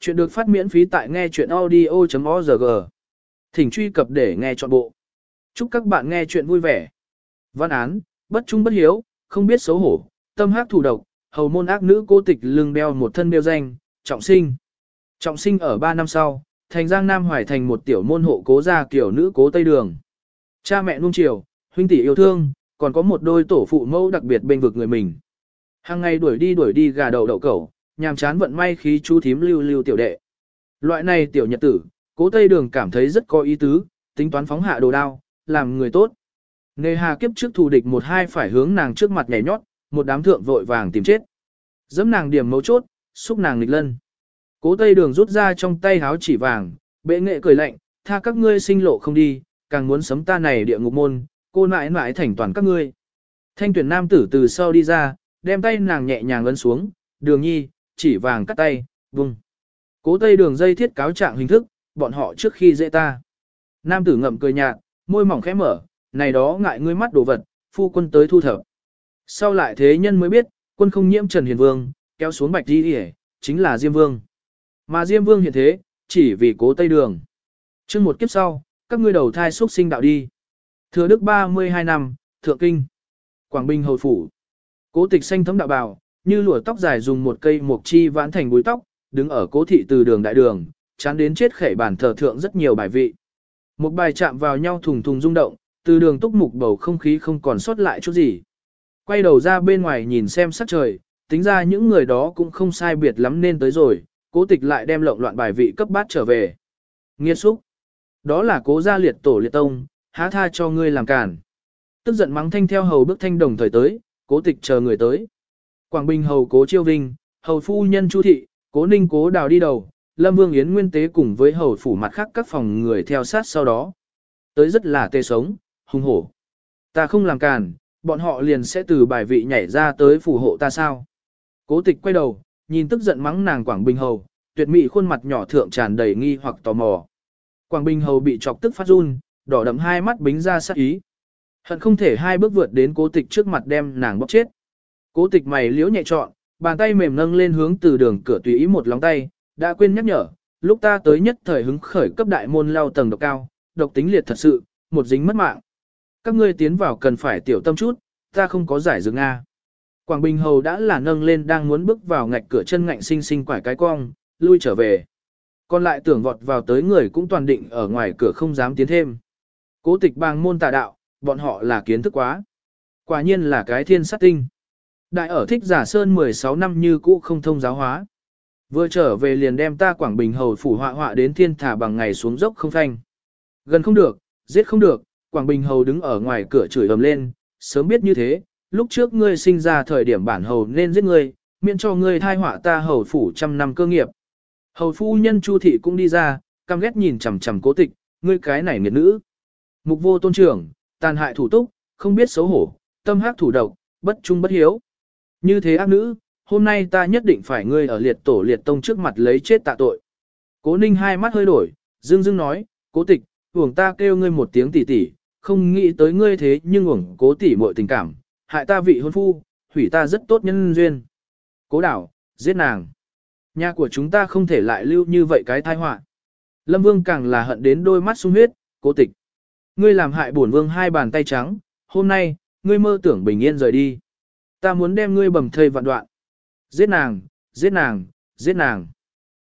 Chuyện được phát miễn phí tại nghe chuyện audio.org. Thỉnh truy cập để nghe trọn bộ. Chúc các bạn nghe chuyện vui vẻ. Văn án, bất trung bất hiếu, không biết xấu hổ, tâm hắc thủ độc, hầu môn ác nữ cô tịch lưng đeo một thân đeo danh, trọng sinh. Trọng sinh ở 3 năm sau, thành Giang Nam Hoài thành một tiểu môn hộ cố gia kiểu nữ cố Tây Đường. Cha mẹ nuông chiều, huynh tỷ yêu thương, còn có một đôi tổ phụ mẫu đặc biệt bên vực người mình. Hàng ngày đuổi đi đuổi đi gà đậu đậu cẩu, nhàm chán vận may khí chú thím lưu lưu tiểu đệ. Loại này tiểu nhật tử, cố Tây Đường cảm thấy rất có ý tứ, tính toán phóng hạ đồ đao, làm người tốt. Nề hà kiếp trước thù địch một hai phải hướng nàng trước mặt nhảy nhót, một đám thượng vội vàng tìm chết. Dẫm nàng điểm mấu chốt, xúc nàng nghịch lân. Cố Tây Đường rút ra trong tay háo chỉ vàng, bệ nghệ cười lạnh, tha các ngươi sinh lộ không đi, càng muốn sấm ta này địa ngục môn, cô nãi nãi thành toàn các ngươi. Thanh tuyển nam tử từ sau đi ra, đem tay nàng nhẹ nhàng ấn xuống, đường nhi, chỉ vàng cắt tay, vung. Cố tây đường dây thiết cáo trạng hình thức, bọn họ trước khi dễ ta. Nam tử ngậm cười nhạt, môi mỏng khẽ mở, này đó ngại ngươi mắt đồ vật, phu quân tới thu thập. Sau lại thế nhân mới biết, quân không nhiễm Trần Hiền Vương, kéo xuống bạch đi hề, chính là Diêm Vương. Mà Diêm Vương hiện thế, chỉ vì cố tây đường. Trước một kiếp sau, các ngươi đầu thai xuất sinh đạo đi. Thừa đức 32 năm, Thượng Kinh. Quảng Bình Hầu Phủ. Cố tịch xanh thấm đạo bào, như lụa tóc dài dùng một cây mộc chi vãn thành búi tóc, đứng ở cố thị từ đường đại đường, chán đến chết khẩy bản thờ thượng rất nhiều bài vị. Một bài chạm vào nhau thùng thùng rung động, từ đường túc mục bầu không khí không còn sót lại chút gì. Quay đầu ra bên ngoài nhìn xem sắc trời, tính ra những người đó cũng không sai biệt lắm nên tới rồi, cố tịch lại đem lộn loạn bài vị cấp bát trở về. Nghiên xúc. Đó là cố gia liệt tổ liệt tông, há tha cho ngươi làm cản. Tức giận mắng thanh theo hầu bước thanh đồng thời tới, cố tịch chờ người tới. Quảng Bình hầu cố chiêu vinh, hầu phu nhân chu thị, cố ninh cố đào đi đầu, lâm vương yến nguyên tế cùng với hầu phủ mặt khác các phòng người theo sát sau đó. Tới rất là tê sống, hung hổ. Ta không làm càn, bọn họ liền sẽ từ bài vị nhảy ra tới phù hộ ta sao. Cố tịch quay đầu, nhìn tức giận mắng nàng Quảng Bình hầu, tuyệt mỹ khuôn mặt nhỏ thượng tràn đầy nghi hoặc tò mò. Quảng Bình hầu bị chọc tức phát run, đỏ đậm hai mắt bính ra sát ý. Hận không thể hai bước vượt đến cố tịch trước mặt đem nàng bóp chết. Cố tịch mày liễu nhẹ trọn, bàn tay mềm nâng lên hướng từ đường cửa tùy ý một lóng tay, đã quên nhắc nhở, lúc ta tới nhất thời hứng khởi cấp đại môn lao tầng độc cao, độc tính liệt thật sự, một dính mất mạng. Các ngươi tiến vào cần phải tiểu tâm chút, ta không có giải dược Nga. Quảng Bình Hầu đã là nâng lên đang muốn bước vào ngạch cửa chân ngạnh sinh sinh quải cái cong, lui trở về. Còn lại tưởng vọt vào tới người cũng toàn định ở ngoài cửa không dám tiến thêm. Cố tịch bang môn tà đạo, bọn họ là kiến thức quá. Quả nhiên là cái thiên sát tinh. Đại ở thích giả sơn 16 năm như cũ không thông giáo hóa. Vừa trở về liền đem ta Quảng Bình hầu phủ họa họa đến thiên thả bằng ngày xuống dốc không thanh. Gần không được, giết không được, Quảng Bình hầu đứng ở ngoài cửa chửi ầm lên, sớm biết như thế, lúc trước ngươi sinh ra thời điểm bản hầu nên giết ngươi, miễn cho ngươi thai họa ta hầu phủ trăm năm cơ nghiệp. Hầu phu nhân Chu thị cũng đi ra, căm ghét nhìn chằm chằm cố tịch, ngươi cái này nghiệt nữ. Mục vô tôn trưởng, tàn hại thủ túc, không biết xấu hổ, tâm hắc thủ độc, bất trung bất hiếu. Như thế ác nữ, hôm nay ta nhất định phải ngươi ở liệt tổ liệt tông trước mặt lấy chết tạ tội. Cố ninh hai mắt hơi đổi, dương dương nói, cố tịch, uổng ta kêu ngươi một tiếng tỷ tỷ, không nghĩ tới ngươi thế nhưng uổng cố tỷ mọi tình cảm, hại ta vị hôn phu, hủy ta rất tốt nhân duyên. Cố đảo, giết nàng. Nhà của chúng ta không thể lại lưu như vậy cái tai họa. Lâm Vương càng là hận đến đôi mắt sung huyết, cố tịch. Ngươi làm hại bổn vương hai bàn tay trắng, hôm nay, ngươi mơ tưởng bình yên rời đi. Ta muốn đem ngươi bầm thây vạn đoạn. Giết nàng, giết nàng, giết nàng.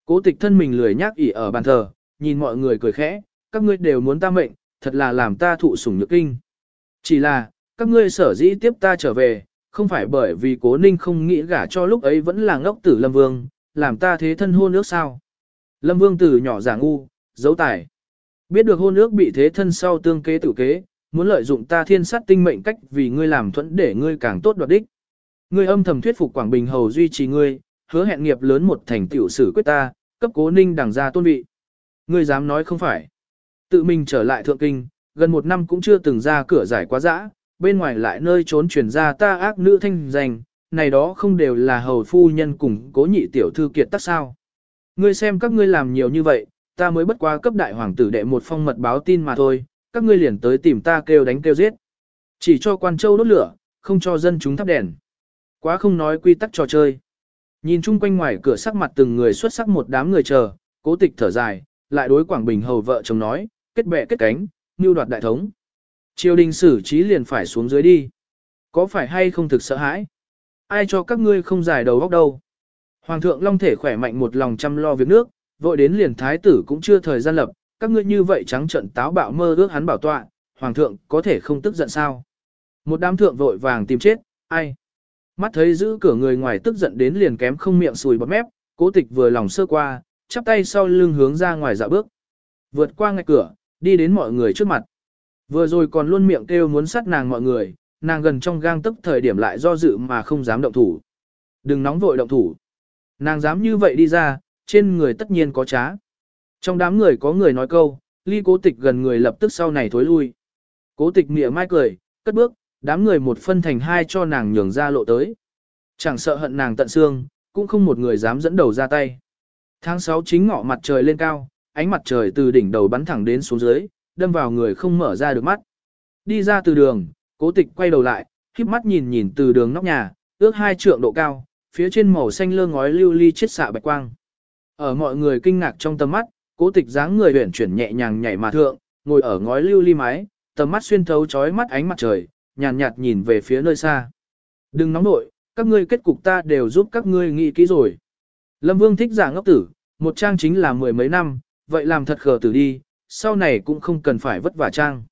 Cố tịch thân mình lười nhác ỉ ở bàn thờ, nhìn mọi người cười khẽ, các ngươi đều muốn ta mệnh, thật là làm ta thụ sủng nhược kinh. Chỉ là, các ngươi sở dĩ tiếp ta trở về, không phải bởi vì cố ninh không nghĩ gả cho lúc ấy vẫn là ngốc tử Lâm Vương, làm ta thế thân hôn ước sao. Lâm Vương từ nhỏ giả ngu, giấu tài. Biết được hôn ước bị thế thân sau tương kế tự kế, muốn lợi dụng ta thiên sát tinh mệnh cách vì ngươi làm thuẫn để ngươi càng tốt đoạt đích. Ngươi âm thầm thuyết phục Quảng Bình hầu duy trì ngươi, hứa hẹn nghiệp lớn một thành tiểu sử quyết ta, cấp cố ninh đằng ra tôn vị. Ngươi dám nói không phải. Tự mình trở lại thượng kinh, gần một năm cũng chưa từng ra cửa giải quá dã, bên ngoài lại nơi trốn truyền ra ta ác nữ thanh danh, này đó không đều là hầu phu nhân cùng cố nhị tiểu thư kiệt tác sao. Ngươi xem các ngươi làm nhiều như vậy, ta mới bất quá cấp đại hoàng tử đệ một phong mật báo tin mà thôi, các ngươi liền tới tìm ta kêu đánh kêu giết. Chỉ cho quan châu đốt lửa, không cho dân chúng thắp đèn. Quá không nói quy tắc trò chơi. Nhìn chung quanh ngoài cửa sắc mặt từng người xuất sắc một đám người chờ, cố tịch thở dài, lại đối Quảng Bình hầu vợ chồng nói, kết bè kết cánh, mưu đoạt đại thống. Triều đình xử trí liền phải xuống dưới đi. Có phải hay không thực sợ hãi? Ai cho các ngươi không giải đầu góc đâu? Hoàng thượng long thể khỏe mạnh một lòng chăm lo việc nước, vội đến liền thái tử cũng chưa thời gian lập, các ngươi như vậy trắng trận táo bạo mơ ước hắn bảo tọa, hoàng thượng có thể không tức giận sao? Một đám thượng vội vàng tìm chết, ai? Mắt thấy giữ cửa người ngoài tức giận đến liền kém không miệng sùi bọt mép, cố tịch vừa lòng sơ qua, chắp tay sau lưng hướng ra ngoài dạo bước. Vượt qua ngạch cửa, đi đến mọi người trước mặt. Vừa rồi còn luôn miệng kêu muốn sát nàng mọi người, nàng gần trong gang tức thời điểm lại do dự mà không dám động thủ. Đừng nóng vội động thủ. Nàng dám như vậy đi ra, trên người tất nhiên có trá. Trong đám người có người nói câu, ly cố tịch gần người lập tức sau này thối lui. Cố tịch mỉa mai cười, cất bước, đám người một phân thành hai cho nàng nhường ra lộ tới. Chẳng sợ hận nàng tận xương, cũng không một người dám dẫn đầu ra tay. Tháng 6 chính ngọ mặt trời lên cao, ánh mặt trời từ đỉnh đầu bắn thẳng đến xuống dưới, đâm vào người không mở ra được mắt. Đi ra từ đường, cố tịch quay đầu lại, khiếp mắt nhìn nhìn từ đường nóc nhà, ước hai trượng độ cao, phía trên màu xanh lơ ngói lưu ly chết xạ bạch quang. Ở mọi người kinh ngạc trong tầm mắt, cố tịch dáng người huyển chuyển nhẹ nhàng nhảy mà thượng, ngồi ở ngói lưu ly mái, tầm mắt xuyên thấu chói mắt ánh mặt trời, nhàn nhạt, nhạt nhìn về phía nơi xa. Đừng nóng nội, các ngươi kết cục ta đều giúp các ngươi nghĩ kỹ rồi. Lâm Vương thích giả ngốc tử, một trang chính là mười mấy năm, vậy làm thật khờ tử đi, sau này cũng không cần phải vất vả trang.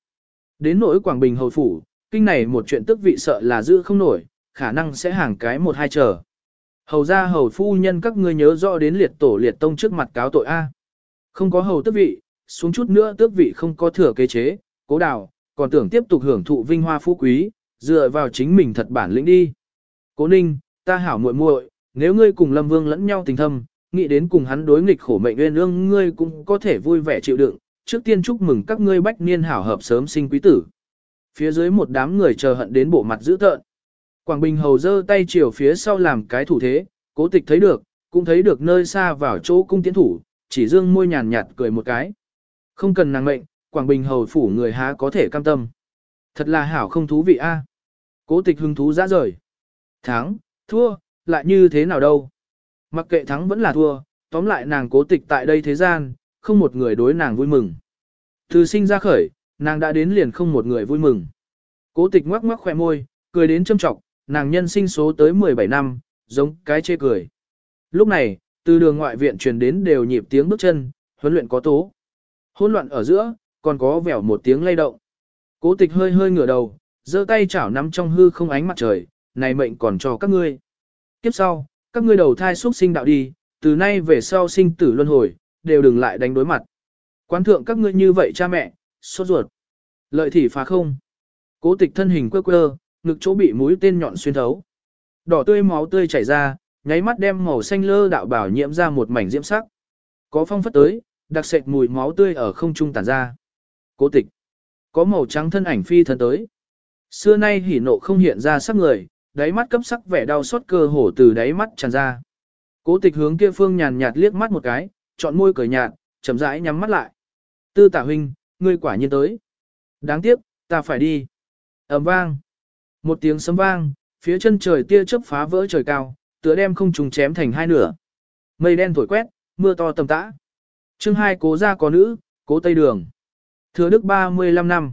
Đến nỗi Quảng Bình hầu phủ, kinh này một chuyện tức vị sợ là giữ không nổi, khả năng sẽ hàng cái một hai chờ. Hầu ra hầu phu nhân các ngươi nhớ rõ đến liệt tổ liệt tông trước mặt cáo tội A. Không có hầu tước vị, xuống chút nữa tước vị không có thừa kế chế, cố đào, còn tưởng tiếp tục hưởng thụ vinh hoa phú quý, dựa vào chính mình thật bản lĩnh đi. Cố ninh, ta hảo muội muội, nếu ngươi cùng Lâm Vương lẫn nhau tình thâm, nghĩ đến cùng hắn đối nghịch khổ mệnh nguyên ương ngươi cũng có thể vui vẻ chịu đựng, trước tiên chúc mừng các ngươi bách niên hảo hợp sớm sinh quý tử. Phía dưới một đám người chờ hận đến bộ mặt dữ tợn. Quảng Bình hầu giơ tay chiều phía sau làm cái thủ thế, cố tịch thấy được, cũng thấy được nơi xa vào chỗ cung tiến thủ, chỉ dương môi nhàn nhạt cười một cái. Không cần nàng mệnh, Quảng Bình hầu phủ người há có thể cam tâm. Thật là hảo không thú vị a. Cố tịch hứng thú ra rời. Thắng, thua, lại như thế nào đâu. Mặc kệ thắng vẫn là thua, tóm lại nàng cố tịch tại đây thế gian, không một người đối nàng vui mừng. Từ sinh ra khởi, nàng đã đến liền không một người vui mừng. Cố tịch ngoắc ngoắc khỏe môi, cười đến châm trọng, nàng nhân sinh số tới 17 năm, giống cái chê cười. Lúc này, từ đường ngoại viện truyền đến đều nhịp tiếng bước chân, huấn luyện có tố. Hôn loạn ở giữa, còn có vẻo một tiếng lay động. Cố tịch hơi hơi ngửa đầu, giơ tay chảo nắm trong hư không ánh mặt trời, này mệnh còn cho các ngươi. Tiếp sau, các ngươi đầu thai xuất sinh đạo đi, từ nay về sau sinh tử luân hồi, đều đừng lại đánh đối mặt. Quán thượng các ngươi như vậy cha mẹ, sốt ruột. Lợi thì phá không. Cố tịch thân hình quơ quơ, ngực chỗ bị mũi tên nhọn xuyên thấu. Đỏ tươi máu tươi chảy ra, nháy mắt đem màu xanh lơ đạo bảo nhiễm ra một mảnh diễm sắc. Có phong phất tới, đặc sệt mùi máu tươi ở không trung tản ra. Cố tịch. Có màu trắng thân ảnh phi thân tới. Xưa nay hỉ nộ không hiện ra sắc người, đáy mắt cấp sắc vẻ đau xót cơ hổ từ đáy mắt tràn ra. Cố tịch hướng kia phương nhàn nhạt liếc mắt một cái, chọn môi cười nhạt, chậm rãi nhắm mắt lại. Tư tả huynh, ngươi quả nhiên tới. Đáng tiếc, ta phải đi. ầm vang. Một tiếng sấm vang, phía chân trời tia chớp phá vỡ trời cao, tựa đem không trùng chém thành hai nửa. Mây đen thổi quét, mưa to tầm tã. Chương hai cố gia có nữ, cố tây đường. Thừa đức 35 năm.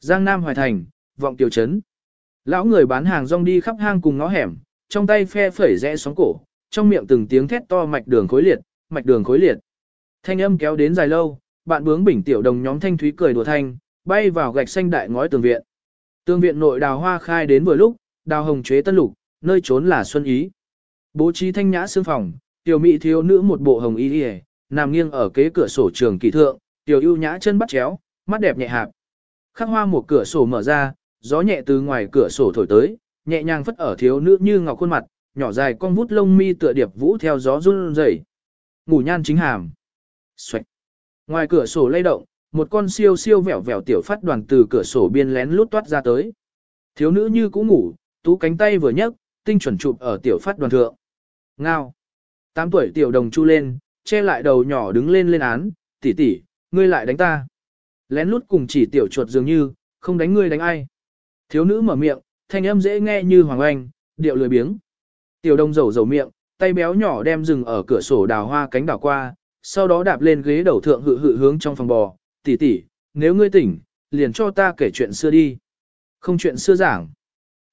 Giang Nam Hoài Thành, vọng tiểu trấn. Lão người bán hàng rong đi khắp hang cùng ngõ hẻm, trong tay phe phẩy rẽ sóng cổ, trong miệng từng tiếng thét to mạch đường khối liệt, mạch đường khối liệt. Thanh âm kéo đến dài lâu, bạn bướng bình tiểu đồng nhóm thanh thúy cười đùa thanh, bay vào gạch xanh đại ngói tường viện. Tường viện nội đào hoa khai đến vừa lúc, đào hồng chế tân lục, nơi trốn là xuân ý. Bố trí thanh nhã xương phòng, tiểu mỹ thiếu nữ một bộ hồng y y, nằm nghiêng ở kế cửa sổ trường kỳ thượng, tiểu ưu nhã chân bắt chéo, mắt đẹp nhẹ hạp. Khắc hoa một cửa sổ mở ra, gió nhẹ từ ngoài cửa sổ thổi tới, nhẹ nhàng phất ở thiếu nữ như ngọc khuôn mặt, nhỏ dài con vút lông mi tựa điệp vũ theo gió run rẩy. Ngủ nhan chính hàm. Xoạch. Ngoài cửa sổ lay động, một con siêu siêu vẻo vẻo tiểu phát đoàn từ cửa sổ biên lén lút toát ra tới. Thiếu nữ như cũ ngủ, tú cánh tay vừa nhấc, tinh chuẩn chụp ở tiểu phát đoàn thượng. Ngao. Tám tuổi tiểu đồng chu lên, che lại đầu nhỏ đứng lên lên án, tỷ tỷ, ngươi lại đánh ta. Lén lút cùng chỉ tiểu chuột dường như, không đánh ngươi đánh ai. Thiếu nữ mở miệng, thanh âm dễ nghe như hoàng oanh, điệu lười biếng. Tiểu đông dầu dầu miệng, tay béo nhỏ đem rừng ở cửa sổ đào hoa cánh đảo qua, sau đó đạp lên ghế đầu thượng hự hự hướng trong phòng bò, tỷ tỷ, nếu ngươi tỉnh, liền cho ta kể chuyện xưa đi. Không chuyện xưa giảng.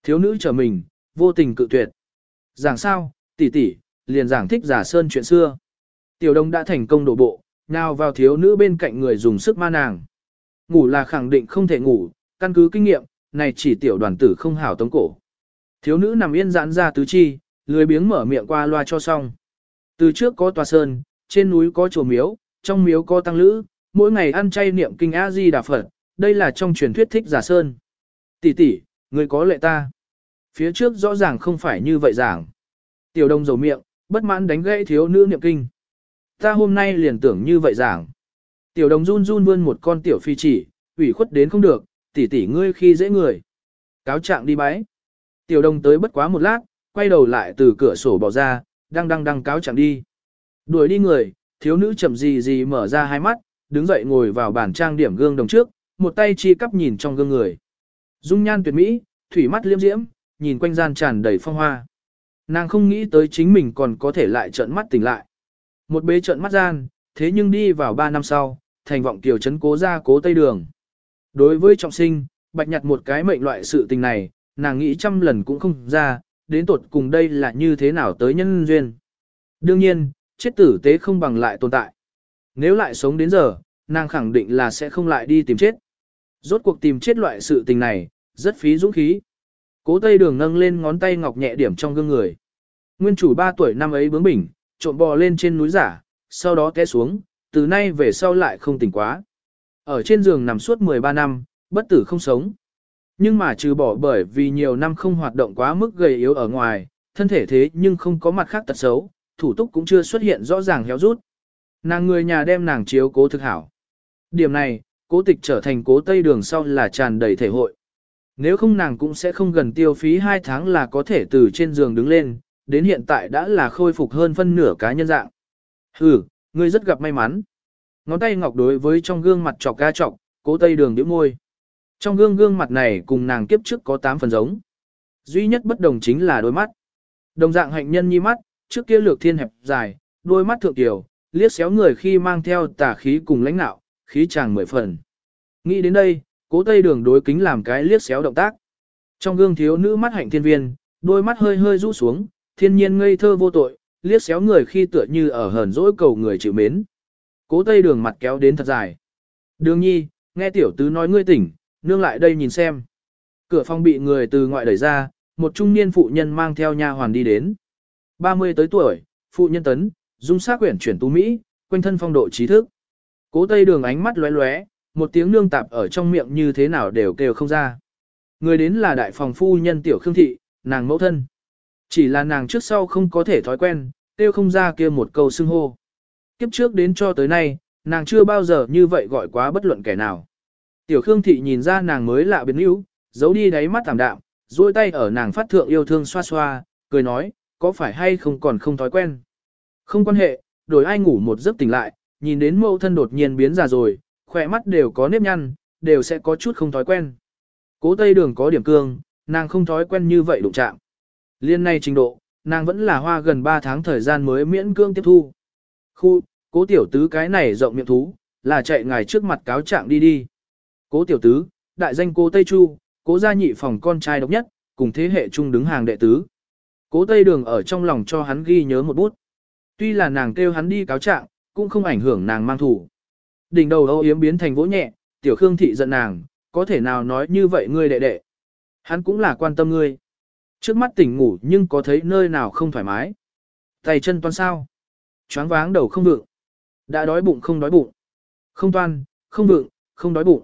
Thiếu nữ trở mình, vô tình cự tuyệt. Giảng sao, tỷ tỷ, liền giảng thích giả sơn chuyện xưa. Tiểu đông đã thành công đổ bộ, nào vào thiếu nữ bên cạnh người dùng sức ma nàng. Ngủ là khẳng định không thể ngủ, căn cứ kinh nghiệm, này chỉ tiểu đoàn tử không hảo tống cổ. Thiếu nữ nằm yên giãn ra tứ chi, lười biếng mở miệng qua loa cho xong. Từ trước có tòa sơn, trên núi có chùa miếu, trong miếu có tăng lữ, mỗi ngày ăn chay niệm kinh A Di Đà Phật, đây là trong truyền thuyết thích giả sơn. Tỷ tỷ, người có lệ ta. Phía trước rõ ràng không phải như vậy giảng. Tiểu đông dầu miệng, bất mãn đánh gãy thiếu nữ niệm kinh. Ta hôm nay liền tưởng như vậy giảng. Tiểu đồng run run vươn một con tiểu phi chỉ, ủy khuất đến không được, tỷ tỷ ngươi khi dễ người. Cáo trạng đi bái. Tiểu đồng tới bất quá một lát, quay đầu lại từ cửa sổ bỏ ra, đang đang đang cáo trạng đi. Đuổi đi người, thiếu nữ chậm gì gì mở ra hai mắt, đứng dậy ngồi vào bàn trang điểm gương đồng trước, một tay chi cắp nhìn trong gương người. Dung nhan tuyệt mỹ, thủy mắt liêm diễm, nhìn quanh gian tràn đầy phong hoa. Nàng không nghĩ tới chính mình còn có thể lại trợn mắt tỉnh lại. Một bế trợn mắt gian, thế nhưng đi vào ba năm sau, thành vọng tiểu trấn cố ra cố tây đường. Đối với trọng sinh, bạch nhặt một cái mệnh loại sự tình này, nàng nghĩ trăm lần cũng không ra, đến tột cùng đây là như thế nào tới nhân duyên. Đương nhiên, chết tử tế không bằng lại tồn tại. Nếu lại sống đến giờ, nàng khẳng định là sẽ không lại đi tìm chết. Rốt cuộc tìm chết loại sự tình này, rất phí dũng khí. Cố Tây Đường nâng lên ngón tay ngọc nhẹ điểm trong gương người. Nguyên chủ 3 tuổi năm ấy bướng bỉnh, trộn bò lên trên núi giả, sau đó té xuống, từ nay về sau lại không tỉnh quá. Ở trên giường nằm suốt 13 năm, bất tử không sống. Nhưng mà trừ bỏ bởi vì nhiều năm không hoạt động quá mức gầy yếu ở ngoài, thân thể thế nhưng không có mặt khác tật xấu, thủ túc cũng chưa xuất hiện rõ ràng héo rút. Nàng người nhà đem nàng chiếu cố thực hảo. Điểm này, cố tịch trở thành cố tây đường sau là tràn đầy thể hội. Nếu không nàng cũng sẽ không gần tiêu phí 2 tháng là có thể từ trên giường đứng lên, đến hiện tại đã là khôi phục hơn phân nửa cá nhân dạng. Hừ, ngươi rất gặp may mắn. Ngón tay ngọc đối với trong gương mặt trọc ca trọc, cố tây đường điểm môi. Trong gương gương mặt này cùng nàng kiếp trước có 8 phần giống. Duy nhất bất đồng chính là đôi mắt. Đồng dạng hạnh nhân nhi mắt, trước kia lược thiên hẹp dài, đôi mắt thượng tiểu, liếc xéo người khi mang theo tà khí cùng lãnh nạo, khí chàng mười phần. Nghĩ đến đây, cố tây đường đối kính làm cái liếc xéo động tác. Trong gương thiếu nữ mắt hạnh thiên viên, đôi mắt hơi hơi rũ xuống, thiên nhiên ngây thơ vô tội, liếc xéo người khi tựa như ở hờn dỗi cầu người chịu mến. Cố tây đường mặt kéo đến thật dài. Đường nhi, nghe tiểu tứ nói ngươi tỉnh, nương lại đây nhìn xem. Cửa phòng bị người từ ngoại đẩy ra, một trung niên phụ nhân mang theo nha hoàn đi đến. 30 tới tuổi, phụ nhân tấn, dung sắc quyển chuyển tú Mỹ, quanh thân phong độ trí thức. Cố tây đường ánh mắt lóe lóe, một tiếng nương tạp ở trong miệng như thế nào đều kêu không ra. Người đến là đại phòng phu nhân tiểu khương thị, nàng mẫu thân. Chỉ là nàng trước sau không có thể thói quen, kêu không ra kia một câu xưng hô. Kiếp trước đến cho tới nay, nàng chưa bao giờ như vậy gọi quá bất luận kẻ nào. Tiểu Khương Thị nhìn ra nàng mới lạ biến yếu, giấu đi đáy mắt thảm đạm, duỗi tay ở nàng phát thượng yêu thương xoa xoa, cười nói, có phải hay không còn không thói quen. Không quan hệ, đổi ai ngủ một giấc tỉnh lại, nhìn đến mẫu thân đột nhiên biến già rồi, khỏe mắt đều có nếp nhăn, đều sẽ có chút không thói quen. Cố Tây Đường có điểm cương, nàng không thói quen như vậy đụng chạm. Liên này trình độ, nàng vẫn là hoa gần 3 tháng thời gian mới miễn cương tiếp thu. Khu, cố tiểu tứ cái này rộng miệng thú, là chạy ngài trước mặt cáo trạng đi đi. Cố tiểu tứ, đại danh cố Tây Chu, cố gia nhị phòng con trai độc nhất, cùng thế hệ chung đứng hàng đệ tứ. Cố Tây Đường ở trong lòng cho hắn ghi nhớ một bút. Tuy là nàng kêu hắn đi cáo trạng, cũng không ảnh hưởng nàng mang thủ. Đỉnh đầu âu yếm biến thành vỗ nhẹ, tiểu khương thị giận nàng, có thể nào nói như vậy ngươi đệ đệ. Hắn cũng là quan tâm ngươi. Trước mắt tỉnh ngủ nhưng có thấy nơi nào không thoải mái. Tay chân toan sao. Choáng váng đầu không vượng. Đã đói bụng không đói bụng. Không toan, không vượng, không đói bụng.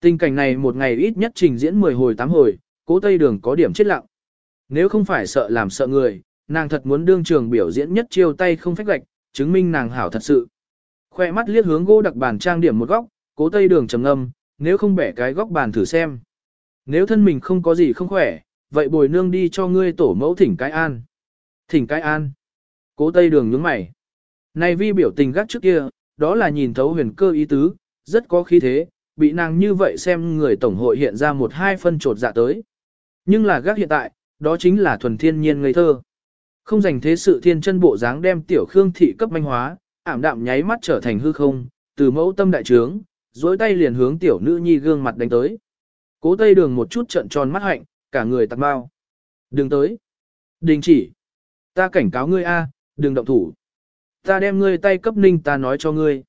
Tình cảnh này một ngày ít nhất trình diễn 10 hồi 8 hồi, cố tây đường có điểm chết lặng. Nếu không phải sợ làm sợ người, nàng thật muốn đương trường biểu diễn nhất chiêu tay không phách gạch, chứng minh nàng hảo thật sự. Khoe mắt liếc hướng gỗ đặc bàn trang điểm một góc, cố tây đường trầm ngâm, nếu không bẻ cái góc bàn thử xem. Nếu thân mình không có gì không khỏe, vậy bồi nương đi cho ngươi tổ mẫu thỉnh cái an. Thỉnh cái an. Cố tây đường nhướng mày. Này vi biểu tình gắt trước kia, đó là nhìn thấu huyền cơ ý tứ, rất có khí thế, bị nàng như vậy xem người tổng hội hiện ra một hai phân trột dạ tới. Nhưng là gác hiện tại, đó chính là thuần thiên nhiên ngây thơ. Không dành thế sự thiên chân bộ dáng đem tiểu khương thị cấp manh hóa, ảm đạm nháy mắt trở thành hư không, từ mẫu tâm đại trướng, dối tay liền hướng tiểu nữ nhi gương mặt đánh tới. Cố tây đường một chút trận tròn mắt hạnh, cả người tạc bao. Đừng tới. Đình chỉ. Ta cảnh cáo ngươi a, đừng động thủ. Ta đem ngươi tay cấp ninh ta nói cho ngươi.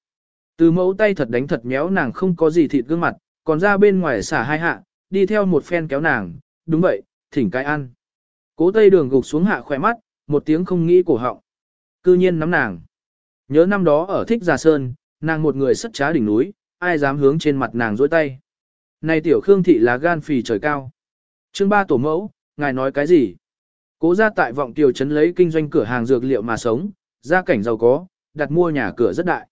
Từ mẫu tay thật đánh thật méo nàng không có gì thịt gương mặt, còn ra bên ngoài xả hai hạ, đi theo một phen kéo nàng, đúng vậy, thỉnh cái ăn. Cố tây đường gục xuống hạ khỏe mắt, một tiếng không nghĩ cổ họng. Cư nhiên nắm nàng. Nhớ năm đó ở thích già sơn, nàng một người sất trá đỉnh núi, ai dám hướng trên mặt nàng dối tay. Này tiểu khương thị là gan phì trời cao chương ba tổ mẫu, ngài nói cái gì? Cố gia tại vọng tiểu trấn lấy kinh doanh cửa hàng dược liệu mà sống, gia cảnh giàu có, đặt mua nhà cửa rất đại.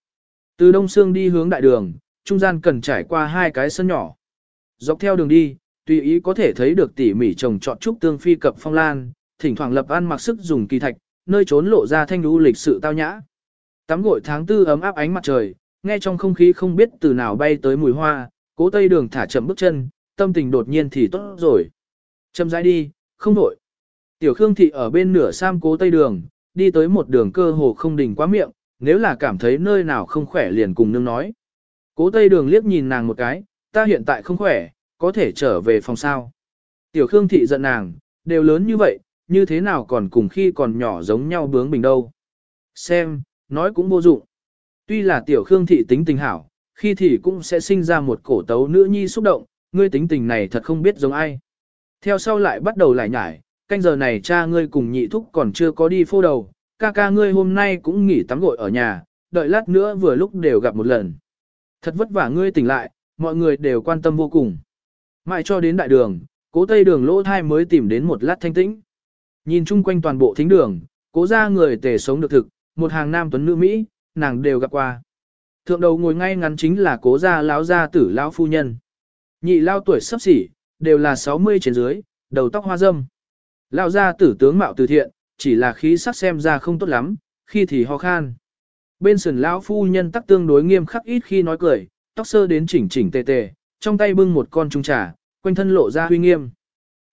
Từ Đông Sương đi hướng đại đường, trung gian cần trải qua hai cái sân nhỏ. Dọc theo đường đi, tùy ý có thể thấy được tỉ mỉ trồng trọt trúc tương phi cập phong lan, thỉnh thoảng lập ăn mặc sức dùng kỳ thạch, nơi trốn lộ ra thanh đu lịch sự tao nhã. Tắm gội tháng tư ấm áp ánh mặt trời, nghe trong không khí không biết từ nào bay tới mùi hoa, cố tây đường thả chậm bước chân, tâm tình đột nhiên thì tốt rồi. Châm rãi đi, không nổi. Tiểu Khương Thị ở bên nửa sam cố tây đường, đi tới một đường cơ hồ không đỉnh quá miệng, nếu là cảm thấy nơi nào không khỏe liền cùng nương nói. Cố tây đường liếc nhìn nàng một cái, ta hiện tại không khỏe, có thể trở về phòng sao. Tiểu Khương Thị giận nàng, đều lớn như vậy, như thế nào còn cùng khi còn nhỏ giống nhau bướng bình đâu. Xem, nói cũng vô dụng. Tuy là tiểu Khương thị tính tình hảo, khi thì cũng sẽ sinh ra một cổ tấu nữ nhi xúc động, ngươi tính tình này thật không biết giống ai. Theo sau lại bắt đầu lại nhải, canh giờ này cha ngươi cùng nhị thúc còn chưa có đi phô đầu, ca ca ngươi hôm nay cũng nghỉ tắm gội ở nhà, đợi lát nữa vừa lúc đều gặp một lần. Thật vất vả ngươi tỉnh lại, mọi người đều quan tâm vô cùng. Mãi cho đến đại đường, cố tây đường lỗ thai mới tìm đến một lát thanh tĩnh. Nhìn chung quanh toàn bộ thính đường, cố ra người tề sống được thực, một hàng nam tuấn nữ Mỹ, nàng đều gặp qua. Thượng đầu ngồi ngay ngắn chính là cố gia lão gia tử lão phu nhân. Nhị lao tuổi sắp xỉ, đều là 60 trên dưới, đầu tóc hoa râm. Lão gia tử tướng mạo từ thiện, chỉ là khí sắc xem ra không tốt lắm, khi thì ho khan. Bên sườn lão phu nhân tắc tương đối nghiêm khắc ít khi nói cười, tóc sơ đến chỉnh chỉnh tề tề, trong tay bưng một con trung trà, quanh thân lộ ra huy nghiêm.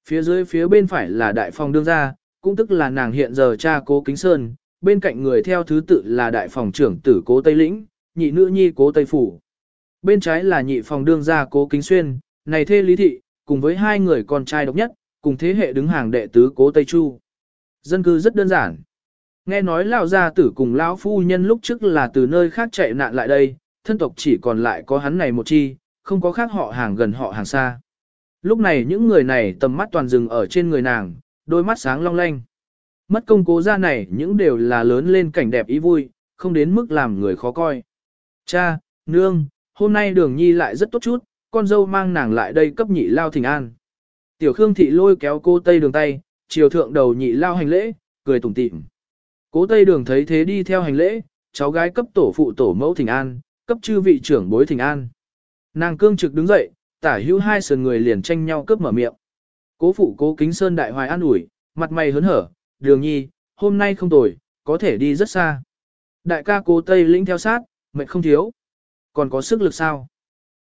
Phía dưới phía bên phải là đại phòng đương gia, cũng tức là nàng hiện giờ cha cố kính sơn, bên cạnh người theo thứ tự là đại phòng trưởng tử cố Tây Lĩnh, nhị nữ nhi cố Tây Phủ. Bên trái là nhị phòng đương gia cố kính xuyên, này thê lý thị, cùng với hai người con trai độc nhất, cùng thế hệ đứng hàng đệ tứ cố Tây Chu. Dân cư rất đơn giản. Nghe nói lão gia tử cùng lão phu nhân lúc trước là từ nơi khác chạy nạn lại đây, thân tộc chỉ còn lại có hắn này một chi, không có khác họ hàng gần họ hàng xa. Lúc này những người này tầm mắt toàn dừng ở trên người nàng, đôi mắt sáng long lanh. Mất công cố ra này những đều là lớn lên cảnh đẹp ý vui, không đến mức làm người khó coi. Cha, nương, hôm nay đường nhi lại rất tốt chút, con dâu mang nàng lại đây cấp nhị lao thỉnh an. Tiểu Khương thị lôi kéo cô Tây đường tay, chiều thượng đầu nhị lao hành lễ, cười tủm tỉm. Cố Tây đường thấy thế đi theo hành lễ, cháu gái cấp tổ phụ tổ mẫu thỉnh an, cấp chư vị trưởng bối thỉnh an. Nàng cương trực đứng dậy, tả hữu hai sườn người liền tranh nhau cướp mở miệng. Cố phụ cố kính sơn đại hoài an ủi, mặt mày hớn hở, đường nhi, hôm nay không tồi, có thể đi rất xa. Đại ca cố Tây lĩnh theo sát, mệnh không thiếu. Còn có sức lực sao?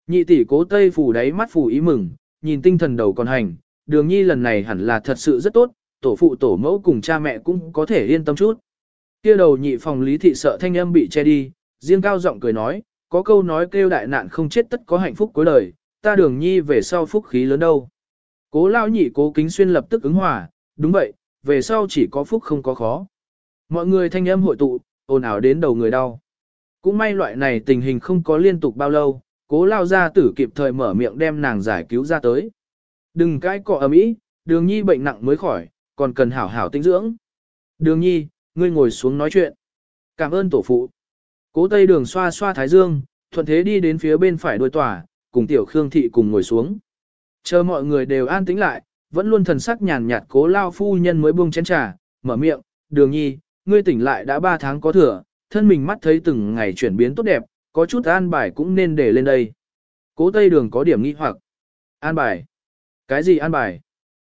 Nhị tỷ cố Tây phủ đáy mắt phủ ý mừng, nhìn tinh thần đầu còn hành, đường nhi lần này hẳn là thật sự rất tốt, tổ phụ tổ mẫu cùng cha mẹ cũng có thể yên tâm chút. Kia đầu nhị phòng lý thị sợ thanh âm bị che đi, riêng cao giọng cười nói, có câu nói kêu đại nạn không chết tất có hạnh phúc cuối đời, ta đường nhi về sau phúc khí lớn đâu. Cố lao nhị cố kính xuyên lập tức ứng hòa, đúng vậy, về sau chỉ có phúc không có khó. Mọi người thanh âm hội tụ, ồn ào đến đầu người đau. Cũng may loại này tình hình không có liên tục bao lâu, cố lao ra tử kịp thời mở miệng đem nàng giải cứu ra tới. Đừng cái cọ ấm ý, đường nhi bệnh nặng mới khỏi, còn cần hảo hảo tinh dưỡng. Đường nhi, ngươi ngồi xuống nói chuyện. Cảm ơn tổ phụ. Cố tây đường xoa xoa thái dương, thuận thế đi đến phía bên phải đôi tòa, cùng tiểu khương thị cùng ngồi xuống. Chờ mọi người đều an tĩnh lại, vẫn luôn thần sắc nhàn nhạt cố lao phu nhân mới buông chén trà, mở miệng, đường nhi, ngươi tỉnh lại đã 3 tháng có thừa, thân mình mắt thấy từng ngày chuyển biến tốt đẹp, có chút an bài cũng nên để lên đây. Cố tây đường có điểm nghi hoặc. An bài? Cái gì an bài?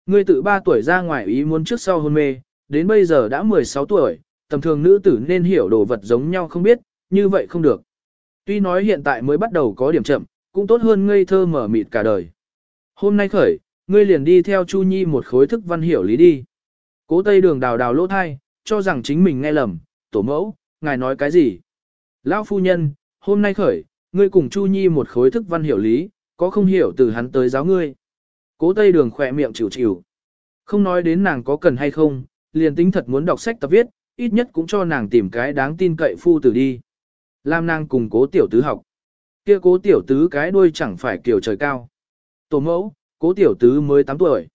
Ngươi tự 3 tuổi ra ngoài ý muốn trước sau hôn mê, đến bây giờ đã 16 tuổi, tầm thường nữ tử nên hiểu đồ vật giống nhau không biết, như vậy không được. Tuy nói hiện tại mới bắt đầu có điểm chậm, cũng tốt hơn ngây thơ mở mịt cả đời. Hôm nay khởi, ngươi liền đi theo Chu Nhi một khối thức văn hiểu lý đi. Cố Tây Đường đào đào lỗ thai, cho rằng chính mình nghe lầm, tổ mẫu, ngài nói cái gì? Lão phu nhân, hôm nay khởi, ngươi cùng Chu Nhi một khối thức văn hiểu lý, có không hiểu từ hắn tới giáo ngươi. Cố Tây Đường khỏe miệng chịu chịu. Không nói đến nàng có cần hay không, liền tính thật muốn đọc sách tập viết, ít nhất cũng cho nàng tìm cái đáng tin cậy phu tử đi. Lam nàng cùng cố tiểu tứ học. Kia cố tiểu tứ cái đuôi chẳng phải kiểu trời cao. Tổ mẫu, cố tiểu tứ mới 8 tuổi.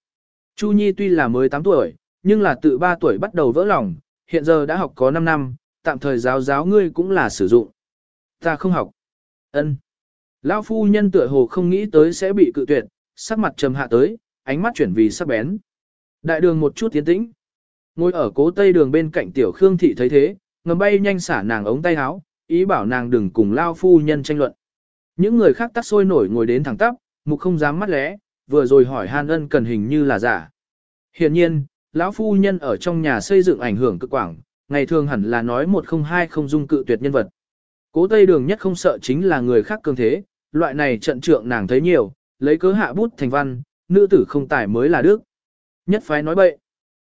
Chu Nhi tuy là mới 8 tuổi, nhưng là tự 3 tuổi bắt đầu vỡ lòng, hiện giờ đã học có 5 năm, tạm thời giáo giáo ngươi cũng là sử dụng. Ta không học. Ân. Lão phu nhân tựa hồ không nghĩ tới sẽ bị cự tuyệt, sắc mặt trầm hạ tới, ánh mắt chuyển vì sắc bén. Đại đường một chút tiến tĩnh. Ngồi ở cố tây đường bên cạnh tiểu khương thị thấy thế, ngầm bay nhanh xả nàng ống tay áo, ý bảo nàng đừng cùng lao phu nhân tranh luận. Những người khác tắt sôi nổi ngồi đến thẳng tắp, mục không dám mắt lẽ, vừa rồi hỏi hàn ân cần hình như là giả. Hiện nhiên, lão phu nhân ở trong nhà xây dựng ảnh hưởng cực quảng, ngày thường hẳn là nói một không hai không dung cự tuyệt nhân vật. Cố Tây Đường nhất không sợ chính là người khác cường thế, loại này trận trượng nàng thấy nhiều, lấy cớ hạ bút thành văn, nữ tử không tài mới là đức. Nhất phái nói bậy.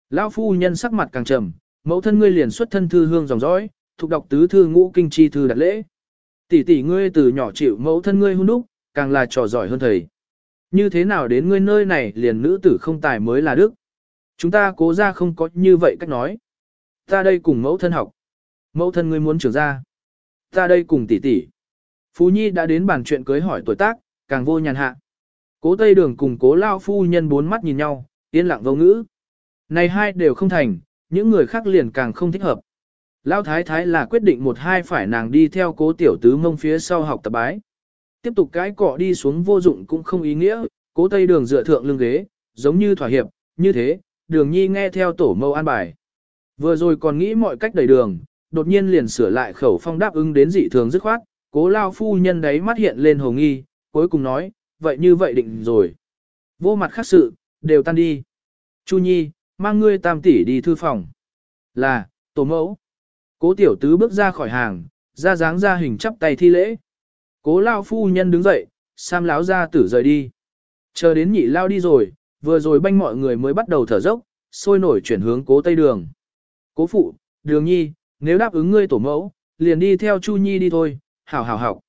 Lão phu nhân sắc mặt càng trầm, mẫu thân ngươi liền xuất thân thư hương dòng dõi, thuộc đọc tứ thư ngũ kinh chi thư đặt lễ. Tỷ tỷ ngươi từ nhỏ chịu mẫu thân ngươi hôn đúc, càng là trò giỏi hơn thầy. Như thế nào đến ngươi nơi này liền nữ tử không tài mới là đức. Chúng ta cố ra không có như vậy cách nói. Ta đây cùng mẫu thân học. Mẫu thân ngươi muốn trưởng ra. Ta đây cùng tỷ tỷ. Phú Nhi đã đến bàn chuyện cưới hỏi tuổi tác, càng vô nhàn hạ. Cố Tây Đường cùng cố Lao Phu Nhân bốn mắt nhìn nhau, yên lặng vô ngữ. Này hai đều không thành, những người khác liền càng không thích hợp. Lao Thái Thái là quyết định một hai phải nàng đi theo cố tiểu tứ mông phía sau học tập bái. Tiếp tục cái cọ đi xuống vô dụng cũng không ý nghĩa, cố Tây Đường dựa thượng lưng ghế, giống như thỏa hiệp, như thế, đường nhi nghe theo tổ mâu an bài. Vừa rồi còn nghĩ mọi cách đầy đường, đột nhiên liền sửa lại khẩu phong đáp ứng đến dị thường dứt khoát, cố lao phu nhân đấy mắt hiện lên hồ nghi, cuối cùng nói, vậy như vậy định rồi. Vô mặt khác sự, đều tan đi. Chu Nhi, mang ngươi tam tỷ đi thư phòng. Là, tổ mẫu. Cố tiểu tứ bước ra khỏi hàng, ra dáng ra hình chắp tay thi lễ. Cố lao phu nhân đứng dậy, sam láo ra tử rời đi. Chờ đến nhị lao đi rồi, vừa rồi banh mọi người mới bắt đầu thở dốc, sôi nổi chuyển hướng cố tây đường. Cố phụ, đường nhi, nếu đáp ứng ngươi tổ mẫu, liền đi theo Chu Nhi đi thôi, hảo hảo hảo.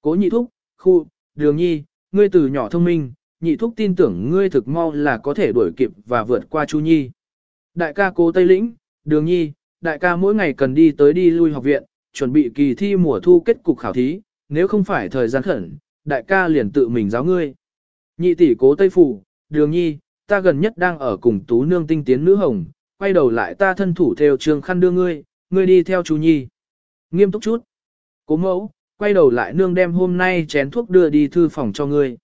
Cố nhị thúc, khu, đường nhi, ngươi từ nhỏ thông minh, nhị thúc tin tưởng ngươi thực mau là có thể đuổi kịp và vượt qua Chu Nhi. Đại ca cố Tây Lĩnh, đường nhi, đại ca mỗi ngày cần đi tới đi lui học viện, chuẩn bị kỳ thi mùa thu kết cục khảo thí, nếu không phải thời gian khẩn, đại ca liền tự mình giáo ngươi. Nhị tỷ cố Tây Phủ, đường nhi, ta gần nhất đang ở cùng tú nương tinh tiến nữ hồng, quay đầu lại ta thân thủ theo trường khăn đưa ngươi, ngươi đi theo chú nhi. Nghiêm túc chút. Cố mẫu, quay đầu lại nương đem hôm nay chén thuốc đưa đi thư phòng cho ngươi.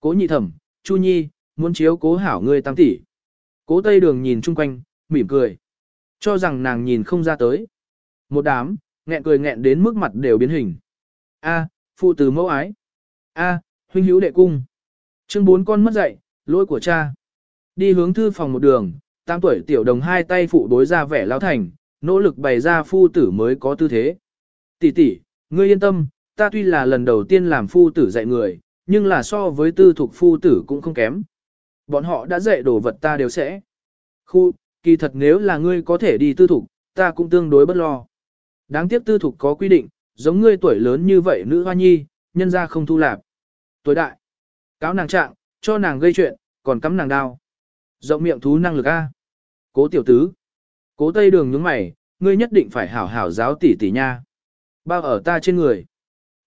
Cố nhị thẩm, chu nhi, muốn chiếu cố hảo ngươi tam tỷ. Cố tây đường nhìn chung quanh, mỉm cười. Cho rằng nàng nhìn không ra tới. Một đám, nghẹn cười nghẹn đến mức mặt đều biến hình. A, phụ từ mẫu ái. A, huynh hữu đệ cung. Chương bốn con mất dạy, lỗi của cha. Đi hướng thư phòng một đường, tam tuổi tiểu đồng hai tay phụ đối ra vẻ lao thành, nỗ lực bày ra phu tử mới có tư thế. Tỷ tỷ, ngươi yên tâm, ta tuy là lần đầu tiên làm phu tử dạy người, nhưng là so với tư thuộc phu tử cũng không kém. Bọn họ đã dạy đồ vật ta đều sẽ. Khu, kỳ thật nếu là ngươi có thể đi tư thuộc, ta cũng tương đối bất lo. Đáng tiếc tư thuộc có quy định, giống ngươi tuổi lớn như vậy nữ hoa nhi, nhân ra không thu lạp. Tuổi đại, cáo nàng trạng, cho nàng gây chuyện, còn cắm nàng đao. Rộng miệng thú năng lực A. Cố tiểu tứ. Cố tây đường nhướng mày, ngươi nhất định phải hảo hảo giáo tỷ tỷ nha. Bao ở ta trên người.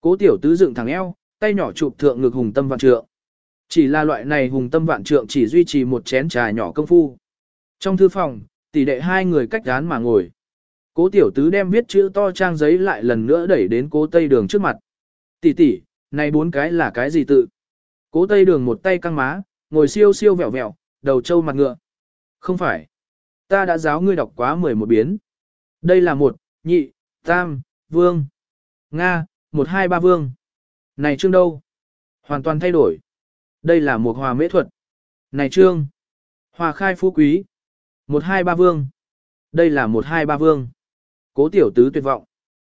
Cố tiểu tứ dựng thẳng eo, tay nhỏ chụp thượng ngực hùng tâm vạn trượng. Chỉ là loại này hùng tâm vạn trượng chỉ duy trì một chén trà nhỏ công phu. Trong thư phòng, tỷ đệ hai người cách gán mà ngồi. Cố tiểu tứ đem viết chữ to trang giấy lại lần nữa đẩy đến cố tây đường trước mặt. Tỷ tỷ, này bốn cái là cái gì tự? Cố tây đường một tay căng má, ngồi siêu siêu vẹo vẹo, đầu trâu mặt ngựa. Không phải. Ta đã giáo ngươi đọc quá mười một biến. Đây là một, nhị, tam, vương. Nga, một hai ba vương. Này trương đâu? Hoàn toàn thay đổi. Đây là một hòa mễ thuật. Này trương. Hòa khai phú quý. Một hai ba vương. Đây là một hai ba vương. Cố tiểu tứ tuyệt vọng.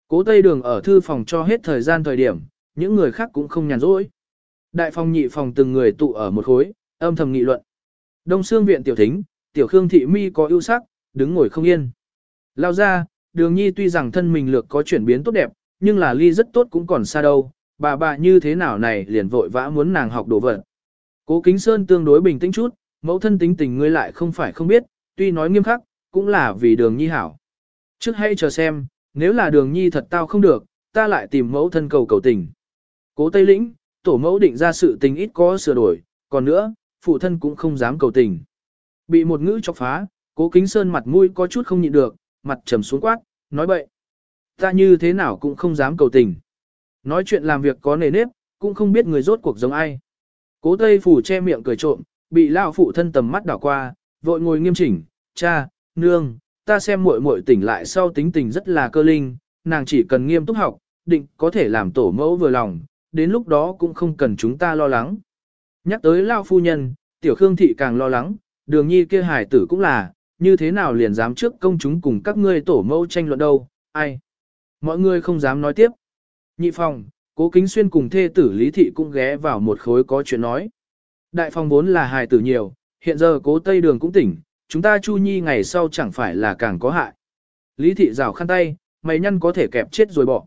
Cố tây đường ở thư phòng cho hết thời gian thời điểm, những người khác cũng không nhàn rỗi. Đại phòng nhị phòng từng người tụ ở một khối, âm thầm nghị luận. Đông xương viện tiểu thính, tiểu khương thị mi có ưu sắc, đứng ngồi không yên. Lao ra, đường nhi tuy rằng thân mình lược có chuyển biến tốt đẹp, nhưng là ly rất tốt cũng còn xa đâu, bà bà như thế nào này liền vội vã muốn nàng học đồ vật. Cố Kính Sơn tương đối bình tĩnh chút, mẫu thân tính tình ngươi lại không phải không biết, tuy nói nghiêm khắc, cũng là vì đường nhi hảo. Trước hay chờ xem, nếu là đường nhi thật tao không được, ta lại tìm mẫu thân cầu cầu tình. Cố Tây Lĩnh, tổ mẫu định ra sự tình ít có sửa đổi, còn nữa, phụ thân cũng không dám cầu tình. Bị một ngữ chọc phá, cố kính sơn mặt mũi có chút không nhịn được, mặt trầm xuống quát, nói bậy. Ta như thế nào cũng không dám cầu tình. Nói chuyện làm việc có nề nếp, cũng không biết người rốt cuộc giống ai. Cố Tây Phủ che miệng cười trộm, bị lao phụ thân tầm mắt đảo qua, vội ngồi nghiêm chỉnh, cha, nương, ta xem muội muội tỉnh lại sau tính tình rất là cơ linh, nàng chỉ cần nghiêm túc học, định có thể làm tổ mẫu vừa lòng, đến lúc đó cũng không cần chúng ta lo lắng. Nhắc tới lao phu nhân, tiểu khương thị càng lo lắng, đường nhi kia hải tử cũng là, như thế nào liền dám trước công chúng cùng các ngươi tổ mẫu tranh luận đâu, ai. Mọi người không dám nói tiếp. Nhị phòng, cố kính xuyên cùng thê tử lý thị cũng ghé vào một khối có chuyện nói. Đại phòng vốn là hài tử nhiều, hiện giờ cố tây đường cũng tỉnh, chúng ta chu nhi ngày sau chẳng phải là càng có hại. Lý thị rào khăn tay, mày nhăn có thể kẹp chết rồi bỏ.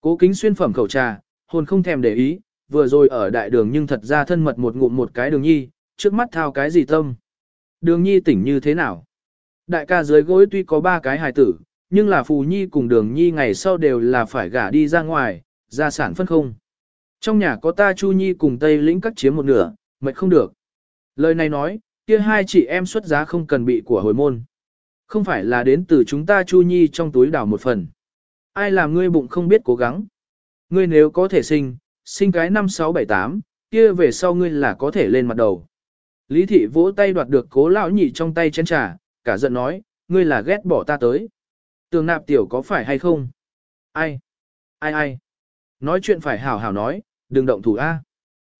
Cố kính xuyên phẩm khẩu trà, hồn không thèm để ý, vừa rồi ở đại đường nhưng thật ra thân mật một ngụm một cái đường nhi, trước mắt thao cái gì tâm. Đường nhi tỉnh như thế nào? Đại ca dưới gối tuy có ba cái hài tử, nhưng là phù nhi cùng đường nhi ngày sau đều là phải gả đi ra ngoài, gia sản phân không. Trong nhà có ta chu nhi cùng tây lĩnh cắt chiếm một nửa, mệt không được. Lời này nói, kia hai chị em xuất giá không cần bị của hồi môn. Không phải là đến từ chúng ta chu nhi trong túi đảo một phần. Ai làm ngươi bụng không biết cố gắng. Ngươi nếu có thể sinh, sinh cái năm sáu bảy tám, kia về sau ngươi là có thể lên mặt đầu. Lý thị vỗ tay đoạt được cố lão nhị trong tay chén trà, cả giận nói, ngươi là ghét bỏ ta tới. Tường nạp tiểu có phải hay không? Ai? Ai ai? Nói chuyện phải hảo hảo nói, đừng động thủ A.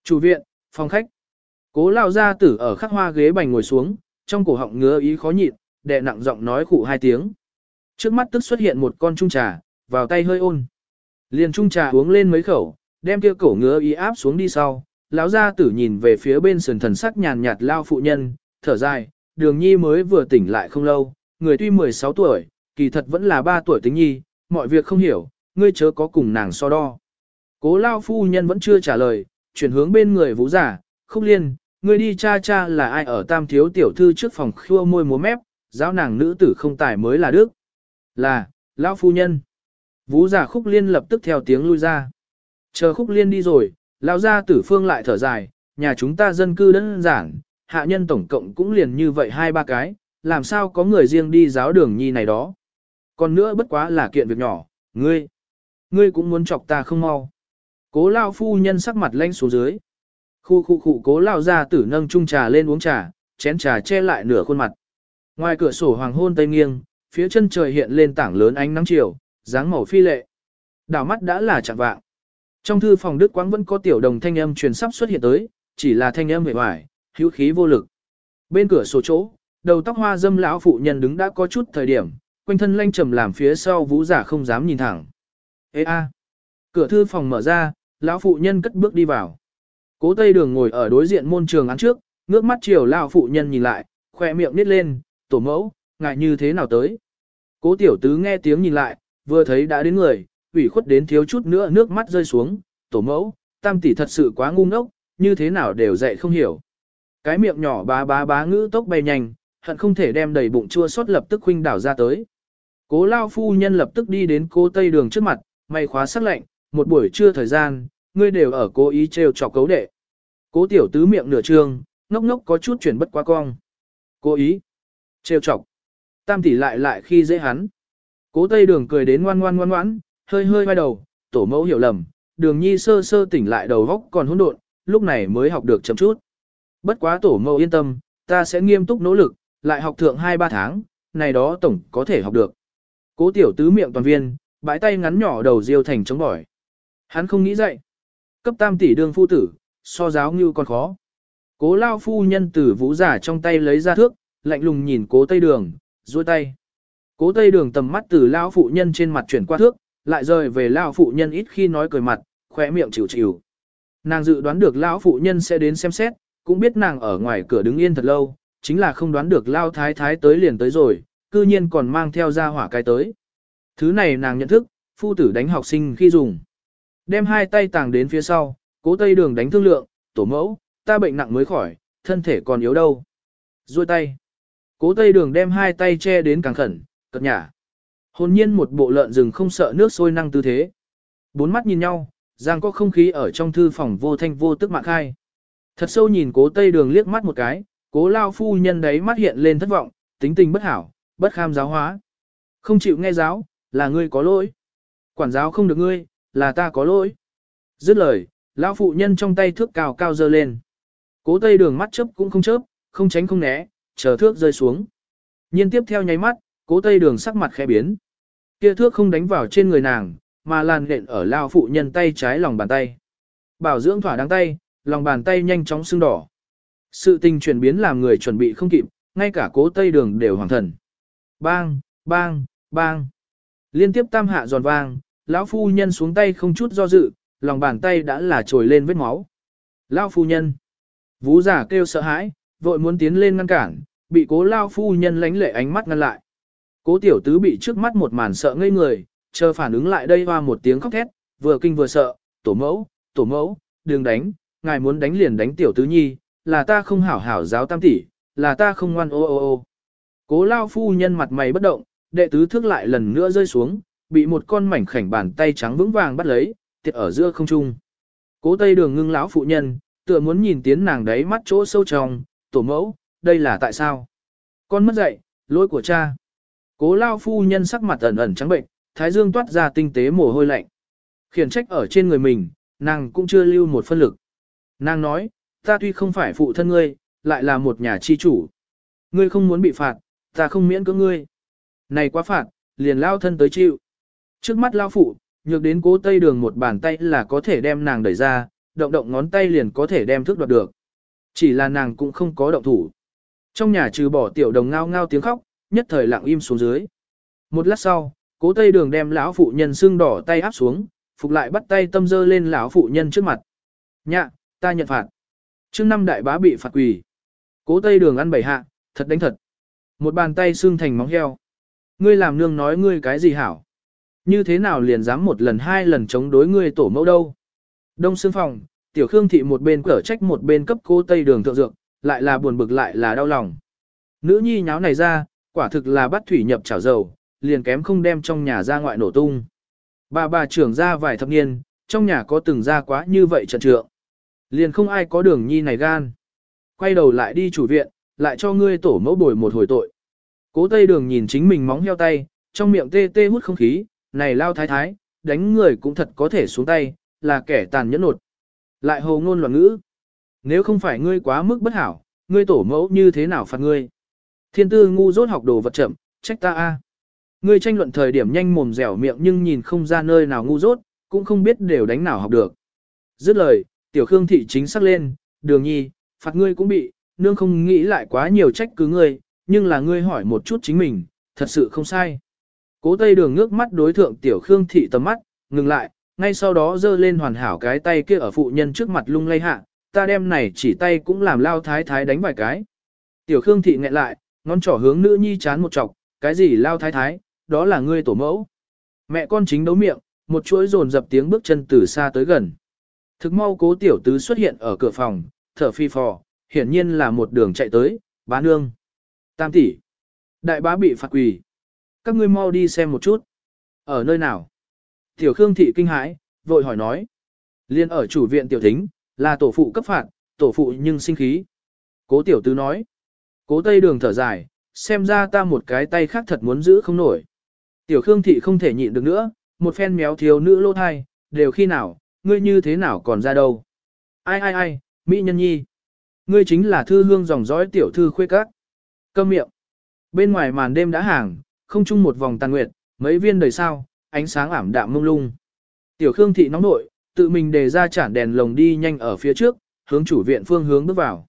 Chủ viện, phòng khách. Cố lao gia tử ở khắc hoa ghế bành ngồi xuống, trong cổ họng ngứa ý khó nhịn, đệ nặng giọng nói khụ hai tiếng. Trước mắt tức xuất hiện một con trung trà, vào tay hơi ôn. Liền trung trà uống lên mấy khẩu, đem kia cổ ngứa ý áp xuống đi sau. Lão gia tử nhìn về phía bên sườn thần sắc nhàn nhạt lao phụ nhân, thở dài, đường nhi mới vừa tỉnh lại không lâu, người tuy 16 tuổi, kỳ thật vẫn là 3 tuổi tính nhi, mọi việc không hiểu, ngươi chớ có cùng nàng so đo. Cố lao phu nhân vẫn chưa trả lời, chuyển hướng bên người vũ giả, khúc liên, ngươi đi cha cha là ai ở tam thiếu tiểu thư trước phòng khua môi múa mép, giáo nàng nữ tử không tài mới là đức. Là, lão phu nhân. Vũ giả khúc liên lập tức theo tiếng lui ra. Chờ khúc liên đi rồi, lão gia tử phương lại thở dài, nhà chúng ta dân cư đơn giản, hạ nhân tổng cộng cũng liền như vậy hai ba cái, làm sao có người riêng đi giáo đường nhi này đó. Còn nữa bất quá là kiện việc nhỏ, ngươi, ngươi cũng muốn chọc ta không mau. Cố lao phu nhân sắc mặt lanh xuống dưới. Khu khu khu cố lao ra tử nâng chung trà lên uống trà, chén trà che lại nửa khuôn mặt. Ngoài cửa sổ hoàng hôn tây nghiêng, phía chân trời hiện lên tảng lớn ánh nắng chiều, dáng màu phi lệ. Đảo mắt đã là chạng vạng. Trong thư phòng Đức Quang vẫn có tiểu đồng thanh âm truyền sắp xuất hiện tới, chỉ là thanh âm hề hoài, hữu khí vô lực. Bên cửa sổ chỗ, đầu tóc hoa dâm lão phụ nhân đứng đã có chút thời điểm, quanh thân lanh trầm làm phía sau vũ giả không dám nhìn thẳng. Ê a! Cửa thư phòng mở ra, lão phụ nhân cất bước đi vào. Cố Tây Đường ngồi ở đối diện môn trường án trước, ngước mắt chiều lão phụ nhân nhìn lại, khoe miệng nít lên, tổ mẫu, ngại như thế nào tới. Cố tiểu tứ nghe tiếng nhìn lại, vừa thấy đã đến người, ủy khuất đến thiếu chút nữa nước mắt rơi xuống, tổ mẫu, tam tỷ thật sự quá ngu ngốc, như thế nào đều dạy không hiểu. Cái miệng nhỏ bá bá bá ngữ tốc bay nhanh, hận không thể đem đầy bụng chua xót lập tức huynh đảo ra tới. Cố lao phu nhân lập tức đi đến cố tây đường trước mặt, mày khóa sắc lạnh, một buổi trưa thời gian, ngươi đều ở cố ý trêu chọc cấu đệ. Cố tiểu tứ miệng nửa trương, ngốc ngốc có chút chuyển bất quá cong. Cố ý. Trêu chọc. Tam tỷ lại lại khi dễ hắn. Cố tây đường cười đến ngoan ngoan ngoan ngoãn, hơi hơi vai đầu, tổ mẫu hiểu lầm, đường nhi sơ sơ tỉnh lại đầu góc còn hỗn độn, lúc này mới học được chậm chút. Bất quá tổ mẫu yên tâm, ta sẽ nghiêm túc nỗ lực, lại học thượng 2-3 tháng, này đó tổng có thể học được. Cố tiểu tứ miệng toàn viên, bãi tay ngắn nhỏ đầu diêu thành chống bỏi. Hắn không nghĩ dậy. Cấp tam tỷ đương phu tử, so giáo như còn khó. Cố lao phu nhân tử vũ giả trong tay lấy ra thước, lạnh lùng nhìn cố tây đường, duỗi tay. Cố tây đường tầm mắt từ lao phụ nhân trên mặt chuyển qua thước, lại rời về lão phụ nhân ít khi nói cười mặt, khóe miệng chịu chịu. Nàng dự đoán được lão phụ nhân sẽ đến xem xét, cũng biết nàng ở ngoài cửa đứng yên thật lâu, chính là không đoán được lao thái thái tới liền tới rồi, cư nhiên còn mang theo ra hỏa cái tới. Thứ này nàng nhận thức, phu tử đánh học sinh khi dùng. Đem hai tay tàng đến phía sau, cố tây đường đánh thương lượng, tổ mẫu, ta bệnh nặng mới khỏi, thân thể còn yếu đâu. Rồi tay. Cố tây đường đem hai tay che đến càng khẩn, cật nhả. Hồn nhiên một bộ lợn rừng không sợ nước sôi năng tư thế. Bốn mắt nhìn nhau, giang có không khí ở trong thư phòng vô thanh vô tức mạng khai. Thật sâu nhìn cố tây đường liếc mắt một cái, cố lao phu nhân đấy mắt hiện lên thất vọng, tính tình bất hảo, bất kham giáo hóa. Không chịu nghe giáo, là ngươi có lỗi. Quản giáo không được ngươi, là ta có lỗi. Dứt lời, lão phụ nhân trong tay thước cao cao dơ lên. Cố tây đường mắt chớp cũng không chớp, không tránh không né, chờ thước rơi xuống. Nhiên tiếp theo nháy mắt, cố tây đường sắc mặt khẽ biến. Kia thước không đánh vào trên người nàng, mà làn lện ở lao phụ nhân tay trái lòng bàn tay. Bảo dưỡng thỏa đáng tay, lòng bàn tay nhanh chóng sưng đỏ. Sự tình chuyển biến làm người chuẩn bị không kịp, ngay cả cố tây đường đều hoàng thần. Bang, bang, bang. Liên tiếp tam hạ giòn vang, lão phu nhân xuống tay không chút do dự, lòng bàn tay đã là trồi lên vết máu. Lão phu nhân. Vú giả kêu sợ hãi, vội muốn tiến lên ngăn cản, bị cố lao phu nhân lánh lệ ánh mắt ngăn lại. Cố tiểu tứ bị trước mắt một màn sợ ngây người, chờ phản ứng lại đây hoa một tiếng khóc thét, vừa kinh vừa sợ, tổ mẫu, tổ mẫu, đừng đánh, ngài muốn đánh liền đánh tiểu tứ nhi, là ta không hảo hảo giáo tam tỷ, là ta không ngoan ô ô ô. Cố lao phu nhân mặt mày bất động, đệ tứ thước lại lần nữa rơi xuống, bị một con mảnh khảnh bàn tay trắng vững vàng bắt lấy, tiệt ở giữa không trung. Cố tây đường ngưng lão phụ nhân, tựa muốn nhìn tiến nàng đấy mắt chỗ sâu trong, tổ mẫu, đây là tại sao? Con mất dạy, lỗi của cha. Cố lao phu nhân sắc mặt ẩn ẩn trắng bệnh, thái dương toát ra tinh tế mồ hôi lạnh. Khiển trách ở trên người mình, nàng cũng chưa lưu một phân lực. Nàng nói, ta tuy không phải phụ thân ngươi, lại là một nhà chi chủ. Ngươi không muốn bị phạt, ta không miễn cưỡng ngươi. Này quá phạt, liền lao thân tới chịu. Trước mắt lao phụ, nhược đến cố tây đường một bàn tay là có thể đem nàng đẩy ra, động động ngón tay liền có thể đem thức đoạt được. Chỉ là nàng cũng không có động thủ. Trong nhà trừ bỏ tiểu đồng ngao ngao tiếng khóc, nhất thời lặng im xuống dưới. Một lát sau, cố tây đường đem lão phụ nhân xương đỏ tay áp xuống, phục lại bắt tay tâm dơ lên lão phụ nhân trước mặt. Nhạ, ta nhận phạt. Trước năm đại bá bị phạt quỳ. Cố tây đường ăn bảy hạ, thật đánh thật. Một bàn tay xương thành móng heo. Ngươi làm nương nói ngươi cái gì hảo. Như thế nào liền dám một lần hai lần chống đối ngươi tổ mẫu đâu. Đông xương phòng, tiểu khương thị một bên cở trách một bên cấp cố tây đường thượng dược, lại là buồn bực lại là đau lòng. Nữ nhi nháo này ra, quả thực là bắt thủy nhập chảo dầu, liền kém không đem trong nhà ra ngoại nổ tung. Bà bà trưởng ra vài thập niên, trong nhà có từng ra quá như vậy trận trượng. Liền không ai có đường nhi này gan. Quay đầu lại đi chủ viện, lại cho ngươi tổ mẫu bồi một hồi tội. Cố tây đường nhìn chính mình móng heo tay, trong miệng tê tê hút không khí, này lao thái thái, đánh người cũng thật có thể xuống tay, là kẻ tàn nhẫn nột. Lại hồ ngôn loạn ngữ. Nếu không phải ngươi quá mức bất hảo, ngươi tổ mẫu như thế nào phạt ngươi? Thiên tư ngu dốt học đồ vật chậm, trách ta a. Ngươi tranh luận thời điểm nhanh mồm dẻo miệng nhưng nhìn không ra nơi nào ngu dốt, cũng không biết đều đánh nào học được. Dứt lời, tiểu khương thị chính sắc lên, đường nhi, phạt ngươi cũng bị, nương không nghĩ lại quá nhiều trách cứ ngươi, nhưng là ngươi hỏi một chút chính mình, thật sự không sai. Cố tây đường ngước mắt đối thượng tiểu khương thị tầm mắt, ngừng lại, ngay sau đó giơ lên hoàn hảo cái tay kia ở phụ nhân trước mặt lung lay hạ, ta đem này chỉ tay cũng làm lao thái thái đánh vài cái. Tiểu khương thị nghẹn lại, ngón trỏ hướng nữ nhi chán một chọc, cái gì lao thái thái, đó là ngươi tổ mẫu. Mẹ con chính đấu miệng, một chuỗi rồn dập tiếng bước chân từ xa tới gần. Thực mau cố tiểu tứ xuất hiện ở cửa phòng, thở phi phò, hiển nhiên là một đường chạy tới, bá nương. Tam tỷ. Đại bá bị phạt quỳ. Các ngươi mau đi xem một chút. Ở nơi nào? Tiểu Khương thị kinh hãi, vội hỏi nói. Liên ở chủ viện tiểu thính, là tổ phụ cấp phạt, tổ phụ nhưng sinh khí. Cố tiểu tứ nói. Cố tây đường thở dài, xem ra ta một cái tay khác thật muốn giữ không nổi. Tiểu Khương thị không thể nhịn được nữa, một phen méo thiếu nữ lô thai, đều khi nào, ngươi như thế nào còn ra đâu. Ai ai ai, Mỹ nhân nhi. Ngươi chính là thư hương dòng dõi tiểu thư khuê các. Câm miệng. Bên ngoài màn đêm đã hàng, không chung một vòng tàn nguyệt, mấy viên đầy sao, ánh sáng ảm đạm mông lung. Tiểu Khương thị nóng nội, tự mình đề ra chản đèn lồng đi nhanh ở phía trước, hướng chủ viện phương hướng bước vào.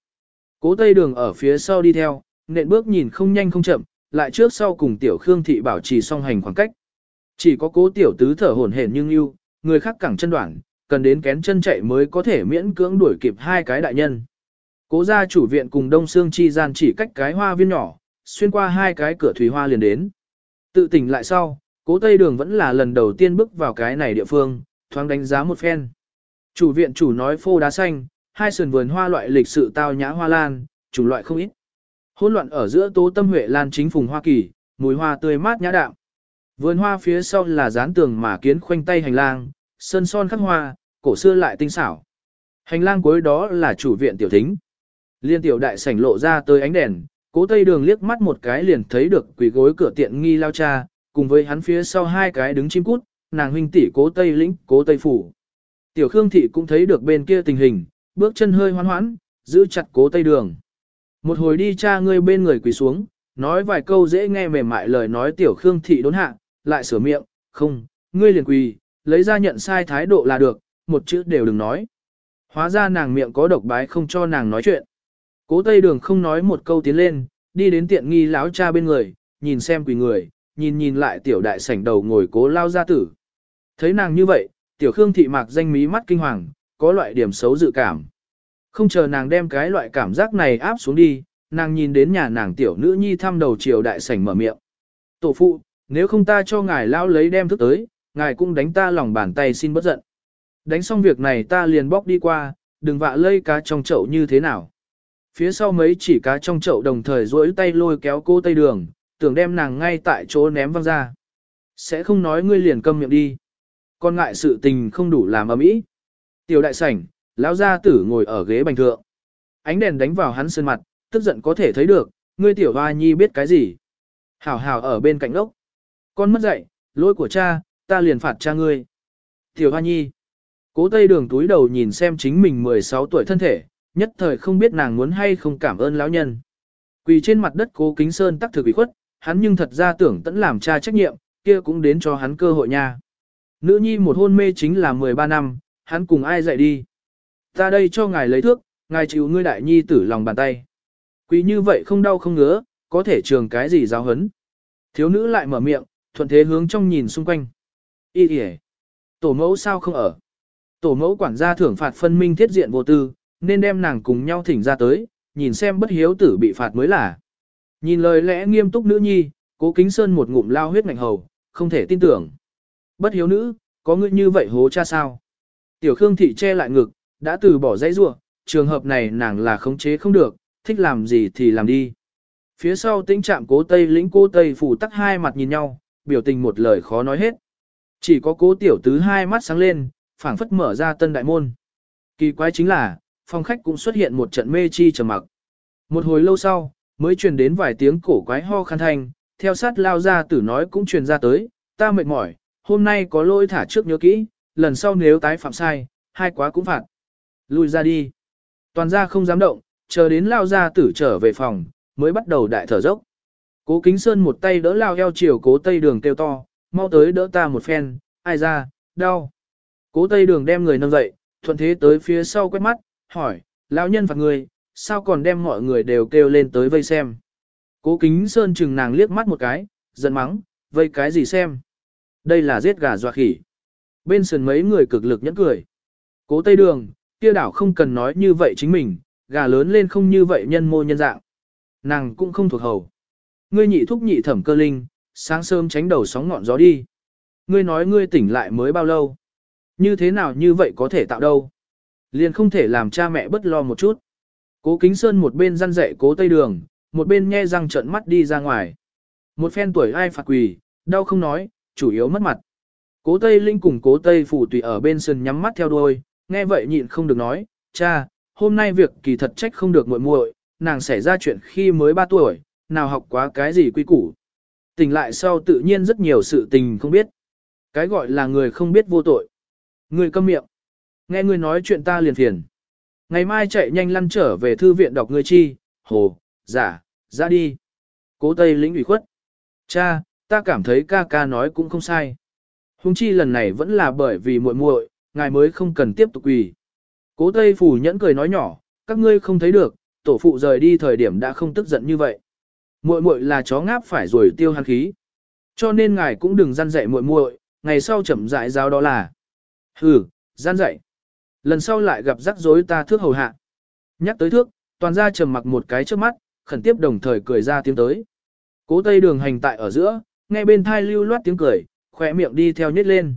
Cố Tây Đường ở phía sau đi theo, nện bước nhìn không nhanh không chậm, lại trước sau cùng Tiểu Khương thị bảo trì song hành khoảng cách. Chỉ có Cố Tiểu Tứ thở hổn hển nhưng ưu, người khác cẳng chân đoạn, cần đến kén chân chạy mới có thể miễn cưỡng đuổi kịp hai cái đại nhân. Cố gia chủ viện cùng Đông Sương chi gian chỉ cách cái hoa viên nhỏ, xuyên qua hai cái cửa thủy hoa liền đến. Tự tỉnh lại sau, cố Tây Đường vẫn là lần đầu tiên bước vào cái này địa phương, thoáng đánh giá một phen. Chủ viện chủ nói phô đá xanh, hai sườn vườn hoa loại lịch sự tao nhã hoa lan, chủng loại không ít. Hỗn loạn ở giữa tố tâm huệ lan chính phùng hoa kỳ, mùi hoa tươi mát nhã đạm. Vườn hoa phía sau là dán tường mà kiến khoanh tay hành lang, sơn son khắc hoa, cổ xưa lại tinh xảo. Hành lang cuối đó là chủ viện tiểu thính. Liên tiểu đại sảnh lộ ra tới ánh đèn, cố tây đường liếc mắt một cái liền thấy được quỷ gối cửa tiện nghi lao cha, cùng với hắn phía sau hai cái đứng chim cút, nàng huynh tỷ cố tây lĩnh, cố tây phủ. Tiểu Khương Thị cũng thấy được bên kia tình hình, bước chân hơi hoan hoãn, giữ chặt cố tây đường. Một hồi đi cha ngươi bên người quỳ xuống, nói vài câu dễ nghe mềm mại lời nói Tiểu Khương Thị đốn hạ, lại sửa miệng, không, ngươi liền quỳ, lấy ra nhận sai thái độ là được, một chữ đều đừng nói. Hóa ra nàng miệng có độc bái không cho nàng nói chuyện. Cố Tây Đường không nói một câu tiến lên, đi đến tiện nghi lão cha bên người, nhìn xem quỳ người, nhìn nhìn lại tiểu đại sảnh đầu ngồi cố lao gia tử. Thấy nàng như vậy, tiểu khương thị mạc danh mí mắt kinh hoàng, có loại điểm xấu dự cảm. Không chờ nàng đem cái loại cảm giác này áp xuống đi, nàng nhìn đến nhà nàng tiểu nữ nhi thăm đầu chiều đại sảnh mở miệng. Tổ phụ, nếu không ta cho ngài lao lấy đem thức tới, ngài cũng đánh ta lòng bàn tay xin bất giận. Đánh xong việc này ta liền bóc đi qua, đừng vạ lây cá trong chậu như thế nào. Phía sau mấy chỉ cá trong chậu đồng thời duỗi tay lôi kéo cô tây đường, tưởng đem nàng ngay tại chỗ ném văng ra. Sẽ không nói ngươi liền câm miệng đi. Con ngại sự tình không đủ làm ấm ý. Tiểu đại sảnh, lão gia tử ngồi ở ghế bành thượng. Ánh đèn đánh vào hắn sơn mặt, tức giận có thể thấy được, ngươi tiểu hoa nhi biết cái gì. Hảo hảo ở bên cạnh ốc. Con mất dạy, lỗi của cha, ta liền phạt cha ngươi. Tiểu hoa nhi. Cố tây đường túi đầu nhìn xem chính mình 16 tuổi thân thể, nhất thời không biết nàng muốn hay không cảm ơn lão nhân. Quỳ trên mặt đất cố kính sơn tắc thực bị khuất, hắn nhưng thật ra tưởng tẫn làm cha trách nhiệm, kia cũng đến cho hắn cơ hội nha. Nữ nhi một hôn mê chính là 13 năm, hắn cùng ai dạy đi. Ta đây cho ngài lấy thước, ngài chịu ngươi đại nhi tử lòng bàn tay. Quý như vậy không đau không ngứa, có thể trường cái gì giáo hấn. Thiếu nữ lại mở miệng, thuận thế hướng trong nhìn xung quanh. Ý ỉ Tổ mẫu sao không ở? Tổ mẫu quản gia thưởng phạt phân minh thiết diện vô tư, nên đem nàng cùng nhau thỉnh ra tới, nhìn xem bất hiếu tử bị phạt mới là. Nhìn lời lẽ nghiêm túc nữ nhi, cố kính sơn một ngụm lao huyết ngạnh hầu, không thể tin tưởng. Bất hiếu nữ, có ngươi như vậy hố cha sao? Tiểu Khương Thị che lại ngực, đã từ bỏ dãy rua, trường hợp này nàng là khống chế không được, thích làm gì thì làm đi. Phía sau tĩnh trạm cố Tây lĩnh cố Tây phủ tắc hai mặt nhìn nhau, biểu tình một lời khó nói hết. Chỉ có cố tiểu tứ hai mắt sáng lên, phảng phất mở ra tân đại môn. Kỳ quái chính là, phòng khách cũng xuất hiện một trận mê chi trầm mặc. Một hồi lâu sau, mới truyền đến vài tiếng cổ quái ho khăn thanh, theo sát lao ra tử nói cũng truyền ra tới, ta mệt mỏi, hôm nay có lỗi thả trước nhớ kỹ, lần sau nếu tái phạm sai, hai quá cũng phạt. Lui ra đi. Toàn gia không dám động, chờ đến lao ra tử trở về phòng, mới bắt đầu đại thở dốc. Cố kính sơn một tay đỡ lao eo chiều cố tây đường kêu to, mau tới đỡ ta một phen, ai ra, đau. Cố tây đường đem người nâng dậy, thuận thế tới phía sau quét mắt, hỏi, lão nhân phạt người, sao còn đem mọi người đều kêu lên tới vây xem. Cố kính sơn chừng nàng liếc mắt một cái, giận mắng, vây cái gì xem. Đây là giết gà dọa khỉ. Bên sườn mấy người cực lực nhẫn cười. Cố Tây Đường, kia đảo không cần nói như vậy chính mình, gà lớn lên không như vậy nhân mô nhân dạng. Nàng cũng không thuộc hầu. Ngươi nhị thúc nhị thẩm cơ linh, sáng sớm tránh đầu sóng ngọn gió đi. Ngươi nói ngươi tỉnh lại mới bao lâu? Như thế nào như vậy có thể tạo đâu? Liền không thể làm cha mẹ bất lo một chút. Cố Kính Sơn một bên răn dạy cố Tây Đường, một bên nhe răng trợn mắt đi ra ngoài. Một phen tuổi ai phạt quỳ, đau không nói, chủ yếu mất mặt. Cố Tây Linh cùng cố Tây Phủ tùy ở bên sân nhắm mắt theo đuôi, nghe vậy nhịn không được nói, cha, hôm nay việc kỳ thật trách không được muội muội, nàng xảy ra chuyện khi mới 3 tuổi, nào học quá cái gì quy củ. Tỉnh lại sau tự nhiên rất nhiều sự tình không biết. Cái gọi là người không biết vô tội. Người câm miệng. Nghe người nói chuyện ta liền phiền. Ngày mai chạy nhanh lăn trở về thư viện đọc người chi, hồ, giả, ra đi. Cố Tây lĩnh ủy khuất. Cha, ta cảm thấy ca ca nói cũng không sai. Hùng chi lần này vẫn là bởi vì muội muội, ngài mới không cần tiếp tục quỳ. Cố Tây Phủ nhẫn cười nói nhỏ, các ngươi không thấy được, tổ phụ rời đi thời điểm đã không tức giận như vậy. Muội muội là chó ngáp phải rồi tiêu hắn khí. Cho nên ngài cũng đừng gian dạy muội muội, ngày sau chậm rãi giáo đó là. Hừ, gian dạy. Lần sau lại gặp rắc rối ta thước hầu hạ. Nhắc tới thước, toàn gia trầm mặc một cái trước mắt, khẩn tiếp đồng thời cười ra tiếng tới. Cố tây đường hành tại ở giữa, nghe bên thai lưu loát tiếng cười, khỏe miệng đi theo nhét lên.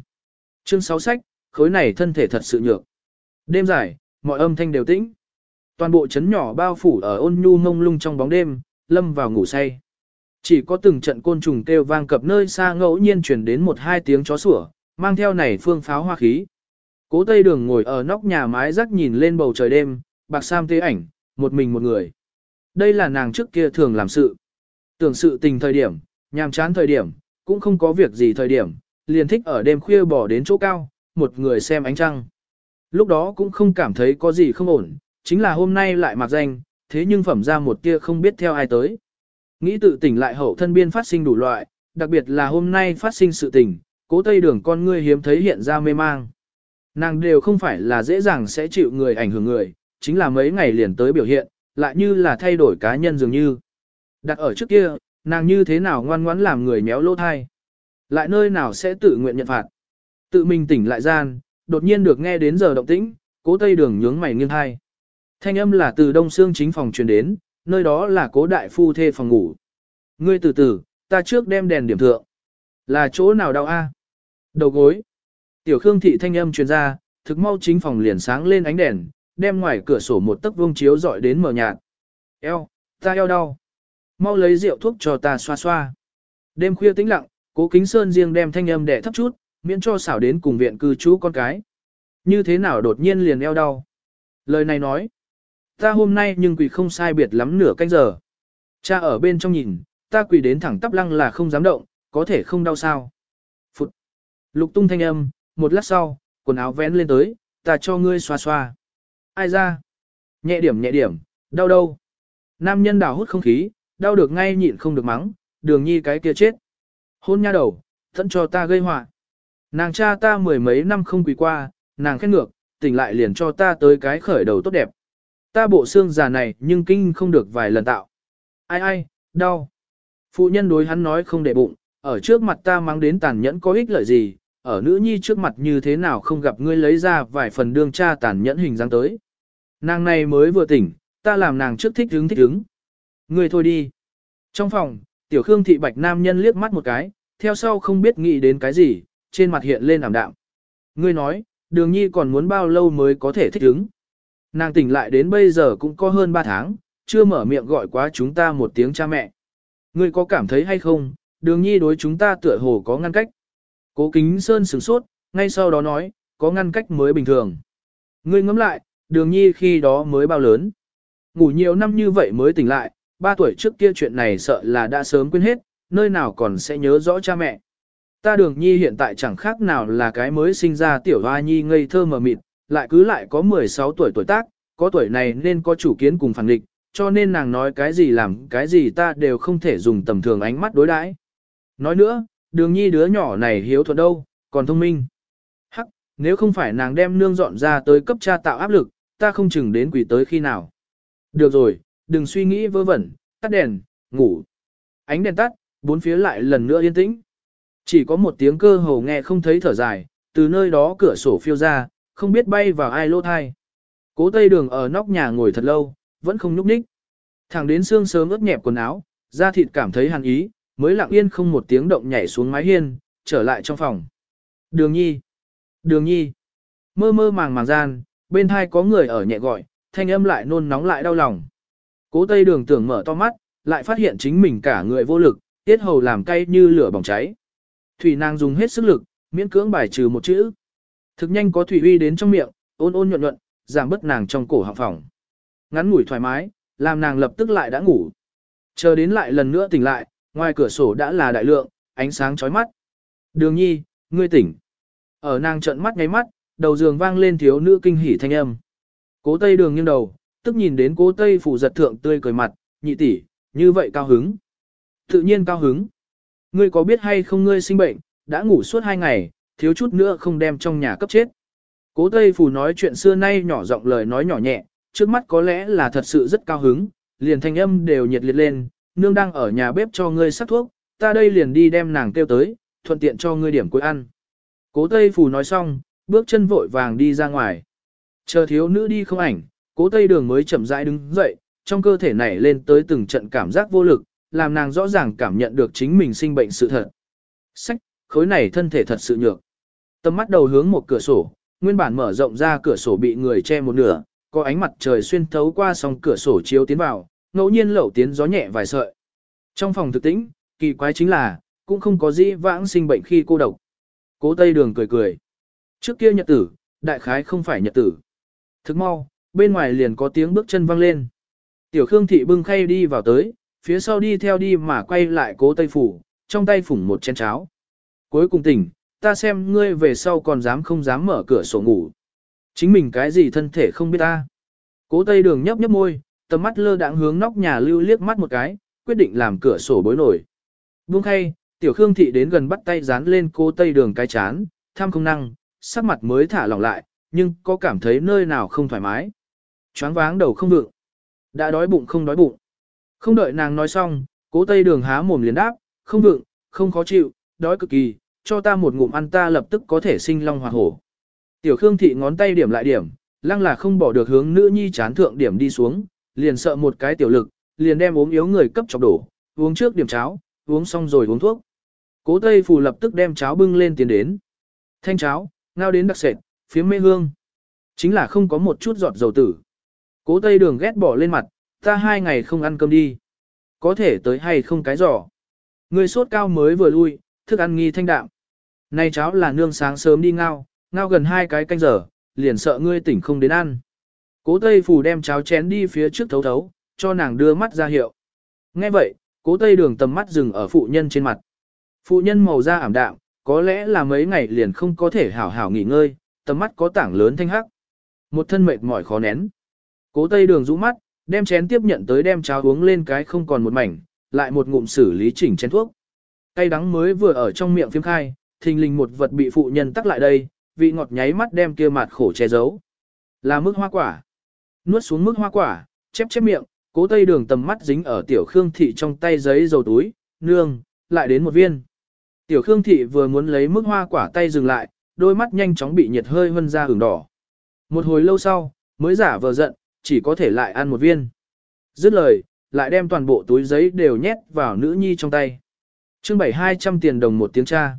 Chương 6 sách, khối này thân thể thật sự nhược. Đêm dài, mọi âm thanh đều tĩnh. Toàn bộ chấn nhỏ bao phủ ở ôn nhu ngông lung trong bóng đêm, lâm vào ngủ say. Chỉ có từng trận côn trùng kêu vang cập nơi xa ngẫu nhiên truyền đến một hai tiếng chó sủa, mang theo này phương pháo hoa khí. Cố Tây Đường ngồi ở nóc nhà mái rắc nhìn lên bầu trời đêm, bạc sam tê ảnh, một mình một người. Đây là nàng trước kia thường làm sự. Tưởng sự tình thời điểm, nhàm chán thời điểm, cũng không có việc gì thời điểm, liền thích ở đêm khuya bỏ đến chỗ cao, một người xem ánh trăng. Lúc đó cũng không cảm thấy có gì không ổn, chính là hôm nay lại mặc danh, thế nhưng phẩm ra một tia không biết theo ai tới. Nghĩ tự tỉnh lại hậu thân biên phát sinh đủ loại, đặc biệt là hôm nay phát sinh sự tình, cố tây đường con ngươi hiếm thấy hiện ra mê mang. Nàng đều không phải là dễ dàng sẽ chịu người ảnh hưởng người, chính là mấy ngày liền tới biểu hiện, lại như là thay đổi cá nhân dường như. Đặt ở trước kia, nàng như thế nào ngoan ngoãn làm người méo lỗ thai. Lại nơi nào sẽ tự nguyện nhận phạt. Tự mình tỉnh lại gian, đột nhiên được nghe đến giờ động tĩnh, cố tây đường nhướng mày nghiêng hai. Thanh âm là từ đông xương chính phòng truyền đến, nơi đó là cố đại phu thê phòng ngủ. Ngươi từ từ, ta trước đem đèn điểm thượng. Là chỗ nào đau a? Đầu gối. Tiểu Khương thị thanh âm truyền ra, thực mau chính phòng liền sáng lên ánh đèn, đem ngoài cửa sổ một tấc vuông chiếu dọi đến mờ nhạt. Eo, ta eo đau. Mau lấy rượu thuốc cho ta xoa xoa. Đêm khuya tĩnh lặng, cố kính sơn riêng đem thanh âm đẻ thấp chút, miễn cho xảo đến cùng viện cư trú con cái. Như thế nào đột nhiên liền eo đau. Lời này nói, ta hôm nay nhưng quỳ không sai biệt lắm nửa canh giờ. Cha ở bên trong nhìn, ta quỳ đến thẳng tắp lăng là không dám động, có thể không đau sao. Phụt. Lục tung thanh âm, một lát sau, quần áo vén lên tới, ta cho ngươi xoa xoa. Ai ra? Nhẹ điểm nhẹ điểm, đau đâu? Nam nhân đào hút không khí, đau được ngay nhịn không được mắng, đường nhi cái kia chết. Hôn nha đầu, thẫn cho ta gây họa. Nàng cha ta mười mấy năm không quỳ qua, nàng khét ngược, tỉnh lại liền cho ta tới cái khởi đầu tốt đẹp. Ta bộ xương già này nhưng kinh không được vài lần tạo. Ai ai, đau. Phụ nhân đối hắn nói không để bụng, ở trước mặt ta mang đến tàn nhẫn có ích lợi gì, ở nữ nhi trước mặt như thế nào không gặp ngươi lấy ra vài phần đương cha tàn nhẫn hình dáng tới. Nàng này mới vừa tỉnh, ta làm nàng trước thích hứng thích hứng. Ngươi thôi đi. Trong phòng, tiểu khương thị bạch nam nhân liếc mắt một cái, theo sau không biết nghĩ đến cái gì, trên mặt hiện lên ảm đạm. Ngươi nói, đường nhi còn muốn bao lâu mới có thể thích ứng. Nàng tỉnh lại đến bây giờ cũng có hơn 3 tháng, chưa mở miệng gọi quá chúng ta một tiếng cha mẹ. Ngươi có cảm thấy hay không, đường nhi đối chúng ta tựa hồ có ngăn cách. Cố kính sơn sửng sốt, ngay sau đó nói, có ngăn cách mới bình thường. Ngươi ngẫm lại, đường nhi khi đó mới bao lớn. Ngủ nhiều năm như vậy mới tỉnh lại, Ba tuổi trước kia chuyện này sợ là đã sớm quên hết, nơi nào còn sẽ nhớ rõ cha mẹ. Ta đường nhi hiện tại chẳng khác nào là cái mới sinh ra tiểu hoa nhi ngây thơ mờ mịt, lại cứ lại có 16 tuổi tuổi tác, có tuổi này nên có chủ kiến cùng phản định, cho nên nàng nói cái gì làm cái gì ta đều không thể dùng tầm thường ánh mắt đối đãi. Nói nữa, đường nhi đứa nhỏ này hiếu thuận đâu, còn thông minh. Hắc, nếu không phải nàng đem nương dọn ra tới cấp cha tạo áp lực, ta không chừng đến quỷ tới khi nào. Được rồi, đừng suy nghĩ vơ vẩn, tắt đèn, ngủ. Ánh đèn tắt, bốn phía lại lần nữa yên tĩnh. Chỉ có một tiếng cơ hồ nghe không thấy thở dài, từ nơi đó cửa sổ phiêu ra, không biết bay vào ai lô thai. Cố tây đường ở nóc nhà ngồi thật lâu, vẫn không nhúc nhích. Thẳng đến xương sớm ướt nhẹp quần áo, da thịt cảm thấy hàn ý, mới lặng yên không một tiếng động nhảy xuống mái hiên, trở lại trong phòng. Đường nhi! Đường nhi! Mơ mơ màng màng gian, bên thai có người ở nhẹ gọi, thanh âm lại nôn nóng lại đau lòng. Cố tây đường tưởng mở to mắt, lại phát hiện chính mình cả người vô lực, tiết hầu làm cay như lửa bỏng cháy. Thủy nàng dùng hết sức lực, miễn cưỡng bài trừ một chữ. Thực nhanh có thủy uy đến trong miệng, ôn ôn nhuận nhuận, giảm bớt nàng trong cổ họng phòng. Ngắn ngủi thoải mái, làm nàng lập tức lại đã ngủ. Chờ đến lại lần nữa tỉnh lại, ngoài cửa sổ đã là đại lượng, ánh sáng chói mắt. Đường nhi, ngươi tỉnh. Ở nàng trận mắt ngáy mắt, đầu giường vang lên thiếu nữ kinh hỉ thanh âm. Cố tây đường nghiêng đầu, tức nhìn đến cố tây phủ giật thượng tươi cười mặt, nhị tỷ, như vậy cao hứng. Tự nhiên cao hứng. Ngươi có biết hay không ngươi sinh bệnh, đã ngủ suốt hai ngày, thiếu chút nữa không đem trong nhà cấp chết. Cố Tây phủ nói chuyện xưa nay nhỏ giọng lời nói nhỏ nhẹ, trước mắt có lẽ là thật sự rất cao hứng, liền thanh âm đều nhiệt liệt lên, nương đang ở nhà bếp cho ngươi sắc thuốc, ta đây liền đi đem nàng kêu tới, thuận tiện cho ngươi điểm cuối ăn. Cố Tây Phù nói xong, bước chân vội vàng đi ra ngoài. Chờ thiếu nữ đi không ảnh, cố Tây Đường mới chậm rãi đứng dậy, trong cơ thể nảy lên tới từng trận cảm giác vô lực, làm nàng rõ ràng cảm nhận được chính mình sinh bệnh sự thật. Sách, khối này thân thể thật sự nhược. Tầm mắt đầu hướng một cửa sổ, nguyên bản mở rộng ra cửa sổ bị người che một nửa, có ánh mặt trời xuyên thấu qua song cửa sổ chiếu tiến vào, ngẫu nhiên lẩu tiến gió nhẹ vài sợi. Trong phòng thực tĩnh, kỳ quái chính là, cũng không có gì vãng sinh bệnh khi cô độc. Cố Tây Đường cười cười. Trước kia nhật tử, đại khái không phải nhật tử. Thức mau, bên ngoài liền có tiếng bước chân vang lên. Tiểu Khương Thị bưng khay đi vào tới, phía sau đi theo đi mà quay lại cố Tây Phủ, trong tay phủng một chén cháo. Cuối cùng tỉnh, ta xem ngươi về sau còn dám không dám mở cửa sổ ngủ. Chính mình cái gì thân thể không biết ta. Cố Tây Đường nhấp nhấp môi, tầm mắt lơ đãng hướng nóc nhà lưu liếc mắt một cái, quyết định làm cửa sổ bối nổi. Buông khay, Tiểu Khương Thị đến gần bắt tay dán lên cố Tây Đường cái chán, tham không năng, sắc mặt mới thả lỏng lại, nhưng có cảm thấy nơi nào không thoải mái. Choáng váng đầu không vượng. Đã đói bụng không đói bụng. Không đợi nàng nói xong, cố Tây Đường há mồm liền đáp, không vượng, không khó chịu, đói cực kỳ, cho ta một ngụm ăn ta lập tức có thể sinh long hoạt hổ. Tiểu Khương Thị ngón tay điểm lại điểm, lăng là không bỏ được hướng nữ nhi chán thượng điểm đi xuống, liền sợ một cái tiểu lực, liền đem ốm yếu người cấp chọc đổ, uống trước điểm cháo, uống xong rồi uống thuốc. Cố Tây Phù lập tức đem cháo bưng lên tiến đến. Thanh cháo, ngao đến đặc sệt, phía mê hương. Chính là không có một chút giọt dầu tử. Cố Tây Đường ghét bỏ lên mặt, ta hai ngày không ăn cơm đi. Có thể tới hay không cái giỏ. Người sốt cao mới vừa lui, thức ăn nghi thanh đạm. Nay cháo là nương sáng sớm đi ngao, ngao gần hai cái canh giờ, liền sợ ngươi tỉnh không đến ăn. Cố Tây phủ đem cháo chén đi phía trước thấu thấu, cho nàng đưa mắt ra hiệu. Nghe vậy, cố Tây Đường tầm mắt dừng ở phụ nhân trên mặt. Phụ nhân màu da ảm đạm, có lẽ là mấy ngày liền không có thể hảo hảo nghỉ ngơi, tầm mắt có tảng lớn thanh hắc. Một thân mệt mỏi khó nén. Cố Tây Đường rũ mắt, đem chén tiếp nhận tới đem cháo uống lên cái không còn một mảnh, lại một ngụm xử lý chỉnh chén thuốc. Cây đắng mới vừa ở trong miệng phiếm khai, thình lình một vật bị phụ nhân tắc lại đây, vị ngọt nháy mắt đem kia mặt khổ che giấu. Là mức hoa quả. Nuốt xuống mức hoa quả, chép chép miệng, cố tây đường tầm mắt dính ở tiểu khương thị trong tay giấy dầu túi, nương, lại đến một viên. Tiểu khương thị vừa muốn lấy mức hoa quả tay dừng lại, đôi mắt nhanh chóng bị nhiệt hơi hơn ra hưởng đỏ. Một hồi lâu sau, mới giả vờ giận, chỉ có thể lại ăn một viên. Dứt lời, lại đem toàn bộ túi giấy đều nhét vào nữ nhi trong tay. Trưng bảy hai trăm tiền đồng một tiếng cha.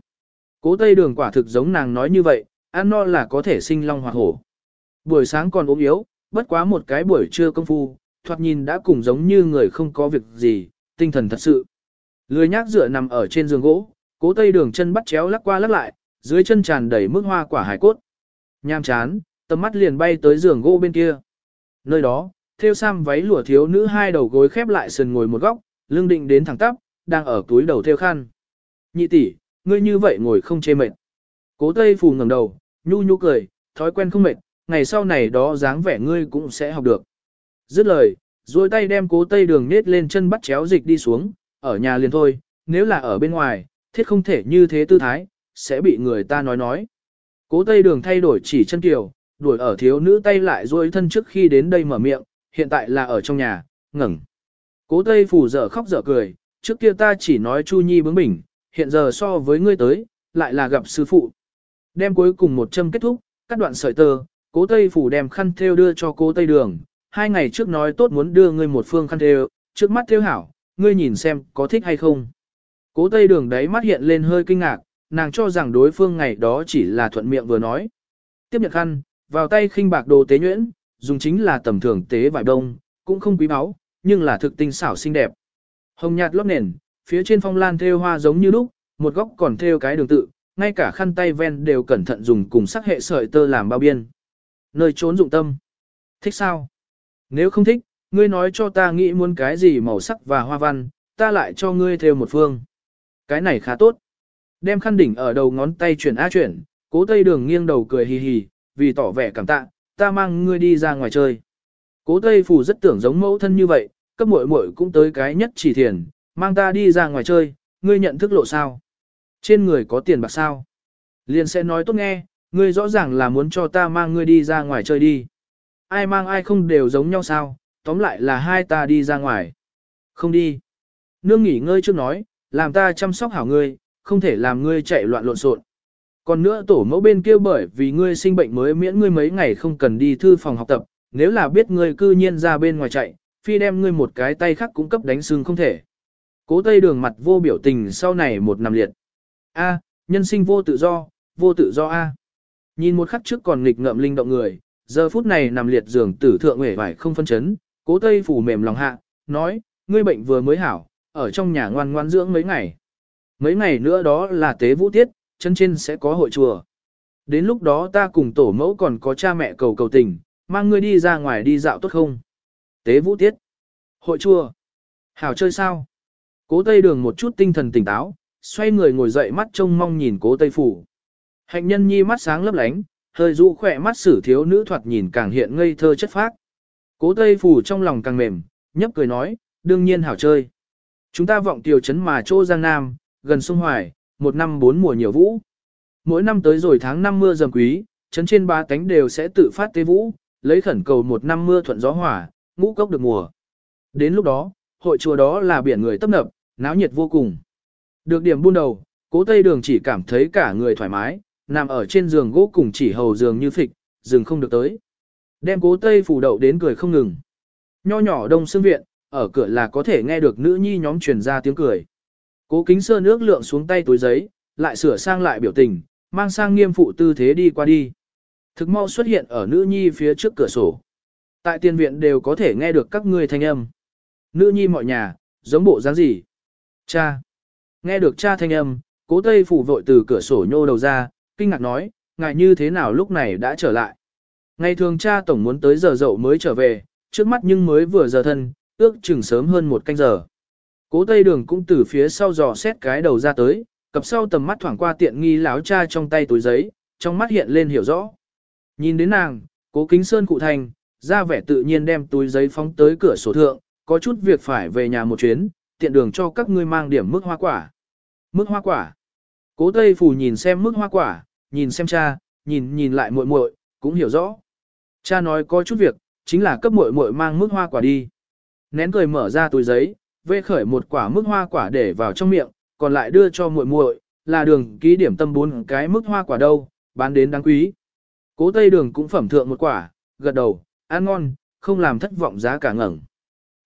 Cố tây đường quả thực giống nàng nói như vậy, ăn no là có thể sinh long hoặc hổ. Buổi sáng còn ốm yếu, bất quá một cái buổi trưa công phu, thoạt nhìn đã cùng giống như người không có việc gì, tinh thần thật sự. Lười nhác dựa nằm ở trên giường gỗ, cố tây đường chân bắt chéo lắc qua lắc lại, dưới chân tràn đầy mức hoa quả hải cốt. Nham chán, tầm mắt liền bay tới giường gỗ bên kia. Nơi đó, theo sam váy lụa thiếu nữ hai đầu gối khép lại sườn ngồi một góc, lưng định đến thẳng tắp, đang ở túi đầu theo khăn. Nhị tỷ, ngươi như vậy ngồi không chê mệt. Cố Tây Phù ngẩng đầu, nhu nhu cười, thói quen không mệt, ngày sau này đó dáng vẻ ngươi cũng sẽ học được. Dứt lời, duỗi tay đem cố Tây đường nết lên chân bắt chéo dịch đi xuống, ở nhà liền thôi, nếu là ở bên ngoài, thiết không thể như thế tư thái, sẽ bị người ta nói nói. Cố Tây đường thay đổi chỉ chân kiều, đuổi ở thiếu nữ tay lại duỗi thân trước khi đến đây mở miệng, hiện tại là ở trong nhà, ngẩng. Cố Tây Phủ dở khóc dở cười, trước kia ta chỉ nói Chu Nhi bướng bỉnh, hiện giờ so với ngươi tới, lại là gặp sư phụ. Đem cuối cùng một châm kết thúc, cắt đoạn sợi tơ, cố Tây Phủ đem khăn thêu đưa cho cố Tây Đường. Hai ngày trước nói tốt muốn đưa ngươi một phương khăn thêu, trước mắt thêu hảo, ngươi nhìn xem có thích hay không. Cố Tây Đường đấy mắt hiện lên hơi kinh ngạc, nàng cho rằng đối phương ngày đó chỉ là thuận miệng vừa nói. Tiếp nhận khăn, vào tay khinh bạc đồ tế nhuyễn, dùng chính là tầm thường tế vải đông, cũng không quý báu, nhưng là thực tinh xảo xinh đẹp. Hồng nhạt lót nền, phía trên phong lan thêu hoa giống như lúc, một góc còn thêu cái đường tự, ngay cả khăn tay ven đều cẩn thận dùng cùng sắc hệ sợi tơ làm bao biên. Nơi trốn dụng tâm. Thích sao? Nếu không thích, ngươi nói cho ta nghĩ muốn cái gì màu sắc và hoa văn, ta lại cho ngươi thêu một phương. Cái này khá tốt. Đem khăn đỉnh ở đầu ngón tay chuyển a chuyển, cố tây đường nghiêng đầu cười hì hì, vì tỏ vẻ cảm tạ, ta mang ngươi đi ra ngoài chơi. Cố tây phủ rất tưởng giống mẫu thân như vậy, cấp muội muội cũng tới cái nhất chỉ thiền, mang ta đi ra ngoài chơi, ngươi nhận thức lộ sao? Trên người có tiền bạc sao? Liền sẽ nói tốt nghe, ngươi rõ ràng là muốn cho ta mang ngươi đi ra ngoài chơi đi. Ai mang ai không đều giống nhau sao, tóm lại là hai ta đi ra ngoài. Không đi. Nương nghỉ ngơi trước nói, làm ta chăm sóc hảo ngươi, không thể làm ngươi chạy loạn lộn xộn. Còn nữa tổ mẫu bên kia bởi vì ngươi sinh bệnh mới miễn ngươi mấy ngày không cần đi thư phòng học tập, nếu là biết ngươi cư nhiên ra bên ngoài chạy, phi đem ngươi một cái tay khác cũng cấp đánh xương không thể. Cố tây đường mặt vô biểu tình sau này một nằm liệt. A, nhân sinh vô tự do, vô tự do A. Nhìn một khắc trước còn nghịch ngợm linh động người, giờ phút này nằm liệt giường tử thượng uể vải không phân chấn, cố tây phủ mềm lòng hạ, nói, ngươi bệnh vừa mới hảo, ở trong nhà ngoan ngoan dưỡng mấy ngày. Mấy ngày nữa đó là tế vũ tiết, chân trên sẽ có hội chùa. Đến lúc đó ta cùng tổ mẫu còn có cha mẹ cầu cầu tình, mang ngươi đi ra ngoài đi dạo tốt không? Tế vũ tiết. Hội chùa. Hảo chơi sao? Cố Tây Đường một chút tinh thần tỉnh táo, xoay người ngồi dậy mắt trông mong nhìn cố Tây Phủ. Hạnh nhân nhi mắt sáng lấp lánh, hơi dụ khỏe mắt sử thiếu nữ thoạt nhìn càng hiện ngây thơ chất phác. Cố Tây Phủ trong lòng càng mềm, nhấp cười nói, đương nhiên hảo chơi. Chúng ta vọng tiểu trấn mà chỗ Giang Nam, gần sông Hoài, một năm bốn mùa nhiều vũ. Mỗi năm tới rồi tháng năm mưa dầm quý, chấn trên ba cánh đều sẽ tự phát tế vũ, lấy khẩn cầu một năm mưa thuận gió hỏa, ngũ cốc được mùa. Đến lúc đó, hội chùa đó là biển người tấp nập, náo nhiệt vô cùng. Được điểm buôn đầu, cố tây đường chỉ cảm thấy cả người thoải mái, nằm ở trên giường gỗ cùng chỉ hầu giường như phịch, giường không được tới. Đem cố tây phủ đậu đến cười không ngừng. Nho nhỏ đông xương viện, ở cửa là có thể nghe được nữ nhi nhóm truyền ra tiếng cười. Cố kính sơ nước lượng xuống tay túi giấy, lại sửa sang lại biểu tình, mang sang nghiêm phụ tư thế đi qua đi. Thực mau xuất hiện ở nữ nhi phía trước cửa sổ. Tại tiền viện đều có thể nghe được các người thanh âm. Nữ nhi mọi nhà, giống bộ dáng gì? Cha. Nghe được cha thanh âm, cố tây phủ vội từ cửa sổ nhô đầu ra, kinh ngạc nói, ngài như thế nào lúc này đã trở lại. Ngày thường cha tổng muốn tới giờ dậu mới trở về, trước mắt nhưng mới vừa giờ thân, ước chừng sớm hơn một canh giờ. Cố tây đường cũng từ phía sau dò xét cái đầu ra tới, cặp sau tầm mắt thoảng qua tiện nghi láo cha trong tay túi giấy, trong mắt hiện lên hiểu rõ. Nhìn đến nàng, cố kính sơn cụ thành, ra vẻ tự nhiên đem túi giấy phóng tới cửa sổ thượng, có chút việc phải về nhà một chuyến, tiện đường cho các ngươi mang điểm mức hoa quả. Mức hoa quả. Cố Tây Phủ nhìn xem mức hoa quả, nhìn xem cha, nhìn nhìn lại muội muội, cũng hiểu rõ. Cha nói có chút việc, chính là cấp muội muội mang mức hoa quả đi. Nén cười mở ra túi giấy, vê khởi một quả mức hoa quả để vào trong miệng, còn lại đưa cho muội muội, là đường ký điểm tâm bốn cái mức hoa quả đâu, bán đến đáng quý. Cố Tây Đường cũng phẩm thượng một quả, gật đầu, ăn ngon, không làm thất vọng giá cả ngẩng.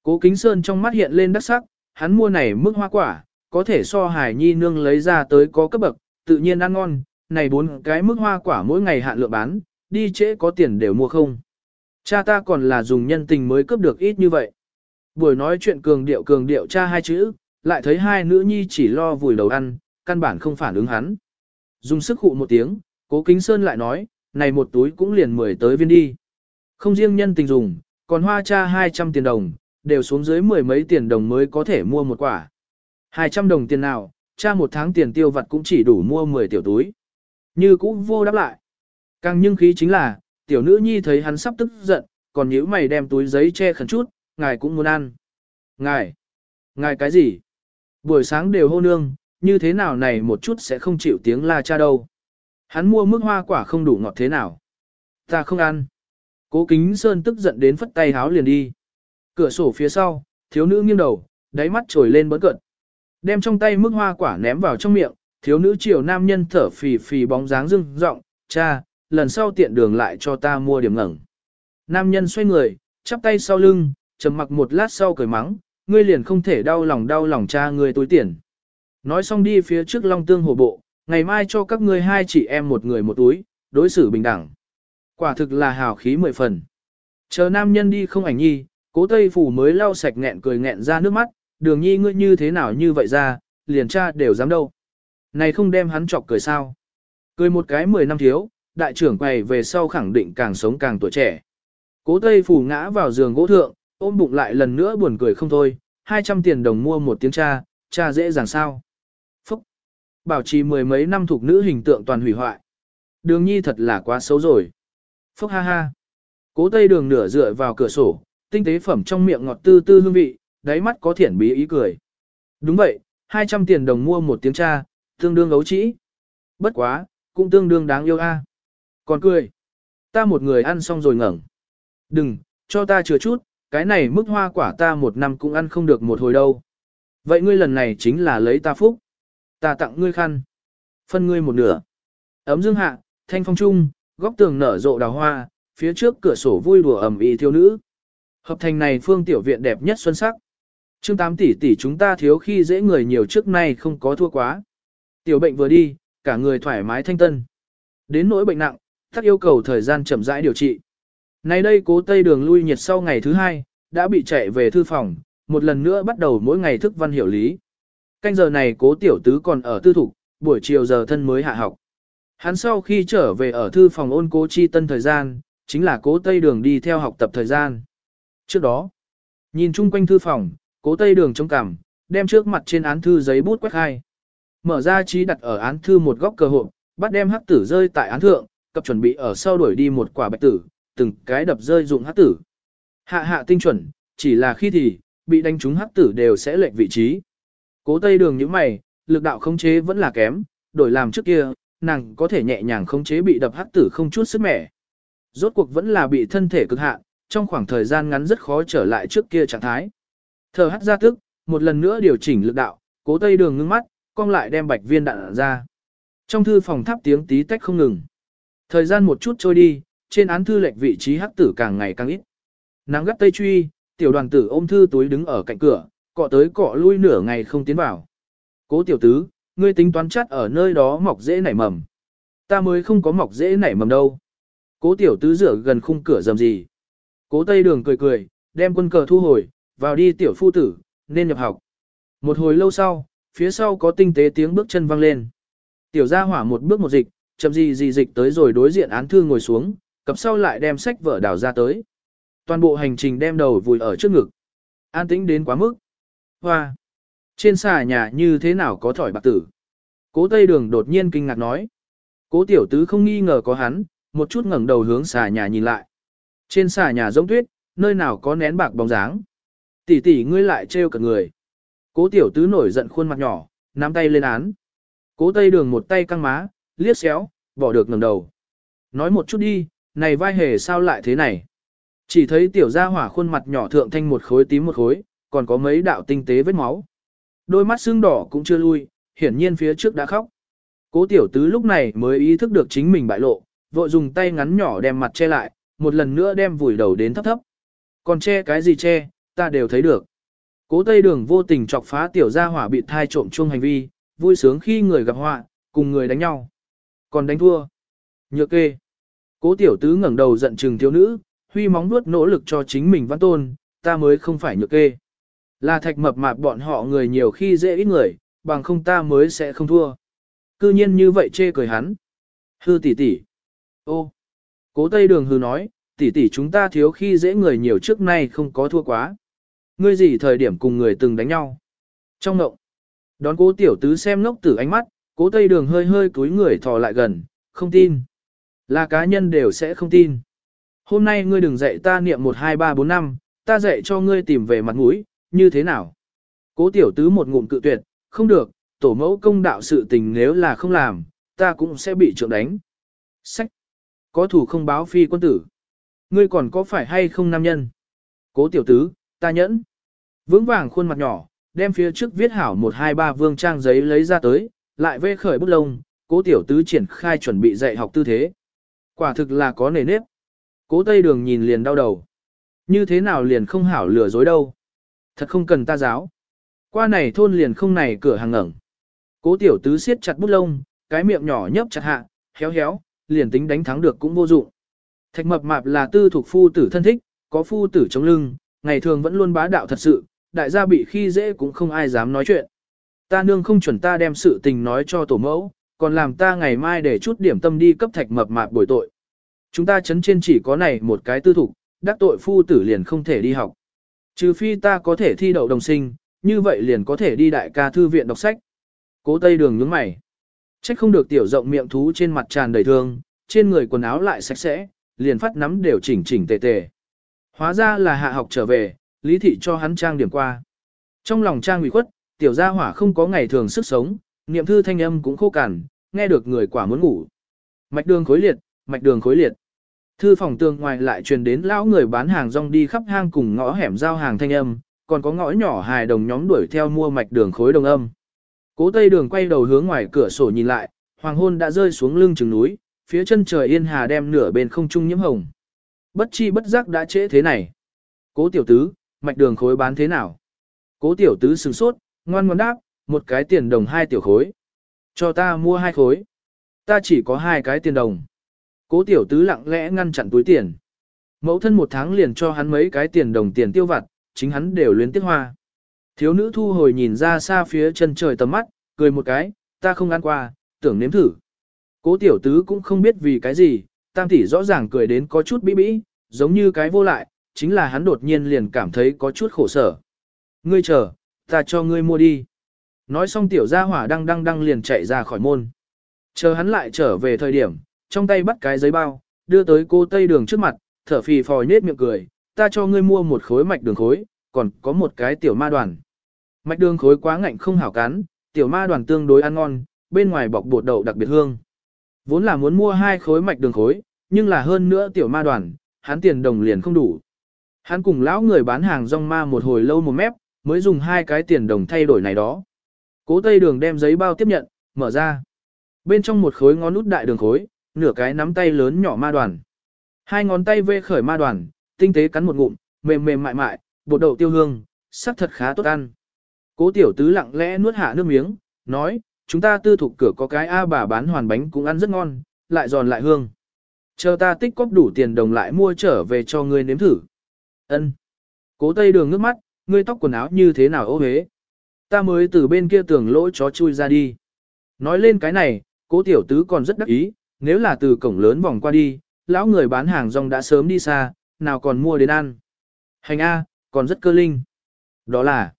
Cố Kính Sơn trong mắt hiện lên đắc sắc, hắn mua này mức hoa quả, có thể so Hải Nhi nương lấy ra tới có cấp bậc, tự nhiên ăn ngon, này bốn cái mức hoa quả mỗi ngày hạn lượng bán, đi trễ có tiền đều mua không. Cha ta còn là dùng nhân tình mới cấp được ít như vậy. Buổi nói chuyện cường điệu cường điệu cha hai chữ, lại thấy hai nữ nhi chỉ lo vùi đầu ăn, căn bản không phản ứng hắn. Dùng sức hụ một tiếng, cố kính sơn lại nói, này một túi cũng liền mười tới viên đi. Không riêng nhân tình dùng, còn hoa cha 200 tiền đồng, đều xuống dưới mười mấy tiền đồng mới có thể mua một quả. 200 đồng tiền nào, cha một tháng tiền tiêu vặt cũng chỉ đủ mua 10 tiểu túi. Như cũ vô đáp lại. Càng nhưng khí chính là, tiểu nữ nhi thấy hắn sắp tức giận, còn nhíu mày đem túi giấy che khẩn chút, ngài cũng muốn ăn. Ngài? Ngài cái gì? Buổi sáng đều hô nương, như thế nào này một chút sẽ không chịu tiếng la cha đâu. Hắn mua mức hoa quả không đủ ngọt thế nào. Ta không ăn. Cố kính sơn tức giận đến phất tay háo liền đi. Cửa sổ phía sau, thiếu nữ nghiêng đầu, đáy mắt trồi lên bớn cận. Đem trong tay mức hoa quả ném vào trong miệng, thiếu nữ chiều nam nhân thở phì phì bóng dáng rưng rộng, cha, lần sau tiện đường lại cho ta mua điểm ngẩng. Nam nhân xoay người, chắp tay sau lưng, trầm mặc một lát sau cười mắng, ngươi liền không thể đau lòng đau lòng cha ngươi túi tiền. Nói xong đi phía trước long tương hồ bộ, ngày mai cho các ngươi hai chị em một người một túi, đối xử bình đẳng. Quả thực là hào khí mười phần. Chờ nam nhân đi không ảnh nhi, cố tây phủ mới lau sạch nghẹn cười nghẹn ra nước mắt, đường nhi ngươi như thế nào như vậy ra, liền cha đều dám đâu. Này không đem hắn chọc cười sao. Cười một cái mười năm thiếu, đại trưởng quầy về sau khẳng định càng sống càng tuổi trẻ. Cố tây phủ ngã vào giường gỗ thượng, ôm bụng lại lần nữa buồn cười không thôi, 200 tiền đồng mua một tiếng cha, cha dễ dàng sao. Phúc! Bảo trì mười mấy năm thuộc nữ hình tượng toàn hủy hoại. Đường nhi thật là quá xấu rồi. Phúc ha ha! Cố tây đường nửa dựa vào cửa sổ, tinh tế phẩm trong miệng ngọt tư tư hương vị, đáy mắt có thiển bí ý cười. Đúng vậy, 200 tiền đồng mua một tiếng cha, tương đương ấu trĩ. Bất quá, cũng tương đương đáng yêu a. Còn cười. Ta một người ăn xong rồi ngẩng. Đừng, cho ta chừa chút, cái này mức hoa quả ta một năm cũng ăn không được một hồi đâu. Vậy ngươi lần này chính là lấy ta phúc. Ta tặng ngươi khăn. Phân ngươi một nửa. Ấm dương hạ, thanh phong trung, góc tường nở rộ đào hoa, phía trước cửa sổ vui đùa ẩm ý thiếu nữ. Hợp thành này phương tiểu viện đẹp nhất xuân sắc. Trương tám tỷ tỷ chúng ta thiếu khi dễ người nhiều trước nay không có thua quá. Tiểu bệnh vừa đi, cả người thoải mái thanh tân. Đến nỗi bệnh nặng, thắc yêu cầu thời gian chậm rãi điều trị. Nay đây cố tây đường lui nhiệt sau ngày thứ hai, đã bị chạy về thư phòng, một lần nữa bắt đầu mỗi ngày thức văn hiểu lý. Canh giờ này cố tiểu tứ còn ở tư thục, buổi chiều giờ thân mới hạ học. Hắn sau khi trở về ở thư phòng ôn cố chi tân thời gian, chính là cố tây đường đi theo học tập thời gian. Trước đó, nhìn chung quanh thư phòng, cố tây đường trông cảm, đem trước mặt trên án thư giấy bút quét hai. Mở ra trí đặt ở án thư một góc cơ hộp, bắt đem hắc tử rơi tại án thượng, cập chuẩn bị ở sau đuổi đi một quả bạch tử, từng cái đập rơi dụng hắc tử. Hạ hạ tinh chuẩn, chỉ là khi thì, bị đánh trúng hắc tử đều sẽ lệch vị trí. Cố tây đường như mày, lực đạo khống chế vẫn là kém, đổi làm trước kia, nàng có thể nhẹ nhàng khống chế bị đập hắc tử không chút sức mẻ. Rốt cuộc vẫn là bị thân thể cực hạn, trong khoảng thời gian ngắn rất khó trở lại trước kia trạng thái. Thở hắt ra tức, một lần nữa điều chỉnh lực đạo, cố tây đường ngưng mắt, cong lại đem bạch viên đạn ra. Trong thư phòng tháp tiếng tí tách không ngừng. Thời gian một chút trôi đi, trên án thư lệch vị trí hắc tử càng ngày càng ít. Nắng gắt tây truy, tiểu đoàn tử ôm thư túi đứng ở cạnh cửa, cọ tới cọ lui nửa ngày không tiến vào. Cố tiểu tứ, ngươi tính toán chắt ở nơi đó mọc dễ nảy mầm. Ta mới không có mọc dễ nảy mầm đâu. Cố tiểu tứ rửa gần khung cửa dầm gì. Cố tây đường cười cười, đem quân cờ thu hồi, vào đi tiểu phu tử, nên nhập học. Một hồi lâu sau, phía sau có tinh tế tiếng bước chân vang lên. Tiểu gia hỏa một bước một dịch, chậm gì gì dịch tới rồi đối diện án thư ngồi xuống, cặp sau lại đem sách vở đào ra tới. Toàn bộ hành trình đem đầu vùi ở trước ngực. An tĩnh đến quá mức. Hoa! Trên xà nhà như thế nào có thỏi bạc tử? Cố Tây Đường đột nhiên kinh ngạc nói. Cố Tiểu Tứ không nghi ngờ có hắn, một chút ngẩng đầu hướng xà nhà nhìn lại. Trên xà nhà giống tuyết, nơi nào có nén bạc bóng dáng. Tỷ tỷ ngươi lại trêu cả người. Cố Tiểu Tứ nổi giận khuôn mặt nhỏ, nắm tay lên án. Cố Tây Đường một tay căng má, liếc xéo, bỏ được ngẩng đầu. Nói một chút đi, này vai hề sao lại thế này? Chỉ thấy tiểu gia hỏa khuôn mặt nhỏ thượng thanh một khối tím một khối, còn có mấy đạo tinh tế vết máu. Đôi mắt xương đỏ cũng chưa lui, hiển nhiên phía trước đã khóc. Cố tiểu tứ lúc này mới ý thức được chính mình bại lộ, vội dùng tay ngắn nhỏ đem mặt che lại, một lần nữa đem vùi đầu đến thấp thấp. Còn che cái gì che, ta đều thấy được. Cố tây đường vô tình chọc phá tiểu gia hỏa bị thai trộm chung hành vi, vui sướng khi người gặp họa, cùng người đánh nhau. Còn đánh thua. Nhược kê. Cố tiểu tứ ngẩng đầu giận trừng thiếu nữ, huy móng nuốt nỗ lực cho chính mình văn tôn, ta mới không phải nhược kê. Là thạch mập mạp bọn họ người nhiều khi dễ ít người, bằng không ta mới sẽ không thua. Cư nhiên như vậy chê cười hắn. Hư tỷ tỷ. Ô. Cố Tây Đường hư nói, tỷ tỷ chúng ta thiếu khi dễ người nhiều trước nay không có thua quá. Ngươi gì thời điểm cùng người từng đánh nhau. Trong ngộng. Đón cố tiểu tứ xem ngốc tử ánh mắt, cố Tây Đường hơi hơi cúi người thò lại gần, không tin. Là cá nhân đều sẽ không tin. Hôm nay ngươi đừng dạy ta niệm 1 2 3 4 5, ta dạy cho ngươi tìm về mặt mũi, như thế nào? Cố tiểu tứ một ngụm cự tuyệt, không được, tổ mẫu công đạo sự tình nếu là không làm, ta cũng sẽ bị trượng đánh. Sách! Có thủ không báo phi quân tử. Ngươi còn có phải hay không nam nhân? Cố tiểu tứ, ta nhẫn. Vững vàng khuôn mặt nhỏ, đem phía trước viết hảo 123 vương trang giấy lấy ra tới, lại vê khởi bút lông, cố tiểu tứ triển khai chuẩn bị dạy học tư thế. Quả thực là có nề nếp. Cố tây đường nhìn liền đau đầu. Như thế nào liền không hảo lừa dối đâu. Thật không cần ta giáo. Qua này thôn liền không này cửa hàng ngẩng. Cố tiểu tứ siết chặt bút lông, cái miệng nhỏ nhấp chặt hạ, héo héo, liền tính đánh thắng được cũng vô dụng. Thạch mập mạp là tư thuộc phu tử thân thích, có phu tử chống lưng, ngày thường vẫn luôn bá đạo thật sự, đại gia bị khi dễ cũng không ai dám nói chuyện. Ta nương không chuẩn ta đem sự tình nói cho tổ mẫu, còn làm ta ngày mai để chút điểm tâm đi cấp thạch mập mạp bồi tội. Chúng ta chấn trên chỉ có này một cái tư thục, đắc tội phu tử liền không thể đi học. Trừ phi ta có thể thi đậu đồng sinh, như vậy liền có thể đi đại ca thư viện đọc sách. Cố Tây Đường nhướng mày. Trách không được tiểu rộng miệng thú trên mặt tràn đầy thương, trên người quần áo lại sạch sẽ, liền phát nắm đều chỉnh chỉnh tề tề. Hóa ra là hạ học trở về, lý thị cho hắn trang điểm qua. Trong lòng trang ủy khuất, tiểu gia hỏa không có ngày thường sức sống, niệm thư thanh âm cũng khô cằn, nghe được người quả muốn ngủ. Mạch đường khối liệt, mạch đường khối liệt. Thư phòng tường ngoài lại truyền đến lão người bán hàng rong đi khắp hang cùng ngõ hẻm giao hàng thanh âm, còn có ngõ nhỏ hài đồng nhóm đuổi theo mua mạch đường khối đồng âm. Cố Tây Đường quay đầu hướng ngoài cửa sổ nhìn lại, hoàng hôn đã rơi xuống lưng chừng núi, phía chân trời yên hà đem nửa bên không trung nhiễm hồng. Bất chi bất giác đã trễ thế này. Cố tiểu tứ, mạch đường khối bán thế nào? Cố tiểu tứ sửng sốt, ngoan ngoãn đáp, một cái tiền đồng hai tiểu khối. Cho ta mua hai khối. Ta chỉ có hai cái tiền đồng. Cố tiểu tứ lặng lẽ ngăn chặn túi tiền. Mẫu thân một tháng liền cho hắn mấy cái tiền đồng tiền tiêu vặt, chính hắn đều luyến tiếc hoa. Thiếu nữ thu hồi nhìn ra xa phía chân trời tầm mắt, cười một cái, ta không ăn qua, tưởng nếm thử. Cố tiểu tứ cũng không biết vì cái gì, tam tỷ rõ ràng cười đến có chút bí bí, giống như cái vô lại, chính là hắn đột nhiên liền cảm thấy có chút khổ sở. Ngươi chờ, ta cho ngươi mua đi. Nói xong tiểu gia hỏa đang đang đang liền chạy ra khỏi môn. Chờ hắn lại trở về thời điểm, trong tay bắt cái giấy bao, đưa tới cô tây đường trước mặt, thở phì phò nhết miệng cười, ta cho ngươi mua một khối mạch đường khối, còn có một cái tiểu ma đoàn. Mạch đường khối quá ngạnh không hảo cắn, tiểu ma đoàn tương đối ăn ngon, bên ngoài bọc bột đậu đặc biệt hương. Vốn là muốn mua hai khối mạch đường khối, nhưng là hơn nữa tiểu ma đoàn, hắn tiền đồng liền không đủ. Hắn cùng lão người bán hàng rong ma một hồi lâu một mép, mới dùng hai cái tiền đồng thay đổi này đó. Cố Tây Đường đem giấy bao tiếp nhận, mở ra. Bên trong một khối ngón út đại đường khối, nửa cái nắm tay lớn nhỏ ma đoàn. Hai ngón tay vê khởi ma đoàn, tinh tế cắn một ngụm, mềm mềm mại mại, bột đậu tiêu hương, sắc thật khá tốt ăn. Cố tiểu tứ lặng lẽ nuốt hạ nước miếng, nói, chúng ta tư thục cửa có cái A bà bán hoàn bánh cũng ăn rất ngon, lại giòn lại hương. Chờ ta tích cóp đủ tiền đồng lại mua trở về cho ngươi nếm thử. Ân. Cố tây đường nước mắt, ngươi tóc quần áo như thế nào ô hế. Ta mới từ bên kia tường lỗ chó chui ra đi. Nói lên cái này, cố tiểu tứ còn rất đắc ý, nếu là từ cổng lớn vòng qua đi, lão người bán hàng rong đã sớm đi xa, nào còn mua đến ăn. Hành A, còn rất cơ linh. Đó là,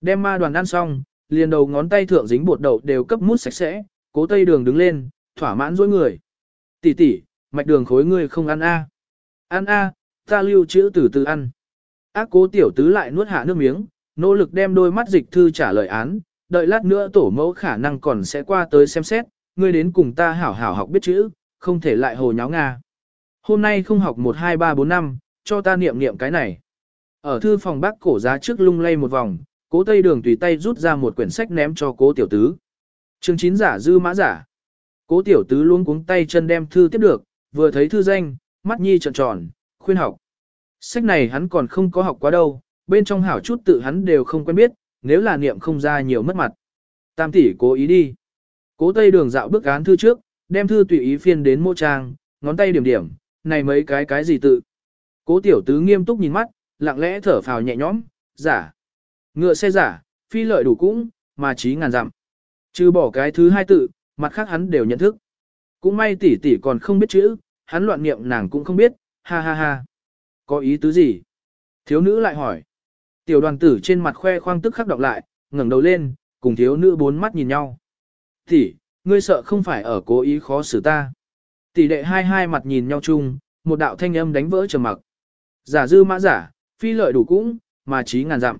đem ma đoàn ăn xong, liền đầu ngón tay thượng dính bột đậu đều cấp mút sạch sẽ, cố tây đường đứng lên, thỏa mãn dối người. Tỷ tỷ, mạch đường khối ngươi không ăn A. Ăn A, ta lưu trữ từ từ ăn. Ác cố tiểu tứ lại nuốt hạ nước miếng, nỗ lực đem đôi mắt dịch thư trả lời án, đợi lát nữa tổ mẫu khả năng còn sẽ qua tới xem xét, ngươi đến cùng ta hảo hảo học biết chữ, không thể lại hồ nháo Nga. Hôm nay không học 1 2 3 4 5, cho ta niệm niệm cái này. Ở thư phòng bác cổ giá trước lung lay một vòng, cố tây đường tùy tay rút ra một quyển sách ném cho cố tiểu tứ. Chương chín giả dư mã giả. Cố tiểu tứ luôn cuống tay chân đem thư tiếp được, vừa thấy thư danh, mắt nhi trợn tròn, khuyên học. Sách này hắn còn không có học quá đâu, bên trong hảo chút tự hắn đều không quen biết, nếu là niệm không ra nhiều mất mặt. Tam tỷ cố ý đi. Cố tây đường dạo bước án thư trước, đem thư tùy ý phiên đến mô trang, ngón tay điểm điểm, này mấy cái cái gì tự. Cố tiểu tứ nghiêm túc nhìn mắt, lặng lẽ thở phào nhẹ nhõm, giả. Ngựa xe giả, phi lợi đủ cũng, mà trí ngàn dặm. Trừ bỏ cái thứ hai tự, mặt khác hắn đều nhận thức. Cũng may tỷ tỷ còn không biết chữ, hắn loạn niệm nàng cũng không biết, ha ha ha. Có ý tứ gì? Thiếu nữ lại hỏi. Tiểu đoàn tử trên mặt khoe khoang tức khắc đọc lại, ngẩng đầu lên, cùng thiếu nữ bốn mắt nhìn nhau. Tỷ, ngươi sợ không phải ở cố ý khó xử ta. Tỷ đệ hai hai mặt nhìn nhau chung, một đạo thanh âm đánh vỡ trầm mặc. Giả dư mã giả, phi lợi đủ cũng, mà trí ngàn dặm.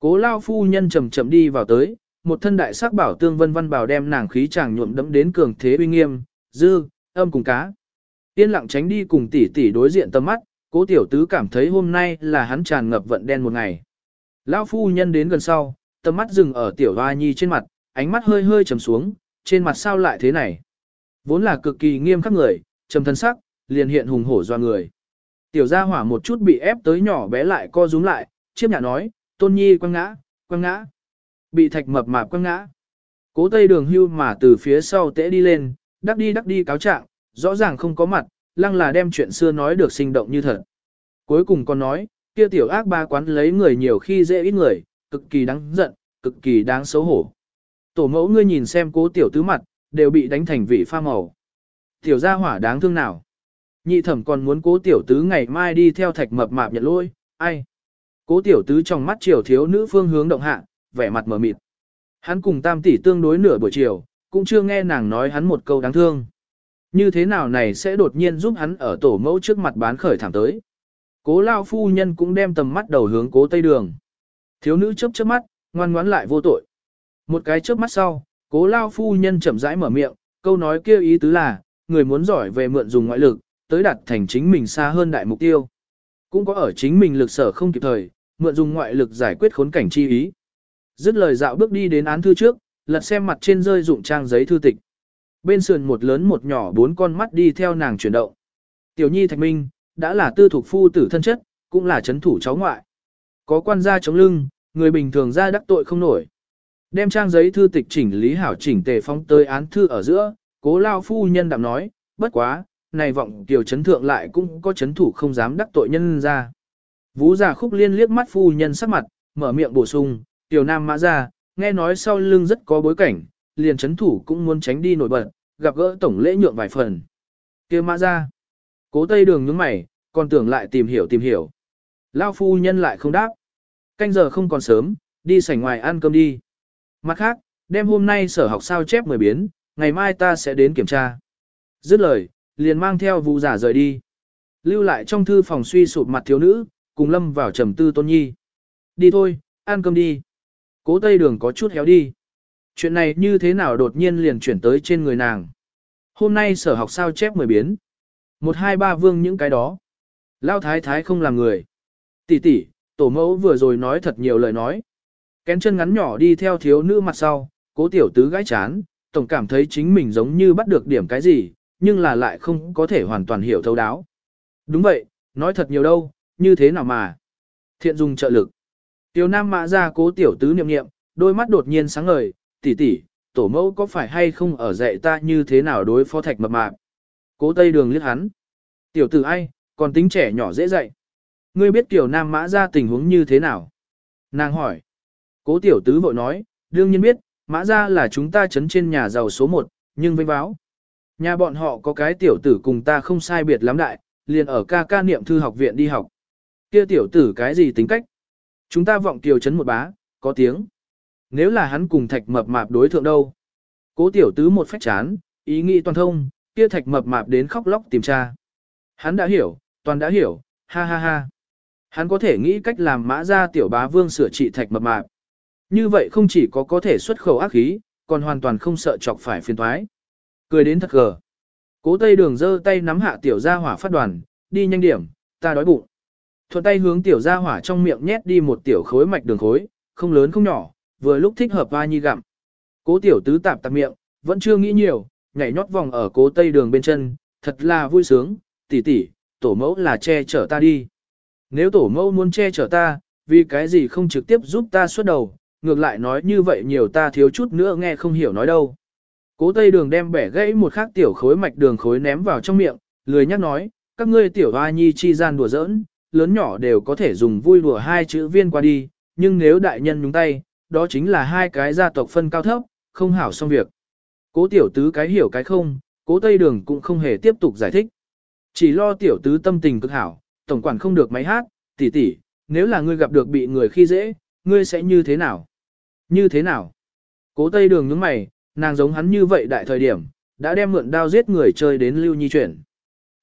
Cố lao phu nhân chậm chậm đi vào tới, một thân đại sắc bảo tương vân văn bảo đem nàng khí chàng nhuộm đẫm đến cường thế uy nghiêm, dư, âm cùng cá. Yên lặng tránh đi cùng tỷ tỷ đối diện tầm mắt, cố tiểu tứ cảm thấy hôm nay là hắn tràn ngập vận đen một ngày. Lão phu nhân đến gần sau, tầm mắt dừng ở tiểu hoa nhi trên mặt, ánh mắt hơi hơi trầm xuống, trên mặt sao lại thế này. Vốn là cực kỳ nghiêm khắc người, trầm thân sắc, liền hiện hùng hổ doa người. Tiểu gia hỏa một chút bị ép tới nhỏ bé lại co rúm lại, chiếc nhạ nói, tôn nhi quăng ngã, quăng ngã. Bị thạch mập mạp quăng ngã. Cố tây đường hưu mà từ phía sau tễ đi lên, đắc đi đắc đi cáo trạng, rõ ràng không có mặt, lăng là đem chuyện xưa nói được sinh động như thật. Cuối cùng còn nói, kia tiểu ác ba quán lấy người nhiều khi dễ ít người, cực kỳ đáng giận, cực kỳ đáng xấu hổ. Tổ mẫu ngươi nhìn xem cố tiểu tứ mặt, đều bị đánh thành vị pha màu. Tiểu gia hỏa đáng thương nào. Nhị thẩm còn muốn cố tiểu tứ ngày mai đi theo thạch mập mạp nhận lôi, ai. Cố tiểu tứ trong mắt chiều thiếu nữ phương hướng động hạ, vẻ mặt mờ mịt. Hắn cùng tam tỷ tương đối nửa buổi chiều, cũng chưa nghe nàng nói hắn một câu đáng thương. Như thế nào này sẽ đột nhiên giúp hắn ở tổ mẫu trước mặt bán khởi thảm tới. Cố lao phu nhân cũng đem tầm mắt đầu hướng cố tây đường. Thiếu nữ chớp chớp mắt, ngoan ngoãn lại vô tội. Một cái chớp mắt sau, cố lao phu nhân chậm rãi mở miệng, câu nói kêu ý tứ là, người muốn giỏi về mượn dùng ngoại lực, tới đạt thành chính mình xa hơn đại mục tiêu. Cũng có ở chính mình lực sở không kịp thời, mượn dùng ngoại lực giải quyết khốn cảnh chi ý. Dứt lời dạo bước đi đến án thư trước, lật xem mặt trên rơi dụng trang giấy thư tịch. Bên sườn một lớn một nhỏ bốn con mắt đi theo nàng chuyển động. Tiểu nhi thạch minh, đã là tư thuộc phu tử thân chất, cũng là chấn thủ cháu ngoại. Có quan gia chống lưng, người bình thường ra đắc tội không nổi. Đem trang giấy thư tịch chỉnh lý hảo chỉnh tề phóng tới án thư ở giữa, cố lao phu nhân đạm nói, bất quá, này vọng tiểu chấn thượng lại cũng có chấn thủ không dám đắc tội nhân ra. Vũ giả khúc liên liếc mắt phu nhân sắc mặt, mở miệng bổ sung, tiểu nam mã ra, nghe nói sau lưng rất có bối cảnh, liền chấn thủ cũng muốn tránh đi nổi bật, gặp gỡ tổng lễ nhượng vài phần. kia mã ra, cố tây đường nhướng mày, còn tưởng lại tìm hiểu tìm hiểu. Lao phu nhân lại không đáp. Canh giờ không còn sớm, đi sảnh ngoài ăn cơm đi. Mặt khác, đem hôm nay sở học sao chép mười biến, ngày mai ta sẽ đến kiểm tra. Dứt lời, liền mang theo vụ giả rời đi. Lưu lại trong thư phòng suy sụp mặt thiếu nữ, cùng lâm vào trầm tư tôn nhi. Đi thôi, ăn cơm đi. Cố tây đường có chút héo đi. Chuyện này như thế nào đột nhiên liền chuyển tới trên người nàng. Hôm nay sở học sao chép mười biến. Một hai ba vương những cái đó. Lao thái thái không làm người. Tỷ tỷ, tổ mẫu vừa rồi nói thật nhiều lời nói. Kén chân ngắn nhỏ đi theo thiếu nữ mặt sau, cố tiểu tứ gái chán, tổng cảm thấy chính mình giống như bắt được điểm cái gì, nhưng là lại không có thể hoàn toàn hiểu thấu đáo. Đúng vậy, nói thật nhiều đâu, như thế nào mà. Thiện dùng trợ lực. Tiểu nam mã ra cố tiểu tứ niệm niệm, đôi mắt đột nhiên sáng ngời, tỷ tỷ, tổ mẫu có phải hay không ở dạy ta như thế nào đối phó thạch mập mạp. Cố tây đường liếc hắn. Tiểu tử ai, còn tính trẻ nhỏ dễ dạy. Ngươi biết tiểu nam mã ra tình huống như thế nào? Nàng hỏi. Cố tiểu tứ vội nói, đương nhiên biết, mã ra là chúng ta chấn trên nhà giàu số 1, nhưng vinh báo. Nhà bọn họ có cái tiểu tử cùng ta không sai biệt lắm đại, liền ở ca ca niệm thư học viện đi học. Kia tiểu tử cái gì tính cách? Chúng ta vọng tiểu chấn một bá, có tiếng. Nếu là hắn cùng thạch mập mạp đối thượng đâu? Cố tiểu tứ một phách chán, ý nghĩ toàn thông, kia thạch mập mạp đến khóc lóc tìm cha, Hắn đã hiểu, toàn đã hiểu, ha ha ha. Hắn có thể nghĩ cách làm mã ra tiểu bá vương sửa trị thạch mập mạp. Như vậy không chỉ có có thể xuất khẩu ác khí, còn hoàn toàn không sợ chọc phải phiền thoái. Cười đến thật gờ. Cố tây đường giơ tay nắm hạ tiểu gia hỏa phát đoàn, đi nhanh điểm, ta đói bụng. Thuận tay hướng tiểu gia hỏa trong miệng nhét đi một tiểu khối mạch đường khối, không lớn không nhỏ, vừa lúc thích hợp va nhi gặm. Cố tiểu tứ tạp tạp miệng, vẫn chưa nghĩ nhiều, nhảy nhót vòng ở cố tây đường bên chân, thật là vui sướng, tỷ tỷ, tổ mẫu là che chở ta đi. Nếu tổ mẫu muốn che chở ta, vì cái gì không trực tiếp giúp ta xuất đầu, ngược lại nói như vậy nhiều ta thiếu chút nữa nghe không hiểu nói đâu. Cố tây đường đem bẻ gãy một khắc tiểu khối mạch đường khối ném vào trong miệng, lười nhắc nói, các ngươi tiểu hoa nhi chi gian đùa giỡn, lớn nhỏ đều có thể dùng vui đùa hai chữ viên qua đi, nhưng nếu đại nhân nhúng tay, đó chính là hai cái gia tộc phân cao thấp, không hảo xong việc. Cố tiểu tứ cái hiểu cái không, cố tây đường cũng không hề tiếp tục giải thích. Chỉ lo tiểu tứ tâm tình cực hảo, tổng quản không được máy hát, tỷ tỷ, nếu là ngươi gặp được bị người khi dễ, ngươi sẽ như thế nào? Như thế nào? Cố tây đường nhướng mày, nàng giống hắn như vậy đại thời điểm, đã đem mượn đao giết người chơi đến lưu nhi chuyển.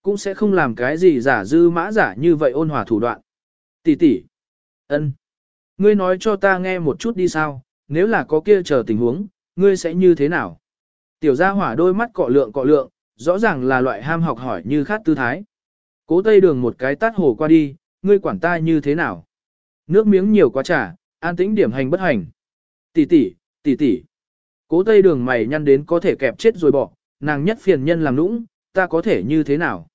Cũng sẽ không làm cái gì giả dư mã giả như vậy ôn hòa thủ đoạn. Tỷ tỷ, ân, Ngươi nói cho ta nghe một chút đi sao, nếu là có kia chờ tình huống, ngươi sẽ như thế nào? Tiểu gia hỏa đôi mắt cọ lượng cọ lượng, rõ ràng là loại ham học hỏi như khát tư thái. Cố tây đường một cái tát hồ qua đi, ngươi quản ta như thế nào? Nước miếng nhiều quá trả, an tĩnh điểm hành bất hành. Tỷ tỷ, tỷ tỷ. Cố tây đường mày nhăn đến có thể kẹp chết rồi bỏ, nàng nhất phiền nhân làm nũng, ta có thể như thế nào?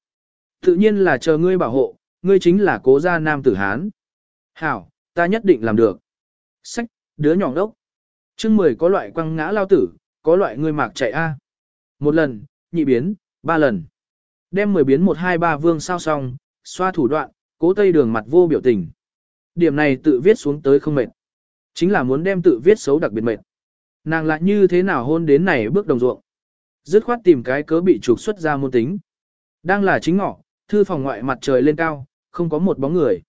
Tự nhiên là chờ ngươi bảo hộ, ngươi chính là cố gia nam tử Hán. Hảo, ta nhất định làm được. Sách, đứa nhỏ đốc. chương mười có loại quăng ngã lao tử, có loại ngươi mạc chạy A. Một lần, nhị biến, ba lần. Đem mười biến một hai ba vương sao xong, xoa thủ đoạn, cố tây đường mặt vô biểu tình. Điểm này tự viết xuống tới không mệt. Chính là muốn đem tự viết xấu đặc biệt mệt. Nàng lại như thế nào hôn đến này bước đồng ruộng. Dứt khoát tìm cái cớ bị trục xuất ra môn tính. Đang là chính ngọ, thư phòng ngoại mặt trời lên cao, không có một bóng người.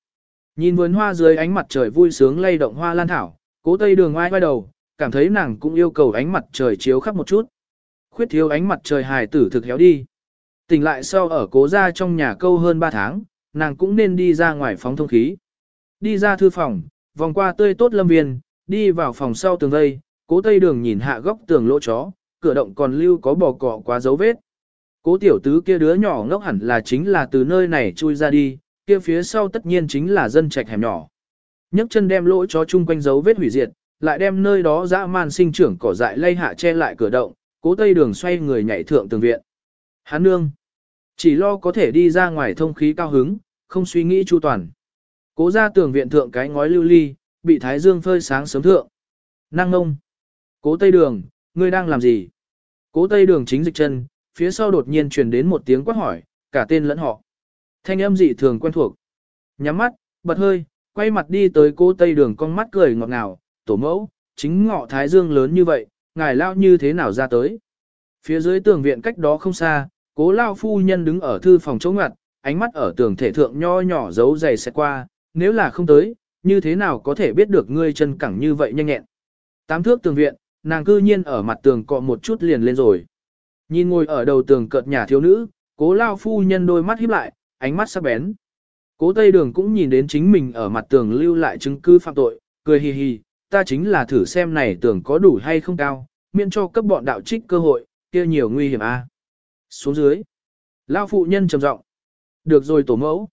Nhìn vườn hoa dưới ánh mặt trời vui sướng lay động hoa lan thảo, cố tây đường ngoài quay đầu, cảm thấy nàng cũng yêu cầu ánh mặt trời chiếu khắp một chút. Khuyết thiếu ánh mặt trời hài tử thực héo đi. Tỉnh lại sau ở cố gia trong nhà câu hơn 3 tháng, nàng cũng nên đi ra ngoài phóng thông khí. Đi ra thư phòng, vòng qua tươi tốt lâm viên, đi vào phòng sau tường vây, cố tây đường nhìn hạ góc tường lỗ chó, cửa động còn lưu có bò cọ quá dấu vết. Cố tiểu tứ kia đứa nhỏ ngốc hẳn là chính là từ nơi này chui ra đi, kia phía sau tất nhiên chính là dân trạch hẻm nhỏ. nhấc chân đem lỗ chó chung quanh dấu vết hủy diệt, lại đem nơi đó dã man sinh trưởng cỏ dại lay hạ che lại cửa động, cố tây đường xoay người nhảy thượng tường viện. Hán nương, chỉ lo có thể đi ra ngoài thông khí cao hứng, không suy nghĩ chu toàn. Cố ra tường viện thượng cái ngói lưu ly, bị thái dương phơi sáng sớm thượng. Năng ngông. Cố Tây Đường, ngươi đang làm gì? Cố Tây Đường chính dịch chân, phía sau đột nhiên truyền đến một tiếng quát hỏi, cả tên lẫn họ. Thanh âm dị thường quen thuộc. Nhắm mắt, bật hơi, quay mặt đi tới cố Tây Đường con mắt cười ngọt ngào, tổ mẫu, chính ngọ thái dương lớn như vậy, ngài lao như thế nào ra tới. Phía dưới tường viện cách đó không xa, cố lao phu nhân đứng ở thư phòng chống ngặt, ánh mắt ở tường thể thượng nho nhỏ giấu dày sẽ qua, nếu là không tới, như thế nào có thể biết được ngươi chân cẳng như vậy nhanh nhẹn. Tám thước tường viện, nàng cư nhiên ở mặt tường cọ một chút liền lên rồi. Nhìn ngồi ở đầu tường cợt nhà thiếu nữ, cố lao phu nhân đôi mắt híp lại, ánh mắt sắc bén. Cố Tây Đường cũng nhìn đến chính mình ở mặt tường lưu lại chứng cứ phạm tội, cười hì hì, ta chính là thử xem này tưởng có đủ hay không cao, miễn cho cấp bọn đạo trích cơ hội, kia nhiều nguy hiểm a. À. Xuống dưới. Lao phụ nhân trầm giọng. Được rồi tổ mẫu.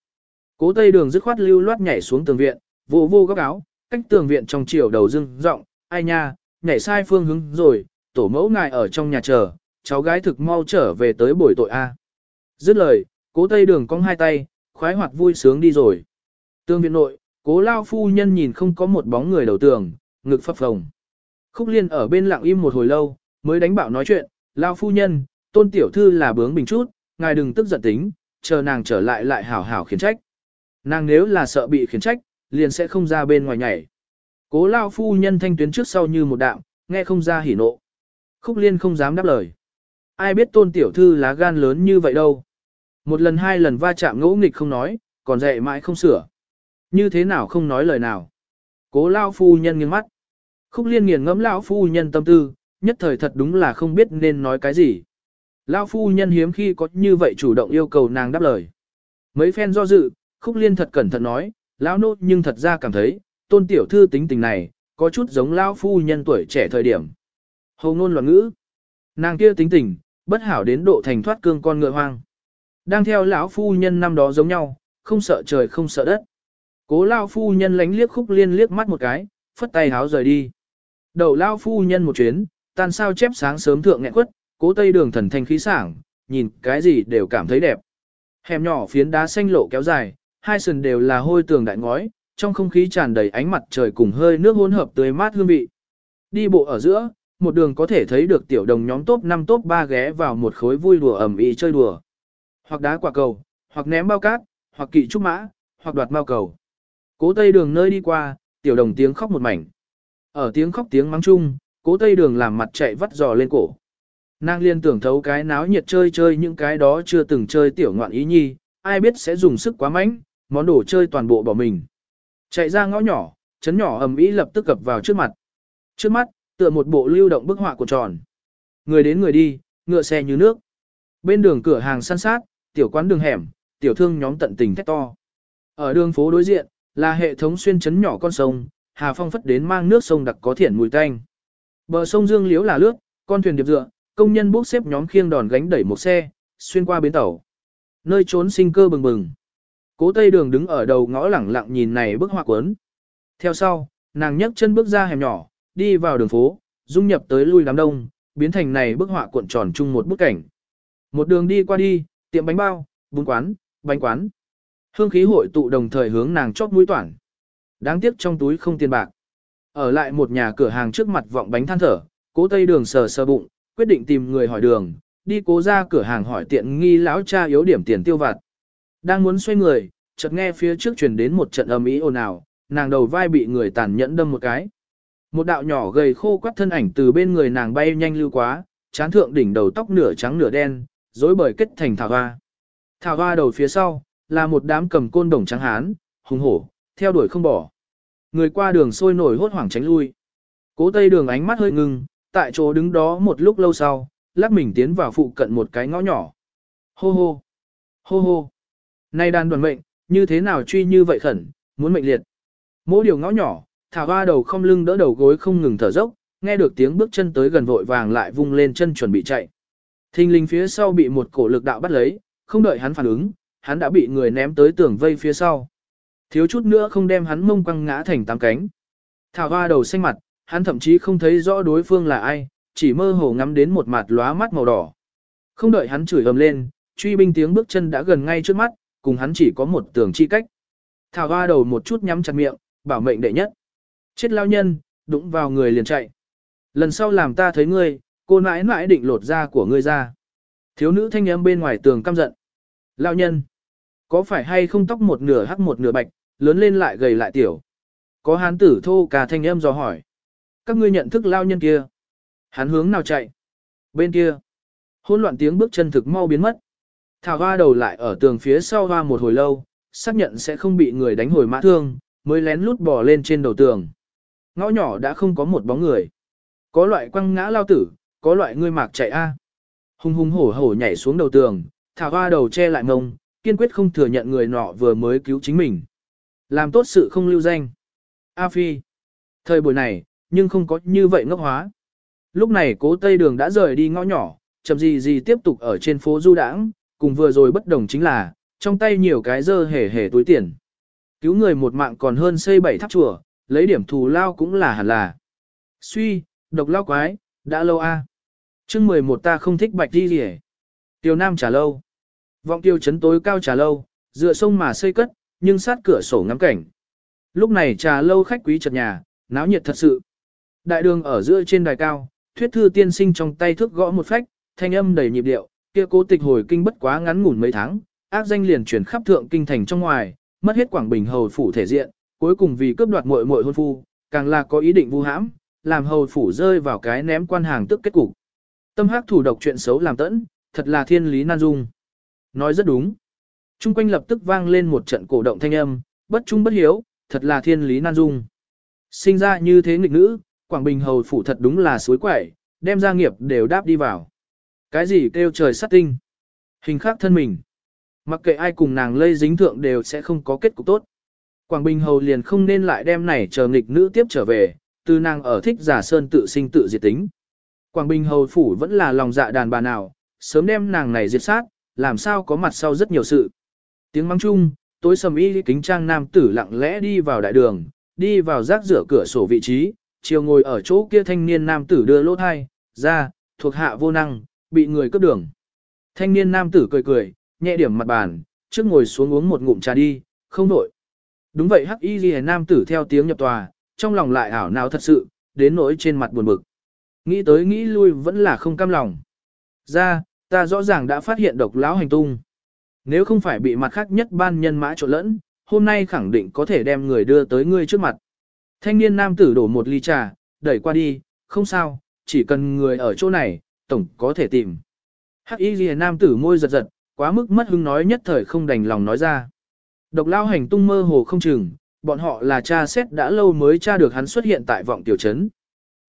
Cố Tây Đường dứt khoát lưu loát nhảy xuống tường viện, vô vô góc áo, cách tường viện trong chiều đầu dưng giọng, ai nha, nhảy sai phương hướng rồi, tổ mẫu ngài ở trong nhà chờ, cháu gái thực mau trở về tới buổi tội a. Dứt lời, Cố Tây Đường cong hai tay, khoái hoạt vui sướng đi rồi. Tường viện nội, Cố Lao phu nhân nhìn không có một bóng người đầu tường, ngực phập phồng. Khúc Liên ở bên lặng im một hồi lâu, mới đánh bảo nói chuyện, Lao phu nhân, tôn tiểu thư là bướng bình chút, ngài đừng tức giận tính, chờ nàng trở lại lại hảo hảo khiển trách. Nàng nếu là sợ bị khiển trách, liền sẽ không ra bên ngoài nhảy. Cố Lao phu nhân thanh tuyến trước sau như một đạm, nghe không ra hỉ nộ. Khúc Liên không dám đáp lời. Ai biết tôn tiểu thư lá gan lớn như vậy đâu. Một lần hai lần va chạm ngỗ nghịch không nói, còn dạy mãi không sửa. Như thế nào không nói lời nào. Cố Lao phu nhân nghiêng mắt. Khúc liên nghiền ngẫm lão phu nhân tâm tư, nhất thời thật đúng là không biết nên nói cái gì. Lão phu nhân hiếm khi có như vậy chủ động yêu cầu nàng đáp lời. Mấy phen do dự, khúc liên thật cẩn thận nói, lão nốt nhưng thật ra cảm thấy, tôn tiểu thư tính tình này, có chút giống lão phu nhân tuổi trẻ thời điểm. Hầu ngôn loạn ngữ. Nàng kia tính tình, bất hảo đến độ thành thoát cương con ngựa hoang. Đang theo lão phu nhân năm đó giống nhau, không sợ trời không sợ đất. Cố lão phu nhân lánh liếc khúc liên liếc mắt một cái, phất tay háo rời đi. Đậu lao phu nhân một chuyến, tan sao chép sáng sớm thượng nghẹn quất, cố tây đường thần thanh khí sảng, nhìn cái gì đều cảm thấy đẹp. Hẻm nhỏ phiến đá xanh lộ kéo dài, hai sườn đều là hôi tường đại ngói, trong không khí tràn đầy ánh mặt trời cùng hơi nước hỗn hợp tươi mát hương vị. Đi bộ ở giữa, một đường có thể thấy được tiểu đồng nhóm top 5 top 3 ghé vào một khối vui đùa ẩm ý chơi đùa. Hoặc đá quả cầu, hoặc ném bao cát, hoặc kỵ trúc mã, hoặc đoạt bao cầu. Cố tây đường nơi đi qua, tiểu đồng tiếng khóc một mảnh. Ở tiếng khóc tiếng mắng chung, cố tây đường làm mặt chạy vắt giò lên cổ. Nàng liên tưởng thấu cái náo nhiệt chơi chơi những cái đó chưa từng chơi tiểu ngoạn ý nhi, ai biết sẽ dùng sức quá mạnh, món đồ chơi toàn bộ bỏ mình. Chạy ra ngõ nhỏ, chấn nhỏ ầm ĩ lập tức gập vào trước mặt. Trước mắt, tựa một bộ lưu động bức họa của tròn. Người đến người đi, ngựa xe như nước. Bên đường cửa hàng săn sát, tiểu quán đường hẻm, tiểu thương nhóm tận tình thét to. Ở đường phố đối diện, là hệ thống xuyên chấn nhỏ con sông, hà phong phất đến mang nước sông đặc có thiển mùi tanh. Bờ sông Dương Liễu là lướt, con thuyền điệp dựa, công nhân bốc xếp nhóm khiêng đòn gánh đẩy một xe, xuyên qua bến tàu. Nơi trốn sinh cơ bừng bừng. Cố Tây Đường đứng ở đầu ngõ lẳng lặng nhìn này bức họa cuốn. Theo sau, nàng nhấc chân bước ra hẻm nhỏ, đi vào đường phố, dung nhập tới lui đám đông, biến thành này bức họa cuộn tròn chung một bức cảnh. Một đường đi qua đi, tiệm bánh bao, bún quán, bánh quán. Hương khí hội tụ đồng thời hướng nàng chót mũi toản. Đáng tiếc trong túi không tiền bạc. Ở lại một nhà cửa hàng trước mặt vọng bánh than thở, cố tây đường sờ sờ bụng, quyết định tìm người hỏi đường, đi cố ra cửa hàng hỏi tiện nghi lão cha yếu điểm tiền tiêu vặt. Đang muốn xoay người, chợt nghe phía trước truyền đến một trận ầm ĩ ồn ào, nàng đầu vai bị người tàn nhẫn đâm một cái. Một đạo nhỏ gầy khô quắt thân ảnh từ bên người nàng bay nhanh lưu quá, chán thượng đỉnh đầu tóc nửa trắng nửa đen, rối bời kết thành thảo hoa. Thảo hoa đầu phía sau, là một đám cầm côn đồng trắng hán, hùng hổ, theo đuổi không bỏ. Người qua đường sôi nổi hốt hoảng tránh lui. Cố tây đường ánh mắt hơi ngưng, tại chỗ đứng đó một lúc lâu sau, lắc mình tiến vào phụ cận một cái ngõ nhỏ. Hô hô, hô hô. Nay đàn đoàn mệnh, như thế nào truy như vậy khẩn, muốn mệnh liệt. Mỗi điều ngõ nhỏ, thả hoa đầu không lưng đỡ đầu gối không ngừng thở dốc, nghe được tiếng bước chân tới gần vội vàng lại vung lên chân chuẩn bị chạy. Thình linh phía sau bị một cổ lực đạo bắt lấy, không đợi hắn phản ứng, hắn đã bị người ném tới tường vây phía sau. Thiếu chút nữa không đem hắn mông quăng ngã thành tám cánh. Thảo hoa đầu xanh mặt, hắn thậm chí không thấy rõ đối phương là ai, chỉ mơ hồ ngắm đến một mặt lóa mắt màu đỏ. Không đợi hắn chửi ầm lên, truy binh tiếng bước chân đã gần ngay trước mắt, cùng hắn chỉ có một tường chi cách. Thảo hoa đầu một chút nhắm chặt miệng, bảo mệnh đệ nhất. Chết lao nhân, đụng vào người liền chạy. Lần sau làm ta thấy ngươi, cô mãi mãi định lột da của ngươi ra. Thiếu nữ thanh âm bên ngoài tường căm giận. Lao nhân, có phải hay không tóc một nửa hắc một nửa bạch, lớn lên lại gầy lại tiểu. Có hán tử thô cả thanh âm dò hỏi. Các ngươi nhận thức lao nhân kia. Hắn hướng nào chạy? Bên kia. Hôn loạn tiếng bước chân thực mau biến mất. Thảo hoa đầu lại ở tường phía sau hoa một hồi lâu, xác nhận sẽ không bị người đánh hồi mã thương, mới lén lút bò lên trên đầu tường. Ngõ nhỏ đã không có một bóng người. Có loại quăng ngã lao tử, có loại ngươi mạc chạy a. Hùng hùng hổ hổ nhảy xuống đầu tường, thảo hoa đầu che lại mông, kiên quyết không thừa nhận người nọ vừa mới cứu chính mình. Làm tốt sự không lưu danh. A Phi. Thời buổi này, nhưng không có như vậy ngốc hóa. Lúc này cố tây đường đã rời đi ngõ nhỏ, chậm gì gì tiếp tục ở trên phố du đãng, cùng vừa rồi bất đồng chính là, trong tay nhiều cái dơ hề hề túi tiền. Cứu người một mạng còn hơn xây bảy tháp chùa, lấy điểm thù lao cũng là hẳn là. Suy, độc lao quái, đã lâu a. À. Chương 11 ta không thích bạch đi gì. Tiêu Nam trả lâu. Vọng tiêu chấn tối cao trà lâu, dựa sông mà xây cất, nhưng sát cửa sổ ngắm cảnh. Lúc này trà lâu khách quý chật nhà, náo nhiệt thật sự. Đại đường ở giữa trên đài cao, thuyết thư tiên sinh trong tay thước gõ một phách, thanh âm đầy nhịp điệu, kia cố tịch hồi kinh bất quá ngắn ngủn mấy tháng, ác danh liền chuyển khắp thượng kinh thành trong ngoài, mất hết Quảng Bình hầu phủ thể diện, cuối cùng vì cướp đoạt muội muội hôn phu, càng là có ý định vu hãm, làm hầu phủ rơi vào cái ném quan hàng tức kết cục. Tâm hắc thủ độc chuyện xấu làm tẫn, thật là thiên lý nan dung. Nói rất đúng. Trung quanh lập tức vang lên một trận cổ động thanh âm, bất trung bất hiếu, thật là thiên lý nan dung. Sinh ra như thế nghịch nữ, Quảng Bình hầu phủ thật đúng là suối quẩy, đem gia nghiệp đều đáp đi vào. Cái gì kêu trời sát tinh? Hình khác thân mình. Mặc kệ ai cùng nàng lây dính thượng đều sẽ không có kết cục tốt. Quảng Bình hầu liền không nên lại đem này chờ nghịch nữ tiếp trở về, từ nàng ở thích giả sơn tự sinh tự diệt tính. Quảng Bình hầu phủ vẫn là lòng dạ đàn bà nào, sớm đem nàng này diệt sát, làm sao có mặt sau rất nhiều sự. Tiếng mắng chung, tối sầm y kính trang nam tử lặng lẽ đi vào đại đường, đi vào rác rửa cửa sổ vị trí, chiều ngồi ở chỗ kia thanh niên nam tử đưa lỗ thai, ra, thuộc hạ vô năng, bị người cướp đường. Thanh niên nam tử cười cười, nhẹ điểm mặt bàn, trước ngồi xuống uống một ngụm trà đi, không nổi. Đúng vậy hắc y ghi nam tử theo tiếng nhập tòa, trong lòng lại ảo nào thật sự, đến nỗi trên mặt buồn bực. Nghĩ tới nghĩ lui vẫn là không cam lòng. Ra, ta rõ ràng đã phát hiện độc lão hành tung. Nếu không phải bị mặt khác nhất ban nhân mã trộn lẫn, hôm nay khẳng định có thể đem người đưa tới ngươi trước mặt. Thanh niên nam tử đổ một ly trà, đẩy qua đi, không sao, chỉ cần người ở chỗ này, tổng có thể tìm. Hắc y ghi nam tử môi giật giật, quá mức mất hứng nói nhất thời không đành lòng nói ra. Độc lao hành tung mơ hồ không chừng, bọn họ là cha xét đã lâu mới tra được hắn xuất hiện tại vọng tiểu trấn.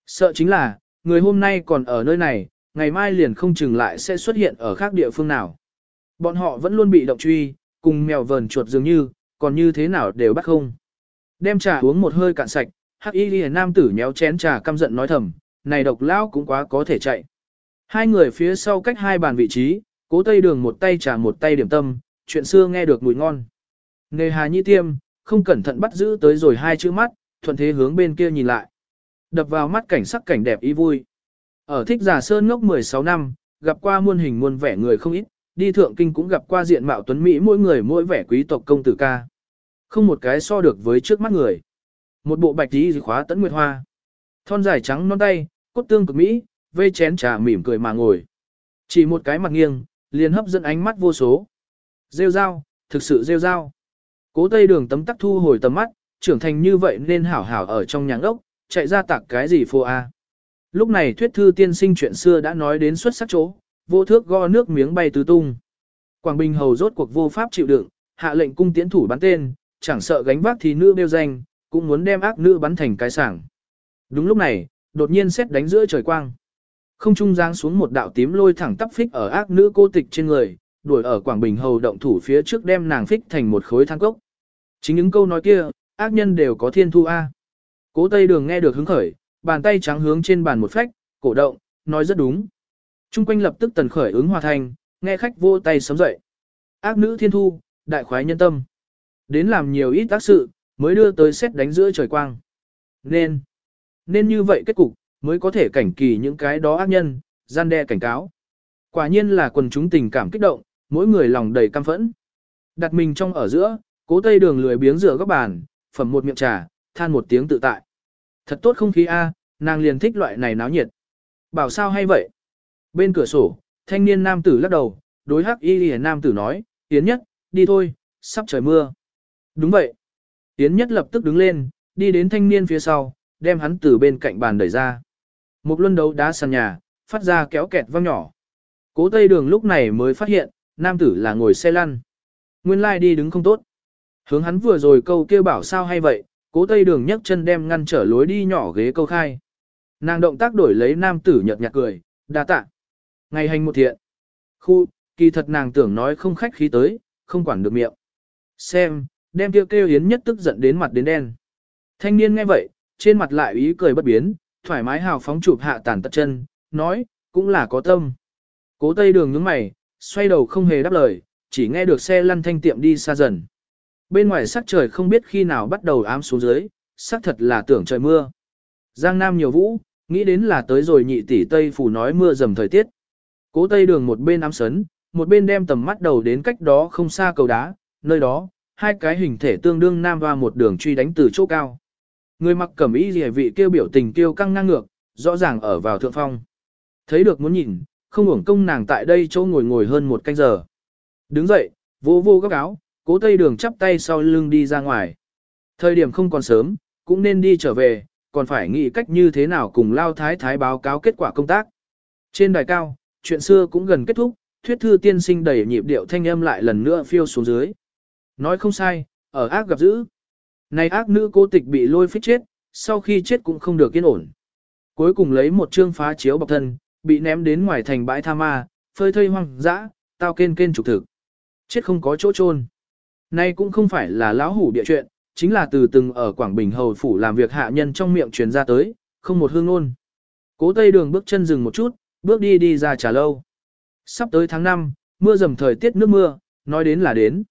Sợ chính là, người hôm nay còn ở nơi này, ngày mai liền không chừng lại sẽ xuất hiện ở khác địa phương nào. Bọn họ vẫn luôn bị động truy, cùng mèo vờn chuột dường như, còn như thế nào đều bắt không. Đem trà uống một hơi cạn sạch, hắc y ghi nam tử nhéo chén trà căm giận nói thầm, này độc lão cũng quá có thể chạy. Hai người phía sau cách hai bàn vị trí, cố tây đường một tay trà một tay điểm tâm, chuyện xưa nghe được mùi ngon. Nề hà nhi tiêm, không cẩn thận bắt giữ tới rồi hai chữ mắt, thuận thế hướng bên kia nhìn lại. Đập vào mắt cảnh sắc cảnh đẹp ý vui. Ở thích giả sơn ngốc 16 năm, gặp qua muôn hình muôn vẻ người không ít, đi thượng kinh cũng gặp qua diện mạo tuấn Mỹ mỗi người mỗi vẻ quý tộc công tử ca. Không một cái so được với trước mắt người. Một bộ bạch tí khóa tấn nguyệt hoa. Thon dài trắng non tay, cốt tương cực Mỹ, vê chén trà mỉm cười mà ngồi. Chỉ một cái mặt nghiêng, liền hấp dẫn ánh mắt vô số. Rêu dao, thực sự rêu dao. Cố tây đường tấm tắc thu hồi tầm mắt, trưởng thành như vậy nên hảo hảo ở trong nhà ốc, chạy ra tạc cái gì phô a. Lúc này thuyết thư tiên sinh chuyện xưa đã nói đến xuất sắc chỗ, vô thước go nước miếng bay tứ tung. Quảng Bình hầu rốt cuộc vô pháp chịu đựng, hạ lệnh cung tiến thủ bắn tên, chẳng sợ gánh vác thì nữ đeo danh, cũng muốn đem ác nữ bắn thành cái sảng. Đúng lúc này, đột nhiên xét đánh giữa trời quang. Không trung giáng xuống một đạo tím lôi thẳng tắp phích ở ác nữ cô tịch trên người, đuổi ở Quảng Bình hầu động thủ phía trước đem nàng phích thành một khối than cốc. Chính những câu nói kia, ác nhân đều có thiên thu A. Cố Tây Đường nghe được hứng khởi, bàn tay trắng hướng trên bàn một phách, cổ động, nói rất đúng. Trung quanh lập tức tần khởi ứng hòa thành, nghe khách vô tay sớm dậy. Ác nữ thiên thu, đại khoái nhân tâm. Đến làm nhiều ít tác sự, mới đưa tới xét đánh giữa trời quang. Nên, nên như vậy kết cục, mới có thể cảnh kỳ những cái đó ác nhân, gian đe cảnh cáo. Quả nhiên là quần chúng tình cảm kích động, mỗi người lòng đầy căm phẫn. Đặt mình trong ở giữa, cố tây đường lười biếng rửa góc bàn, phẩm một miệng trà, than một tiếng tự tại. Thật tốt không khí a, nàng liền thích loại này náo nhiệt. Bảo sao hay vậy? Bên cửa sổ, thanh niên nam tử lắc đầu, đối hắc y lìa nam tử nói, Yến nhất, đi thôi, sắp trời mưa. Đúng vậy. Yến nhất lập tức đứng lên, đi đến thanh niên phía sau, đem hắn từ bên cạnh bàn đẩy ra. Một luân đấu đá sàn nhà, phát ra kéo kẹt vang nhỏ. Cố tây đường lúc này mới phát hiện, nam tử là ngồi xe lăn. Nguyên lai đi đứng không tốt. Hướng hắn vừa rồi câu kêu bảo sao hay vậy, cố tây đường nhấc chân đem ngăn trở lối đi nhỏ ghế câu khai. Nàng động tác đổi lấy nam tử nhợt nhạt cười, đa tạ. Ngày hành một thiện. Khu, kỳ thật nàng tưởng nói không khách khí tới, không quản được miệng. Xem, đem kêu kêu yến nhất tức giận đến mặt đến đen. Thanh niên nghe vậy, trên mặt lại ý cười bất biến, thoải mái hào phóng chụp hạ tàn tật chân, nói, cũng là có tâm. Cố tây đường nhướng mày, xoay đầu không hề đáp lời, chỉ nghe được xe lăn thanh tiệm đi xa dần. Bên ngoài sắc trời không biết khi nào bắt đầu ám xuống dưới, sắc thật là tưởng trời mưa. Giang Nam nhiều vũ, nghĩ đến là tới rồi nhị tỷ Tây phủ nói mưa dầm thời tiết. Cố Tây đường một bên ám sấn, một bên đem tầm mắt đầu đến cách đó không xa cầu đá, nơi đó, hai cái hình thể tương đương nam và một đường truy đánh từ chỗ cao. Người mặc cẩm y rìa vị kêu biểu tình kêu căng ngang ngược, rõ ràng ở vào thượng phong. Thấy được muốn nhìn, không uổng công nàng tại đây chỗ ngồi ngồi hơn một canh giờ. Đứng dậy, vô vô góc áo, cố tây đường chắp tay sau lưng đi ra ngoài. Thời điểm không còn sớm, cũng nên đi trở về, còn phải nghĩ cách như thế nào cùng lao thái thái báo cáo kết quả công tác. Trên đài cao, chuyện xưa cũng gần kết thúc, thuyết thư tiên sinh đẩy nhịp điệu thanh âm lại lần nữa phiêu xuống dưới. Nói không sai, ở ác gặp dữ. Này ác nữ cố tịch bị lôi phích chết, sau khi chết cũng không được yên ổn. Cuối cùng lấy một chương phá chiếu bọc thân, bị ném đến ngoài thành bãi tha ma, phơi thây hoang dã, tao kên kên trục thực. Chết không có chỗ chôn. Nay cũng không phải là lão hủ địa chuyện, chính là từ từng ở Quảng Bình hầu phủ làm việc hạ nhân trong miệng truyền ra tới, không một hương ngôn. Cố Tây Đường bước chân dừng một chút, bước đi đi ra trà lâu. Sắp tới tháng 5, mưa dầm thời tiết nước mưa, nói đến là đến.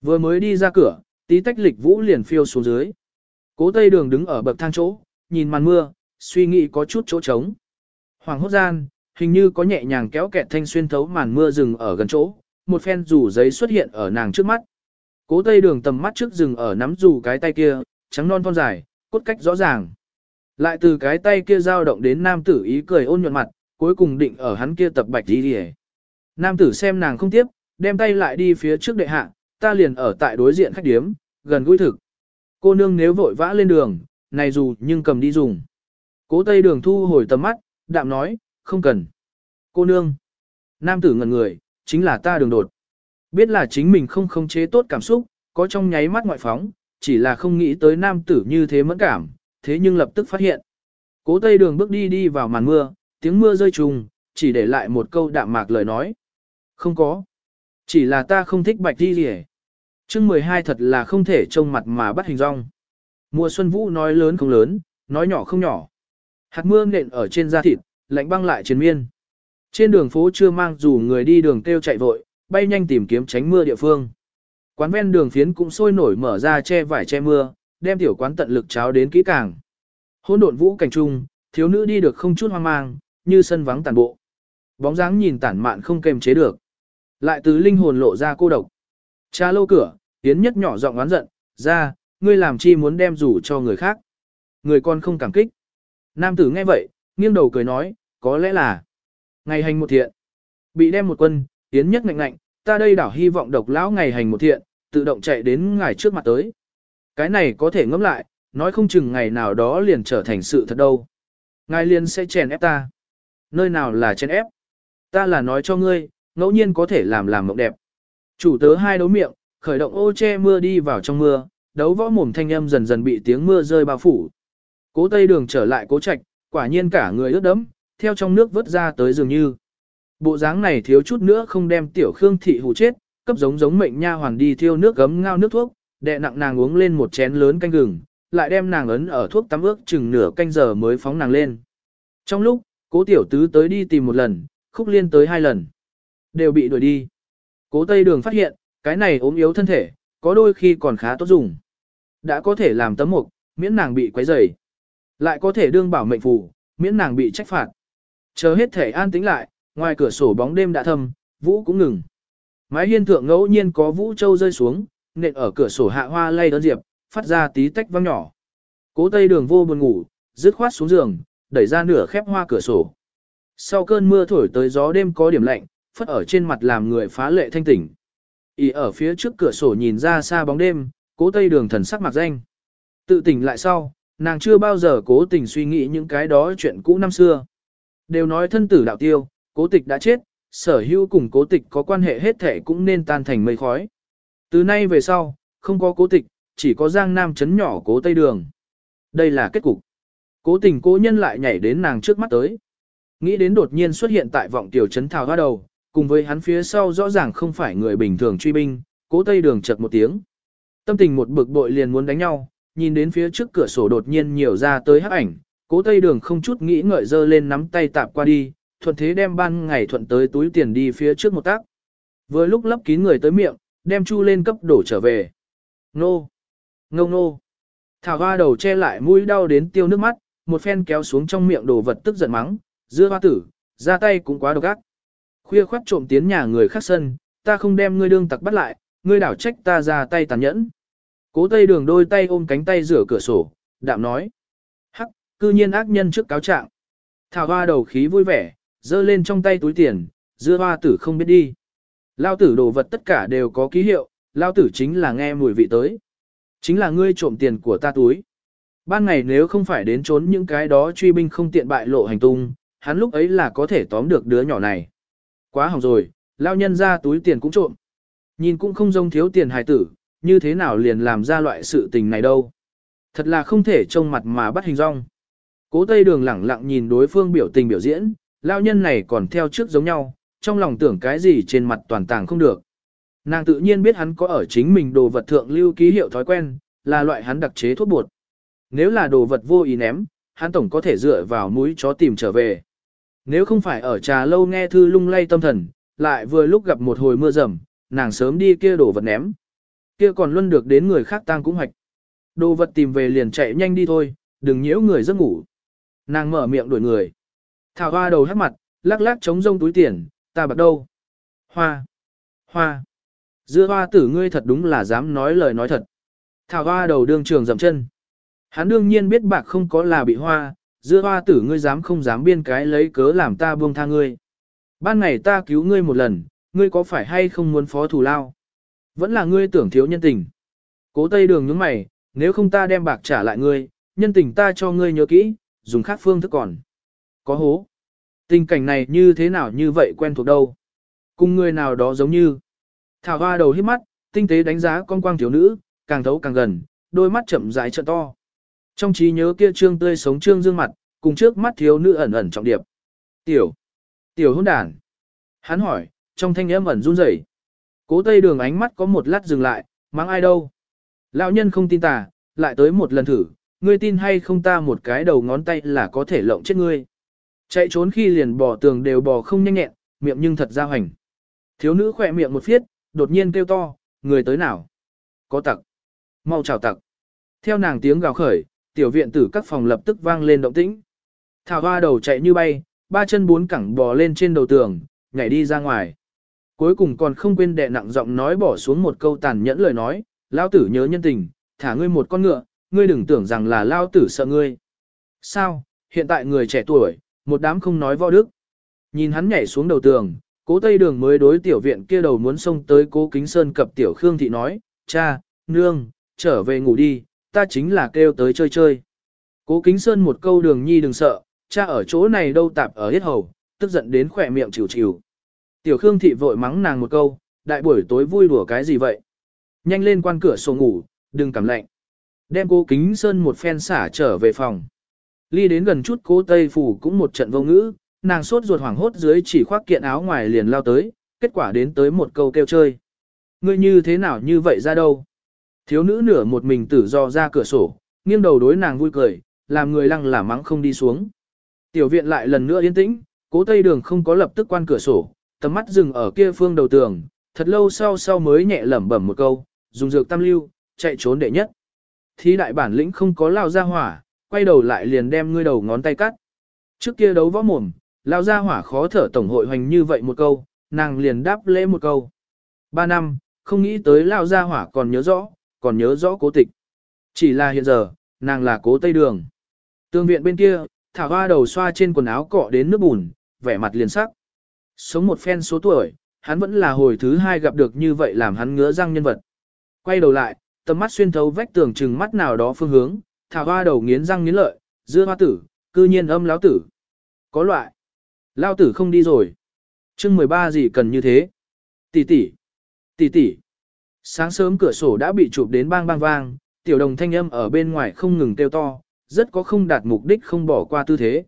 Vừa mới đi ra cửa, tí tách lịch vũ liền phiêu xuống dưới. Cố Tây Đường đứng ở bậc thang chỗ, nhìn màn mưa, suy nghĩ có chút chỗ trống. Hoàng hốt gian, hình như có nhẹ nhàng kéo kẹt thanh xuyên thấu màn mưa rừng ở gần chỗ, một phen rủ giấy xuất hiện ở nàng trước mắt. Cố Tây Đường tầm mắt trước rừng ở nắm dù cái tay kia, trắng non thon dài, cốt cách rõ ràng. Lại từ cái tay kia dao động đến nam tử ý cười ôn nhuận mặt, cuối cùng định ở hắn kia tập bạch đi đi Nam tử xem nàng không tiếp, đem tay lại đi phía trước đệ hạ, ta liền ở tại đối diện khách điếm, gần gũi thực. Cô nương nếu vội vã lên đường, này dù nhưng cầm đi dùng. Cố tây đường thu hồi tầm mắt, đạm nói, không cần. Cô nương. Nam tử ngẩn người, chính là ta đường đột. Biết là chính mình không khống chế tốt cảm xúc, có trong nháy mắt ngoại phóng, chỉ là không nghĩ tới nam tử như thế mẫn cảm, thế nhưng lập tức phát hiện. Cố tây đường bước đi đi vào màn mưa, tiếng mưa rơi trùng, chỉ để lại một câu đạm mạc lời nói. Không có. Chỉ là ta không thích bạch đi gì chương 12 thật là không thể trông mặt mà bắt hình rong. Mùa xuân vũ nói lớn không lớn, nói nhỏ không nhỏ. Hạt mưa nện ở trên da thịt, lạnh băng lại trên miên. Trên đường phố chưa mang dù người đi đường kêu chạy vội, bay nhanh tìm kiếm tránh mưa địa phương. Quán ven đường phiến cũng sôi nổi mở ra che vải che mưa, đem tiểu quán tận lực cháo đến kỹ càng. Hỗn độn vũ cảnh trung, thiếu nữ đi được không chút hoang mang, như sân vắng tàn bộ. Bóng dáng nhìn tản mạn không kềm chế được. Lại từ linh hồn lộ ra cô độc. Cha lâu cửa, tiến nhất nhỏ giọng oán giận, ra, ngươi làm chi muốn đem rủ cho người khác. Người con không cảm kích. Nam tử nghe vậy, nghiêng đầu cười nói, có lẽ là ngày hành một thiện. Bị đem một quân, Yến nhất ngạnh ngạnh, ta đây đảo hy vọng độc lão ngày hành một thiện, tự động chạy đến ngài trước mặt tới. Cái này có thể ngẫm lại, nói không chừng ngày nào đó liền trở thành sự thật đâu. Ngài liền sẽ chèn ép ta. Nơi nào là chèn ép? Ta là nói cho ngươi, ngẫu nhiên có thể làm làm mộng đẹp. Chủ tớ hai đấu miệng, khởi động ô che mưa đi vào trong mưa, đấu võ mồm thanh âm dần dần bị tiếng mưa rơi bao phủ. Cố tây đường trở lại cố trạch, quả nhiên cả người ướt đẫm, theo trong nước vớt ra tới dường như. Bộ dáng này thiếu chút nữa không đem tiểu khương thị hù chết, cấp giống giống mệnh nha hoàn đi thiêu nước gấm ngao nước thuốc, đệ nặng nàng uống lên một chén lớn canh gừng, lại đem nàng ấn ở thuốc tắm ước chừng nửa canh giờ mới phóng nàng lên. Trong lúc, cố tiểu tứ tới đi tìm một lần, khúc liên tới hai lần, đều bị đuổi đi. Cố tây đường phát hiện, cái này ốm yếu thân thể, có đôi khi còn khá tốt dùng. Đã có thể làm tấm mục, miễn nàng bị quấy rầy. Lại có thể đương bảo mệnh phù, miễn nàng bị trách phạt. Chờ hết thể an tĩnh lại, ngoài cửa sổ bóng đêm đã thâm, vũ cũng ngừng. Mái hiên thượng ngẫu nhiên có vũ châu rơi xuống, nện ở cửa sổ hạ hoa lay đơn diệp, phát ra tí tách vang nhỏ. Cố tây đường vô buồn ngủ, dứt khoát xuống giường, đẩy ra nửa khép hoa cửa sổ. Sau cơn mưa thổi tới gió đêm có điểm lạnh, phất ở trên mặt làm người phá lệ thanh tỉnh. Y ở phía trước cửa sổ nhìn ra xa bóng đêm, cố tây đường thần sắc mặt danh. Tự tỉnh lại sau, nàng chưa bao giờ cố tình suy nghĩ những cái đó chuyện cũ năm xưa. Đều nói thân tử đạo tiêu, cố tịch đã chết, sở hữu cùng cố tịch có quan hệ hết thể cũng nên tan thành mây khói. Từ nay về sau, không có cố tịch, chỉ có giang nam chấn nhỏ cố tây đường. Đây là kết cục. Cố tình cố nhân lại nhảy đến nàng trước mắt tới. Nghĩ đến đột nhiên xuất hiện tại vọng tiểu chấn thảo hoa đầu, cùng với hắn phía sau rõ ràng không phải người bình thường truy binh, cố tây đường chật một tiếng. Tâm tình một bực bội liền muốn đánh nhau, nhìn đến phía trước cửa sổ đột nhiên nhiều ra tới hắc ảnh, cố tây đường không chút nghĩ ngợi dơ lên nắm tay tạp qua đi, thuận thế đem ban ngày thuận tới túi tiền đi phía trước một tác. Vừa lúc lấp kín người tới miệng, đem chu lên cấp đổ trở về. Nô! Ngô nô! Thảo hoa đầu che lại mũi đau đến tiêu nước mắt, một phen kéo xuống trong miệng đồ vật tức giận mắng, dưa hoa tử, ra tay cũng quá độc ác. Khuya khoát trộm tiến nhà người khác sân, ta không đem ngươi đương tặc bắt lại, ngươi đảo trách ta ra tay tàn nhẫn. Cố tây đường đôi tay ôm cánh tay rửa cửa sổ, đạm nói. Hắc, cư nhiên ác nhân trước cáo trạng. Thảo hoa đầu khí vui vẻ, giơ lên trong tay túi tiền, dưa hoa tử không biết đi. Lao tử đồ vật tất cả đều có ký hiệu, lao tử chính là nghe mùi vị tới. Chính là ngươi trộm tiền của ta túi. Ban ngày nếu không phải đến trốn những cái đó truy binh không tiện bại lộ hành tung, hắn lúc ấy là có thể tóm được đứa nhỏ này. Quá hỏng rồi, lao nhân ra túi tiền cũng trộm. Nhìn cũng không giống thiếu tiền hài tử, như thế nào liền làm ra loại sự tình này đâu. Thật là không thể trông mặt mà bắt hình rong. Cố Tây Đường lẳng lặng nhìn đối phương biểu tình biểu diễn, lao nhân này còn theo trước giống nhau, trong lòng tưởng cái gì trên mặt toàn tàng không được. Nàng tự nhiên biết hắn có ở chính mình đồ vật thượng lưu ký hiệu thói quen, là loại hắn đặc chế thuốc bột. Nếu là đồ vật vô ý ném, hắn tổng có thể dựa vào mũi chó tìm trở về. Nếu không phải ở trà lâu nghe thư lung lay tâm thần, lại vừa lúc gặp một hồi mưa rầm, nàng sớm đi kia đồ vật ném. Kia còn luôn được đến người khác tang cũng hoạch. Đồ vật tìm về liền chạy nhanh đi thôi, đừng nhiễu người giấc ngủ. Nàng mở miệng đuổi người. Thảo hoa đầu hắt mặt, lắc lắc chống rông túi tiền, ta bạc đâu? Hoa! Hoa! Dưa hoa tử ngươi thật đúng là dám nói lời nói thật. Thảo hoa đầu đương trường dậm chân. Hắn đương nhiên biết bạc không có là bị hoa, dưa hoa tử ngươi dám không dám biên cái lấy cớ làm ta buông tha ngươi. Ban ngày ta cứu ngươi một lần, ngươi có phải hay không muốn phó thù lao? Vẫn là ngươi tưởng thiếu nhân tình. Cố tây đường nhướng mày, nếu không ta đem bạc trả lại ngươi, nhân tình ta cho ngươi nhớ kỹ, dùng khác phương thức còn. Có hố. Tình cảnh này như thế nào như vậy quen thuộc đâu. Cùng người nào đó giống như. Thảo hoa đầu hít mắt, tinh tế đánh giá con quang thiếu nữ, càng thấu càng gần, đôi mắt chậm rãi trợ to. Trong trí nhớ kia trương tươi sống trương dương mặt, cùng trước mắt thiếu nữ ẩn ẩn trọng điệp. Tiểu, tiểu hôn đàn. Hắn hỏi, trong thanh âm ẩn run rẩy. Cố tây đường ánh mắt có một lát dừng lại, mang ai đâu. Lão nhân không tin ta, lại tới một lần thử, ngươi tin hay không ta một cái đầu ngón tay là có thể lộng chết ngươi. Chạy trốn khi liền bỏ tường đều bỏ không nhanh nhẹn, miệng nhưng thật ra hoành. Thiếu nữ khỏe miệng một phiết, đột nhiên kêu to, người tới nào? Có tặc. Mau chào tặc. Theo nàng tiếng gào khởi, tiểu viện tử các phòng lập tức vang lên động tĩnh. Thảo hoa đầu chạy như bay, ba chân bốn cẳng bò lên trên đầu tường, nhảy đi ra ngoài. Cuối cùng còn không quên đè nặng giọng nói bỏ xuống một câu tàn nhẫn lời nói, lao tử nhớ nhân tình, thả ngươi một con ngựa, ngươi đừng tưởng rằng là lao tử sợ ngươi. Sao, hiện tại người trẻ tuổi, một đám không nói võ đức. Nhìn hắn nhảy xuống đầu tường, cố tây đường mới đối tiểu viện kia đầu muốn xông tới cố kính sơn cập tiểu khương thị nói, cha, nương, trở về ngủ đi, ta chính là kêu tới chơi chơi. Cố kính sơn một câu đường nhi đừng sợ, cha ở chỗ này đâu tạp ở hết hầu, tức giận đến khỏe miệng chịu chịu. Tiểu khương thị vội mắng nàng một câu, đại buổi tối vui đùa cái gì vậy? Nhanh lên quan cửa sổ ngủ, đừng cảm lạnh. Đem cố kính sơn một phen xả trở về phòng. Ly đến gần chút cố tây phủ cũng một trận vô ngữ, nàng sốt ruột hoảng hốt dưới chỉ khoác kiện áo ngoài liền lao tới, kết quả đến tới một câu kêu chơi. Ngươi như thế nào như vậy ra đâu? Thiếu nữ nửa một mình tử do ra cửa sổ, nghiêng đầu đối nàng vui cười, làm người lăng là mắng không đi xuống. Tiểu viện lại lần nữa yên tĩnh, cố tây đường không có lập tức quan cửa sổ, tầm mắt dừng ở kia phương đầu tường, thật lâu sau sau mới nhẹ lẩm bẩm một câu, dùng dược tam lưu, chạy trốn đệ nhất. Thi đại bản lĩnh không có lao ra hỏa, quay đầu lại liền đem ngươi đầu ngón tay cắt. Trước kia đấu võ mồm, lao ra hỏa khó thở tổng hội hoành như vậy một câu, nàng liền đáp lễ một câu. Ba năm, không nghĩ tới lao ra hỏa còn nhớ rõ, còn nhớ rõ cố tịch. Chỉ là hiện giờ, nàng là cố Tây Đường. Tương viện bên kia, thả hoa đầu xoa trên quần áo cọ đến nước bùn, vẻ mặt liền sắc. Sống một phen số tuổi, hắn vẫn là hồi thứ hai gặp được như vậy làm hắn ngứa răng nhân vật. Quay đầu lại, tầm mắt xuyên thấu vách tường chừng mắt nào đó phương hướng, thảo hoa đầu nghiến răng nghiến lợi, dưa hoa tử, cư nhiên âm lão tử. Có loại. Lao tử không đi rồi. chương 13 gì cần như thế? Tỷ tỷ, tỷ tỷ. Sáng sớm cửa sổ đã bị chụp đến bang bang vang, tiểu đồng thanh âm ở bên ngoài không ngừng kêu to, rất có không đạt mục đích không bỏ qua tư thế.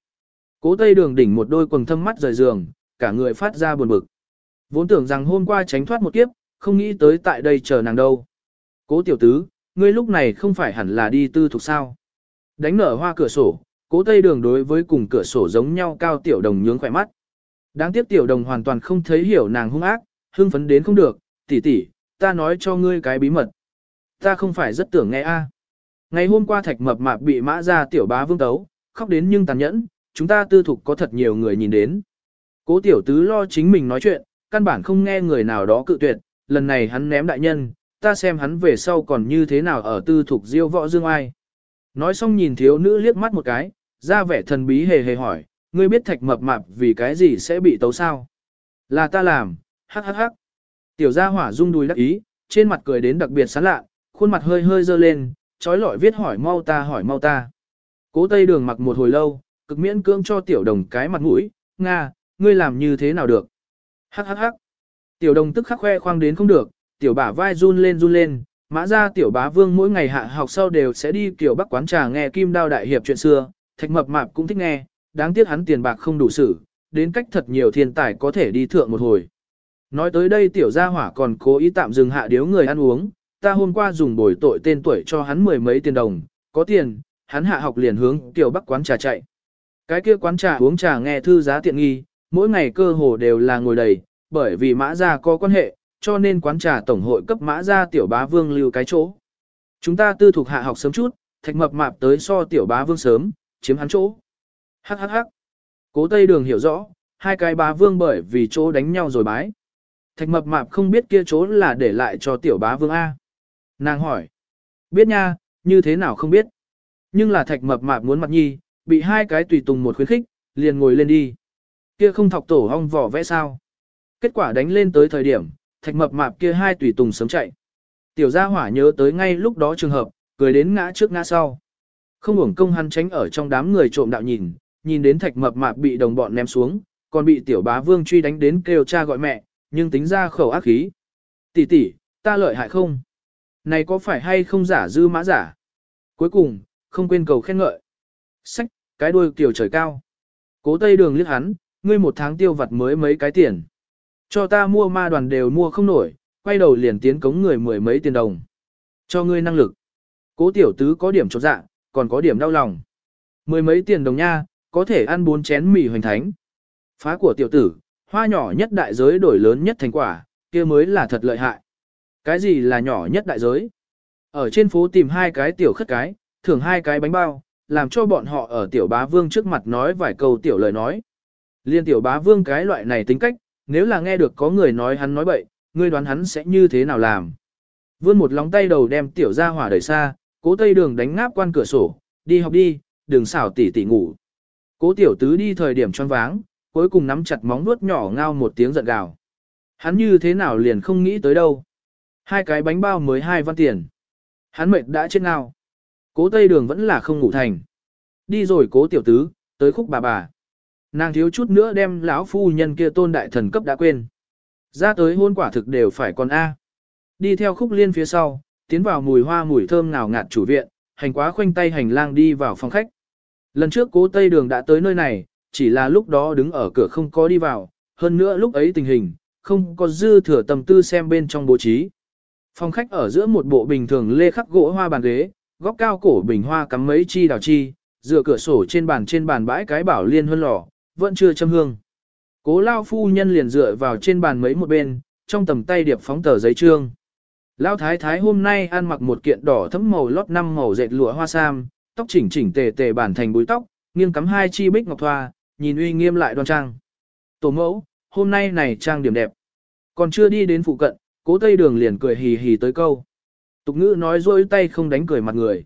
Cố tây đường đỉnh một đôi quần thâm mắt rời giường, cả người phát ra buồn bực. Vốn tưởng rằng hôm qua tránh thoát một kiếp, không nghĩ tới tại đây chờ nàng đâu. Cố tiểu tứ, ngươi lúc này không phải hẳn là đi tư thuộc sao. Đánh nở hoa cửa sổ, cố tây đường đối với cùng cửa sổ giống nhau cao tiểu đồng nhướng khỏe mắt. Đáng tiếc tiểu đồng hoàn toàn không thấy hiểu nàng hung ác, hưng phấn đến không được, tỷ tỷ, ta nói cho ngươi cái bí mật. Ta không phải rất tưởng nghe a. Ngày hôm qua thạch mập mạp bị mã ra tiểu bá vương tấu, khóc đến nhưng tàn nhẫn, chúng ta tư thục có thật nhiều người nhìn đến. Cố tiểu tứ lo chính mình nói chuyện, căn bản không nghe người nào đó cự tuyệt, lần này hắn ném đại nhân, ta xem hắn về sau còn như thế nào ở tư thục diêu võ dương ai. Nói xong nhìn thiếu nữ liếc mắt một cái, ra vẻ thần bí hề hề hỏi, ngươi biết thạch mập mạp vì cái gì sẽ bị tấu sao? Là ta làm, hắc hắc hắc. Tiểu gia hỏa rung đùi đắc ý, trên mặt cười đến đặc biệt sán lạ, khuôn mặt hơi hơi dơ lên, trói lọi viết hỏi mau ta hỏi mau ta. Cố tây đường mặc một hồi lâu, cực miễn cưỡng cho tiểu đồng cái mặt mũi, Nga, ngươi làm như thế nào được? Hắc hắc hắc. Tiểu đồng tức khắc khoe khoang đến không được, tiểu bả vai run lên run lên, mã ra tiểu bá vương mỗi ngày hạ học sau đều sẽ đi kiểu bắc quán trà nghe kim đao đại hiệp chuyện xưa, thạch mập mạp cũng thích nghe, đáng tiếc hắn tiền bạc không đủ sử, đến cách thật nhiều thiên tài có thể đi thượng một hồi. Nói tới đây tiểu gia hỏa còn cố ý tạm dừng hạ điếu người ăn uống, ta hôm qua dùng bồi tội tên tuổi cho hắn mười mấy tiền đồng, có tiền, hắn hạ học liền hướng tiểu bắc quán trà chạy. Cái kia quán trà uống trà nghe thư giá tiện nghi, mỗi ngày cơ hồ đều là ngồi đầy, bởi vì mã gia có quan hệ, cho nên quán trà tổng hội cấp mã ra tiểu bá vương lưu cái chỗ. Chúng ta tư thuộc hạ học sớm chút, thạch mập mạp tới so tiểu bá vương sớm, chiếm hắn chỗ. Hắc hắc hắc. Cố Tây Đường hiểu rõ, hai cái bá vương bởi vì chỗ đánh nhau rồi bái. Thạch mập mạp không biết kia chỗ là để lại cho tiểu bá vương A. Nàng hỏi. Biết nha, như thế nào không biết. Nhưng là thạch mập mạp muốn mặt nhi, bị hai cái tùy tùng một khuyến khích, liền ngồi lên đi. Kia không thọc tổ hong vỏ vẽ sao. Kết quả đánh lên tới thời điểm, thạch mập mạp kia hai tùy tùng sớm chạy. Tiểu gia hỏa nhớ tới ngay lúc đó trường hợp, cười đến ngã trước ngã sau. Không uổng công hắn tránh ở trong đám người trộm đạo nhìn, nhìn đến thạch mập mạp bị đồng bọn ném xuống, còn bị tiểu bá vương truy đánh đến kêu cha gọi mẹ, nhưng tính ra khẩu ác khí. Tỷ tỷ, ta lợi hại không? Này có phải hay không giả dư mã giả? Cuối cùng, không quên cầu khen ngợi. Sách, cái đuôi kiểu trời cao. Cố tây đường liếc hắn, ngươi một tháng tiêu vặt mới mấy cái tiền. Cho ta mua ma đoàn đều mua không nổi, quay đầu liền tiến cống người mười mấy tiền đồng. Cho ngươi năng lực. Cố tiểu tứ có điểm chột dạ, còn có điểm đau lòng. Mười mấy tiền đồng nha, có thể ăn bốn chén mì hoành thánh. Phá của tiểu tử, hoa nhỏ nhất đại giới đổi lớn nhất thành quả, kia mới là thật lợi hại. Cái gì là nhỏ nhất đại giới? Ở trên phố tìm hai cái tiểu khất cái, thưởng hai cái bánh bao, làm cho bọn họ ở tiểu bá vương trước mặt nói vài câu tiểu lời nói. Liên tiểu bá vương cái loại này tính cách, nếu là nghe được có người nói hắn nói bậy, ngươi đoán hắn sẽ như thế nào làm. Vươn một lóng tay đầu đem tiểu ra hỏa đẩy xa, cố tây đường đánh ngáp quan cửa sổ, đi học đi, đừng xảo tỉ tỉ ngủ. Cố tiểu tứ đi thời điểm choáng váng, cuối cùng nắm chặt móng nuốt nhỏ ngao một tiếng giận gào. Hắn như thế nào liền không nghĩ tới đâu. Hai cái bánh bao mới hai văn tiền. Hắn mệt đã chết ngao. Cố tây đường vẫn là không ngủ thành. Đi rồi cố tiểu tứ, tới khúc bà bà. Nàng thiếu chút nữa đem lão phu nhân kia tôn đại thần cấp đã quên. Ra tới hôn quả thực đều phải còn A. Đi theo khúc liên phía sau, tiến vào mùi hoa mùi thơm ngào ngạt chủ viện, hành quá khoanh tay hành lang đi vào phòng khách. Lần trước cố Tây Đường đã tới nơi này, chỉ là lúc đó đứng ở cửa không có đi vào, hơn nữa lúc ấy tình hình, không có dư thừa tầm tư xem bên trong bố trí. Phòng khách ở giữa một bộ bình thường lê khắc gỗ hoa bàn ghế, góc cao cổ bình hoa cắm mấy chi đào chi, dựa cửa sổ trên bàn trên bàn bãi cái bảo liên hơn lò, vẫn chưa châm hương. Cố lao phu nhân liền dựa vào trên bàn mấy một bên, trong tầm tay điệp phóng tờ giấy trương. Lao thái thái hôm nay ăn mặc một kiện đỏ thấm màu lót năm màu dệt lụa hoa sam, tóc chỉnh chỉnh tề tề bản thành búi tóc, nghiêng cắm hai chi bích ngọc thoa, nhìn uy nghiêm lại đoan trang. Tổ mẫu, hôm nay này trang điểm đẹp. Còn chưa đi đến phụ cận, cố tây đường liền cười hì hì tới câu. Tục ngữ nói dối tay không đánh cười mặt người.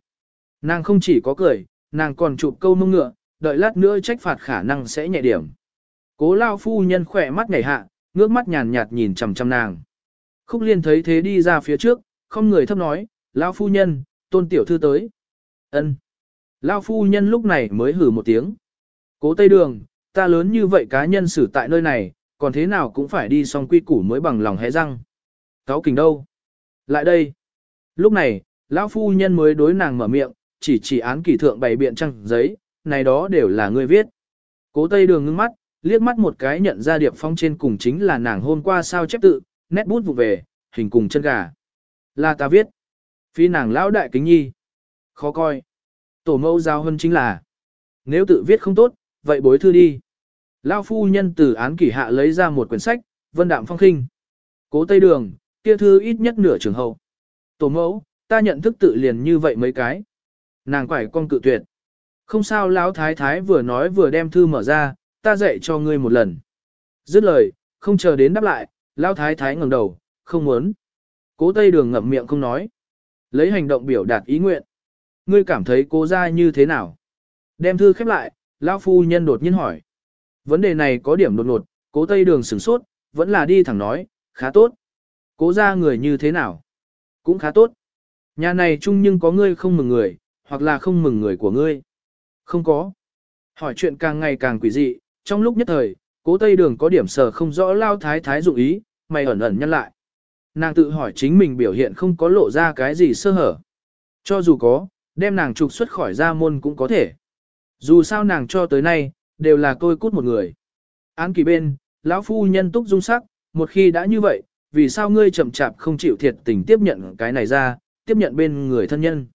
Nàng không chỉ có cười, nàng còn chụp câu mông ngựa, đợi lát nữa trách phạt khả năng sẽ nhẹ điểm. Cố lao phu nhân khỏe mắt nhảy hạ, ngước mắt nhàn nhạt nhìn chằm chằm nàng. Khúc liên thấy thế đi ra phía trước, không người thấp nói, lao phu nhân, tôn tiểu thư tới. ân Lao phu nhân lúc này mới hử một tiếng. Cố tây đường, ta lớn như vậy cá nhân xử tại nơi này, còn thế nào cũng phải đi xong quy củ mới bằng lòng hẽ răng. Cáo kình đâu? Lại đây. Lúc này, lão phu nhân mới đối nàng mở miệng, chỉ chỉ án kỷ thượng bày biện trăng giấy, này đó đều là ngươi viết. Cố tây đường ngưng mắt, liếc mắt một cái nhận ra điệp phong trên cùng chính là nàng hôm qua sao chép tự, nét bút vụ về, hình cùng chân gà. Là ta viết. Phi nàng lão đại kính nhi. Khó coi. Tổ mẫu giao hơn chính là. Nếu tự viết không tốt, vậy bối thư đi. Lao phu nhân từ án kỷ hạ lấy ra một quyển sách, vân đạm phong khinh. Cố Tây Đường, kia thư ít nhất nửa trường hậu. Tổ mẫu, ta nhận thức tự liền như vậy mấy cái. Nàng quải con cự tuyệt. Không sao lão thái thái vừa nói vừa đem thư mở ra, ta dạy cho ngươi một lần. Dứt lời, không chờ đến đáp lại, lão thái thái ngẩng đầu, không muốn. Cố Tây Đường ngậm miệng không nói. Lấy hành động biểu đạt ý nguyện. Ngươi cảm thấy cố ra như thế nào? Đem thư khép lại, lão phu nhân đột nhiên hỏi. Vấn đề này có điểm đột ngột, cố Tây Đường sửng sốt, vẫn là đi thẳng nói, khá tốt. Cố ra người như thế nào? Cũng khá tốt. Nhà này chung nhưng có ngươi không mừng người, hoặc là không mừng người của ngươi. Không có. Hỏi chuyện càng ngày càng quỷ dị, trong lúc nhất thời, cố Tây Đường có điểm sở không rõ lao thái thái dụng ý, mày ẩn ẩn nhăn lại. Nàng tự hỏi chính mình biểu hiện không có lộ ra cái gì sơ hở. Cho dù có, đem nàng trục xuất khỏi gia môn cũng có thể. Dù sao nàng cho tới nay, đều là tôi cút một người. Án kỳ bên, lão phu nhân túc dung sắc, một khi đã như vậy, vì sao ngươi chậm chạp không chịu thiệt tình tiếp nhận cái này ra, tiếp nhận bên người thân nhân.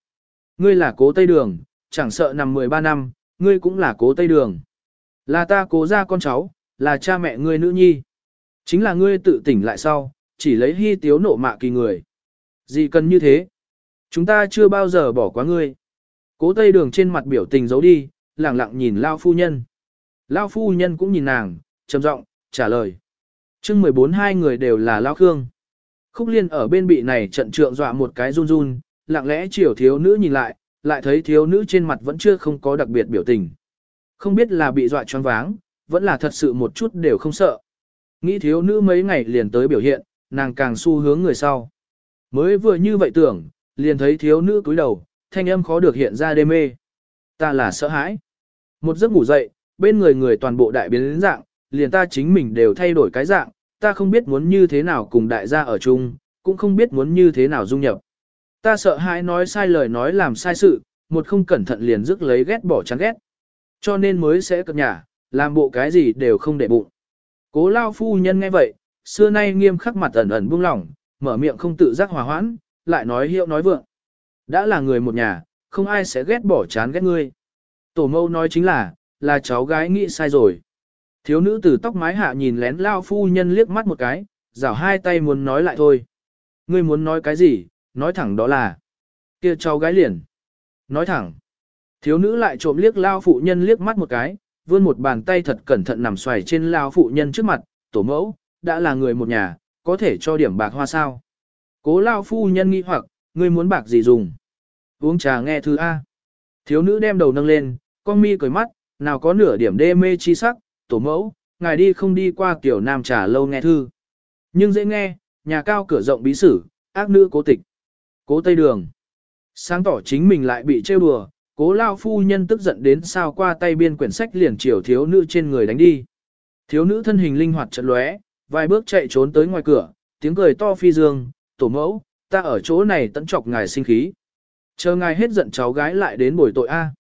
Ngươi là cố Tây Đường, chẳng sợ nằm 13 năm, ngươi cũng là cố Tây Đường. Là ta cố ra con cháu, là cha mẹ ngươi nữ nhi. Chính là ngươi tự tỉnh lại sau, chỉ lấy hy tiếu nộ mạ kỳ người. Gì cần như thế? Chúng ta chưa bao giờ bỏ qua ngươi. Cố Tây Đường trên mặt biểu tình giấu đi, lặng lặng nhìn Lao Phu Nhân. Lao Phu Nhân cũng nhìn nàng, trầm giọng trả lời. chương 14 hai người đều là Lao Khương. Khúc Liên ở bên bị này trận trượng dọa một cái run run, lặng lẽ chiều thiếu nữ nhìn lại, lại thấy thiếu nữ trên mặt vẫn chưa không có đặc biệt biểu tình. Không biết là bị dọa choáng váng, vẫn là thật sự một chút đều không sợ. Nghĩ thiếu nữ mấy ngày liền tới biểu hiện, nàng càng xu hướng người sau. Mới vừa như vậy tưởng, liền thấy thiếu nữ cúi đầu, thanh âm khó được hiện ra đê mê. Ta là sợ hãi. Một giấc ngủ dậy, bên người người toàn bộ đại biến dạng, liền ta chính mình đều thay đổi cái dạng, ta không biết muốn như thế nào cùng đại gia ở chung, cũng không biết muốn như thế nào dung nhập. Ta sợ hãi nói sai lời nói làm sai sự, một không cẩn thận liền rước lấy ghét bỏ chán ghét. Cho nên mới sẽ cập nhà, làm bộ cái gì đều không để bụng. Cố lao phu nhân nghe vậy, xưa nay nghiêm khắc mặt ẩn ẩn buông lỏng, mở miệng không tự giác hòa hoãn, lại nói hiệu nói vượng. Đã là người một nhà, không ai sẽ ghét bỏ chán ghét ngươi. Tổ mâu nói chính là, là cháu gái nghĩ sai rồi. Thiếu nữ từ tóc mái hạ nhìn lén lao phu nhân liếc mắt một cái, rảo hai tay muốn nói lại thôi. Ngươi muốn nói cái gì, nói thẳng đó là. kia cháu gái liền. Nói thẳng. Thiếu nữ lại trộm liếc lao phụ nhân liếc mắt một cái, vươn một bàn tay thật cẩn thận nằm xoài trên lao phụ nhân trước mặt, tổ mẫu, đã là người một nhà, có thể cho điểm bạc hoa sao. Cố lao phu nhân nghi hoặc, ngươi muốn bạc gì dùng? Uống trà nghe thư A. Thiếu nữ đem đầu nâng lên, con mi cười mắt, nào có nửa điểm đê mê chi sắc, tổ mẫu, ngài đi không đi qua kiểu nam trà lâu nghe thư. Nhưng dễ nghe, nhà cao cửa rộng bí sử, ác nữ cố tịch. Cố Tây Đường. Sáng tỏ chính mình lại bị trêu đùa, cố lao phu nhân tức giận đến sao qua tay biên quyển sách liền chiều thiếu nữ trên người đánh đi. Thiếu nữ thân hình linh hoạt trận lóe, vài bước chạy trốn tới ngoài cửa, tiếng cười to phi dương, tổ mẫu, ta ở chỗ này tận chọc ngài sinh khí. Chờ ngài hết giận cháu gái lại đến bồi tội A.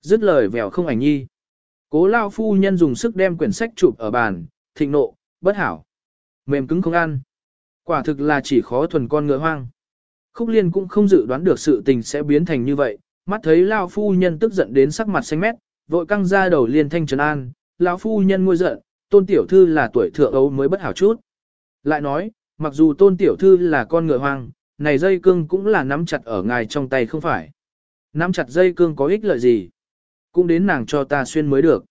Dứt lời vèo không ảnh nhi. Cố lao phu nhân dùng sức đem quyển sách chụp ở bàn, thịnh nộ, bất hảo. Mềm cứng không ăn. Quả thực là chỉ khó thuần con ngựa hoang. Khúc liên cũng không dự đoán được sự tình sẽ biến thành như vậy, mắt thấy Lão phu nhân tức giận đến sắc mặt xanh mét, vội căng ra đầu liên thanh trấn an, lão phu nhân ngôi giận, tôn tiểu thư là tuổi thượng ấu mới bất hảo chút. Lại nói, mặc dù tôn tiểu thư là con ngựa hoang, này dây cương cũng là nắm chặt ở ngài trong tay không phải. Nắm chặt dây cương có ích lợi gì? Cũng đến nàng cho ta xuyên mới được.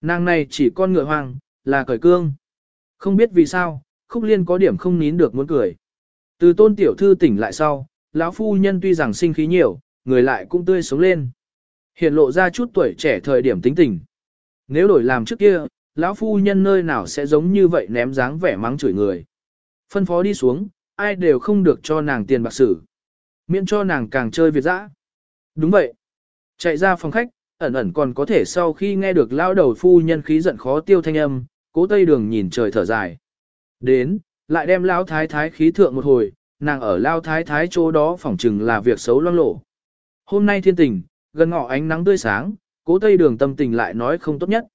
Nàng này chỉ con ngựa hoang, là cởi cương. Không biết vì sao, khúc liên có điểm không nín được muốn cười. Từ tôn tiểu thư tỉnh lại sau, lão phu nhân tuy rằng sinh khí nhiều, người lại cũng tươi sống lên. Hiện lộ ra chút tuổi trẻ thời điểm tính tình. Nếu đổi làm trước kia, lão phu nhân nơi nào sẽ giống như vậy ném dáng vẻ mắng chửi người. Phân phó đi xuống, ai đều không được cho nàng tiền bạc sử. Miễn cho nàng càng chơi việt dã. Đúng vậy. Chạy ra phòng khách, ẩn ẩn còn có thể sau khi nghe được lao đầu phu nhân khí giận khó tiêu thanh âm, cố tây đường nhìn trời thở dài. Đến, lại đem lao thái thái khí thượng một hồi, nàng ở lao thái thái chỗ đó phỏng chừng là việc xấu loang lộ. Hôm nay thiên tình, gần ngọ ánh nắng tươi sáng, cố tây đường tâm tình lại nói không tốt nhất.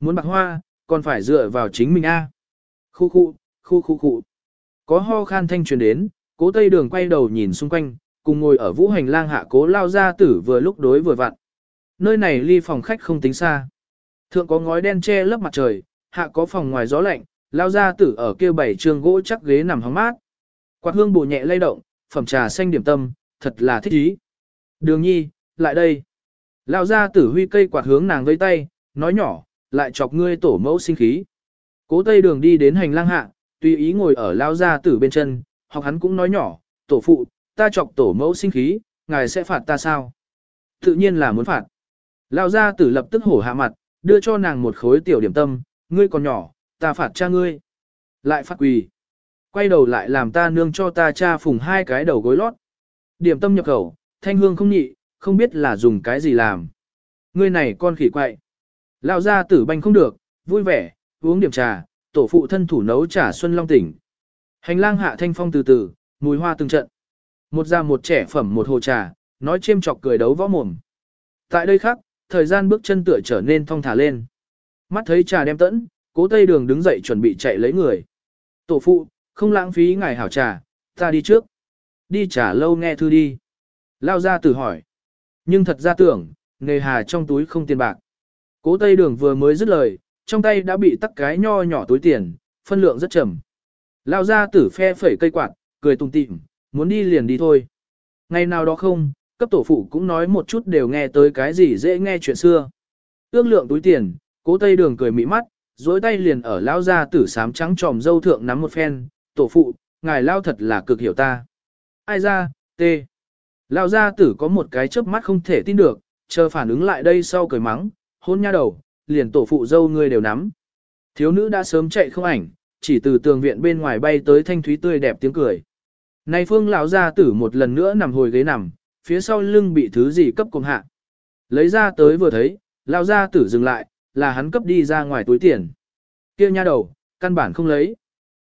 Muốn bạc hoa, còn phải dựa vào chính mình a. Khu khu, khu khu khu. Có ho khan thanh truyền đến, cố tây đường quay đầu nhìn xung quanh, cùng ngồi ở vũ hành lang hạ cố lao ra tử vừa lúc đối vừa vặn. Nơi này ly phòng khách không tính xa. Thượng có ngói đen che lớp mặt trời, hạ có phòng ngoài gió lạnh, lao ra tử ở kia bảy trường gỗ chắc ghế nằm hóng mát. Quạt hương bổ nhẹ lay động, phẩm trà xanh điểm tâm, thật là thích ý. Đường nhi, lại đây. Lao ra tử huy cây quạt hướng nàng vây tay, nói nhỏ, lại chọc ngươi tổ mẫu sinh khí. Cố tây đường đi đến hành lang hạ, tùy ý ngồi ở lao ra tử bên chân, học hắn cũng nói nhỏ, tổ phụ, ta chọc tổ mẫu sinh khí, ngài sẽ phạt ta sao? Tự nhiên là muốn phạt. Lao ra tử lập tức hổ hạ mặt, đưa cho nàng một khối tiểu điểm tâm, ngươi còn nhỏ, ta phạt cha ngươi. Lại phạt quỳ. Quay đầu lại làm ta nương cho ta cha phùng hai cái đầu gối lót. Điểm tâm nhập khẩu, thanh hương không nhị, không biết là dùng cái gì làm. Ngươi này con khỉ quậy. Lao ra tử banh không được, vui vẻ, uống điểm trà, tổ phụ thân thủ nấu trà xuân long tỉnh. Hành lang hạ thanh phong từ từ, mùi hoa từng trận. Một già một trẻ phẩm một hồ trà, nói chêm chọc cười đấu võ mồm. Tại đây khác, thời gian bước chân tựa trở nên thong thả lên. Mắt thấy trà đem tẫn, cố tây đường đứng dậy chuẩn bị chạy lấy người. Tổ phụ, không lãng phí ngài hảo trà, ta đi trước. Đi trả lâu nghe thư đi. Lao ra tử hỏi. Nhưng thật ra tưởng, nghề hà trong túi không tiền bạc. Cố tây đường vừa mới dứt lời, trong tay đã bị tắc cái nho nhỏ túi tiền, phân lượng rất trầm. Lao ra tử phe phẩy cây quạt, cười tùng tịm, muốn đi liền đi thôi. Ngày nào đó không, cấp tổ phụ cũng nói một chút đều nghe tới cái gì dễ nghe chuyện xưa. Ước lượng túi tiền, cố tây đường cười mỹ mắt, dối tay liền ở lao ra tử sám trắng tròm dâu thượng nắm một phen, tổ phụ, ngài lao thật là cực hiểu ta. Ai ra, tê. Lao gia tử có một cái chớp mắt không thể tin được, chờ phản ứng lại đây sau cười mắng, hôn nha đầu, liền tổ phụ dâu ngươi đều nắm. Thiếu nữ đã sớm chạy không ảnh, chỉ từ tường viện bên ngoài bay tới thanh thúy tươi đẹp tiếng cười. Nay phương lão gia tử một lần nữa nằm hồi ghế nằm, phía sau lưng bị thứ gì cấp cùng hạ. Lấy ra tới vừa thấy, lão gia tử dừng lại, là hắn cấp đi ra ngoài túi tiền. Kia nha đầu, căn bản không lấy.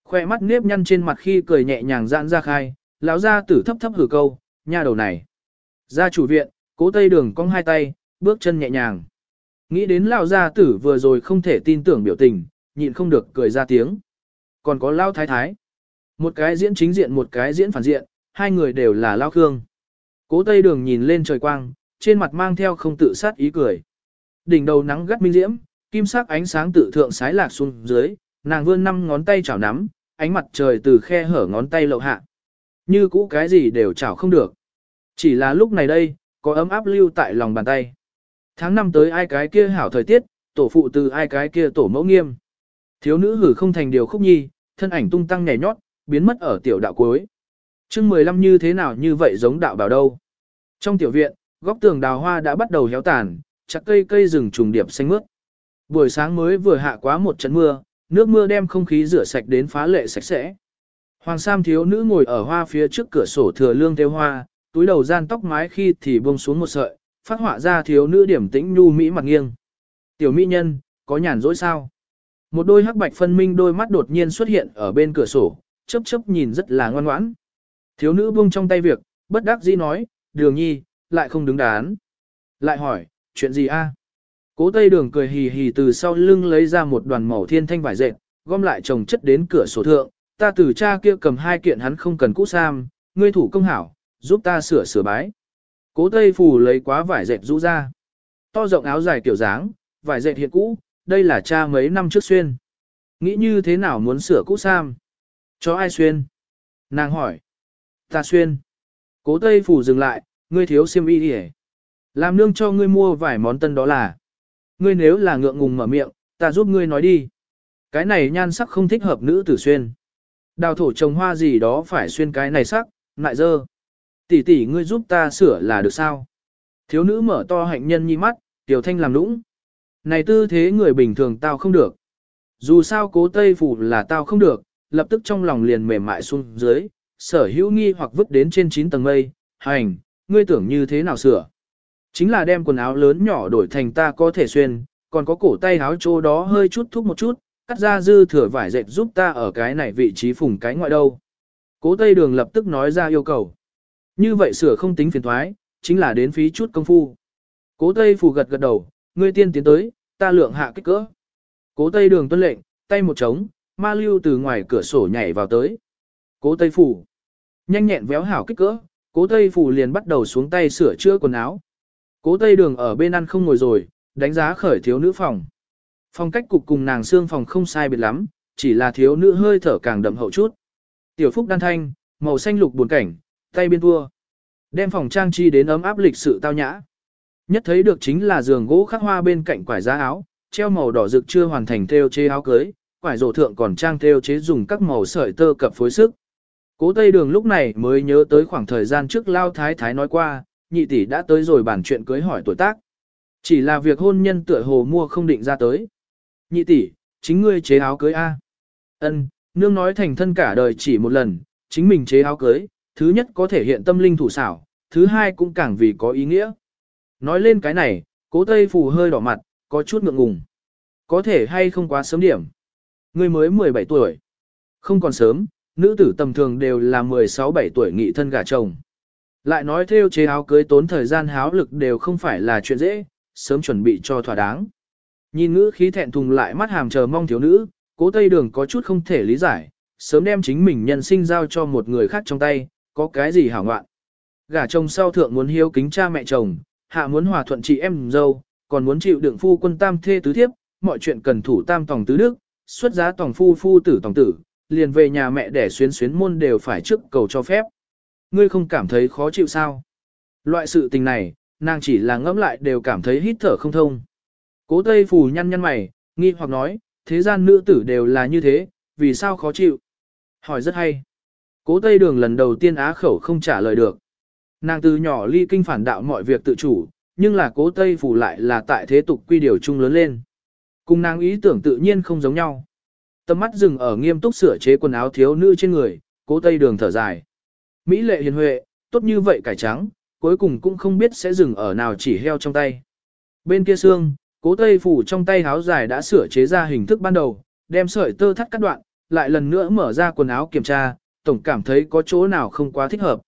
Khoe mắt nếp nhăn trên mặt khi cười nhẹ nhàng giãn ra khai, lão gia tử thấp thấp hử câu, nha đầu này. Ra chủ viện, cố tây đường cong hai tay, bước chân nhẹ nhàng. Nghĩ đến lão gia tử vừa rồi không thể tin tưởng biểu tình, nhịn không được cười ra tiếng. Còn có lão thái thái. Một cái diễn chính diện một cái diễn phản diện, hai người đều là lão khương. Cố tây đường nhìn lên trời quang, trên mặt mang theo không tự sát ý cười. Đỉnh đầu nắng gắt minh diễm, kim sắc ánh sáng tự thượng sái lạc xuống dưới, nàng vươn năm ngón tay chảo nắm, ánh mặt trời từ khe hở ngón tay lậu hạ. Như cũ cái gì đều chảo không được. Chỉ là lúc này đây, có ấm áp lưu tại lòng bàn tay. Tháng năm tới ai cái kia hảo thời tiết, tổ phụ từ ai cái kia tổ mẫu nghiêm. Thiếu nữ hử không thành điều khúc nhi, thân ảnh tung tăng nhảy nhót, biến mất ở tiểu đạo cuối. chương 15 như thế nào như vậy giống đạo bảo đâu. Trong tiểu viện, góc tường đào hoa đã bắt đầu héo tàn, chặt cây cây rừng trùng điệp xanh mướt. Buổi sáng mới vừa hạ quá một trận mưa, nước mưa đem không khí rửa sạch đến phá lệ sạch sẽ. Hoàng Sam thiếu nữ ngồi ở hoa phía trước cửa sổ thừa lương theo hoa, túi đầu gian tóc mái khi thì buông xuống một sợi, phát họa ra thiếu nữ điểm tĩnh nhu mỹ mặt nghiêng. Tiểu mỹ nhân, có nhàn rỗi sao? Một đôi hắc bạch phân minh đôi mắt đột nhiên xuất hiện ở bên cửa sổ, chớp chớp nhìn rất là ngoan ngoãn. Thiếu nữ buông trong tay việc, bất đắc dĩ nói, đường nhi, lại không đứng đán. Lại hỏi, chuyện gì a? Cố tây đường cười hì hì từ sau lưng lấy ra một đoàn màu thiên thanh vải dệt, gom lại chồng chất đến cửa sổ thượng, ta từ cha kia cầm hai kiện hắn không cần cũ sam, ngươi thủ công hảo, giúp ta sửa sửa bái. Cố tây phủ lấy quá vải dệt rũ ra. To rộng áo dài kiểu dáng, vải dệt hiện cũ, đây là cha mấy năm trước xuyên. Nghĩ như thế nào muốn sửa cũ sam? Cho ai xuyên? Nàng hỏi. Ta xuyên. Cố tây phủ dừng lại, ngươi thiếu xiêm y đi làm nương cho ngươi mua vài món tân đó là. Ngươi nếu là ngượng ngùng mở miệng, ta giúp ngươi nói đi. Cái này nhan sắc không thích hợp nữ tử xuyên. Đào thổ trồng hoa gì đó phải xuyên cái này sắc, lại dơ. Tỷ tỷ ngươi giúp ta sửa là được sao? Thiếu nữ mở to hạnh nhân nhi mắt, tiểu thanh làm lũng Này tư thế người bình thường tao không được. Dù sao cố tây phủ là tao không được, lập tức trong lòng liền mềm mại xuống dưới, sở hữu nghi hoặc vứt đến trên 9 tầng mây, hành, ngươi tưởng như thế nào sửa. Chính là đem quần áo lớn nhỏ đổi thành ta có thể xuyên, còn có cổ tay áo chỗ đó hơi chút thúc một chút, cắt ra dư thừa vải dệt giúp ta ở cái này vị trí phùng cái ngoại đâu. Cố Tây Đường lập tức nói ra yêu cầu. Như vậy sửa không tính phiền thoái, chính là đến phí chút công phu. Cố Tây Phủ gật gật đầu, ngươi tiên tiến tới, ta lượng hạ kích cỡ. Cố Tây Đường tuân lệnh, tay một trống, ma lưu từ ngoài cửa sổ nhảy vào tới. Cố Tây Phủ. Nhanh nhẹn véo hảo kích cỡ, Cố Tây Phủ liền bắt đầu xuống tay sửa chữa quần áo. Cố Tây Đường ở bên ăn không ngồi rồi, đánh giá khởi thiếu nữ phòng. Phong cách cục cùng nàng xương phòng không sai biệt lắm, chỉ là thiếu nữ hơi thở càng đậm hậu chút. Tiểu Phúc đan thanh, màu xanh lục buồn cảnh, tay biên vua. Đem phòng trang trí đến ấm áp lịch sự tao nhã. Nhất thấy được chính là giường gỗ khắc hoa bên cạnh quải giá áo, treo màu đỏ rực chưa hoàn thành theo chế áo cưới, quải rổ thượng còn trang theo chế dùng các màu sợi tơ cập phối sức. Cố Tây Đường lúc này mới nhớ tới khoảng thời gian trước Lao Thái Thái nói qua, nhị tỷ đã tới rồi bàn chuyện cưới hỏi tuổi tác. Chỉ là việc hôn nhân tựa hồ mua không định ra tới. Nhị tỷ, chính ngươi chế áo cưới A. Ân, nương nói thành thân cả đời chỉ một lần, chính mình chế áo cưới, thứ nhất có thể hiện tâm linh thủ xảo, thứ hai cũng càng vì có ý nghĩa. Nói lên cái này, cố tây phù hơi đỏ mặt, có chút ngượng ngùng. Có thể hay không quá sớm điểm. Ngươi mới 17 tuổi. Không còn sớm, nữ tử tầm thường đều là 16-17 tuổi nghị thân gả chồng. Lại nói theo chế áo cưới tốn thời gian háo lực đều không phải là chuyện dễ, sớm chuẩn bị cho thỏa đáng. Nhìn ngữ khí thẹn thùng lại mắt hàm chờ mong thiếu nữ, cố tây đường có chút không thể lý giải, sớm đem chính mình nhân sinh giao cho một người khác trong tay, có cái gì hảo ngoạn. Gả chồng sau thượng muốn hiếu kính cha mẹ chồng, hạ muốn hòa thuận chị em dâu, còn muốn chịu đựng phu quân tam thê tứ thiếp, mọi chuyện cần thủ tam tòng tứ đức, xuất giá tòng phu phu tử tòng tử, liền về nhà mẹ để xuyến xuyến môn đều phải trước cầu cho phép. Ngươi không cảm thấy khó chịu sao? Loại sự tình này, nàng chỉ là ngẫm lại đều cảm thấy hít thở không thông. Cố Tây Phù nhăn nhăn mày, nghi hoặc nói, thế gian nữ tử đều là như thế, vì sao khó chịu? Hỏi rất hay. Cố Tây Đường lần đầu tiên á khẩu không trả lời được. Nàng từ nhỏ ly kinh phản đạo mọi việc tự chủ, nhưng là cố Tây Phù lại là tại thế tục quy điều chung lớn lên. Cùng nàng ý tưởng tự nhiên không giống nhau. Tâm mắt dừng ở nghiêm túc sửa chế quần áo thiếu nữ trên người, cố Tây Đường thở dài. Mỹ lệ hiền huệ, tốt như vậy cải trắng, cuối cùng cũng không biết sẽ dừng ở nào chỉ heo trong tay. Bên kia xương, cố tây phủ trong tay áo dài đã sửa chế ra hình thức ban đầu, đem sợi tơ thắt cắt đoạn, lại lần nữa mở ra quần áo kiểm tra, tổng cảm thấy có chỗ nào không quá thích hợp.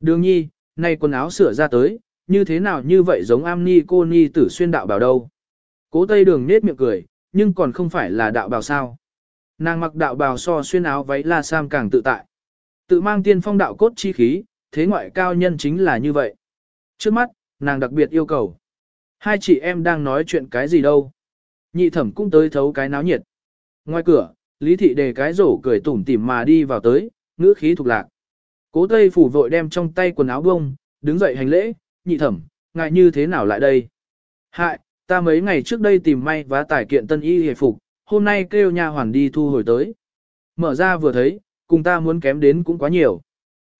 Đường nhi, nay quần áo sửa ra tới, như thế nào như vậy giống am ni cô ni tử xuyên đạo bảo đâu. Cố tây đường nết miệng cười, nhưng còn không phải là đạo bào sao. Nàng mặc đạo bào so xuyên áo váy la sam càng tự tại. Tự mang tiên phong đạo cốt chi khí, thế ngoại cao nhân chính là như vậy. Trước mắt, nàng đặc biệt yêu cầu. Hai chị em đang nói chuyện cái gì đâu. Nhị thẩm cũng tới thấu cái náo nhiệt. Ngoài cửa, Lý Thị đề cái rổ cười tủm tỉm mà đi vào tới, ngữ khí thuộc lạc. Cố Tây phủ vội đem trong tay quần áo bông, đứng dậy hành lễ, nhị thẩm, ngại như thế nào lại đây? Hại, ta mấy ngày trước đây tìm may và tải kiện tân y hề phục, hôm nay kêu nha hoàn đi thu hồi tới. Mở ra vừa thấy, cùng ta muốn kém đến cũng quá nhiều.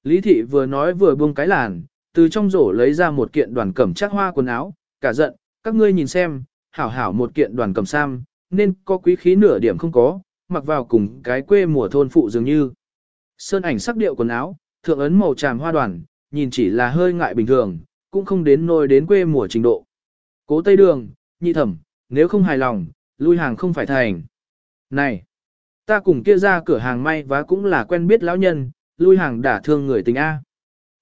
Lý thị vừa nói vừa buông cái làn, từ trong rổ lấy ra một kiện đoàn cẩm chắc hoa quần áo, cả giận, các ngươi nhìn xem, hảo hảo một kiện đoàn cẩm sam, nên có quý khí nửa điểm không có, mặc vào cùng cái quê mùa thôn phụ dường như. Sơn ảnh sắc điệu quần áo, thượng ấn màu tràm hoa đoàn, nhìn chỉ là hơi ngại bình thường, cũng không đến nôi đến quê mùa trình độ. Cố Tây Đường, nhị thẩm, nếu không hài lòng, lui hàng không phải thành. Này, ta cùng kia ra cửa hàng may và cũng là quen biết lão nhân, lui hàng đả thương người tình A.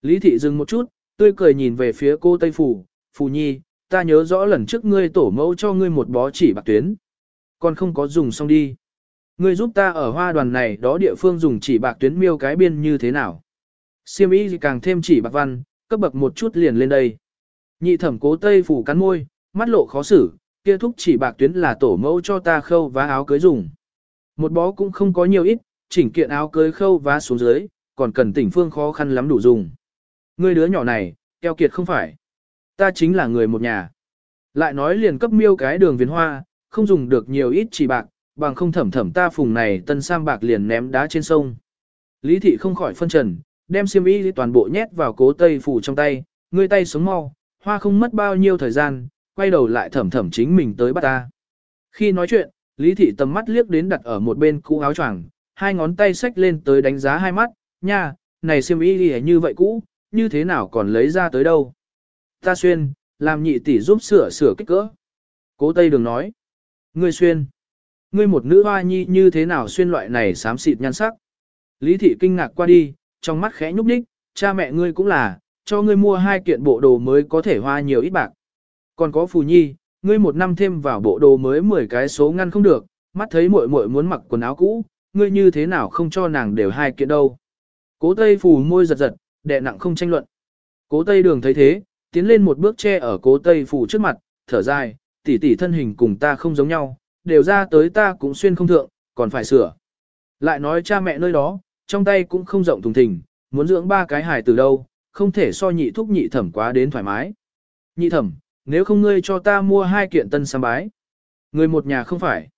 Lý thị dừng một chút, tươi cười nhìn về phía cô Tây Phủ, Phù Nhi, ta nhớ rõ lần trước ngươi tổ mẫu cho ngươi một bó chỉ bạc tuyến. Còn không có dùng xong đi. Ngươi giúp ta ở hoa đoàn này đó địa phương dùng chỉ bạc tuyến miêu cái biên như thế nào. Siêm ý càng thêm chỉ bạc văn, cấp bậc một chút liền lên đây. Nhị thẩm cố Tây Phủ cắn môi, mắt lộ khó xử, kia thúc chỉ bạc tuyến là tổ mẫu cho ta khâu vá áo cưới dùng. Một bó cũng không có nhiều ít, chỉnh kiện áo cưới khâu vá xuống dưới, còn cần tỉnh phương khó khăn lắm đủ dùng. Ngươi đứa nhỏ này, keo kiệt không phải. Ta chính là người một nhà. Lại nói liền cấp miêu cái đường viền hoa, không dùng được nhiều ít chỉ bạc, bằng không thẩm thẩm ta phùng này tân sam bạc liền ném đá trên sông. Lý thị không khỏi phân trần, đem xiêm y toàn bộ nhét vào cố tây phủ trong tay, ngươi tay sống mau, hoa không mất bao nhiêu thời gian, quay đầu lại thẩm thẩm chính mình tới bắt ta. Khi nói chuyện, Lý Thị tầm mắt liếc đến đặt ở một bên cũ áo choàng, hai ngón tay xách lên tới đánh giá hai mắt, nha, này xiêm y đi như vậy cũ, như thế nào còn lấy ra tới đâu. Ta xuyên, làm nhị tỷ giúp sửa sửa kích cỡ. Cố Tây Đường nói, ngươi xuyên, ngươi một nữ hoa nhi như thế nào xuyên loại này xám xịt nhan sắc. Lý Thị kinh ngạc qua đi, trong mắt khẽ nhúc nhích, cha mẹ ngươi cũng là, cho ngươi mua hai kiện bộ đồ mới có thể hoa nhiều ít bạc. Còn có phù nhi, ngươi một năm thêm vào bộ đồ mới 10 cái số ngăn không được, mắt thấy muội muội muốn mặc quần áo cũ, ngươi như thế nào không cho nàng đều hai kiện đâu. Cố Tây phù môi giật giật, đệ nặng không tranh luận. Cố Tây đường thấy thế, tiến lên một bước che ở cố Tây phù trước mặt, thở dài, tỷ tỷ thân hình cùng ta không giống nhau, đều ra tới ta cũng xuyên không thượng, còn phải sửa. Lại nói cha mẹ nơi đó, trong tay cũng không rộng thùng thình, muốn dưỡng ba cái hài từ đâu, không thể so nhị thúc nhị thẩm quá đến thoải mái. Nhị thẩm, nếu không ngươi cho ta mua hai kiện tân sam bái. Người một nhà không phải.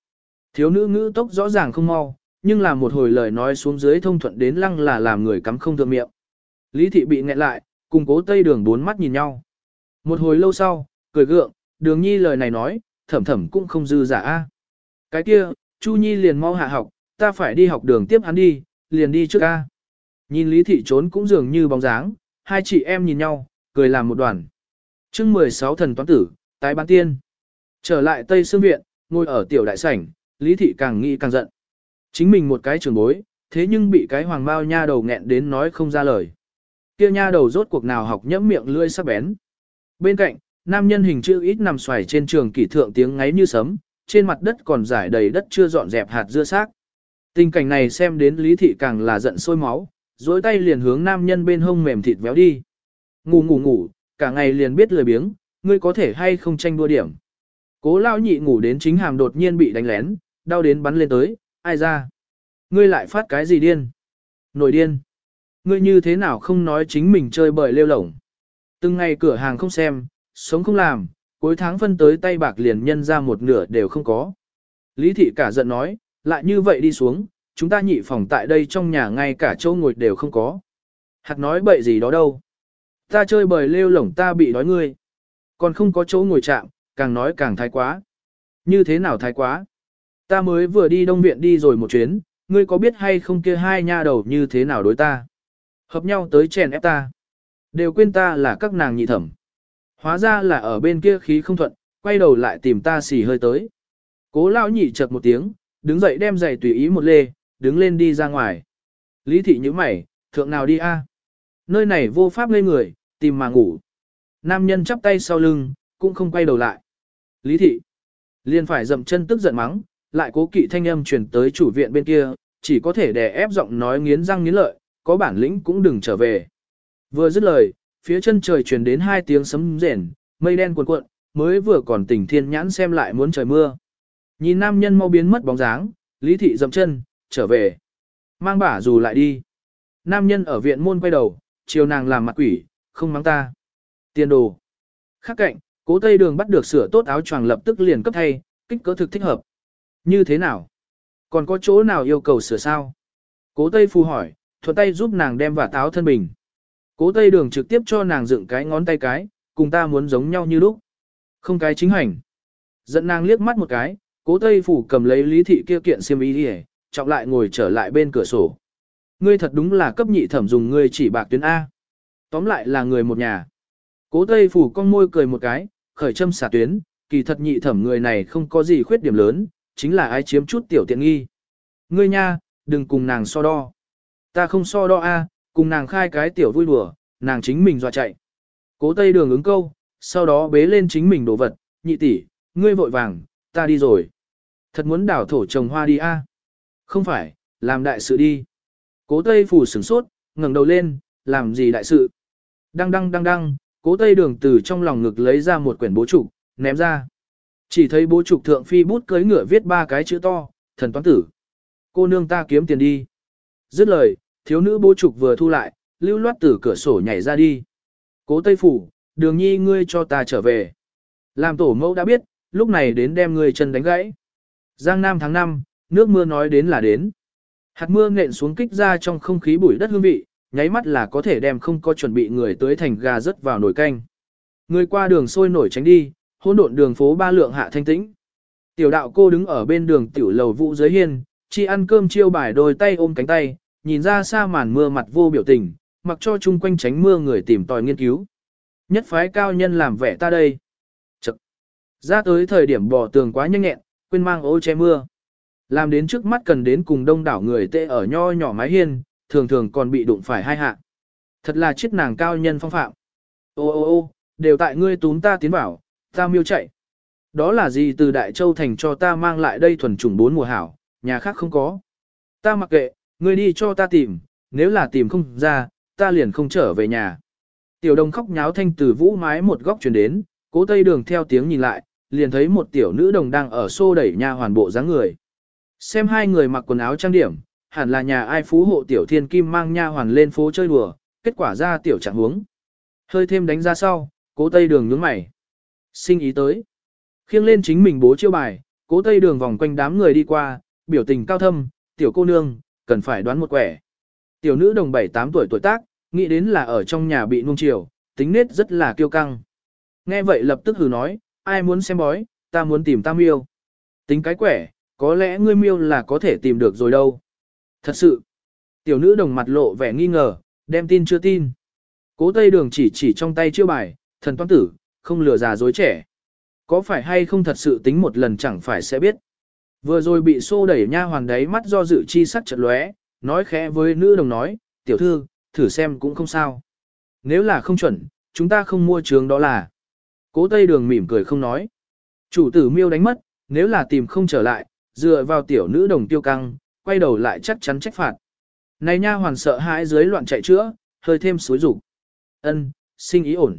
Thiếu nữ ngữ tốc rõ ràng không mau, nhưng là một hồi lời nói xuống dưới thông thuận đến lăng là làm người cắm không thượng miệng. Lý thị bị nghẹn lại, cùng cố tây đường bốn mắt nhìn nhau. Một hồi lâu sau, cười gượng, đường nhi lời này nói, thẩm thẩm cũng không dư giả a. Cái kia, Chu Nhi liền mau hạ học, ta phải đi học đường tiếp hắn đi, liền đi trước a. Nhìn Lý thị trốn cũng dường như bóng dáng, hai chị em nhìn nhau, cười làm một đoàn chương 16 thần toán tử, tái bán tiên. Trở lại Tây Sương Viện, ngồi ở tiểu đại sảnh, Lý thị càng nghĩ càng giận. Chính mình một cái trường bối, thế nhưng bị cái hoàng bao nha đầu nghẹn đến nói không ra lời. Kia nha đầu rốt cuộc nào học nhẫm miệng lưỡi sắc bén. Bên cạnh, nam nhân hình chữ ít nằm xoài trên trường kỷ thượng tiếng ngáy như sấm, trên mặt đất còn giải đầy đất chưa dọn dẹp hạt dưa xác. Tình cảnh này xem đến Lý Thị càng là giận sôi máu, dối tay liền hướng nam nhân bên hông mềm thịt véo đi. Ngủ ngủ ngủ, cả ngày liền biết lười biếng, ngươi có thể hay không tranh đua điểm. Cố lao nhị ngủ đến chính hàm đột nhiên bị đánh lén, đau đến bắn lên tới, ai ra? Ngươi lại phát cái gì điên? Nổi điên. Ngươi như thế nào không nói chính mình chơi bời lêu lổng? Từng ngày cửa hàng không xem, sống không làm, cuối tháng phân tới tay bạc liền nhân ra một nửa đều không có. Lý thị cả giận nói, lại như vậy đi xuống, chúng ta nhị phòng tại đây trong nhà ngay cả châu ngồi đều không có. Hạt nói bậy gì đó đâu. Ta chơi bời lêu lổng ta bị đói ngươi. Còn không có chỗ ngồi chạm, càng nói càng thái quá. Như thế nào thái quá? Ta mới vừa đi đông viện đi rồi một chuyến, ngươi có biết hay không kia hai nha đầu như thế nào đối ta? Hợp nhau tới chèn ép ta. Đều quên ta là các nàng nhị thẩm. Hóa ra là ở bên kia khí không thuận, quay đầu lại tìm ta xì hơi tới. Cố lão nhị chật một tiếng, đứng dậy đem giày tùy ý một lê, đứng lên đi ra ngoài. Lý thị như mày, thượng nào đi a? Nơi này vô pháp ngây người, tìm mà ngủ. Nam nhân chắp tay sau lưng, cũng không quay đầu lại. Lý thị, liền phải dậm chân tức giận mắng, lại cố kỵ thanh âm truyền tới chủ viện bên kia, chỉ có thể đè ép giọng nói nghiến răng nghiến lợi, có bản lĩnh cũng đừng trở về. Vừa dứt lời, phía chân trời truyền đến hai tiếng sấm rền, mây đen cuộn cuộn, mới vừa còn tỉnh thiên nhãn xem lại muốn trời mưa. Nhìn nam nhân mau biến mất bóng dáng, Lý thị dậm chân, trở về. Mang bả dù lại đi. Nam nhân ở viện môn quay đầu, chiều nàng làm mặt quỷ, không mắng ta. Tiền đồ. Khác cạnh, cố tây đường bắt được sửa tốt áo choàng lập tức liền cấp thay, kích cỡ thực thích hợp. Như thế nào? Còn có chỗ nào yêu cầu sửa sao? Cố tây phù hỏi, thuận tay giúp nàng đem vả táo thân bình. Cố tây đường trực tiếp cho nàng dựng cái ngón tay cái, cùng ta muốn giống nhau như lúc. Không cái chính hành. Dẫn nàng liếc mắt một cái, cố tây phủ cầm lấy lý thị kia kiện xiêm y đi trọng lại ngồi trở lại bên cửa sổ. Ngươi thật đúng là cấp nhị thẩm dùng ngươi chỉ bạc tuyến A. Tóm lại là người một nhà. Cố tây phủ con môi cười một cái, khởi châm xả tuyến, kỳ thật nhị thẩm người này không có gì khuyết điểm lớn, chính là ai chiếm chút tiểu tiện nghi. Ngươi nha, đừng cùng nàng so đo. Ta không so đo A, cùng nàng khai cái tiểu vui đùa, nàng chính mình dọa chạy. Cố tây đường ứng câu, sau đó bế lên chính mình đồ vật, nhị tỷ, ngươi vội vàng, ta đi rồi. Thật muốn đảo thổ trồng hoa đi a? Không phải, làm đại sự đi. Cố tây phủ sửng sốt, ngẩng đầu lên, làm gì đại sự? Đăng đăng đăng đăng, cố tây đường từ trong lòng ngực lấy ra một quyển bố trục, ném ra. Chỉ thấy bố trục thượng phi bút cưới ngựa viết ba cái chữ to, thần toán tử. Cô nương ta kiếm tiền đi. Dứt lời, thiếu nữ bố trục vừa thu lại, lưu loát từ cửa sổ nhảy ra đi. Cố Tây Phủ, đường nhi ngươi cho ta trở về. Làm tổ mẫu đã biết, lúc này đến đem ngươi chân đánh gãy. Giang Nam tháng 5, nước mưa nói đến là đến. Hạt mưa nện xuống kích ra trong không khí bụi đất hương vị, nháy mắt là có thể đem không có chuẩn bị người tới thành gà rớt vào nồi canh. Người qua đường sôi nổi tránh đi, hỗn độn đường phố ba lượng hạ thanh tĩnh. Tiểu đạo cô đứng ở bên đường tiểu lầu vũ dưới hiên, chi ăn cơm chiêu bài đôi tay ôm cánh tay, nhìn ra xa màn mưa mặt vô biểu tình, mặc cho chung quanh tránh mưa người tìm tòi nghiên cứu. Nhất phái cao nhân làm vẻ ta đây. Chật. Ra tới thời điểm bỏ tường quá nhanh nhẹn, quên mang ô che mưa. Làm đến trước mắt cần đến cùng đông đảo người tệ ở nho nhỏ mái hiên, thường thường còn bị đụng phải hai hạ. Thật là chiếc nàng cao nhân phong phạm. Ô ô ô, đều tại ngươi túm ta tiến vào, ta miêu chạy. Đó là gì từ Đại Châu Thành cho ta mang lại đây thuần trùng bốn mùa hảo, nhà khác không có. Ta mặc kệ, ngươi đi cho ta tìm, nếu là tìm không ra, ta liền không trở về nhà. Tiểu đồng khóc nháo thanh từ vũ mái một góc chuyển đến, cố tây đường theo tiếng nhìn lại, liền thấy một tiểu nữ đồng đang ở xô đẩy nha hoàn bộ dáng người. Xem hai người mặc quần áo trang điểm, hẳn là nhà ai phú hộ tiểu thiên kim mang nha hoàn lên phố chơi đùa, kết quả ra tiểu trạng huống. Hơi thêm đánh ra sau, cố tây đường nhướng mày. Sinh ý tới. Khiêng lên chính mình bố chiêu bài, cố tây đường vòng quanh đám người đi qua, biểu tình cao thâm, tiểu cô nương, cần phải đoán một quẻ. Tiểu nữ đồng 7-8 tuổi tuổi tác, nghĩ đến là ở trong nhà bị nuông chiều, tính nết rất là kiêu căng. Nghe vậy lập tức hừ nói, ai muốn xem bói, ta muốn tìm tam miêu. Tính cái quẻ, có lẽ ngươi miêu là có thể tìm được rồi đâu. Thật sự, tiểu nữ đồng mặt lộ vẻ nghi ngờ, đem tin chưa tin. Cố Tây Đường chỉ chỉ trong tay chiêu bài, thần toán tử, không lừa già dối trẻ. Có phải hay không thật sự tính một lần chẳng phải sẽ biết. Vừa rồi bị xô đẩy nha hoàn đấy mắt do dự chi sắc chật lóe, nói khẽ với nữ đồng nói, tiểu thư, thử xem cũng không sao. Nếu là không chuẩn, chúng ta không mua trường đó là. Cố Tây Đường mỉm cười không nói. Chủ tử miêu đánh mất, nếu là tìm không trở lại, dựa vào tiểu nữ đồng tiêu căng, quay đầu lại chắc chắn trách phạt. Này nha hoàn sợ hãi dưới loạn chạy chữa, hơi thêm suối rủ. Ân, sinh ý ổn.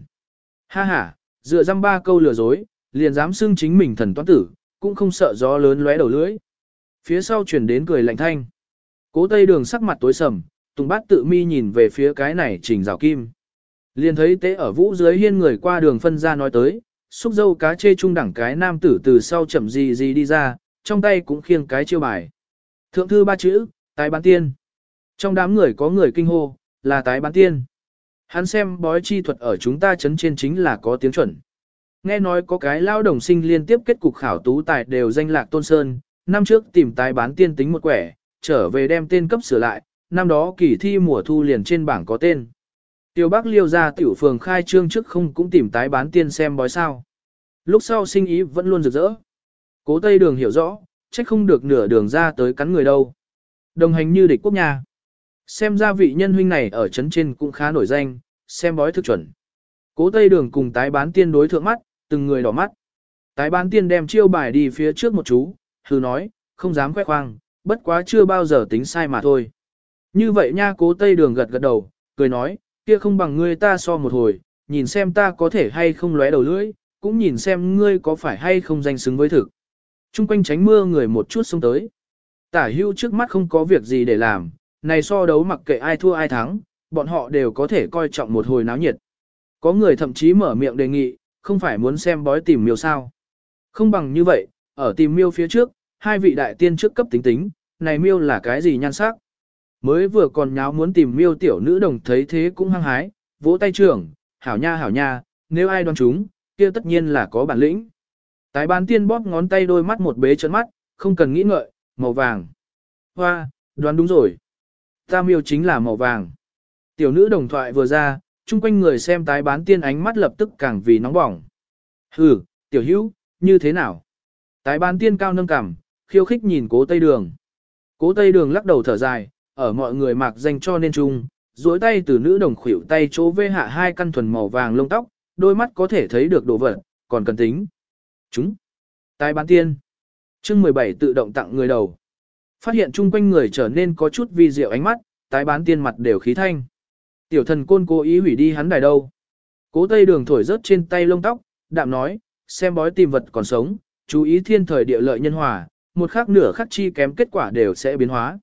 Ha ha, dựa dăm ba câu lừa dối, liền dám xưng chính mình thần toán tử, cũng không sợ gió lớn lóe đầu lưỡi. Phía sau chuyển đến cười lạnh thanh. Cố tây đường sắc mặt tối sầm, tùng bát tự mi nhìn về phía cái này trình rào kim. Liền thấy tế ở vũ dưới hiên người qua đường phân ra nói tới, xúc dâu cá chê trung đẳng cái nam tử từ sau chậm gì gì đi ra, trong tay cũng khiêng cái chiêu bài. Thượng thư ba chữ, tái bán tiên. Trong đám người có người kinh hô, là tái bán tiên. Hắn xem bói chi thuật ở chúng ta chấn trên chính là có tiếng chuẩn. Nghe nói có cái lao đồng sinh liên tiếp kết cục khảo tú tài đều danh lạc tôn sơn, năm trước tìm tái bán tiên tính một quẻ, trở về đem tên cấp sửa lại, năm đó kỳ thi mùa thu liền trên bảng có tên. Tiêu Bắc liêu ra tiểu phường khai trương trước không cũng tìm tái bán tiên xem bói sao. Lúc sau sinh ý vẫn luôn rực rỡ. Cố Tây Đường hiểu rõ, trách không được nửa đường ra tới cắn người đâu. Đồng hành như địch quốc nhà. Xem ra vị nhân huynh này ở trấn trên cũng khá nổi danh, xem bói thức chuẩn. Cố Tây Đường cùng tái bán tiên đối thượng mắt, từng người đỏ mắt. Tái bán tiên đem chiêu bài đi phía trước một chú, hừ nói, không dám khoe khoang, bất quá chưa bao giờ tính sai mà thôi. Như vậy nha cố Tây Đường gật gật đầu, cười nói, kia không bằng ngươi ta so một hồi, nhìn xem ta có thể hay không lóe đầu lưỡi, cũng nhìn xem ngươi có phải hay không danh xứng với thực. Trung quanh tránh mưa người một chút xông tới. Tả hưu trước mắt không có việc gì để làm, này so đấu mặc kệ ai thua ai thắng, bọn họ đều có thể coi trọng một hồi náo nhiệt. Có người thậm chí mở miệng đề nghị, không phải muốn xem bói tìm miêu sao. Không bằng như vậy, ở tìm miêu phía trước, hai vị đại tiên trước cấp tính tính, này miêu là cái gì nhan sắc. Mới vừa còn nháo muốn tìm miêu tiểu nữ đồng thấy thế cũng hăng hái, vỗ tay trưởng, hảo nha hảo nha, nếu ai đoán chúng, kia tất nhiên là có bản lĩnh. Tái bán tiên bóp ngón tay đôi mắt một bế chân mắt, không cần nghĩ ngợi, màu vàng. Hoa, đoán đúng rồi. Ta miêu chính là màu vàng. Tiểu nữ đồng thoại vừa ra, chung quanh người xem tái bán tiên ánh mắt lập tức càng vì nóng bỏng. Hừ, tiểu hữu, như thế nào? Tái bán tiên cao nâng cằm, khiêu khích nhìn cố tây đường. Cố tây đường lắc đầu thở dài, ở mọi người mặc danh cho nên chung, duỗi tay từ nữ đồng khuỷu tay chỗ vê hạ hai căn thuần màu vàng lông tóc, đôi mắt có thể thấy được đồ vật, còn cần tính. Chúng. Tái bán tiên. chương 17 tự động tặng người đầu. Phát hiện chung quanh người trở nên có chút vi diệu ánh mắt, tái bán tiên mặt đều khí thanh. Tiểu thần côn cố ý hủy đi hắn đài đâu. Cố tây đường thổi rớt trên tay lông tóc, đạm nói, xem bói tìm vật còn sống, chú ý thiên thời địa lợi nhân hòa, một khắc nửa khắc chi kém kết quả đều sẽ biến hóa.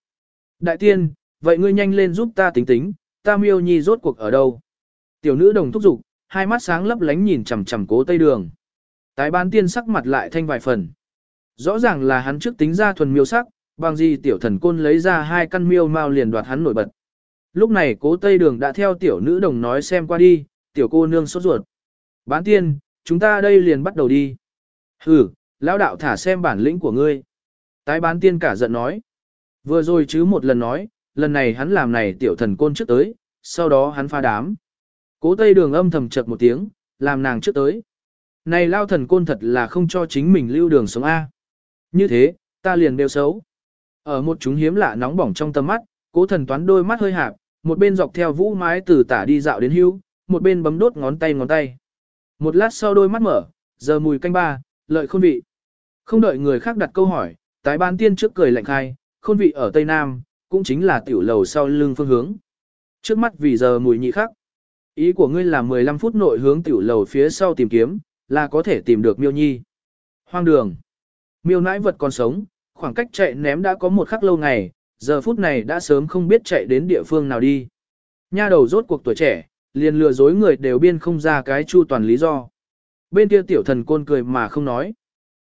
Đại tiên, vậy ngươi nhanh lên giúp ta tính tính, ta miêu nhi rốt cuộc ở đâu. Tiểu nữ đồng thúc giục, hai mắt sáng lấp lánh nhìn chằm chằm cố tây đường. Tái bán tiên sắc mặt lại thanh vài phần. Rõ ràng là hắn trước tính ra thuần miêu sắc, bằng gì tiểu thần côn lấy ra hai căn miêu mau liền đoạt hắn nổi bật. Lúc này cố tây đường đã theo tiểu nữ đồng nói xem qua đi, tiểu cô nương sốt ruột. Bán tiên, chúng ta đây liền bắt đầu đi. Hừ, lão đạo thả xem bản lĩnh của ngươi. Tái bán tiên cả giận nói. Vừa rồi chứ một lần nói, lần này hắn làm này tiểu thần côn trước tới, sau đó hắn pha đám. Cố tây đường âm thầm chật một tiếng, làm nàng trước tới. Này lao thần côn thật là không cho chính mình lưu đường sống A. Như thế, ta liền đều xấu. Ở một chúng hiếm lạ nóng bỏng trong tầm mắt, cố thần toán đôi mắt hơi hạp, một bên dọc theo vũ mái từ tả đi dạo đến hưu, một bên bấm đốt ngón tay ngón tay. Một lát sau đôi mắt mở, giờ mùi canh ba, lợi khôn vị. Không đợi người khác đặt câu hỏi, tái ban tiên trước cười lạnh khai, khôn vị ở Tây Nam, cũng chính là tiểu lầu sau lưng phương hướng. Trước mắt vì giờ mùi nhị khác. Ý của ngươi là 15 phút nội hướng tiểu lầu phía sau tìm kiếm, là có thể tìm được miêu nhi. Hoang đường. Miêu nãi vật còn sống, khoảng cách chạy ném đã có một khắc lâu ngày, giờ phút này đã sớm không biết chạy đến địa phương nào đi. Nha đầu rốt cuộc tuổi trẻ, liền lừa dối người đều biên không ra cái chu toàn lý do. Bên kia tiểu thần côn cười mà không nói.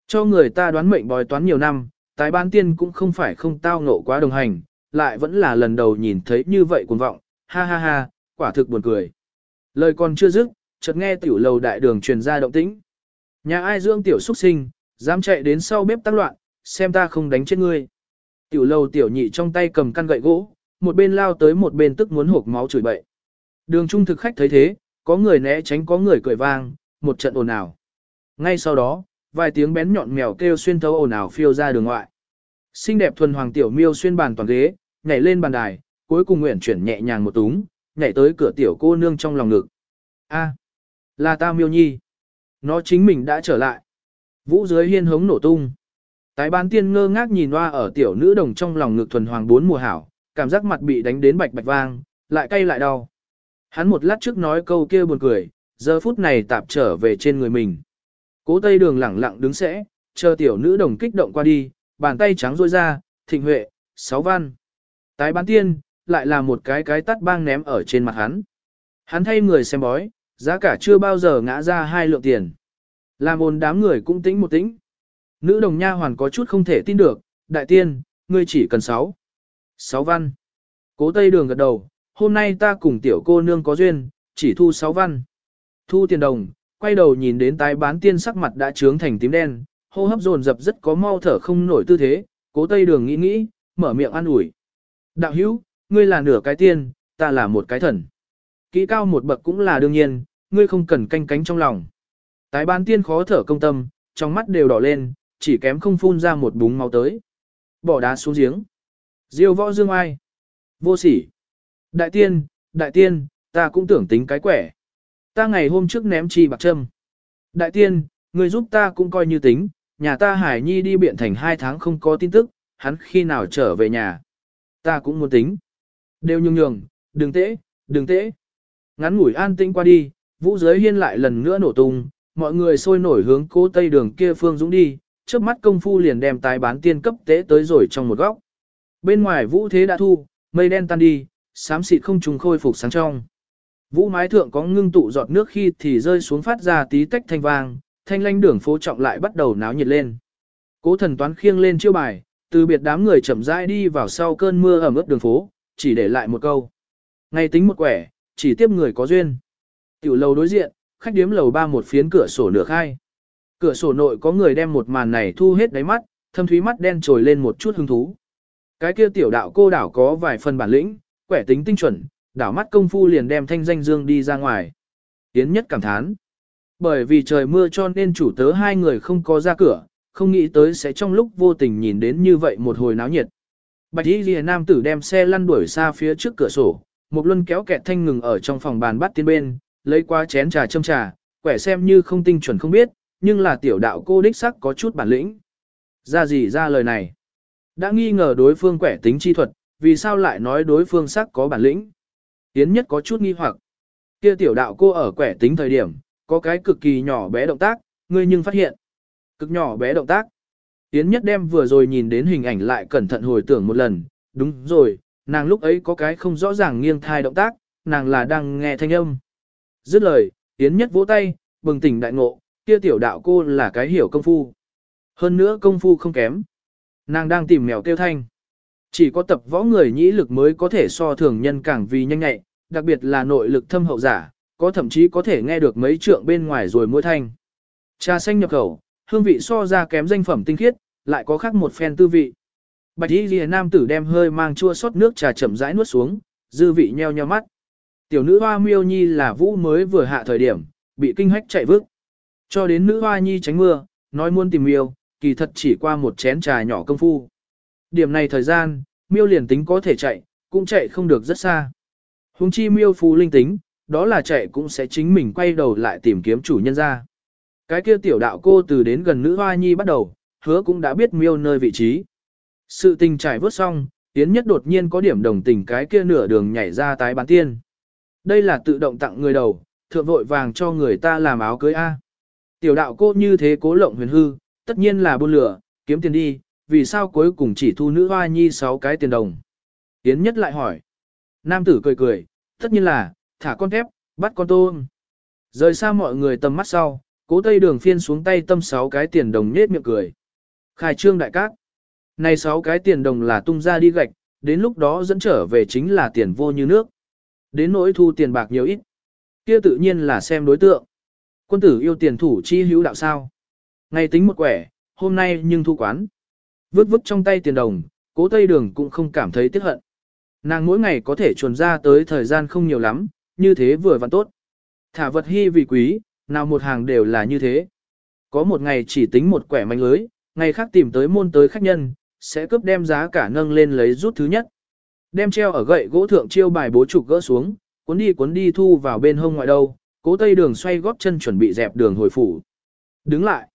Cho người ta đoán mệnh bói toán nhiều năm, tái ban tiên cũng không phải không tao ngộ quá đồng hành, lại vẫn là lần đầu nhìn thấy như vậy cuồng vọng, ha ha ha, quả thực buồn cười. Lời còn chưa dứt, chợt nghe tiểu lầu đại đường truyền ra động tĩnh. Nhà ai dưỡng tiểu xuất sinh, dám chạy đến sau bếp tác loạn, xem ta không đánh chết ngươi. Tiểu lầu tiểu nhị trong tay cầm căn gậy gỗ, một bên lao tới một bên tức muốn hộp máu chửi bậy. Đường trung thực khách thấy thế, có người né tránh có người cười vang, một trận ồn ào. Ngay sau đó, vài tiếng bén nhọn mèo kêu xuyên thấu ồn ào phiêu ra đường ngoại. Xinh đẹp thuần hoàng tiểu miêu xuyên bàn toàn ghế, nhảy lên bàn đài, cuối cùng nguyện chuyển nhẹ nhàng một túng, nhảy tới cửa tiểu cô nương trong lòng ngực. A, là ta miêu nhi. Nó chính mình đã trở lại. Vũ dưới hiên hống nổ tung. Tái bán tiên ngơ ngác nhìn hoa ở tiểu nữ đồng trong lòng ngực thuần hoàng bốn mùa hảo, cảm giác mặt bị đánh đến bạch bạch vang, lại cay lại đau. Hắn một lát trước nói câu kia buồn cười, giờ phút này tạp trở về trên người mình. Cố tây đường lẳng lặng đứng sẽ, chờ tiểu nữ đồng kích động qua đi, bàn tay trắng rôi ra, thịnh huệ, sáu văn. Tái bán tiên, lại là một cái cái tắt bang ném ở trên mặt hắn. Hắn thay người xem bói, giá cả chưa bao giờ ngã ra hai lượng tiền. Làm ồn đám người cũng tĩnh một tĩnh. Nữ đồng nha hoàn có chút không thể tin được, đại tiên, ngươi chỉ cần sáu. Sáu văn. Cố tây đường gật đầu, hôm nay ta cùng tiểu cô nương có duyên, chỉ thu sáu văn. Thu tiền đồng, quay đầu nhìn đến tái bán tiên sắc mặt đã trướng thành tím đen, hô hấp dồn dập rất có mau thở không nổi tư thế, cố tây đường nghĩ nghĩ, mở miệng an ủi. Đạo hữu, ngươi là nửa cái tiên, ta là một cái thần. Kỹ cao một bậc cũng là đương nhiên, ngươi không cần canh cánh trong lòng. Tái bán tiên khó thở công tâm, trong mắt đều đỏ lên, chỉ kém không phun ra một búng máu tới. Bỏ đá xuống giếng. Diêu võ dương ai. Vô sỉ. Đại tiên, đại tiên, ta cũng tưởng tính cái quẻ. Ta ngày hôm trước ném chi bạc châm. Đại tiên, người giúp ta cũng coi như tính, nhà ta Hải Nhi đi biện thành hai tháng không có tin tức, hắn khi nào trở về nhà. Ta cũng muốn tính. Đều nhường nhường, đừng tễ, đừng tễ. Ngắn ngủi an tĩnh qua đi, vũ giới hiên lại lần nữa nổ tung, mọi người sôi nổi hướng cố tây đường kia phương dũng đi, trước mắt công phu liền đem tái bán tiên cấp tế tới rồi trong một góc. Bên ngoài vũ thế đã thu, mây đen tan đi, xám xịt không trùng khôi phục sáng trong. Vũ mái thượng có ngưng tụ giọt nước khi thì rơi xuống phát ra tí tách thanh vang, thanh lanh đường phố trọng lại bắt đầu náo nhiệt lên. Cố thần toán khiêng lên chiêu bài, từ biệt đám người chậm rãi đi vào sau cơn mưa ẩm ướt đường phố, chỉ để lại một câu. Ngày tính một quẻ, chỉ tiếp người có duyên. Tiểu lầu đối diện, khách điếm lầu ba một phiến cửa sổ nửa khai. Cửa sổ nội có người đem một màn này thu hết đáy mắt, thâm thúy mắt đen trồi lên một chút hứng thú. Cái kia tiểu đạo cô đảo có vài phần bản lĩnh, quẻ tính tinh chuẩn, đảo mắt công phu liền đem thanh danh dương đi ra ngoài. Tiến nhất cảm thán. Bởi vì trời mưa cho nên chủ tớ hai người không có ra cửa, không nghĩ tới sẽ trong lúc vô tình nhìn đến như vậy một hồi náo nhiệt. Bạch Y Liễu nam tử đem xe lăn đuổi xa phía trước cửa sổ, một luân kéo kẹt thanh ngừng ở trong phòng bàn bắt tiên bên, lấy qua chén trà châm trà, quẻ xem như không tinh chuẩn không biết, nhưng là tiểu đạo cô đích sắc có chút bản lĩnh. Ra gì ra lời này? Đã nghi ngờ đối phương quẻ tính chi thuật, vì sao lại nói đối phương sắc có bản lĩnh? Yến nhất có chút nghi hoặc. Kia tiểu đạo cô ở quẻ tính thời điểm, có cái cực kỳ nhỏ bé động tác, ngươi nhưng phát hiện. Cực nhỏ bé động tác. Yến nhất đem vừa rồi nhìn đến hình ảnh lại cẩn thận hồi tưởng một lần, đúng rồi, nàng lúc ấy có cái không rõ ràng nghiêng thai động tác, nàng là đang nghe thanh âm. Dứt lời, Yến nhất vỗ tay, bừng tỉnh đại ngộ, kia tiểu đạo cô là cái hiểu công phu. Hơn nữa công phu không kém. Nàng đang tìm mèo kêu thanh. Chỉ có tập võ người nhĩ lực mới có thể so thường nhân càng vì nhanh nhạy, đặc biệt là nội lực thâm hậu giả, có thậm chí có thể nghe được mấy trượng bên ngoài rồi mỗi thanh. Trà xanh nhập khẩu, hương vị so ra kém danh phẩm tinh khiết, lại có khác một phen tư vị. Bạch y lìa nam tử đem hơi mang chua sót nước trà chậm rãi nuốt xuống, dư vị nheo nheo mắt. Tiểu nữ hoa miêu nhi là vũ mới vừa hạ thời điểm, bị kinh hách chạy vứt, Cho đến nữ hoa nhi tránh mưa, nói muốn tìm miêu, kỳ thật chỉ qua một chén trà nhỏ công phu. Điểm này thời gian, miêu liền tính có thể chạy, cũng chạy không được rất xa. Hùng chi miêu phù linh tính, đó là chạy cũng sẽ chính mình quay đầu lại tìm kiếm chủ nhân ra. Cái kia tiểu đạo cô từ đến gần nữ hoa nhi bắt đầu, hứa cũng đã biết miêu nơi vị trí. Sự tình trải vớt xong, tiến Nhất đột nhiên có điểm đồng tình cái kia nửa đường nhảy ra tái bán tiên. Đây là tự động tặng người đầu, thượng vội vàng cho người ta làm áo cưới A. Tiểu đạo cô như thế cố lộng huyền hư, tất nhiên là buôn lửa, kiếm tiền đi, vì sao cuối cùng chỉ thu nữ hoa nhi 6 cái tiền đồng. Yến Nhất lại hỏi. Nam tử cười cười, tất nhiên là, thả con thép, bắt con tôm. Rời xa mọi người tầm mắt sau, cố tây đường phiên xuống tay tâm 6 cái tiền đồng nết miệng cười. Khai trương đại cát. Này 6 cái tiền đồng là tung ra đi gạch, đến lúc đó dẫn trở về chính là tiền vô như nước. Đến nỗi thu tiền bạc nhiều ít. kia tự nhiên là xem đối tượng. Quân tử yêu tiền thủ chi hữu đạo sao. Ngày tính một quẻ, hôm nay nhưng thu quán. Vứt vứt trong tay tiền đồng, cố tây đường cũng không cảm thấy tiếc hận. Nàng mỗi ngày có thể chuồn ra tới thời gian không nhiều lắm, như thế vừa vặn tốt. Thả vật hy vì quý, nào một hàng đều là như thế. Có một ngày chỉ tính một quẻ manh lưới, ngày khác tìm tới môn tới khách nhân, sẽ cướp đem giá cả nâng lên lấy rút thứ nhất. Đem treo ở gậy gỗ thượng chiêu bài bố trục gỡ xuống, cuốn đi cuốn đi thu vào bên hông ngoại đâu, cố tây đường xoay góp chân chuẩn bị dẹp đường hồi phủ. Đứng lại.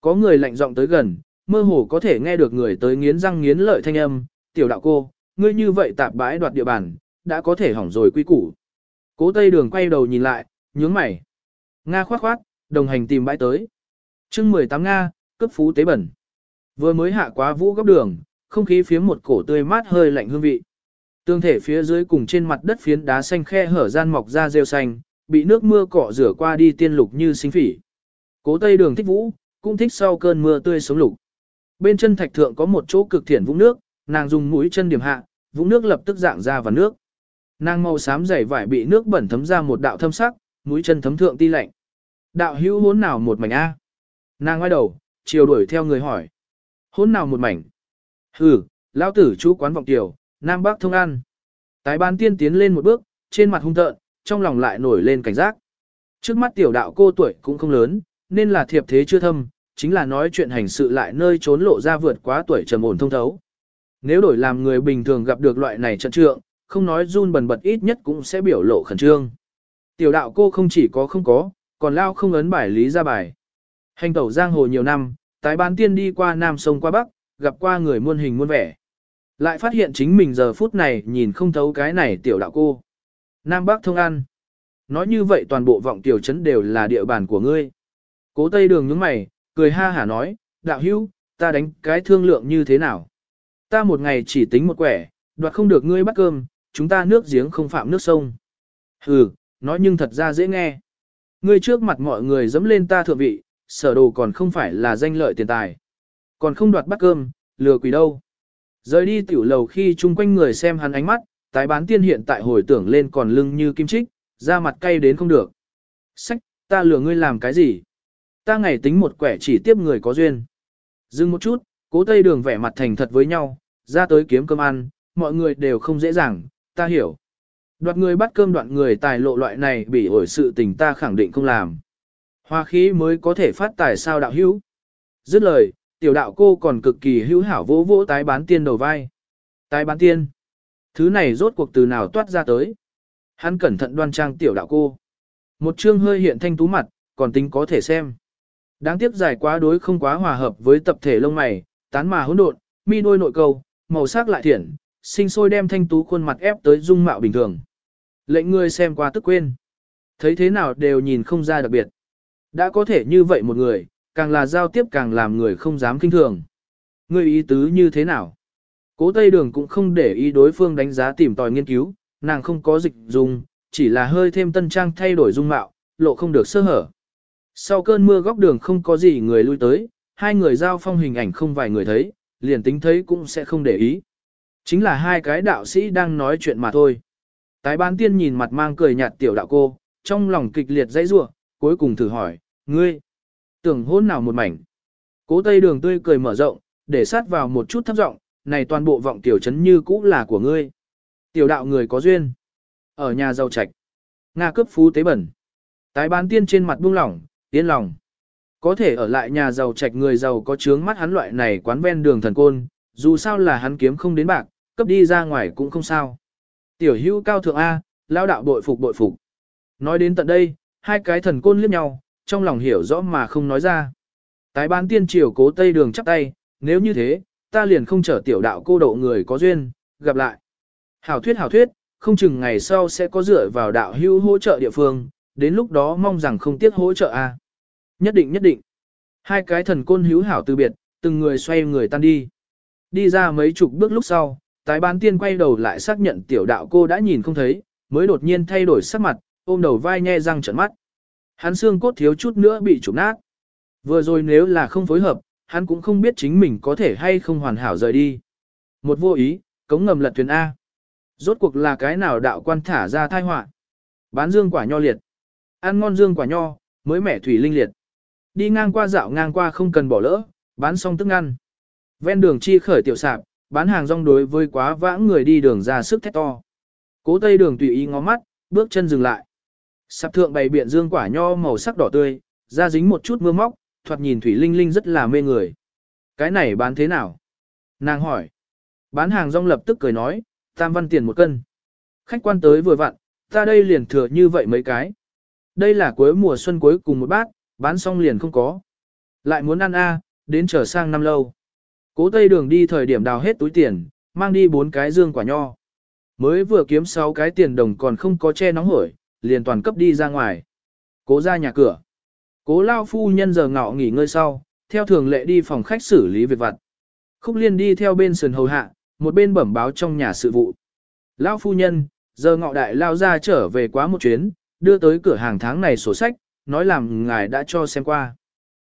Có người lạnh giọng tới gần, mơ hồ có thể nghe được người tới nghiến răng nghiến lợi thanh âm, tiểu đạo cô, ngươi như vậy tạp bãi đoạt địa bàn, đã có thể hỏng rồi quy củ. Cố tây đường quay đầu nhìn lại, nhướng mày. Nga khoát khoát, đồng hành tìm bãi tới. chương 18 Nga, cấp phú tế bẩn. Vừa mới hạ quá vũ góc đường, không khí phía một cổ tươi mát hơi lạnh hương vị. Tương thể phía dưới cùng trên mặt đất phiến đá xanh khe hở gian mọc ra rêu xanh, bị nước mưa cọ rửa qua đi tiên lục như sinh phỉ. Cố tây đường thích vũ, cũng thích sau cơn mưa tươi sống lục. Bên chân thạch thượng có một chỗ cực thiển vũng nước, nàng dùng mũi chân điểm hạ, vũng nước lập tức dạng ra vào nước. Nàng màu xám dày vải bị nước bẩn thấm ra một đạo thâm sắc, mũi chân thấm thượng ti lạnh. Đạo hữu hốn nào một mảnh a? Nàng ngoái đầu, chiều đuổi theo người hỏi. Hốn nào một mảnh? Hừ, lão tử chú quán vọng tiểu, nam bắc thông ăn. Tái ban tiên tiến lên một bước, trên mặt hung tợn, trong lòng lại nổi lên cảnh giác. Trước mắt tiểu đạo cô tuổi cũng không lớn, nên là thiệp thế chưa thâm, chính là nói chuyện hành sự lại nơi trốn lộ ra vượt quá tuổi trầm ổn thông thấu. Nếu đổi làm người bình thường gặp được loại này trận trượng, không nói run bần bật ít nhất cũng sẽ biểu lộ khẩn trương. Tiểu đạo cô không chỉ có không có, còn lao không ấn bài lý ra bài. Hành tẩu giang hồ nhiều năm, tái bán tiên đi qua Nam sông qua Bắc, gặp qua người muôn hình muôn vẻ. Lại phát hiện chính mình giờ phút này nhìn không thấu cái này tiểu đạo cô. Nam Bắc thông ăn. Nói như vậy toàn bộ vọng tiểu trấn đều là địa bàn của ngươi. Cố tây đường nhướng mày, cười ha hả nói, đạo hữu, ta đánh cái thương lượng như thế nào? Ta một ngày chỉ tính một quẻ, đoạt không được ngươi bắt cơm, chúng ta nước giếng không phạm nước sông. Hừ, nói nhưng thật ra dễ nghe. Ngươi trước mặt mọi người dẫm lên ta thượng vị, sở đồ còn không phải là danh lợi tiền tài. Còn không đoạt bắt cơm, lừa quỷ đâu. Rời đi tiểu lầu khi chung quanh người xem hắn ánh mắt, tái bán tiên hiện tại hồi tưởng lên còn lưng như kim trích, da mặt cay đến không được. Sách, ta lừa ngươi làm cái gì? Ta ngày tính một quẻ chỉ tiếp người có duyên. Dừng một chút, cố tây đường vẻ mặt thành thật với nhau, ra tới kiếm cơm ăn, mọi người đều không dễ dàng, ta hiểu. Đoạt người bắt cơm đoạn người tài lộ loại này bị ổi sự tình ta khẳng định không làm. Hoa khí mới có thể phát tài sao đạo hữu. Dứt lời, tiểu đạo cô còn cực kỳ hữu hảo vỗ vỗ tái bán tiên đầu vai. Tái bán tiên. Thứ này rốt cuộc từ nào toát ra tới. Hắn cẩn thận đoan trang tiểu đạo cô. Một chương hơi hiện thanh tú mặt, còn tính có thể xem. Đáng tiếc dài quá đối không quá hòa hợp với tập thể lông mày, tán mà hỗn độn, mi đôi nội câu, màu sắc lại thiện, sinh sôi đem thanh tú khuôn mặt ép tới dung mạo bình thường. Lệnh người xem qua tức quên. Thấy thế nào đều nhìn không ra đặc biệt. Đã có thể như vậy một người, càng là giao tiếp càng làm người không dám kinh thường. Người ý tứ như thế nào? Cố Tây Đường cũng không để ý đối phương đánh giá tìm tòi nghiên cứu, nàng không có dịch dùng, chỉ là hơi thêm tân trang thay đổi dung mạo, lộ không được sơ hở. Sau cơn mưa góc đường không có gì người lui tới, hai người giao phong hình ảnh không vài người thấy, liền tính thấy cũng sẽ không để ý. Chính là hai cái đạo sĩ đang nói chuyện mà thôi. Tái bán tiên nhìn mặt mang cười nhạt tiểu đạo cô, trong lòng kịch liệt dãy rủa, cuối cùng thử hỏi, ngươi, tưởng hôn nào một mảnh. Cố tây đường tươi cười mở rộng, để sát vào một chút thấp giọng, này toàn bộ vọng tiểu trấn như cũ là của ngươi. Tiểu đạo người có duyên. Ở nhà giàu trạch. Nga cấp phú tế bẩn. Tái bán tiên trên mặt buông lỏng, yên lòng. Có thể ở lại nhà giàu trạch người giàu có chướng mắt hắn loại này quán ven đường thần côn, dù sao là hắn kiếm không đến bạc, cấp đi ra ngoài cũng không sao. Tiểu hữu cao thượng A, lao đạo bội phục bội phục. Nói đến tận đây, hai cái thần côn liếc nhau, trong lòng hiểu rõ mà không nói ra. Tái bán tiên triều cố tây đường chắp tay, nếu như thế, ta liền không trở tiểu đạo cô độ người có duyên, gặp lại. Hảo thuyết hảo thuyết, không chừng ngày sau sẽ có dựa vào đạo hữu hỗ trợ địa phương, đến lúc đó mong rằng không tiếc hỗ trợ a. À. Nhất định nhất định. Hai cái thần côn hữu hảo từ biệt, từng người xoay người tan đi. Đi ra mấy chục bước lúc sau, tái bán tiên quay đầu lại xác nhận tiểu đạo cô đã nhìn không thấy, mới đột nhiên thay đổi sắc mặt, ôm đầu vai nhe răng trợn mắt. Hắn xương cốt thiếu chút nữa bị trục nát. Vừa rồi nếu là không phối hợp, hắn cũng không biết chính mình có thể hay không hoàn hảo rời đi. Một vô ý, cống ngầm lật thuyền A. Rốt cuộc là cái nào đạo quan thả ra thai họa Bán dương quả nho liệt. Ăn ngon dương quả nho, mới mẻ thủy linh liệt. Đi ngang qua dạo ngang qua không cần bỏ lỡ, bán xong tức ăn. Ven đường chi khởi tiểu sạp, bán hàng rong đối với quá vãng người đi đường ra sức thét to. Cố tây đường tùy ý ngó mắt, bước chân dừng lại. Sạp thượng bày biện dương quả nho màu sắc đỏ tươi, ra dính một chút mưa móc, thoạt nhìn thủy linh linh rất là mê người. Cái này bán thế nào? Nàng hỏi. Bán hàng rong lập tức cười nói, tam văn tiền một cân. Khách quan tới vừa vặn, ta đây liền thừa như vậy mấy cái. Đây là cuối mùa xuân cuối cùng một bát, bán xong liền không có. Lại muốn ăn a, đến trở sang năm lâu. Cố tây đường đi thời điểm đào hết túi tiền, mang đi bốn cái dương quả nho. Mới vừa kiếm sáu cái tiền đồng còn không có che nóng hổi, liền toàn cấp đi ra ngoài. Cố ra nhà cửa. Cố lao phu nhân giờ ngọ nghỉ ngơi sau, theo thường lệ đi phòng khách xử lý việc vặt. Khúc liên đi theo bên sườn hầu hạ, một bên bẩm báo trong nhà sự vụ. Lao phu nhân, giờ ngọ đại lao ra trở về quá một chuyến, đưa tới cửa hàng tháng này sổ sách, nói làm ngài đã cho xem qua.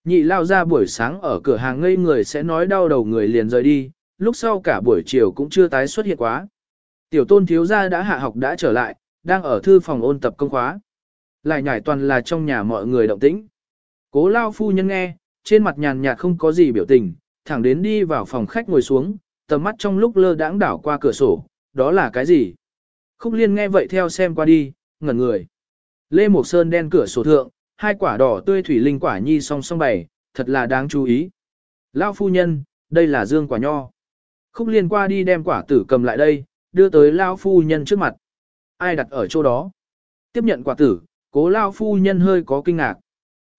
Nhị lao ra buổi sáng ở cửa hàng ngây người sẽ nói đau đầu người liền rời đi, lúc sau cả buổi chiều cũng chưa tái xuất hiện quá. Tiểu tôn thiếu gia đã hạ học đã trở lại, đang ở thư phòng ôn tập công khóa. Lại nhảy toàn là trong nhà mọi người động tĩnh. Cố lao phu nhân nghe, trên mặt nhàn nhạt không có gì biểu tình, thẳng đến đi vào phòng khách ngồi xuống, tầm mắt trong lúc lơ đãng đảo qua cửa sổ, đó là cái gì? Khúc liên nghe vậy theo xem qua đi, ngẩn người. Lê Mộc Sơn đen cửa sổ thượng, hai quả đỏ tươi thủy linh quả nhi song song bày, thật là đáng chú ý. Lao phu nhân, đây là dương quả nho. Khúc liên qua đi đem quả tử cầm lại đây, đưa tới Lao phu nhân trước mặt. Ai đặt ở chỗ đó? Tiếp nhận quả tử, cố Lao phu nhân hơi có kinh ngạc.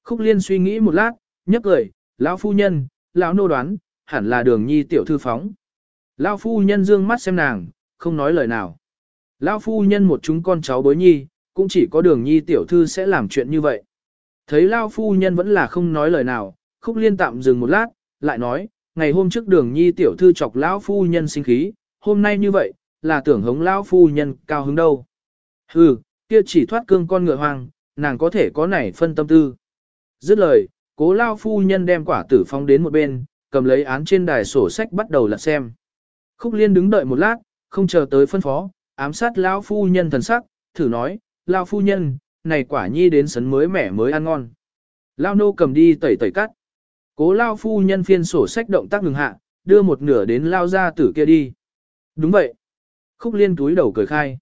Khúc liên suy nghĩ một lát, nhấc cười, Lão phu nhân, lão nô đoán, hẳn là đường nhi tiểu thư phóng. Lão phu nhân dương mắt xem nàng, không nói lời nào. Lão phu nhân một chúng con cháu bối nhi, cũng chỉ có đường nhi tiểu thư sẽ làm chuyện như vậy. Thấy Lão phu nhân vẫn là không nói lời nào, khúc liên tạm dừng một lát, lại nói, ngày hôm trước đường nhi tiểu thư chọc lão phu nhân sinh khí, hôm nay như vậy, là tưởng hống lão phu nhân cao hứng đâu. Hừ, kia chỉ thoát cương con ngựa hoang, nàng có thể có nảy phân tâm tư. Dứt lời, cố lao phu nhân đem quả tử phong đến một bên, cầm lấy án trên đài sổ sách bắt đầu lật xem. Khúc liên đứng đợi một lát, không chờ tới phân phó, ám sát lao phu nhân thần sắc, thử nói, lao phu nhân, này quả nhi đến sấn mới mẻ mới ăn ngon. Lao nô cầm đi tẩy tẩy cắt. Cố lao phu nhân phiên sổ sách động tác ngừng hạ, đưa một nửa đến lao ra tử kia đi. Đúng vậy. Khúc liên túi đầu cười khai.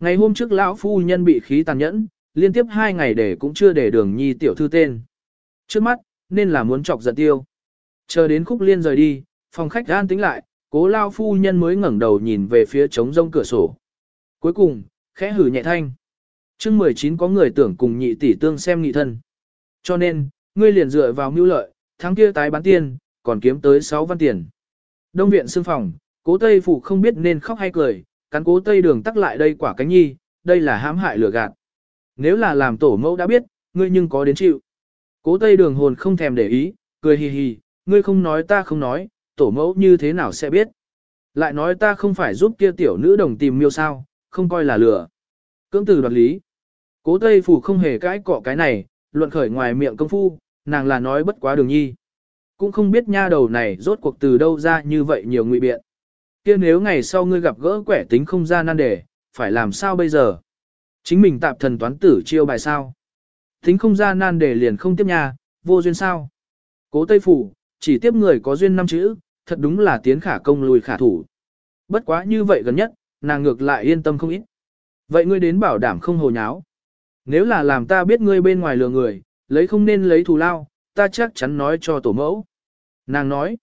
Ngày hôm trước lão phu nhân bị khí tàn nhẫn, liên tiếp hai ngày để cũng chưa để đường nhi tiểu thư tên. Trước mắt, nên là muốn chọc giận tiêu. Chờ đến khúc liên rời đi, phòng khách an tính lại, cố lao phu nhân mới ngẩng đầu nhìn về phía trống rông cửa sổ. Cuối cùng, khẽ hử nhẹ thanh. chương 19 có người tưởng cùng nhị tỷ tương xem nghị thân. Cho nên, ngươi liền dựa vào mưu lợi, tháng kia tái bán tiền, còn kiếm tới 6 văn tiền. Đông viện xương phòng, cố tây phủ không biết nên khóc hay cười, cắn cố tây đường tắc lại đây quả cánh nhi, đây là hãm hại lừa gạt. Nếu là làm tổ mẫu đã biết, ngươi nhưng có đến chịu. Cố tây đường hồn không thèm để ý, cười hì hì, ngươi không nói ta không nói, tổ mẫu như thế nào sẽ biết. Lại nói ta không phải giúp kia tiểu nữ đồng tìm miêu sao, không coi là lừa. Cưỡng từ đoạt lý. Cố tây phủ không hề cãi cọ cái này, luận khởi ngoài miệng công phu, nàng là nói bất quá đường nhi. Cũng không biết nha đầu này rốt cuộc từ đâu ra như vậy nhiều ngụy biện kia nếu ngày sau ngươi gặp gỡ quẻ tính không ra nan đề, phải làm sao bây giờ? Chính mình tạp thần toán tử chiêu bài sao. Tính không ra nan đề liền không tiếp nhà, vô duyên sao. Cố Tây Phủ, chỉ tiếp người có duyên năm chữ, thật đúng là tiến khả công lùi khả thủ. Bất quá như vậy gần nhất, nàng ngược lại yên tâm không ít. Vậy ngươi đến bảo đảm không hồ nháo. Nếu là làm ta biết ngươi bên ngoài lừa người, lấy không nên lấy thù lao, ta chắc chắn nói cho tổ mẫu. Nàng nói,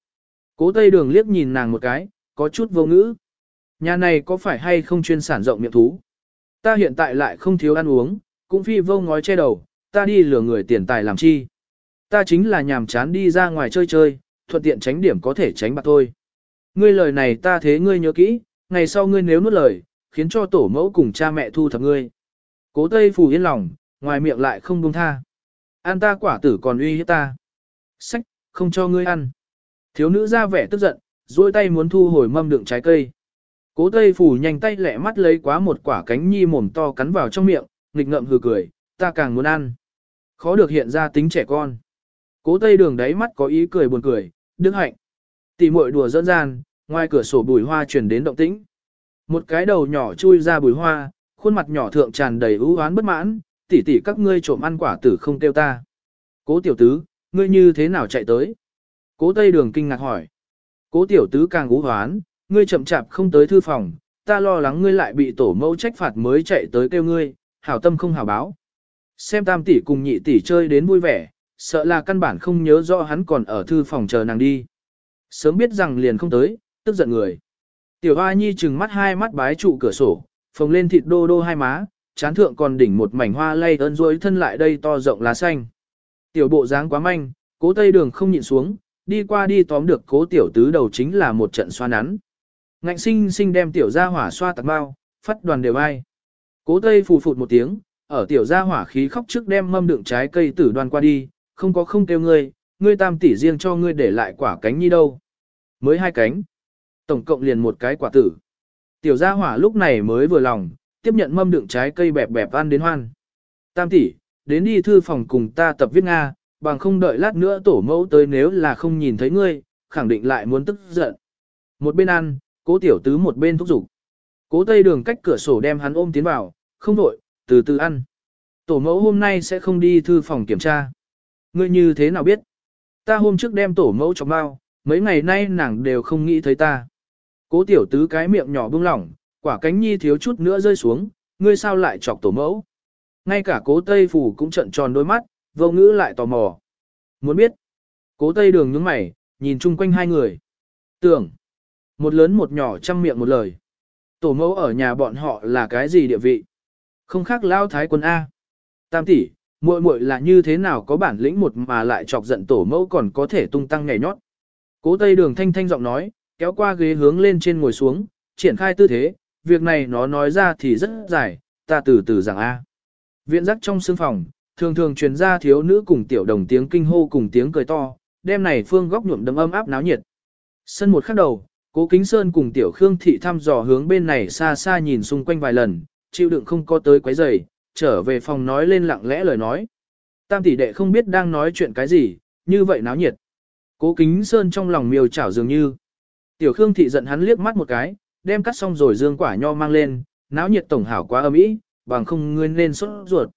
cố tây đường liếc nhìn nàng một cái, có chút vô ngữ. Nhà này có phải hay không chuyên sản rộng miệng thú? Ta hiện tại lại không thiếu ăn uống, cũng phi vô ngói che đầu, ta đi lừa người tiền tài làm chi. Ta chính là nhàm chán đi ra ngoài chơi chơi, thuận tiện tránh điểm có thể tránh bạc thôi. Ngươi lời này ta thế ngươi nhớ kỹ, ngày sau ngươi nếu nuốt lời, khiến cho tổ mẫu cùng cha mẹ thu thập ngươi. Cố Tây Phù yên lòng, ngoài miệng lại không buông tha. An ta quả tử còn uy hiếp ta. Sách, không cho ngươi ăn. Thiếu nữ ra vẻ tức giận, duỗi tay muốn thu hồi mâm đựng trái cây. Cố Tây Phủ nhanh tay lẹ mắt lấy quá một quả cánh nhi mồm to cắn vào trong miệng, nghịch ngậm hừ cười, ta càng muốn ăn. Khó được hiện ra tính trẻ con. Cố Tây đường đáy mắt có ý cười buồn cười, đức hạnh. Tỷ muội đùa dẫn gian, ngoài cửa sổ bùi hoa truyền đến động tĩnh. Một cái đầu nhỏ chui ra bùi hoa, khuôn mặt nhỏ thượng tràn đầy ưu oán bất mãn, tỷ tỷ các ngươi trộm ăn quả tử không kêu ta. Cố tiểu tứ, ngươi như thế nào chạy tới? Cố Tây Đường kinh ngạc hỏi. Cố tiểu tứ càng ú hoán, ngươi chậm chạp không tới thư phòng, ta lo lắng ngươi lại bị tổ mẫu trách phạt mới chạy tới kêu ngươi, hảo tâm không hảo báo. Xem tam tỷ cùng nhị tỷ chơi đến vui vẻ, sợ là căn bản không nhớ rõ hắn còn ở thư phòng chờ nàng đi. Sớm biết rằng liền không tới, tức giận người. Tiểu Hoa Nhi trừng mắt hai mắt bái trụ cửa sổ, phồng lên thịt đô đô hai má, chán thượng còn đỉnh một mảnh hoa lay ơn rối thân lại đây to rộng lá xanh. Tiểu bộ dáng quá manh, cố tây đường không nhịn xuống, đi qua đi tóm được cố tiểu tứ đầu chính là một trận xoa nắn. Ngạnh sinh sinh đem tiểu gia hỏa xoa tạc bao, phát đoàn đều ai. Cố tây phù phụt một tiếng, ở tiểu gia hỏa khí khóc trước đem mâm đựng trái cây tử đoàn qua đi, không có không kêu ngươi, ngươi tam tỷ riêng cho ngươi để lại quả cánh nhi đâu. Mới hai cánh. Tổng cộng liền một cái quả tử. Tiểu gia hỏa lúc này mới vừa lòng, tiếp nhận mâm đựng trái cây bẹp bẹp ăn đến hoan. Tam tỷ, đến đi thư phòng cùng ta tập viết Nga, bằng không đợi lát nữa tổ mẫu tới nếu là không nhìn thấy ngươi, khẳng định lại muốn tức giận. Một bên ăn, cố tiểu tứ một bên thúc giục. Cố tây đường cách cửa sổ đem hắn ôm tiến vào, không đổi, từ từ ăn. Tổ mẫu hôm nay sẽ không đi thư phòng kiểm tra. Ngươi như thế nào biết? Ta hôm trước đem tổ mẫu trong bao, mấy ngày nay nàng đều không nghĩ thấy ta. Cố tiểu tứ cái miệng nhỏ bưng lỏng, quả cánh nhi thiếu chút nữa rơi xuống, ngươi sao lại chọc tổ mẫu. Ngay cả cố tây phủ cũng trận tròn đôi mắt, vô ngữ lại tò mò. Muốn biết, cố tây đường nhướng mày, nhìn chung quanh hai người. Tưởng, một lớn một nhỏ chăm miệng một lời. Tổ mẫu ở nhà bọn họ là cái gì địa vị? Không khác lao thái quân A. Tam tỷ, muội muội là như thế nào có bản lĩnh một mà lại chọc giận tổ mẫu còn có thể tung tăng nhảy nhót. Cố tây đường thanh thanh giọng nói, kéo qua ghế hướng lên trên ngồi xuống, triển khai tư thế, việc này nó nói ra thì rất dài, ta từ từ rằng a. Viện giác trong sương phòng, thường thường truyền ra thiếu nữ cùng tiểu đồng tiếng kinh hô cùng tiếng cười to, đêm này phương góc nhuộm đấm âm áp náo nhiệt. Sân một khắc đầu, cố kính sơn cùng tiểu khương thị thăm dò hướng bên này xa xa nhìn xung quanh vài lần, chịu đựng không có tới quấy rầy trở về phòng nói lên lặng lẽ lời nói. Tam tỷ đệ không biết đang nói chuyện cái gì, như vậy náo nhiệt. Cố kính sơn trong lòng miêu chảo dường như. Tiểu Khương thị giận hắn liếc mắt một cái, đem cắt xong rồi dương quả nho mang lên, náo nhiệt tổng hảo quá âm ý, bằng không ngươi nên sốt ruột.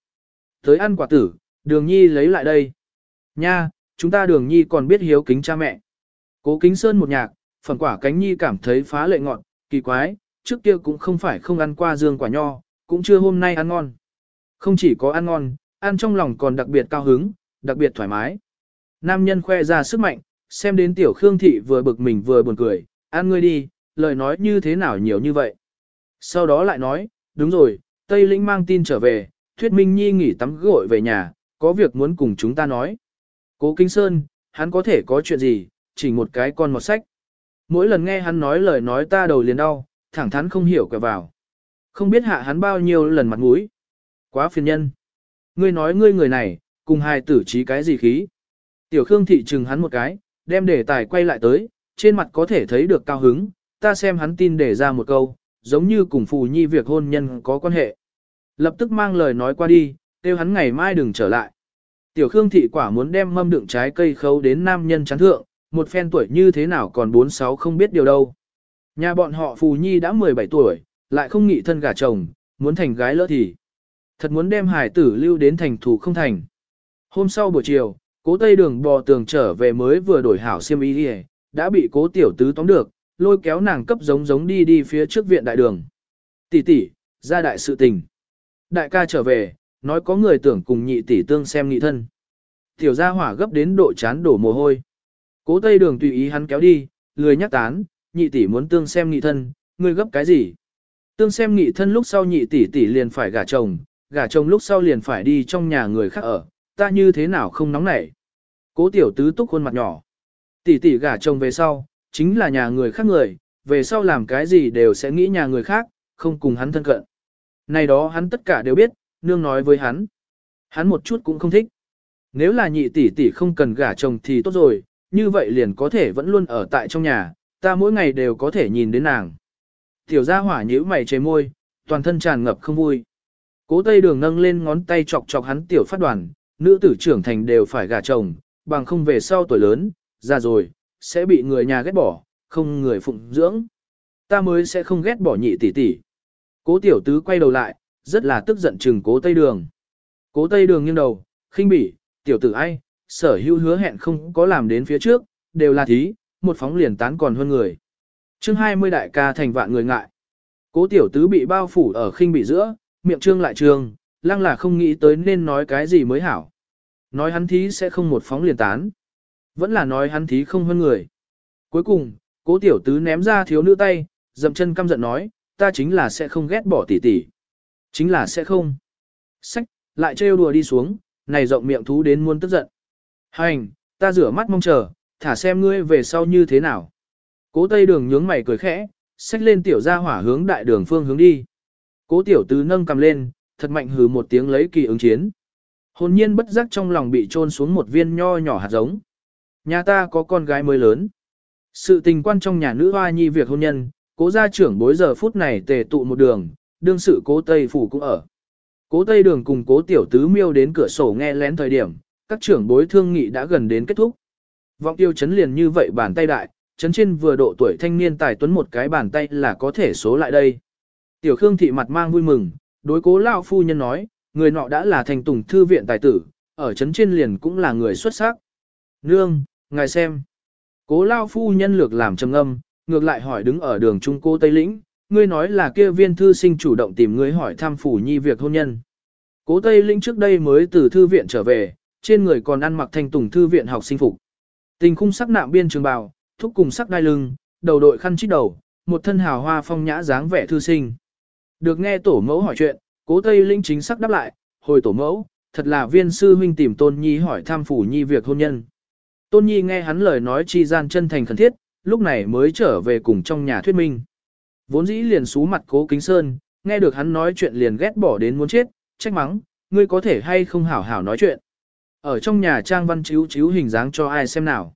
Tới ăn quả tử, đường nhi lấy lại đây. Nha, chúng ta đường nhi còn biết hiếu kính cha mẹ. Cố kính sơn một nhạc, phần quả cánh nhi cảm thấy phá lệ ngọn, kỳ quái, trước kia cũng không phải không ăn qua dương quả nho, cũng chưa hôm nay ăn ngon. Không chỉ có ăn ngon, ăn trong lòng còn đặc biệt cao hứng, đặc biệt thoải mái. Nam nhân khoe ra sức mạnh, xem đến tiểu Khương thị vừa bực mình vừa buồn cười, ăn ngươi đi, lời nói như thế nào nhiều như vậy. Sau đó lại nói, đúng rồi, Tây Lĩnh mang tin trở về, Thuyết Minh Nhi nghỉ tắm gội về nhà, có việc muốn cùng chúng ta nói. Cố Kinh Sơn, hắn có thể có chuyện gì, chỉ một cái con một sách. Mỗi lần nghe hắn nói lời nói ta đầu liền đau, thẳng thắn không hiểu quẹo vào. Không biết hạ hắn bao nhiêu lần mặt mũi. Quá phiền nhân. Ngươi nói ngươi người này, cùng hai tử trí cái gì khí. Tiểu Khương thị trừng hắn một cái, đem đề tài quay lại tới, trên mặt có thể thấy được cao hứng, ta xem hắn tin để ra một câu, giống như cùng phù nhi việc hôn nhân có quan hệ. Lập tức mang lời nói qua đi, kêu hắn ngày mai đừng trở lại. Tiểu Khương thị quả muốn đem mâm đựng trái cây khấu đến nam nhân chán thượng, một phen tuổi như thế nào còn bốn sáu không biết điều đâu. Nhà bọn họ phù nhi đã 17 tuổi, lại không nghị thân gả chồng, muốn thành gái lỡ thì. Thật muốn đem hải tử lưu đến thành thủ không thành. Hôm sau buổi chiều, cố tây đường bò tường trở về mới vừa đổi hảo xiêm y đi đã bị cố tiểu tứ tóm được, lôi kéo nàng cấp giống giống đi đi phía trước viện đại đường. Tỷ tỷ, ra đại sự tình. Đại ca trở về, nói có người tưởng cùng nhị tỷ tương xem nghị thân. Tiểu gia hỏa gấp đến độ chán đổ mồ hôi. Cố tây đường tùy ý hắn kéo đi, lười nhắc tán, nhị tỷ muốn tương xem nghị thân, ngươi gấp cái gì? Tương xem nghị thân lúc sau nhị tỷ tỷ liền phải gả chồng, gả chồng lúc sau liền phải đi trong nhà người khác ở, ta như thế nào không nóng nảy. Cố tiểu tứ túc khuôn mặt nhỏ. Tỷ tỷ gả chồng về sau, chính là nhà người khác người, về sau làm cái gì đều sẽ nghĩ nhà người khác, không cùng hắn thân cận. Này đó hắn tất cả đều biết, nương nói với hắn. Hắn một chút cũng không thích. Nếu là nhị tỷ tỷ không cần gả chồng thì tốt rồi, như vậy liền có thể vẫn luôn ở tại trong nhà, ta mỗi ngày đều có thể nhìn đến nàng. Tiểu gia hỏa nhíu mày chế môi, toàn thân tràn ngập không vui. Cố tây đường nâng lên ngón tay chọc chọc hắn tiểu phát đoàn, nữ tử trưởng thành đều phải gả chồng, bằng không về sau tuổi lớn, già rồi, sẽ bị người nhà ghét bỏ, không người phụng dưỡng. Ta mới sẽ không ghét bỏ nhị tỷ tỷ. Cố tiểu tứ quay đầu lại, rất là tức giận chừng cố tây đường. Cố tây đường nghiêng đầu, khinh bỉ, tiểu tử ai, sở hữu hứa hẹn không có làm đến phía trước, đều là thí, một phóng liền tán còn hơn người. chương 20 đại ca thành vạn người ngại. Cố tiểu tứ bị bao phủ ở khinh bỉ giữa, miệng trương lại trương, lăng là không nghĩ tới nên nói cái gì mới hảo. Nói hắn thí sẽ không một phóng liền tán. Vẫn là nói hắn thí không hơn người. Cuối cùng, cố tiểu tứ ném ra thiếu nữ tay, dậm chân căm giận nói, ta chính là sẽ không ghét bỏ tỷ tỷ. Chính là sẽ không. Sách, lại trêu đùa đi xuống, này rộng miệng thú đến muôn tức giận. Hành, ta rửa mắt mong chờ, thả xem ngươi về sau như thế nào. Cố tây đường nhướng mày cười khẽ, xách lên tiểu ra hỏa hướng đại đường phương hướng đi. Cố tiểu tứ nâng cầm lên, thật mạnh hừ một tiếng lấy kỳ ứng chiến. Hồn nhiên bất giác trong lòng bị trôn xuống một viên nho nhỏ hạt giống. Nhà ta có con gái mới lớn. Sự tình quan trong nhà nữ hoa nhi việc hôn nhân, cố gia trưởng bối giờ phút này tề tụ một đường, đương sự cố Tây Phủ cũng ở. Cố Tây đường cùng cố tiểu tứ miêu đến cửa sổ nghe lén thời điểm, các trưởng bối thương nghị đã gần đến kết thúc. Vọng tiêu chấn liền như vậy bàn tay đại, chấn trên vừa độ tuổi thanh niên tài tuấn một cái bàn tay là có thể số lại đây. Tiểu Khương thị mặt mang vui mừng, đối cố lão phu nhân nói, người nọ đã là thành tùng thư viện tài tử, ở chấn trên liền cũng là người xuất sắc. Nương, ngài xem. Cố lao phu nhân lược làm trầm âm, ngược lại hỏi đứng ở đường Trung Cô Tây Lĩnh, ngươi nói là kia viên thư sinh chủ động tìm ngươi hỏi thăm phủ nhi việc hôn nhân. Cố Tây Lĩnh trước đây mới từ thư viện trở về, trên người còn ăn mặc thanh tùng thư viện học sinh phục. Tình khung sắc nạm biên trường bào, thúc cùng sắc đai lưng, đầu đội khăn chít đầu, một thân hào hoa phong nhã dáng vẻ thư sinh. Được nghe tổ mẫu hỏi chuyện, cố Tây lĩnh chính sắc đáp lại, hồi tổ mẫu, thật là viên sư huynh tìm Tôn Nhi hỏi thăm phủ Nhi việc hôn nhân. Tôn Nhi nghe hắn lời nói chi gian chân thành khẩn thiết, lúc này mới trở về cùng trong nhà thuyết minh. Vốn dĩ liền xú mặt cố kính sơn, nghe được hắn nói chuyện liền ghét bỏ đến muốn chết, trách mắng, ngươi có thể hay không hảo hảo nói chuyện. Ở trong nhà trang văn chiếu chiếu hình dáng cho ai xem nào.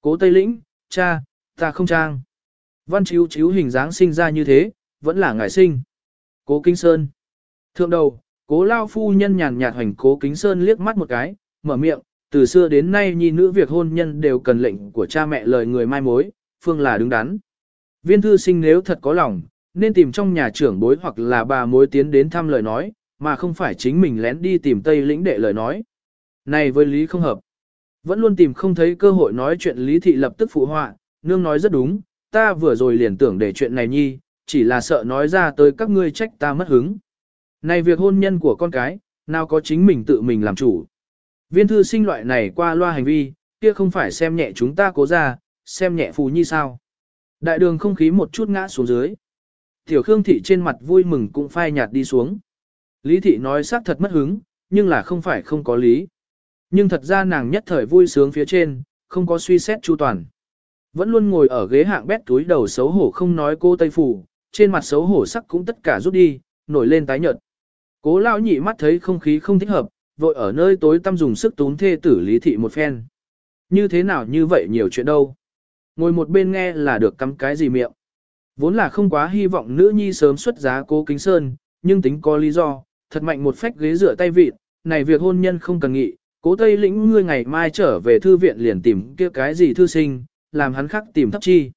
Cố Tây Lĩnh, cha, ta không trang. Văn chiếu chiếu hình dáng sinh ra như thế, vẫn là ngài sinh. Cố Kính Sơn. Thượng đầu, cố lao phu nhân nhàn nhạt hoành cố Kính Sơn liếc mắt một cái, mở miệng, từ xưa đến nay nhi nữ việc hôn nhân đều cần lệnh của cha mẹ lời người mai mối, phương là đứng đắn. Viên thư sinh nếu thật có lòng, nên tìm trong nhà trưởng bối hoặc là bà mối tiến đến thăm lời nói, mà không phải chính mình lén đi tìm Tây lĩnh đệ lời nói. Này với Lý không hợp. Vẫn luôn tìm không thấy cơ hội nói chuyện Lý Thị lập tức phụ họa, nương nói rất đúng, ta vừa rồi liền tưởng để chuyện này nhi, chỉ là sợ nói ra tới các ngươi trách ta mất hứng. Này việc hôn nhân của con cái, nào có chính mình tự mình làm chủ. Viên thư sinh loại này qua loa hành vi, kia không phải xem nhẹ chúng ta cố ra, xem nhẹ phù nhi sao. Đại đường không khí một chút ngã xuống dưới. Tiểu Khương Thị trên mặt vui mừng cũng phai nhạt đi xuống. Lý Thị nói xác thật mất hứng, nhưng là không phải không có lý. Nhưng thật ra nàng nhất thời vui sướng phía trên, không có suy xét chu toàn. Vẫn luôn ngồi ở ghế hạng bét túi đầu xấu hổ không nói cô Tây Phủ, trên mặt xấu hổ sắc cũng tất cả rút đi, nổi lên tái nhợt. Cố lão nhị mắt thấy không khí không thích hợp, vội ở nơi tối tăm dùng sức tún thê tử lý thị một phen. Như thế nào như vậy nhiều chuyện đâu. Ngồi một bên nghe là được cắm cái gì miệng. Vốn là không quá hy vọng nữ nhi sớm xuất giá cố kính sơn, nhưng tính có lý do, thật mạnh một phách ghế rửa tay vịt, này việc hôn nhân không cần nghị, cố tây lĩnh ngươi ngày mai trở về thư viện liền tìm kia cái gì thư sinh, làm hắn khắc tìm thấp chi.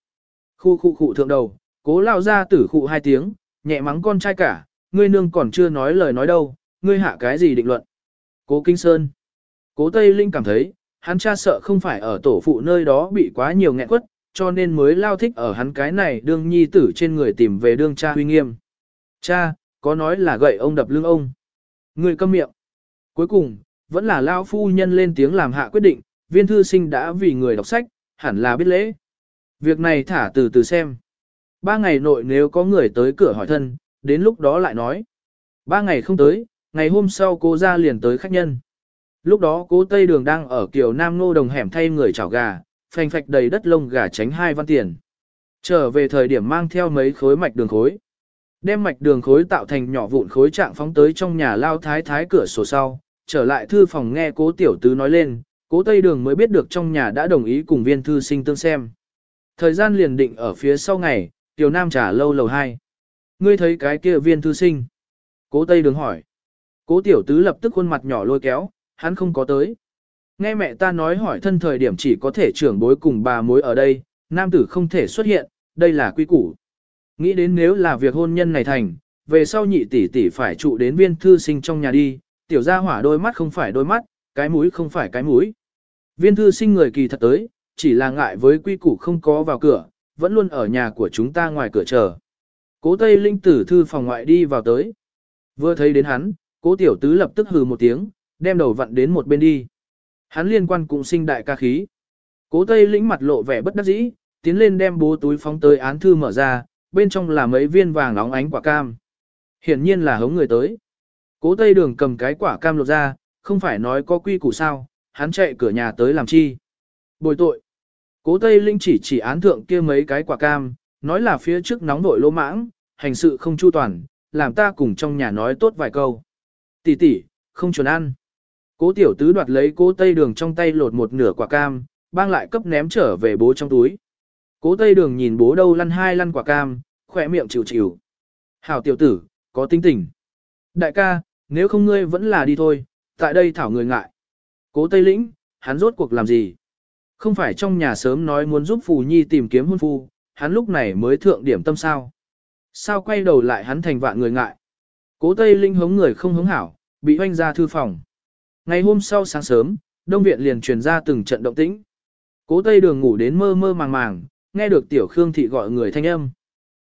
Khu khu khu thượng đầu, cố lao ra tử khụ hai tiếng, nhẹ mắng con trai cả, ngươi nương còn chưa nói lời nói đâu, ngươi hạ cái gì định luận? Cố Kinh Sơn. Cố Tây Linh cảm thấy, hắn cha sợ không phải ở tổ phụ nơi đó bị quá nhiều nghẹn quất, cho nên mới lao thích ở hắn cái này đương nhi tử trên người tìm về đương cha huy nghiêm. Cha, có nói là gậy ông đập lưng ông. Người câm miệng. Cuối cùng, vẫn là lao phu nhân lên tiếng làm hạ quyết định, viên thư sinh đã vì người đọc sách, hẳn là biết lễ. Việc này thả từ từ xem. Ba ngày nội nếu có người tới cửa hỏi thân, đến lúc đó lại nói. Ba ngày không tới, ngày hôm sau cô ra liền tới khách nhân. Lúc đó cố Tây Đường đang ở kiểu Nam Nô Đồng hẻm thay người chảo gà, phành phạch đầy đất lông gà tránh hai văn tiền. Trở về thời điểm mang theo mấy khối mạch đường khối. Đem mạch đường khối tạo thành nhỏ vụn khối trạng phóng tới trong nhà lao thái thái cửa sổ sau, trở lại thư phòng nghe cố tiểu tứ nói lên, cố Tây Đường mới biết được trong nhà đã đồng ý cùng viên thư sinh tương xem. Thời gian liền định ở phía sau ngày, tiểu nam trả lâu lầu hai. Ngươi thấy cái kia viên thư sinh. Cố Tây Đường hỏi. Cố tiểu tứ lập tức khuôn mặt nhỏ lôi kéo, hắn không có tới. Nghe mẹ ta nói hỏi thân thời điểm chỉ có thể trưởng bối cùng bà mối ở đây, nam tử không thể xuất hiện, đây là quy củ. Nghĩ đến nếu là việc hôn nhân này thành, về sau nhị tỷ tỷ phải trụ đến viên thư sinh trong nhà đi, tiểu gia hỏa đôi mắt không phải đôi mắt, cái mũi không phải cái mũi. Viên thư sinh người kỳ thật tới, chỉ là ngại với quy củ không có vào cửa, vẫn luôn ở nhà của chúng ta ngoài cửa chờ. Cố Tây Linh tử thư phòng ngoại đi vào tới. Vừa thấy đến hắn, cố tiểu tứ lập tức hừ một tiếng, đem đầu vặn đến một bên đi. Hắn liên quan cùng sinh đại ca khí. Cố Tây lĩnh mặt lộ vẻ bất đắc dĩ, tiến lên đem bố túi phóng tới án thư mở ra, bên trong là mấy viên vàng óng ánh quả cam. Hiển nhiên là hống người tới. Cố Tây đường cầm cái quả cam lột ra, không phải nói có quy củ sao, hắn chạy cửa nhà tới làm chi. Bồi tội. Cố Tây lĩnh chỉ chỉ án thượng kia mấy cái quả cam, nói là phía trước nóng nổi lỗ mãng, hành sự không chu toàn, làm ta cùng trong nhà nói tốt vài câu. Tỷ tỷ, không chuẩn ăn. Cố tiểu tứ đoạt lấy cố tây đường trong tay lột một nửa quả cam, bang lại cấp ném trở về bố trong túi. Cố tây đường nhìn bố đâu lăn hai lăn quả cam, khỏe miệng chịu chịu. Hảo tiểu tử, có tinh tỉnh. Đại ca, nếu không ngươi vẫn là đi thôi, tại đây thảo người ngại. Cố tây lĩnh, hắn rốt cuộc làm gì? Không phải trong nhà sớm nói muốn giúp Phù Nhi tìm kiếm hôn phu, hắn lúc này mới thượng điểm tâm sao. Sao quay đầu lại hắn thành vạn người ngại. Cố Tây Linh hống người không hống hảo, bị oanh ra thư phòng. Ngày hôm sau sáng sớm, Đông Viện liền truyền ra từng trận động tĩnh. Cố Tây Đường ngủ đến mơ mơ màng màng, nghe được Tiểu Khương Thị gọi người thanh âm.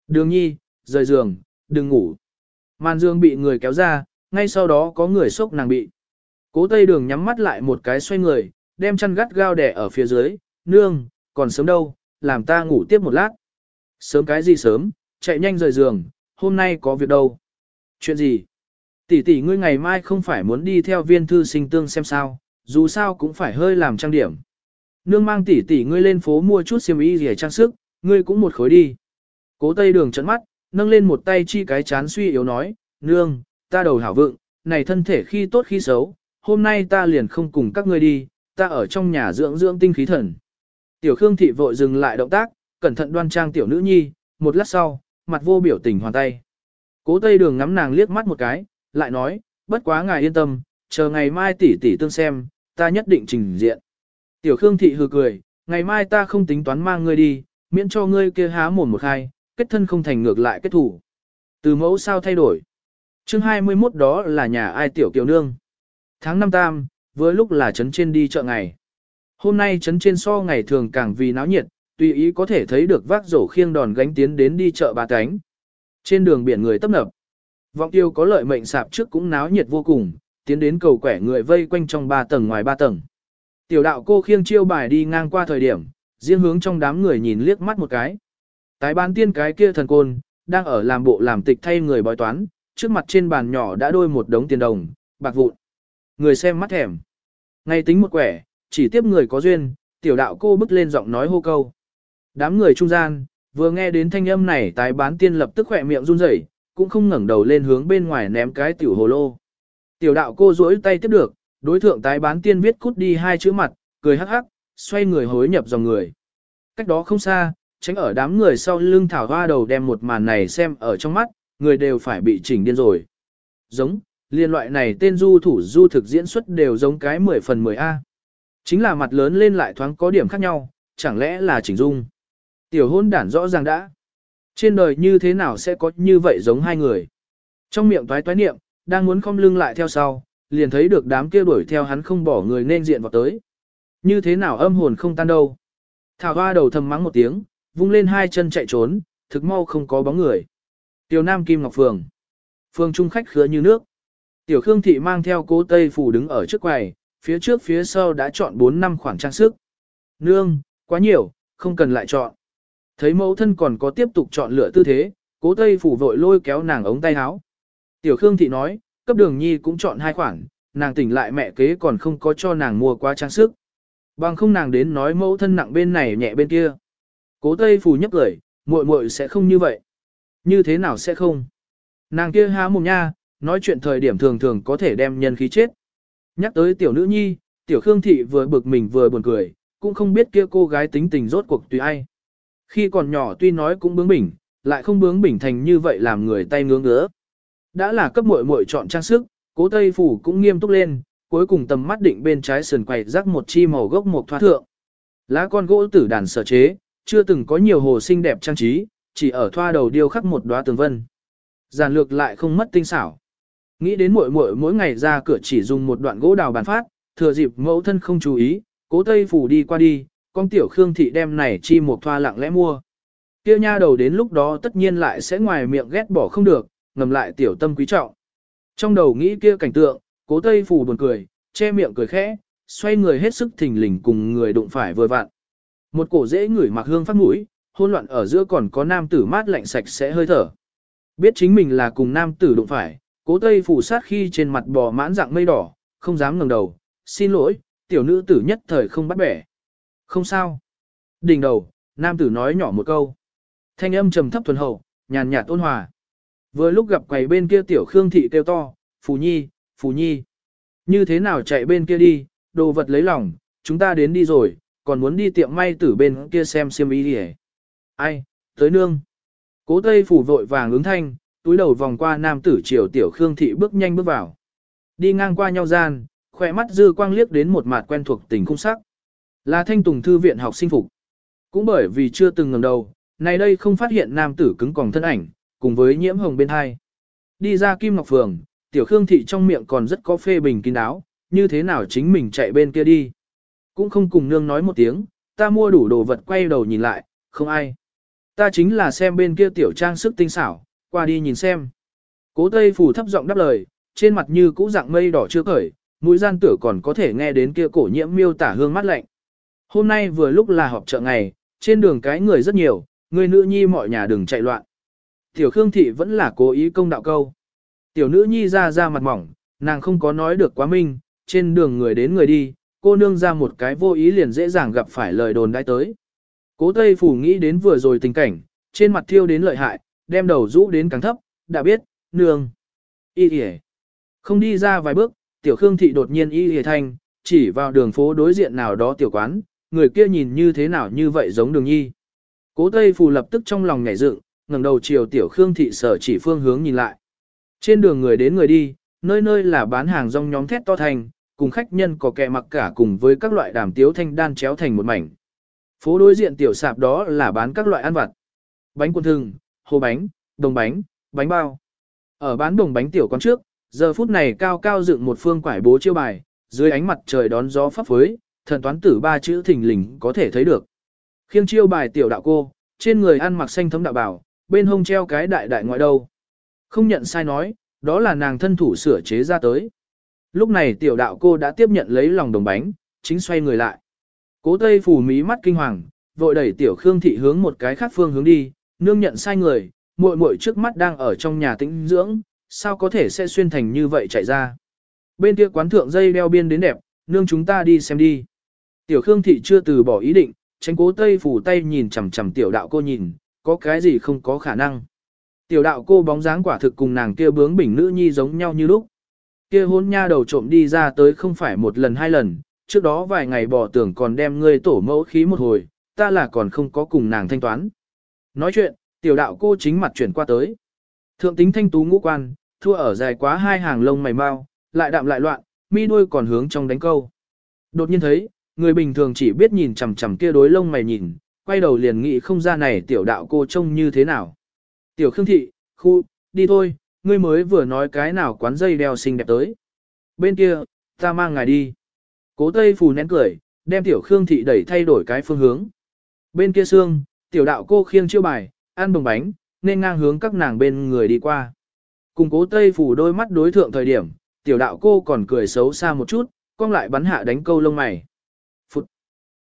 Đường nhi, rời giường, đừng ngủ. Màn dương bị người kéo ra, ngay sau đó có người sốc nàng bị. Cố Tây Đường nhắm mắt lại một cái xoay người, đem chăn gắt gao đẻ ở phía dưới, nương, còn sớm đâu, làm ta ngủ tiếp một lát. Sớm cái gì sớm, chạy nhanh rời giường, hôm nay có việc đâu. Chuyện gì? Tỷ tỷ ngươi ngày mai không phải muốn đi theo viên thư sinh tương xem sao, dù sao cũng phải hơi làm trang điểm. Nương mang tỷ tỷ ngươi lên phố mua chút xiêm y rẻ trang sức, ngươi cũng một khối đi. Cố tây đường trận mắt, nâng lên một tay chi cái chán suy yếu nói, nương, ta đầu hảo vượng, này thân thể khi tốt khi xấu, hôm nay ta liền không cùng các ngươi đi, ta ở trong nhà dưỡng dưỡng tinh khí thần. Tiểu Khương thị vội dừng lại động tác, cẩn thận đoan trang tiểu nữ nhi, một lát sau, mặt vô biểu tình hoàn tay. Cố Tây Đường ngắm nàng liếc mắt một cái, lại nói, bất quá ngài yên tâm, chờ ngày mai tỷ tỷ tương xem, ta nhất định trình diện. Tiểu Khương thị hừ cười, ngày mai ta không tính toán mang ngươi đi, miễn cho ngươi kia há mồm một hai, kết thân không thành ngược lại kết thủ. Từ mẫu sao thay đổi. Chương 21 đó là nhà ai tiểu kiều nương. Tháng năm tam, với lúc là trấn trên đi chợ ngày. Hôm nay trấn trên so ngày thường càng vì náo nhiệt, tùy ý có thể thấy được vác rổ khiêng đòn gánh tiến đến đi chợ ba cánh. Trên đường biển người tấp nập. Vọng tiêu có lợi mệnh sạp trước cũng náo nhiệt vô cùng, tiến đến cầu quẻ người vây quanh trong ba tầng ngoài ba tầng. Tiểu đạo cô khiêng chiêu bài đi ngang qua thời điểm, riêng hướng trong đám người nhìn liếc mắt một cái. Tái bán tiên cái kia thần côn, đang ở làm bộ làm tịch thay người bói toán, trước mặt trên bàn nhỏ đã đôi một đống tiền đồng, bạc vụn. Người xem mắt thèm. Ngay tính một quẻ, chỉ tiếp người có duyên, tiểu đạo cô bước lên giọng nói hô câu. Đám người trung gian, vừa nghe đến thanh âm này tái bán tiên lập tức khỏe miệng run rẩy, cũng không ngẩng đầu lên hướng bên ngoài ném cái tiểu hồ lô. Tiểu đạo cô duỗi tay tiếp được, đối thượng tái bán tiên viết cút đi hai chữ mặt, cười hắc hắc, xoay người hối nhập dòng người. Cách đó không xa, tránh ở đám người sau lưng thảo hoa đầu đem một màn này xem ở trong mắt, người đều phải bị chỉnh điên rồi. Giống, liên loại này tên du thủ du thực diễn xuất đều giống cái 10 phần 10A. Chính là mặt lớn lên lại thoáng có điểm khác nhau, chẳng lẽ là chỉnh dung. Tiểu hôn đản rõ ràng đã. Trên đời như thế nào sẽ có như vậy giống hai người. Trong miệng toái toái niệm, đang muốn không lưng lại theo sau, liền thấy được đám kia đuổi theo hắn không bỏ người nên diện vào tới. Như thế nào âm hồn không tan đâu. Thảo hoa đầu thầm mắng một tiếng, vung lên hai chân chạy trốn, thực mau không có bóng người. Tiểu Nam Kim Ngọc Phường. Phương trung khách khứa như nước. Tiểu Khương Thị mang theo cố Tây Phủ đứng ở trước quầy, phía trước phía sau đã chọn 4 năm khoảng trang sức. Nương, quá nhiều, không cần lại chọn. Thấy mẫu thân còn có tiếp tục chọn lựa tư thế, cố Tây Phủ vội lôi kéo nàng ống tay áo. Tiểu Khương Thị nói, cấp đường nhi cũng chọn hai khoản, nàng tỉnh lại mẹ kế còn không có cho nàng mua quá trang sức. Bằng không nàng đến nói mẫu thân nặng bên này nhẹ bên kia. Cố Tây Phủ nhấp lời, muội muội sẽ không như vậy. Như thế nào sẽ không? Nàng kia há mồm nha, nói chuyện thời điểm thường thường có thể đem nhân khí chết. Nhắc tới tiểu nữ nhi, tiểu Khương Thị vừa bực mình vừa buồn cười, cũng không biết kia cô gái tính tình rốt cuộc tùy ai. Khi còn nhỏ tuy nói cũng bướng bỉnh, lại không bướng bỉnh thành như vậy làm người tay ngứa ngứa. Đã là cấp muội muội chọn trang sức, cố Tây Phủ cũng nghiêm túc lên, cuối cùng tầm mắt định bên trái sườn quầy rắc một chi màu gốc một thoa thượng. Lá con gỗ tử đàn sở chế, chưa từng có nhiều hồ xinh đẹp trang trí, chỉ ở thoa đầu điêu khắc một đóa tường vân. Giản lược lại không mất tinh xảo. Nghĩ đến muội muội mỗi ngày ra cửa chỉ dùng một đoạn gỗ đào bàn phát, thừa dịp mẫu thân không chú ý, cố tây phủ đi qua đi, con tiểu khương thị đem này chi một thoa lặng lẽ mua. Kia nha đầu đến lúc đó tất nhiên lại sẽ ngoài miệng ghét bỏ không được, ngầm lại tiểu tâm quý trọng. Trong đầu nghĩ kia cảnh tượng, cố tây phủ buồn cười, che miệng cười khẽ, xoay người hết sức thình lình cùng người đụng phải vừa vặn. Một cổ dễ ngửi mặc hương phát mũi, hôn loạn ở giữa còn có nam tử mát lạnh sạch sẽ hơi thở. Biết chính mình là cùng nam tử đụng phải, cố tây phủ sát khi trên mặt bò mãn dạng mây đỏ, không dám ngẩng đầu, xin lỗi, tiểu nữ tử nhất thời không bắt bẻ. Không sao. Đỉnh đầu, nam tử nói nhỏ một câu. Thanh âm trầm thấp thuần hậu, nhàn nhạt ôn hòa. Vừa lúc gặp quầy bên kia tiểu khương thị kêu to, phù nhi, phù nhi. Như thế nào chạy bên kia đi, đồ vật lấy lòng, chúng ta đến đi rồi, còn muốn đi tiệm may tử bên kia xem xiêm y đi Ai, tới nương. Cố Tây phủ vội vàng ứng thanh, túi đầu vòng qua nam tử triều tiểu Khương thị bước nhanh bước vào. Đi ngang qua nhau gian, khỏe mắt dư quang liếc đến một mặt quen thuộc tình khung sắc. Là thanh tùng thư viện học sinh phục. Cũng bởi vì chưa từng ngầm đầu, này đây không phát hiện nam tử cứng còng thân ảnh, cùng với nhiễm hồng bên hai. Đi ra Kim Ngọc Phường, tiểu Khương thị trong miệng còn rất có phê bình kín đáo, như thế nào chính mình chạy bên kia đi. Cũng không cùng nương nói một tiếng, ta mua đủ đồ vật quay đầu nhìn lại, không ai. Ta chính là xem bên kia tiểu trang sức tinh xảo, qua đi nhìn xem. Cố Tây Phủ thấp giọng đáp lời, trên mặt như cũ dạng mây đỏ chưa cởi, mũi gian tử còn có thể nghe đến kia cổ nhiễm miêu tả hương mắt lạnh. Hôm nay vừa lúc là họp chợ ngày, trên đường cái người rất nhiều, người nữ nhi mọi nhà đừng chạy loạn. Tiểu Khương Thị vẫn là cố ý công đạo câu. Tiểu nữ nhi ra ra mặt mỏng, nàng không có nói được quá minh, trên đường người đến người đi, cô nương ra một cái vô ý liền dễ dàng gặp phải lời đồn đãi tới. Cố Tây Phủ nghĩ đến vừa rồi tình cảnh, trên mặt thiêu đến lợi hại, đem đầu rũ đến càng thấp, đã biết, nương. Y hề. Không đi ra vài bước, tiểu khương thị đột nhiên y hề thanh, chỉ vào đường phố đối diện nào đó tiểu quán, người kia nhìn như thế nào như vậy giống đường nhi. Cố Tây phù lập tức trong lòng nhảy dựng, ngẩng đầu chiều tiểu khương thị sở chỉ phương hướng nhìn lại. Trên đường người đến người đi, nơi nơi là bán hàng rong nhóm thét to thành, cùng khách nhân có kẻ mặc cả cùng với các loại đàm tiếu thanh đan chéo thành một mảnh. Phố đối diện tiểu sạp đó là bán các loại ăn vặt. Bánh quân thừng, hồ bánh, đồng bánh, bánh bao. Ở bán đồng bánh tiểu quán trước, giờ phút này cao cao dựng một phương quải bố chiêu bài, dưới ánh mặt trời đón gió phấp phới thần toán tử ba chữ thình lình có thể thấy được. Khiêng chiêu bài tiểu đạo cô, trên người ăn mặc xanh thấm đạo bảo, bên hông treo cái đại đại ngoại đâu. Không nhận sai nói, đó là nàng thân thủ sửa chế ra tới. Lúc này tiểu đạo cô đã tiếp nhận lấy lòng đồng bánh, chính xoay người lại. Cố Tây phủ mí mắt kinh hoàng, vội đẩy tiểu Khương thị hướng một cái khác phương hướng đi, nương nhận sai người, muội muội trước mắt đang ở trong nhà tĩnh dưỡng, sao có thể sẽ xuyên thành như vậy chạy ra. Bên kia quán thượng dây đeo biên đến đẹp, nương chúng ta đi xem đi. Tiểu Khương thị chưa từ bỏ ý định, tránh cố Tây phủ tay nhìn chằm chằm tiểu đạo cô nhìn, có cái gì không có khả năng. Tiểu đạo cô bóng dáng quả thực cùng nàng kia bướng bỉnh nữ nhi giống nhau như lúc. Kia hôn nha đầu trộm đi ra tới không phải một lần hai lần, trước đó vài ngày bỏ tưởng còn đem ngươi tổ mẫu khí một hồi, ta là còn không có cùng nàng thanh toán. Nói chuyện, tiểu đạo cô chính mặt chuyển qua tới. Thượng tính thanh tú ngũ quan, thua ở dài quá hai hàng lông mày mau, lại đạm lại loạn, mi đuôi còn hướng trong đánh câu. Đột nhiên thấy, người bình thường chỉ biết nhìn chằm chằm kia đối lông mày nhìn, quay đầu liền nghĩ không ra này tiểu đạo cô trông như thế nào. Tiểu khương thị, khu, đi thôi, ngươi mới vừa nói cái nào quán dây đeo xinh đẹp tới. Bên kia, ta mang ngài đi. Cố Tây Phù nén cười, đem tiểu Khương Thị đẩy thay đổi cái phương hướng. Bên kia xương, tiểu đạo cô khiêng chiêu bài, ăn bồng bánh, nên ngang hướng các nàng bên người đi qua. Cùng cố Tây Phù đôi mắt đối thượng thời điểm, tiểu đạo cô còn cười xấu xa một chút, cong lại bắn hạ đánh câu lông mày.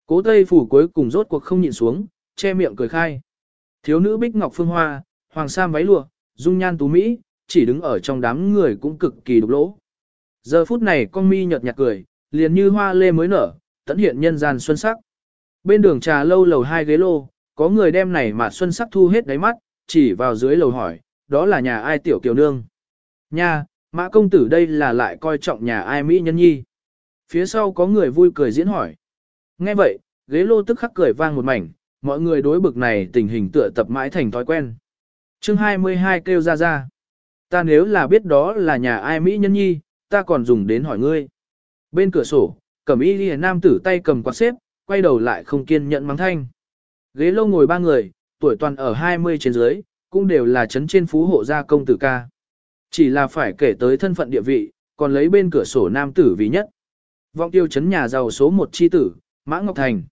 Cố Tây phủ cuối cùng rốt cuộc không nhịn xuống, che miệng cười khai. Thiếu nữ Bích Ngọc Phương Hoa, hoàng sam váy lụa, dung nhan tú Mỹ, chỉ đứng ở trong đám người cũng cực kỳ đục lỗ. Giờ phút này con mi nhợt nhạt cười, liền như hoa lê mới nở, tận hiện nhân gian xuân sắc. Bên đường trà lâu lầu hai ghế lô, có người đem này mà xuân sắc thu hết đáy mắt, chỉ vào dưới lầu hỏi, đó là nhà ai tiểu kiều nương. Nha, mã công tử đây là lại coi trọng nhà ai Mỹ nhân nhi. Phía sau có người vui cười diễn hỏi. Nghe vậy, ghế lô tức khắc cười vang một mảnh, mọi người đối bực này tình hình tựa tập mãi thành thói quen. chương 22 kêu ra ra. Ta nếu là biết đó là nhà ai Mỹ nhân nhi, ta còn dùng đến hỏi ngươi. Bên cửa sổ, cầm y ghi nam tử tay cầm quạt xếp, quay đầu lại không kiên nhận mắng thanh. Ghế lô ngồi ba người, tuổi toàn ở 20 trên dưới, cũng đều là chấn trên phú hộ gia công tử ca. Chỉ là phải kể tới thân phận địa vị, còn lấy bên cửa sổ nam tử vì nhất. Vọng tiêu chấn nhà giàu số một chi tử, Mã Ngọc Thành.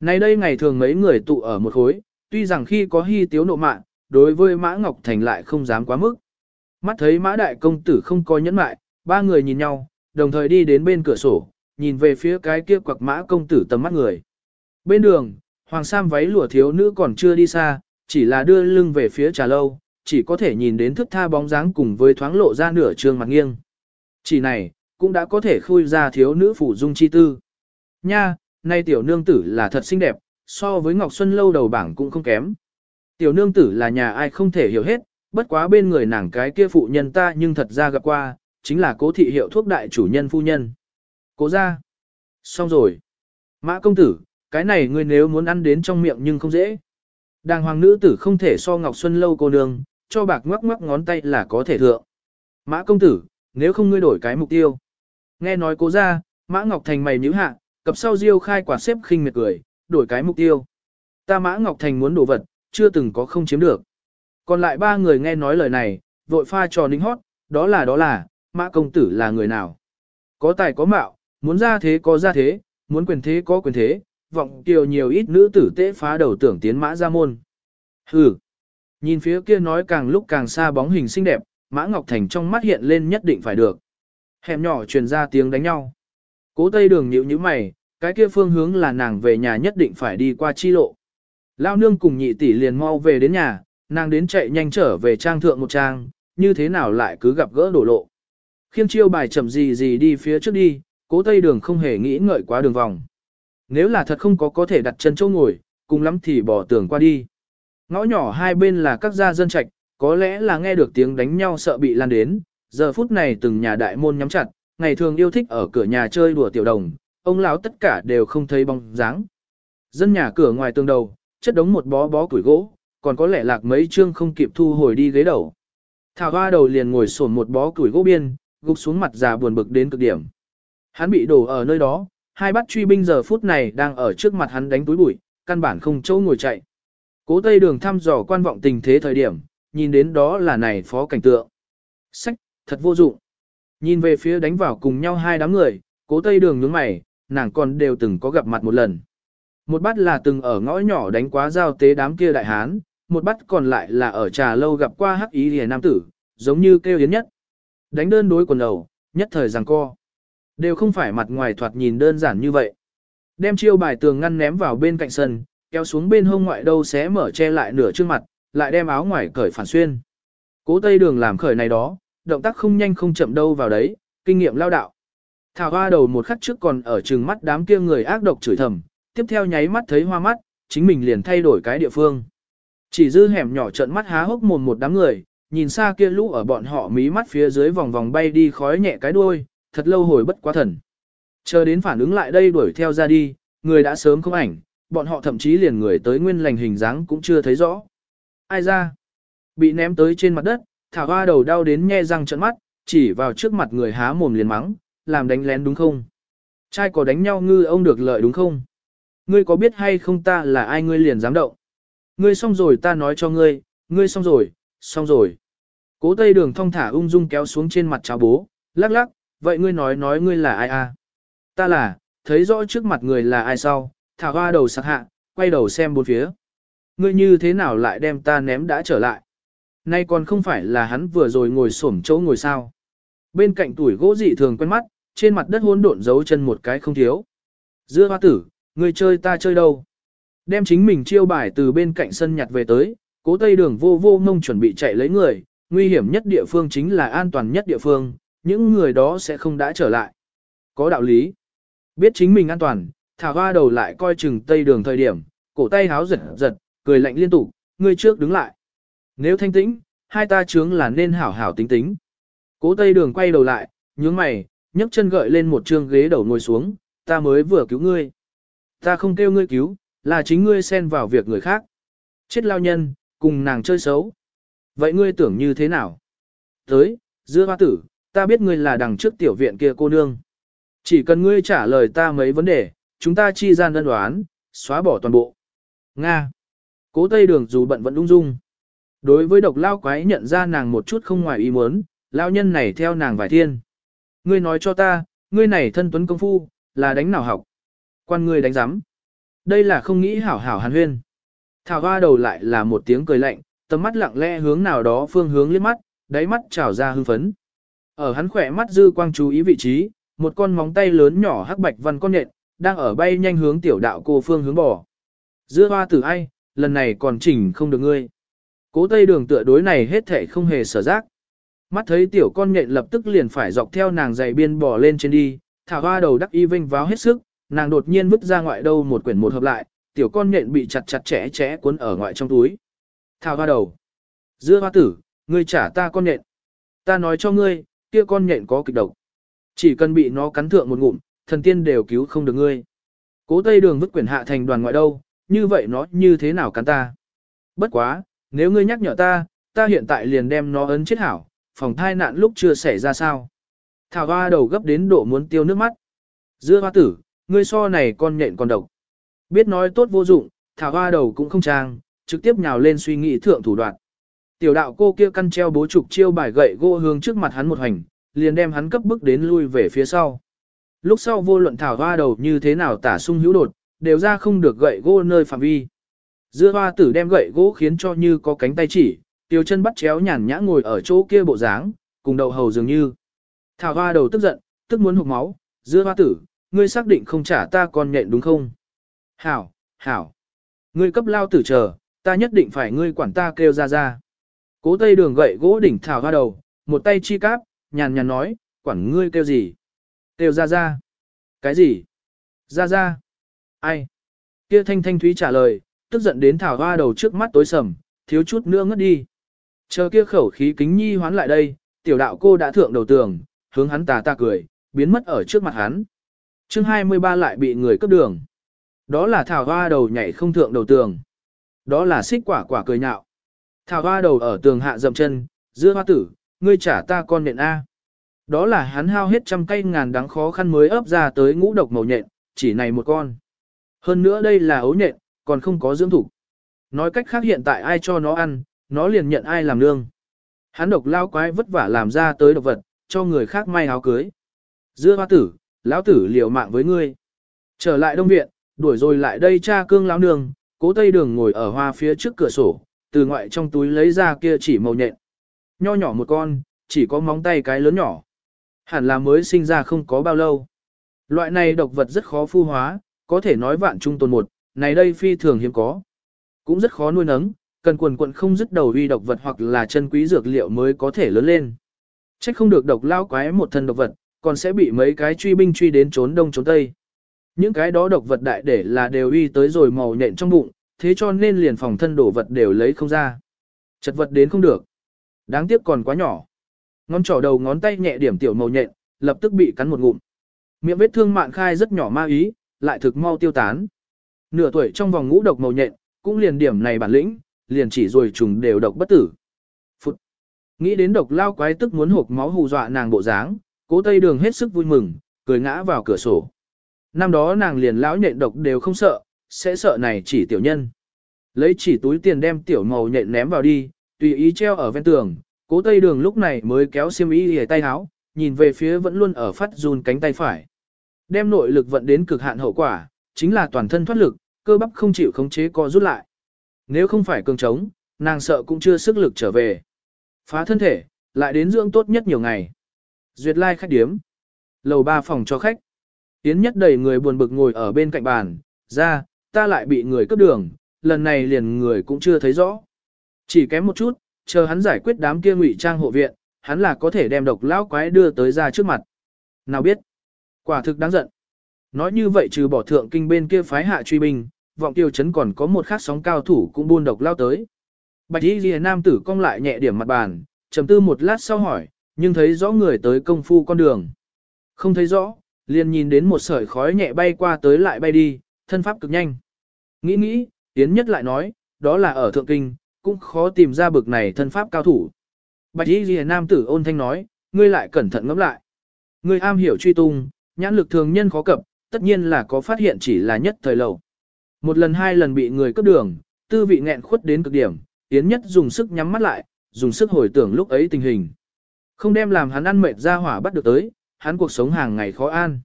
Nay đây ngày thường mấy người tụ ở một khối, tuy rằng khi có hy tiếu nộ mạng, đối với Mã Ngọc Thành lại không dám quá mức. Mắt thấy Mã Đại Công Tử không có nhẫn mại, ba người nhìn nhau, đồng thời đi đến bên cửa sổ, nhìn về phía cái kia quặc Mã Công Tử tầm mắt người. Bên đường, Hoàng Sam váy lụa thiếu nữ còn chưa đi xa, chỉ là đưa lưng về phía trà lâu, chỉ có thể nhìn đến thức tha bóng dáng cùng với thoáng lộ ra nửa trường mặt nghiêng. Chỉ này, cũng đã có thể khui ra thiếu nữ phủ dung chi tư. Nha, nay tiểu nương tử là thật xinh đẹp, so với Ngọc Xuân lâu đầu bảng cũng không kém. Tiểu nương tử là nhà ai không thể hiểu hết, bất quá bên người nàng cái kia phụ nhân ta nhưng thật ra gặp qua, chính là cố thị hiệu thuốc đại chủ nhân phu nhân. Cố ra. Xong rồi. Mã công tử, cái này ngươi nếu muốn ăn đến trong miệng nhưng không dễ. Đàng hoàng nữ tử không thể so Ngọc Xuân lâu cô nương, cho bạc ngoắc ngoắc ngón tay là có thể thượng. Mã công tử, nếu không ngươi đổi cái mục tiêu. Nghe nói cố ra, Mã Ngọc Thành mày nhíu hạ, cặp sau diêu khai quả xếp khinh miệt cười, đổi cái mục tiêu. Ta Mã Ngọc Thành muốn đổ vật, chưa từng có không chiếm được. Còn lại ba người nghe nói lời này, vội pha trò nính hót, đó là đó là, Mã công tử là người nào. Có tài có mạo, muốn ra thế có ra thế, muốn quyền thế có quyền thế, vọng kiều nhiều ít nữ tử tế phá đầu tưởng tiến Mã ra môn. Hừ. Nhìn phía kia nói càng lúc càng xa bóng hình xinh đẹp, Mã Ngọc Thành trong mắt hiện lên nhất định phải được. Hẻm nhỏ truyền ra tiếng đánh nhau. Cố Tây Đường nhíu nhíu mày, cái kia phương hướng là nàng về nhà nhất định phải đi qua chi lộ. Lao nương cùng nhị tỷ liền mau về đến nhà, nàng đến chạy nhanh trở về trang thượng một trang, như thế nào lại cứ gặp gỡ đổ lộ. Khiêm chiêu bài chậm gì gì đi phía trước đi, cố Tây Đường không hề nghĩ ngợi quá đường vòng. Nếu là thật không có có thể đặt chân chỗ ngồi, cùng lắm thì bỏ tường qua đi. Ngõ nhỏ hai bên là các gia dân trạch, có lẽ là nghe được tiếng đánh nhau sợ bị lan đến, giờ phút này từng nhà đại môn nhắm chặt, ngày thường yêu thích ở cửa nhà chơi đùa tiểu đồng, ông lão tất cả đều không thấy bóng dáng. Dân nhà cửa ngoài tường đầu, chất đống một bó bó củi gỗ, còn có lẽ lạc mấy chương không kịp thu hồi đi ghế đầu. Thảo hoa đầu liền ngồi sổn một bó củi gỗ biên, gục xuống mặt già buồn bực đến cực điểm. Hắn bị đổ ở nơi đó, hai bắt truy binh giờ phút này đang ở trước mặt hắn đánh túi bụi, căn bản không chỗ ngồi chạy. Cố Tây Đường thăm dò quan vọng tình thế thời điểm, nhìn đến đó là này phó cảnh tượng. Sách, thật vô dụng. Nhìn về phía đánh vào cùng nhau hai đám người, cố Tây Đường nhướng mày, nàng còn đều từng có gặp mặt một lần. Một bắt là từng ở ngõ nhỏ đánh quá giao tế đám kia đại hán, một bắt còn lại là ở trà lâu gặp qua hắc ý lìa nam tử, giống như kêu yến nhất. Đánh đơn đối quần đầu, nhất thời rằng co. Đều không phải mặt ngoài thoạt nhìn đơn giản như vậy. Đem chiêu bài tường ngăn ném vào bên cạnh sân, kéo xuống bên hông ngoại đâu xé mở che lại nửa trước mặt, lại đem áo ngoài cởi phản xuyên. Cố Tây Đường làm khởi này đó, động tác không nhanh không chậm đâu vào đấy, kinh nghiệm lao đạo. Thảo hoa đầu một khắc trước còn ở trừng mắt đám kia người ác độc chửi thầm, tiếp theo nháy mắt thấy hoa mắt, chính mình liền thay đổi cái địa phương. Chỉ dư hẻm nhỏ trận mắt há hốc mồm một đám người, nhìn xa kia lũ ở bọn họ mí mắt phía dưới vòng vòng bay đi khói nhẹ cái đuôi, thật lâu hồi bất quá thần. Chờ đến phản ứng lại đây đuổi theo ra đi, người đã sớm không ảnh, bọn họ thậm chí liền người tới nguyên lành hình dáng cũng chưa thấy rõ. Ai ra? Bị ném tới trên mặt đất, thảo hoa đầu đau đến nhe răng trận mắt, chỉ vào trước mặt người há mồm liền mắng, làm đánh lén đúng không? Trai có đánh nhau ngư ông được lợi đúng không? Ngươi có biết hay không ta là ai ngươi liền dám động? Ngươi xong rồi ta nói cho ngươi, ngươi xong rồi, xong rồi. Cố tây đường thong thả ung dung kéo xuống trên mặt cháu bố, lắc lắc, vậy ngươi nói nói ngươi là ai à? Ta là, thấy rõ trước mặt người là ai sau, thả hoa đầu sạc hạ, quay đầu xem bốn phía. Ngươi như thế nào lại đem ta ném đã trở lại? Nay còn không phải là hắn vừa rồi ngồi xổm chỗ ngồi sao. Bên cạnh tuổi gỗ dị thường quen mắt, trên mặt đất hỗn độn giấu chân một cái không thiếu. Dưa hoa tử, ngươi chơi ta chơi đâu? Đem chính mình chiêu bài từ bên cạnh sân nhặt về tới, cố tây đường vô vô ngông chuẩn bị chạy lấy người, nguy hiểm nhất địa phương chính là an toàn nhất địa phương, những người đó sẽ không đã trở lại. Có đạo lý. Biết chính mình an toàn, thả hoa đầu lại coi chừng tây đường thời điểm, cổ tay háo giật giật, cười lạnh liên tục, ngươi trước đứng lại. Nếu thanh tĩnh, hai ta chướng là nên hảo hảo tính tính. Cố tây đường quay đầu lại, nhướng mày, nhấc chân gợi lên một trương ghế đầu ngồi xuống, ta mới vừa cứu ngươi. Ta không kêu ngươi cứu, là chính ngươi xen vào việc người khác. Chết lao nhân, cùng nàng chơi xấu. Vậy ngươi tưởng như thế nào? Tới, dưa hoa tử, ta biết ngươi là đằng trước tiểu viện kia cô nương. Chỉ cần ngươi trả lời ta mấy vấn đề, chúng ta chi gian đơn đoán, xóa bỏ toàn bộ. Nga. Cố Tây Đường dù bận vẫn ung dung. Đối với độc lao quái nhận ra nàng một chút không ngoài ý muốn, lao nhân này theo nàng vài thiên. Ngươi nói cho ta, ngươi này thân tuấn công phu, là đánh nào học? Quan ngươi đánh giám. Đây là không nghĩ hảo hảo hàn huyên. Thảo hoa đầu lại là một tiếng cười lạnh, tầm mắt lặng lẽ hướng nào đó phương hướng liếc mắt, đáy mắt trào ra hưng phấn. Ở hắn khỏe mắt dư quang chú ý vị trí, một con móng tay lớn nhỏ hắc bạch văn con nhện, đang ở bay nhanh hướng tiểu đạo cô phương hướng bỏ. Dưa hoa tử ai, lần này còn chỉnh không được ngươi. Cố tây đường tựa đối này hết thể không hề sở giác. Mắt thấy tiểu con nhện lập tức liền phải dọc theo nàng dày biên bò lên trên đi, thảo hoa đầu đắc y vinh váo hết sức, nàng đột nhiên vứt ra ngoại đâu một quyển một hợp lại, tiểu con nhện bị chặt chặt chẽ chẽ cuốn ở ngoại trong túi. Thảo hoa đầu. Dưa hoa tử, ngươi trả ta con nhện. Ta nói cho ngươi, kia con nhện có kịch độc. Chỉ cần bị nó cắn thượng một ngụm, thần tiên đều cứu không được ngươi. Cố Tây Đường vứt quyển hạ thành đoàn ngoại đâu, như vậy nó như thế nào cắn ta? Bất quá, nếu ngươi nhắc nhở ta, ta hiện tại liền đem nó ấn chết hảo, phòng thai nạn lúc chưa xảy ra sao. Thảo hoa đầu gấp đến độ muốn tiêu nước mắt. Dưa hoa tử, ngươi so này con nhện còn độc. Biết nói tốt vô dụng, thảo hoa đầu cũng không trang, trực tiếp nhào lên suy nghĩ thượng thủ đoạn. Tiểu đạo cô kia căn treo bố trục chiêu bài gậy gỗ hướng trước mặt hắn một hành, liền đem hắn cấp bức đến lui về phía sau. Lúc sau vô luận thảo hoa đầu như thế nào tả sung hữu đột, đều ra không được gậy gỗ nơi phạm vi. Dưa hoa tử đem gậy gỗ khiến cho như có cánh tay chỉ, tiêu chân bắt chéo nhàn nhã ngồi ở chỗ kia bộ dáng, cùng đầu hầu dường như. Thảo hoa đầu tức giận, tức muốn hụt máu, dưa hoa tử, ngươi xác định không trả ta con nhện đúng không? Hảo, hảo. Ngươi cấp lao tử chờ, ta nhất định phải ngươi quản ta kêu ra ra. Cố tây đường gậy gỗ đỉnh thảo hoa đầu, một tay chi cáp, nhàn nhàn nói, quản ngươi kêu gì? Kêu ra ra. Cái gì? Ra ra. Ai? Kia thanh thanh thúy trả lời, tức giận đến thảo hoa đầu trước mắt tối sầm, thiếu chút nữa ngất đi. Chờ kia khẩu khí kính nhi hoán lại đây, tiểu đạo cô đã thượng đầu tường, hướng hắn tà ta cười, biến mất ở trước mặt hắn. chương 23 lại bị người cấp đường. Đó là thảo hoa đầu nhảy không thượng đầu tường. Đó là xích quả quả cười nhạo. Thảo hoa đầu ở tường hạ dậm chân, giữa hoa tử, ngươi trả ta con nện A. Đó là hắn hao hết trăm cây ngàn đắng khó khăn mới ấp ra tới ngũ độc màu nhện, chỉ này một con. Hơn nữa đây là ấu nhện, còn không có dưỡng thủ. Nói cách khác hiện tại ai cho nó ăn, nó liền nhận ai làm nương. Hắn độc lao quái vất vả làm ra tới độc vật, cho người khác may áo cưới. Dưa hoa tử, lão tử liều mạng với ngươi. Trở lại đông viện, đuổi rồi lại đây cha cương lão nương, cố tây đường ngồi ở hoa phía trước cửa sổ, từ ngoại trong túi lấy ra kia chỉ màu nhện. Nho nhỏ một con, chỉ có móng tay cái lớn nhỏ. Hẳn là mới sinh ra không có bao lâu. Loại này độc vật rất khó phu hóa, có thể nói vạn trung tồn một, này đây phi thường hiếm có. Cũng rất khó nuôi nấng, cần quần quận không dứt đầu uy độc vật hoặc là chân quý dược liệu mới có thể lớn lên. Trách không được độc lao quái một thân độc vật, còn sẽ bị mấy cái truy binh truy đến trốn đông trốn tây. Những cái đó độc vật đại để là đều uy tới rồi màu nhện trong bụng, thế cho nên liền phòng thân đổ vật đều lấy không ra. Chật vật đến không được. Đáng tiếc còn quá nhỏ. Ngón trỏ đầu ngón tay nhẹ điểm tiểu màu nhện, lập tức bị cắn một ngụm. Miệng vết thương mạn khai rất nhỏ ma ý, lại thực mau tiêu tán. Nửa tuổi trong vòng ngũ độc màu nhện, cũng liền điểm này bản lĩnh, liền chỉ rồi trùng đều độc bất tử. Phụt. Nghĩ đến độc lao quái tức muốn hộp máu hù dọa nàng bộ dáng, cố tây đường hết sức vui mừng, cười ngã vào cửa sổ. Năm đó nàng liền lão nhện độc đều không sợ, sẽ sợ này chỉ tiểu nhân. Lấy chỉ túi tiền đem tiểu màu nhện ném vào đi, tùy ý treo ở ven tường, Cố Tây Đường lúc này mới kéo xiêm y hề tay háo, nhìn về phía vẫn luôn ở phát run cánh tay phải. Đem nội lực vận đến cực hạn hậu quả, chính là toàn thân thoát lực, cơ bắp không chịu khống chế co rút lại. Nếu không phải cường trống, nàng sợ cũng chưa sức lực trở về. Phá thân thể, lại đến dưỡng tốt nhất nhiều ngày. Duyệt lai like khách điếm. Lầu ba phòng cho khách. Tiến nhất đầy người buồn bực ngồi ở bên cạnh bàn, ra, ta lại bị người cướp đường, lần này liền người cũng chưa thấy rõ. Chỉ kém một chút, chờ hắn giải quyết đám kia ngụy trang hộ viện, hắn là có thể đem độc lão quái đưa tới ra trước mặt. Nào biết, quả thực đáng giận. Nói như vậy trừ bỏ thượng kinh bên kia phái hạ truy binh, vọng tiêu chấn còn có một khác sóng cao thủ cũng buôn độc lao tới. Bạch y ghi nam tử cong lại nhẹ điểm mặt bàn, trầm tư một lát sau hỏi, nhưng thấy rõ người tới công phu con đường. Không thấy rõ, liền nhìn đến một sợi khói nhẹ bay qua tới lại bay đi, thân pháp cực nhanh. Nghĩ nghĩ, Tiến nhất lại nói, đó là ở thượng kinh, cũng khó tìm ra bực này thân pháp cao thủ. Bạch y ghi nam tử ôn thanh nói, ngươi lại cẩn thận ngẫm lại. Ngươi am hiểu truy tung, nhãn lực thường nhân khó cập, tất nhiên là có phát hiện chỉ là nhất thời lầu. Một lần hai lần bị người cướp đường, tư vị nghẹn khuất đến cực điểm, Yến Nhất dùng sức nhắm mắt lại, dùng sức hồi tưởng lúc ấy tình hình. Không đem làm hắn ăn mệt ra hỏa bắt được tới, hắn cuộc sống hàng ngày khó an.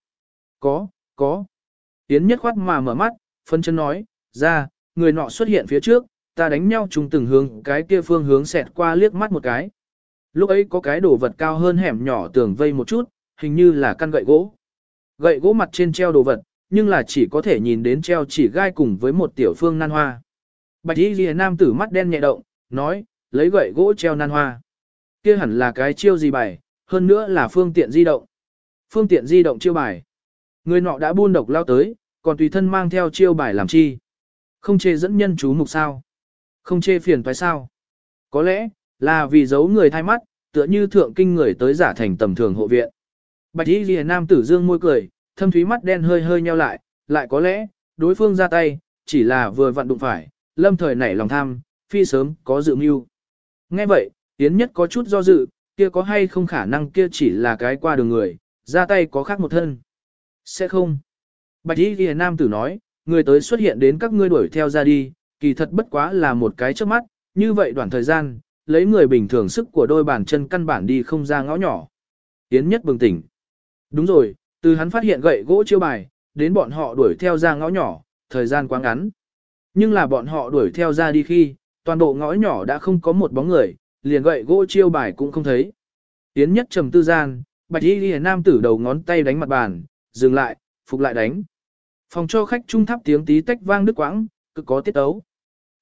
Có, có. Yến Nhất khoát mà mở mắt, phân chân nói, ra, người nọ xuất hiện phía trước, ta đánh nhau chung từng hướng cái kia phương hướng xẹt qua liếc mắt một cái. Lúc ấy có cái đồ vật cao hơn hẻm nhỏ tường vây một chút, hình như là căn gậy gỗ. Gậy gỗ mặt trên treo đồ vật, nhưng là chỉ có thể nhìn đến treo chỉ gai cùng với một tiểu phương nan hoa. Bạch y ghi nam tử mắt đen nhẹ động, nói, lấy gậy gỗ treo nan hoa. kia hẳn là cái chiêu gì bài, hơn nữa là phương tiện di động. Phương tiện di động chiêu bài. Người nọ đã buôn độc lao tới, còn tùy thân mang theo chiêu bài làm chi. Không chê dẫn nhân chú mục sao. Không chê phiền phải sao. Có lẽ, là vì giấu người thay mắt, tựa như thượng kinh người tới giả thành tầm thường hộ viện. Bạch y ghi nam tử dương môi cười, thâm thúy mắt đen hơi hơi nheo lại, lại có lẽ, đối phương ra tay, chỉ là vừa vặn đụng phải, lâm thời nảy lòng tham, phi sớm, có dự mưu. Nghe vậy, Yến Nhất có chút do dự, kia có hay không khả năng kia chỉ là cái qua đường người, ra tay có khác một thân. Sẽ không. Bạch y ghi nam tử nói, người tới xuất hiện đến các ngươi đuổi theo ra đi, kỳ thật bất quá là một cái trước mắt, như vậy đoạn thời gian, lấy người bình thường sức của đôi bàn chân căn bản đi không ra ngõ nhỏ. Yến Nhất bừng tỉnh. Đúng rồi, từ hắn phát hiện gậy gỗ chiêu bài, đến bọn họ đuổi theo ra ngõ nhỏ, thời gian quá ngắn. Nhưng là bọn họ đuổi theo ra đi khi, toàn bộ ngõ nhỏ đã không có một bóng người, liền gậy gỗ chiêu bài cũng không thấy. Tiến nhất trầm tư gian, bạch y ghi nam tử đầu ngón tay đánh mặt bàn, dừng lại, phục lại đánh. Phòng cho khách trung thắp tiếng tí tách vang đứt quãng, cực có tiết ấu.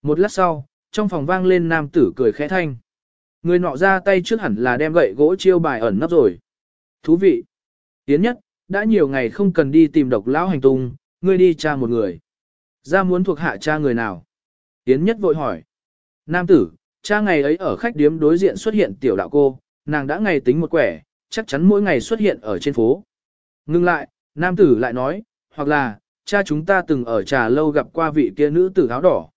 Một lát sau, trong phòng vang lên nam tử cười khẽ thanh. Người nọ ra tay trước hẳn là đem gậy gỗ chiêu bài ẩn nấp rồi. Thú vị. Tiến nhất, đã nhiều ngày không cần đi tìm độc lão hành tung, ngươi đi tra một người. Ra muốn thuộc hạ cha người nào? Yến nhất vội hỏi. Nam tử, cha ngày ấy ở khách điếm đối diện xuất hiện tiểu đạo cô, nàng đã ngày tính một quẻ, chắc chắn mỗi ngày xuất hiện ở trên phố. Ngưng lại, nam tử lại nói, hoặc là, cha chúng ta từng ở trà lâu gặp qua vị kia nữ tử áo đỏ.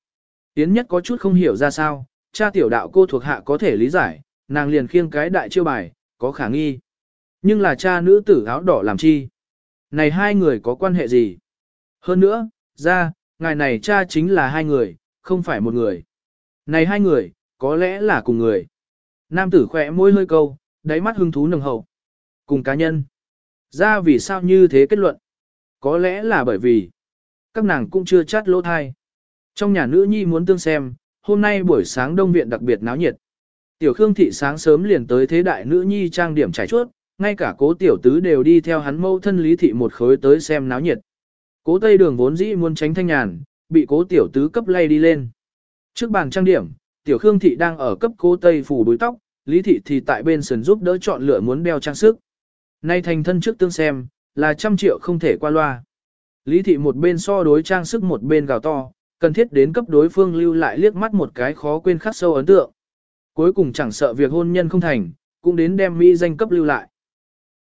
Yến nhất có chút không hiểu ra sao, cha tiểu đạo cô thuộc hạ có thể lý giải, nàng liền khiêng cái đại chiêu bài, có khả nghi. Nhưng là cha nữ tử áo đỏ làm chi? Này hai người có quan hệ gì? Hơn nữa, ra, ngài này cha chính là hai người, không phải một người. Này hai người, có lẽ là cùng người. Nam tử khỏe môi hơi câu, đáy mắt hứng thú nồng hậu. Cùng cá nhân. Ra vì sao như thế kết luận? Có lẽ là bởi vì các nàng cũng chưa chát lỗ thai. Trong nhà nữ nhi muốn tương xem, hôm nay buổi sáng đông viện đặc biệt náo nhiệt. Tiểu Khương thị sáng sớm liền tới thế đại nữ nhi trang điểm trải chuốt, ngay cả cố tiểu tứ đều đi theo hắn mâu thân lý thị một khối tới xem náo nhiệt. Cố tây đường vốn dĩ muốn tránh thanh nhàn, bị cố tiểu tứ cấp lay đi lên. Trước bàn trang điểm, tiểu khương thị đang ở cấp cố tây phủ đuôi tóc, lý thị thì tại bên sườn giúp đỡ chọn lựa muốn đeo trang sức. Nay thành thân trước tương xem, là trăm triệu không thể qua loa. Lý thị một bên so đối trang sức một bên gào to, cần thiết đến cấp đối phương lưu lại liếc mắt một cái khó quên khắc sâu ấn tượng. Cuối cùng chẳng sợ việc hôn nhân không thành, cũng đến đem mỹ danh cấp lưu lại.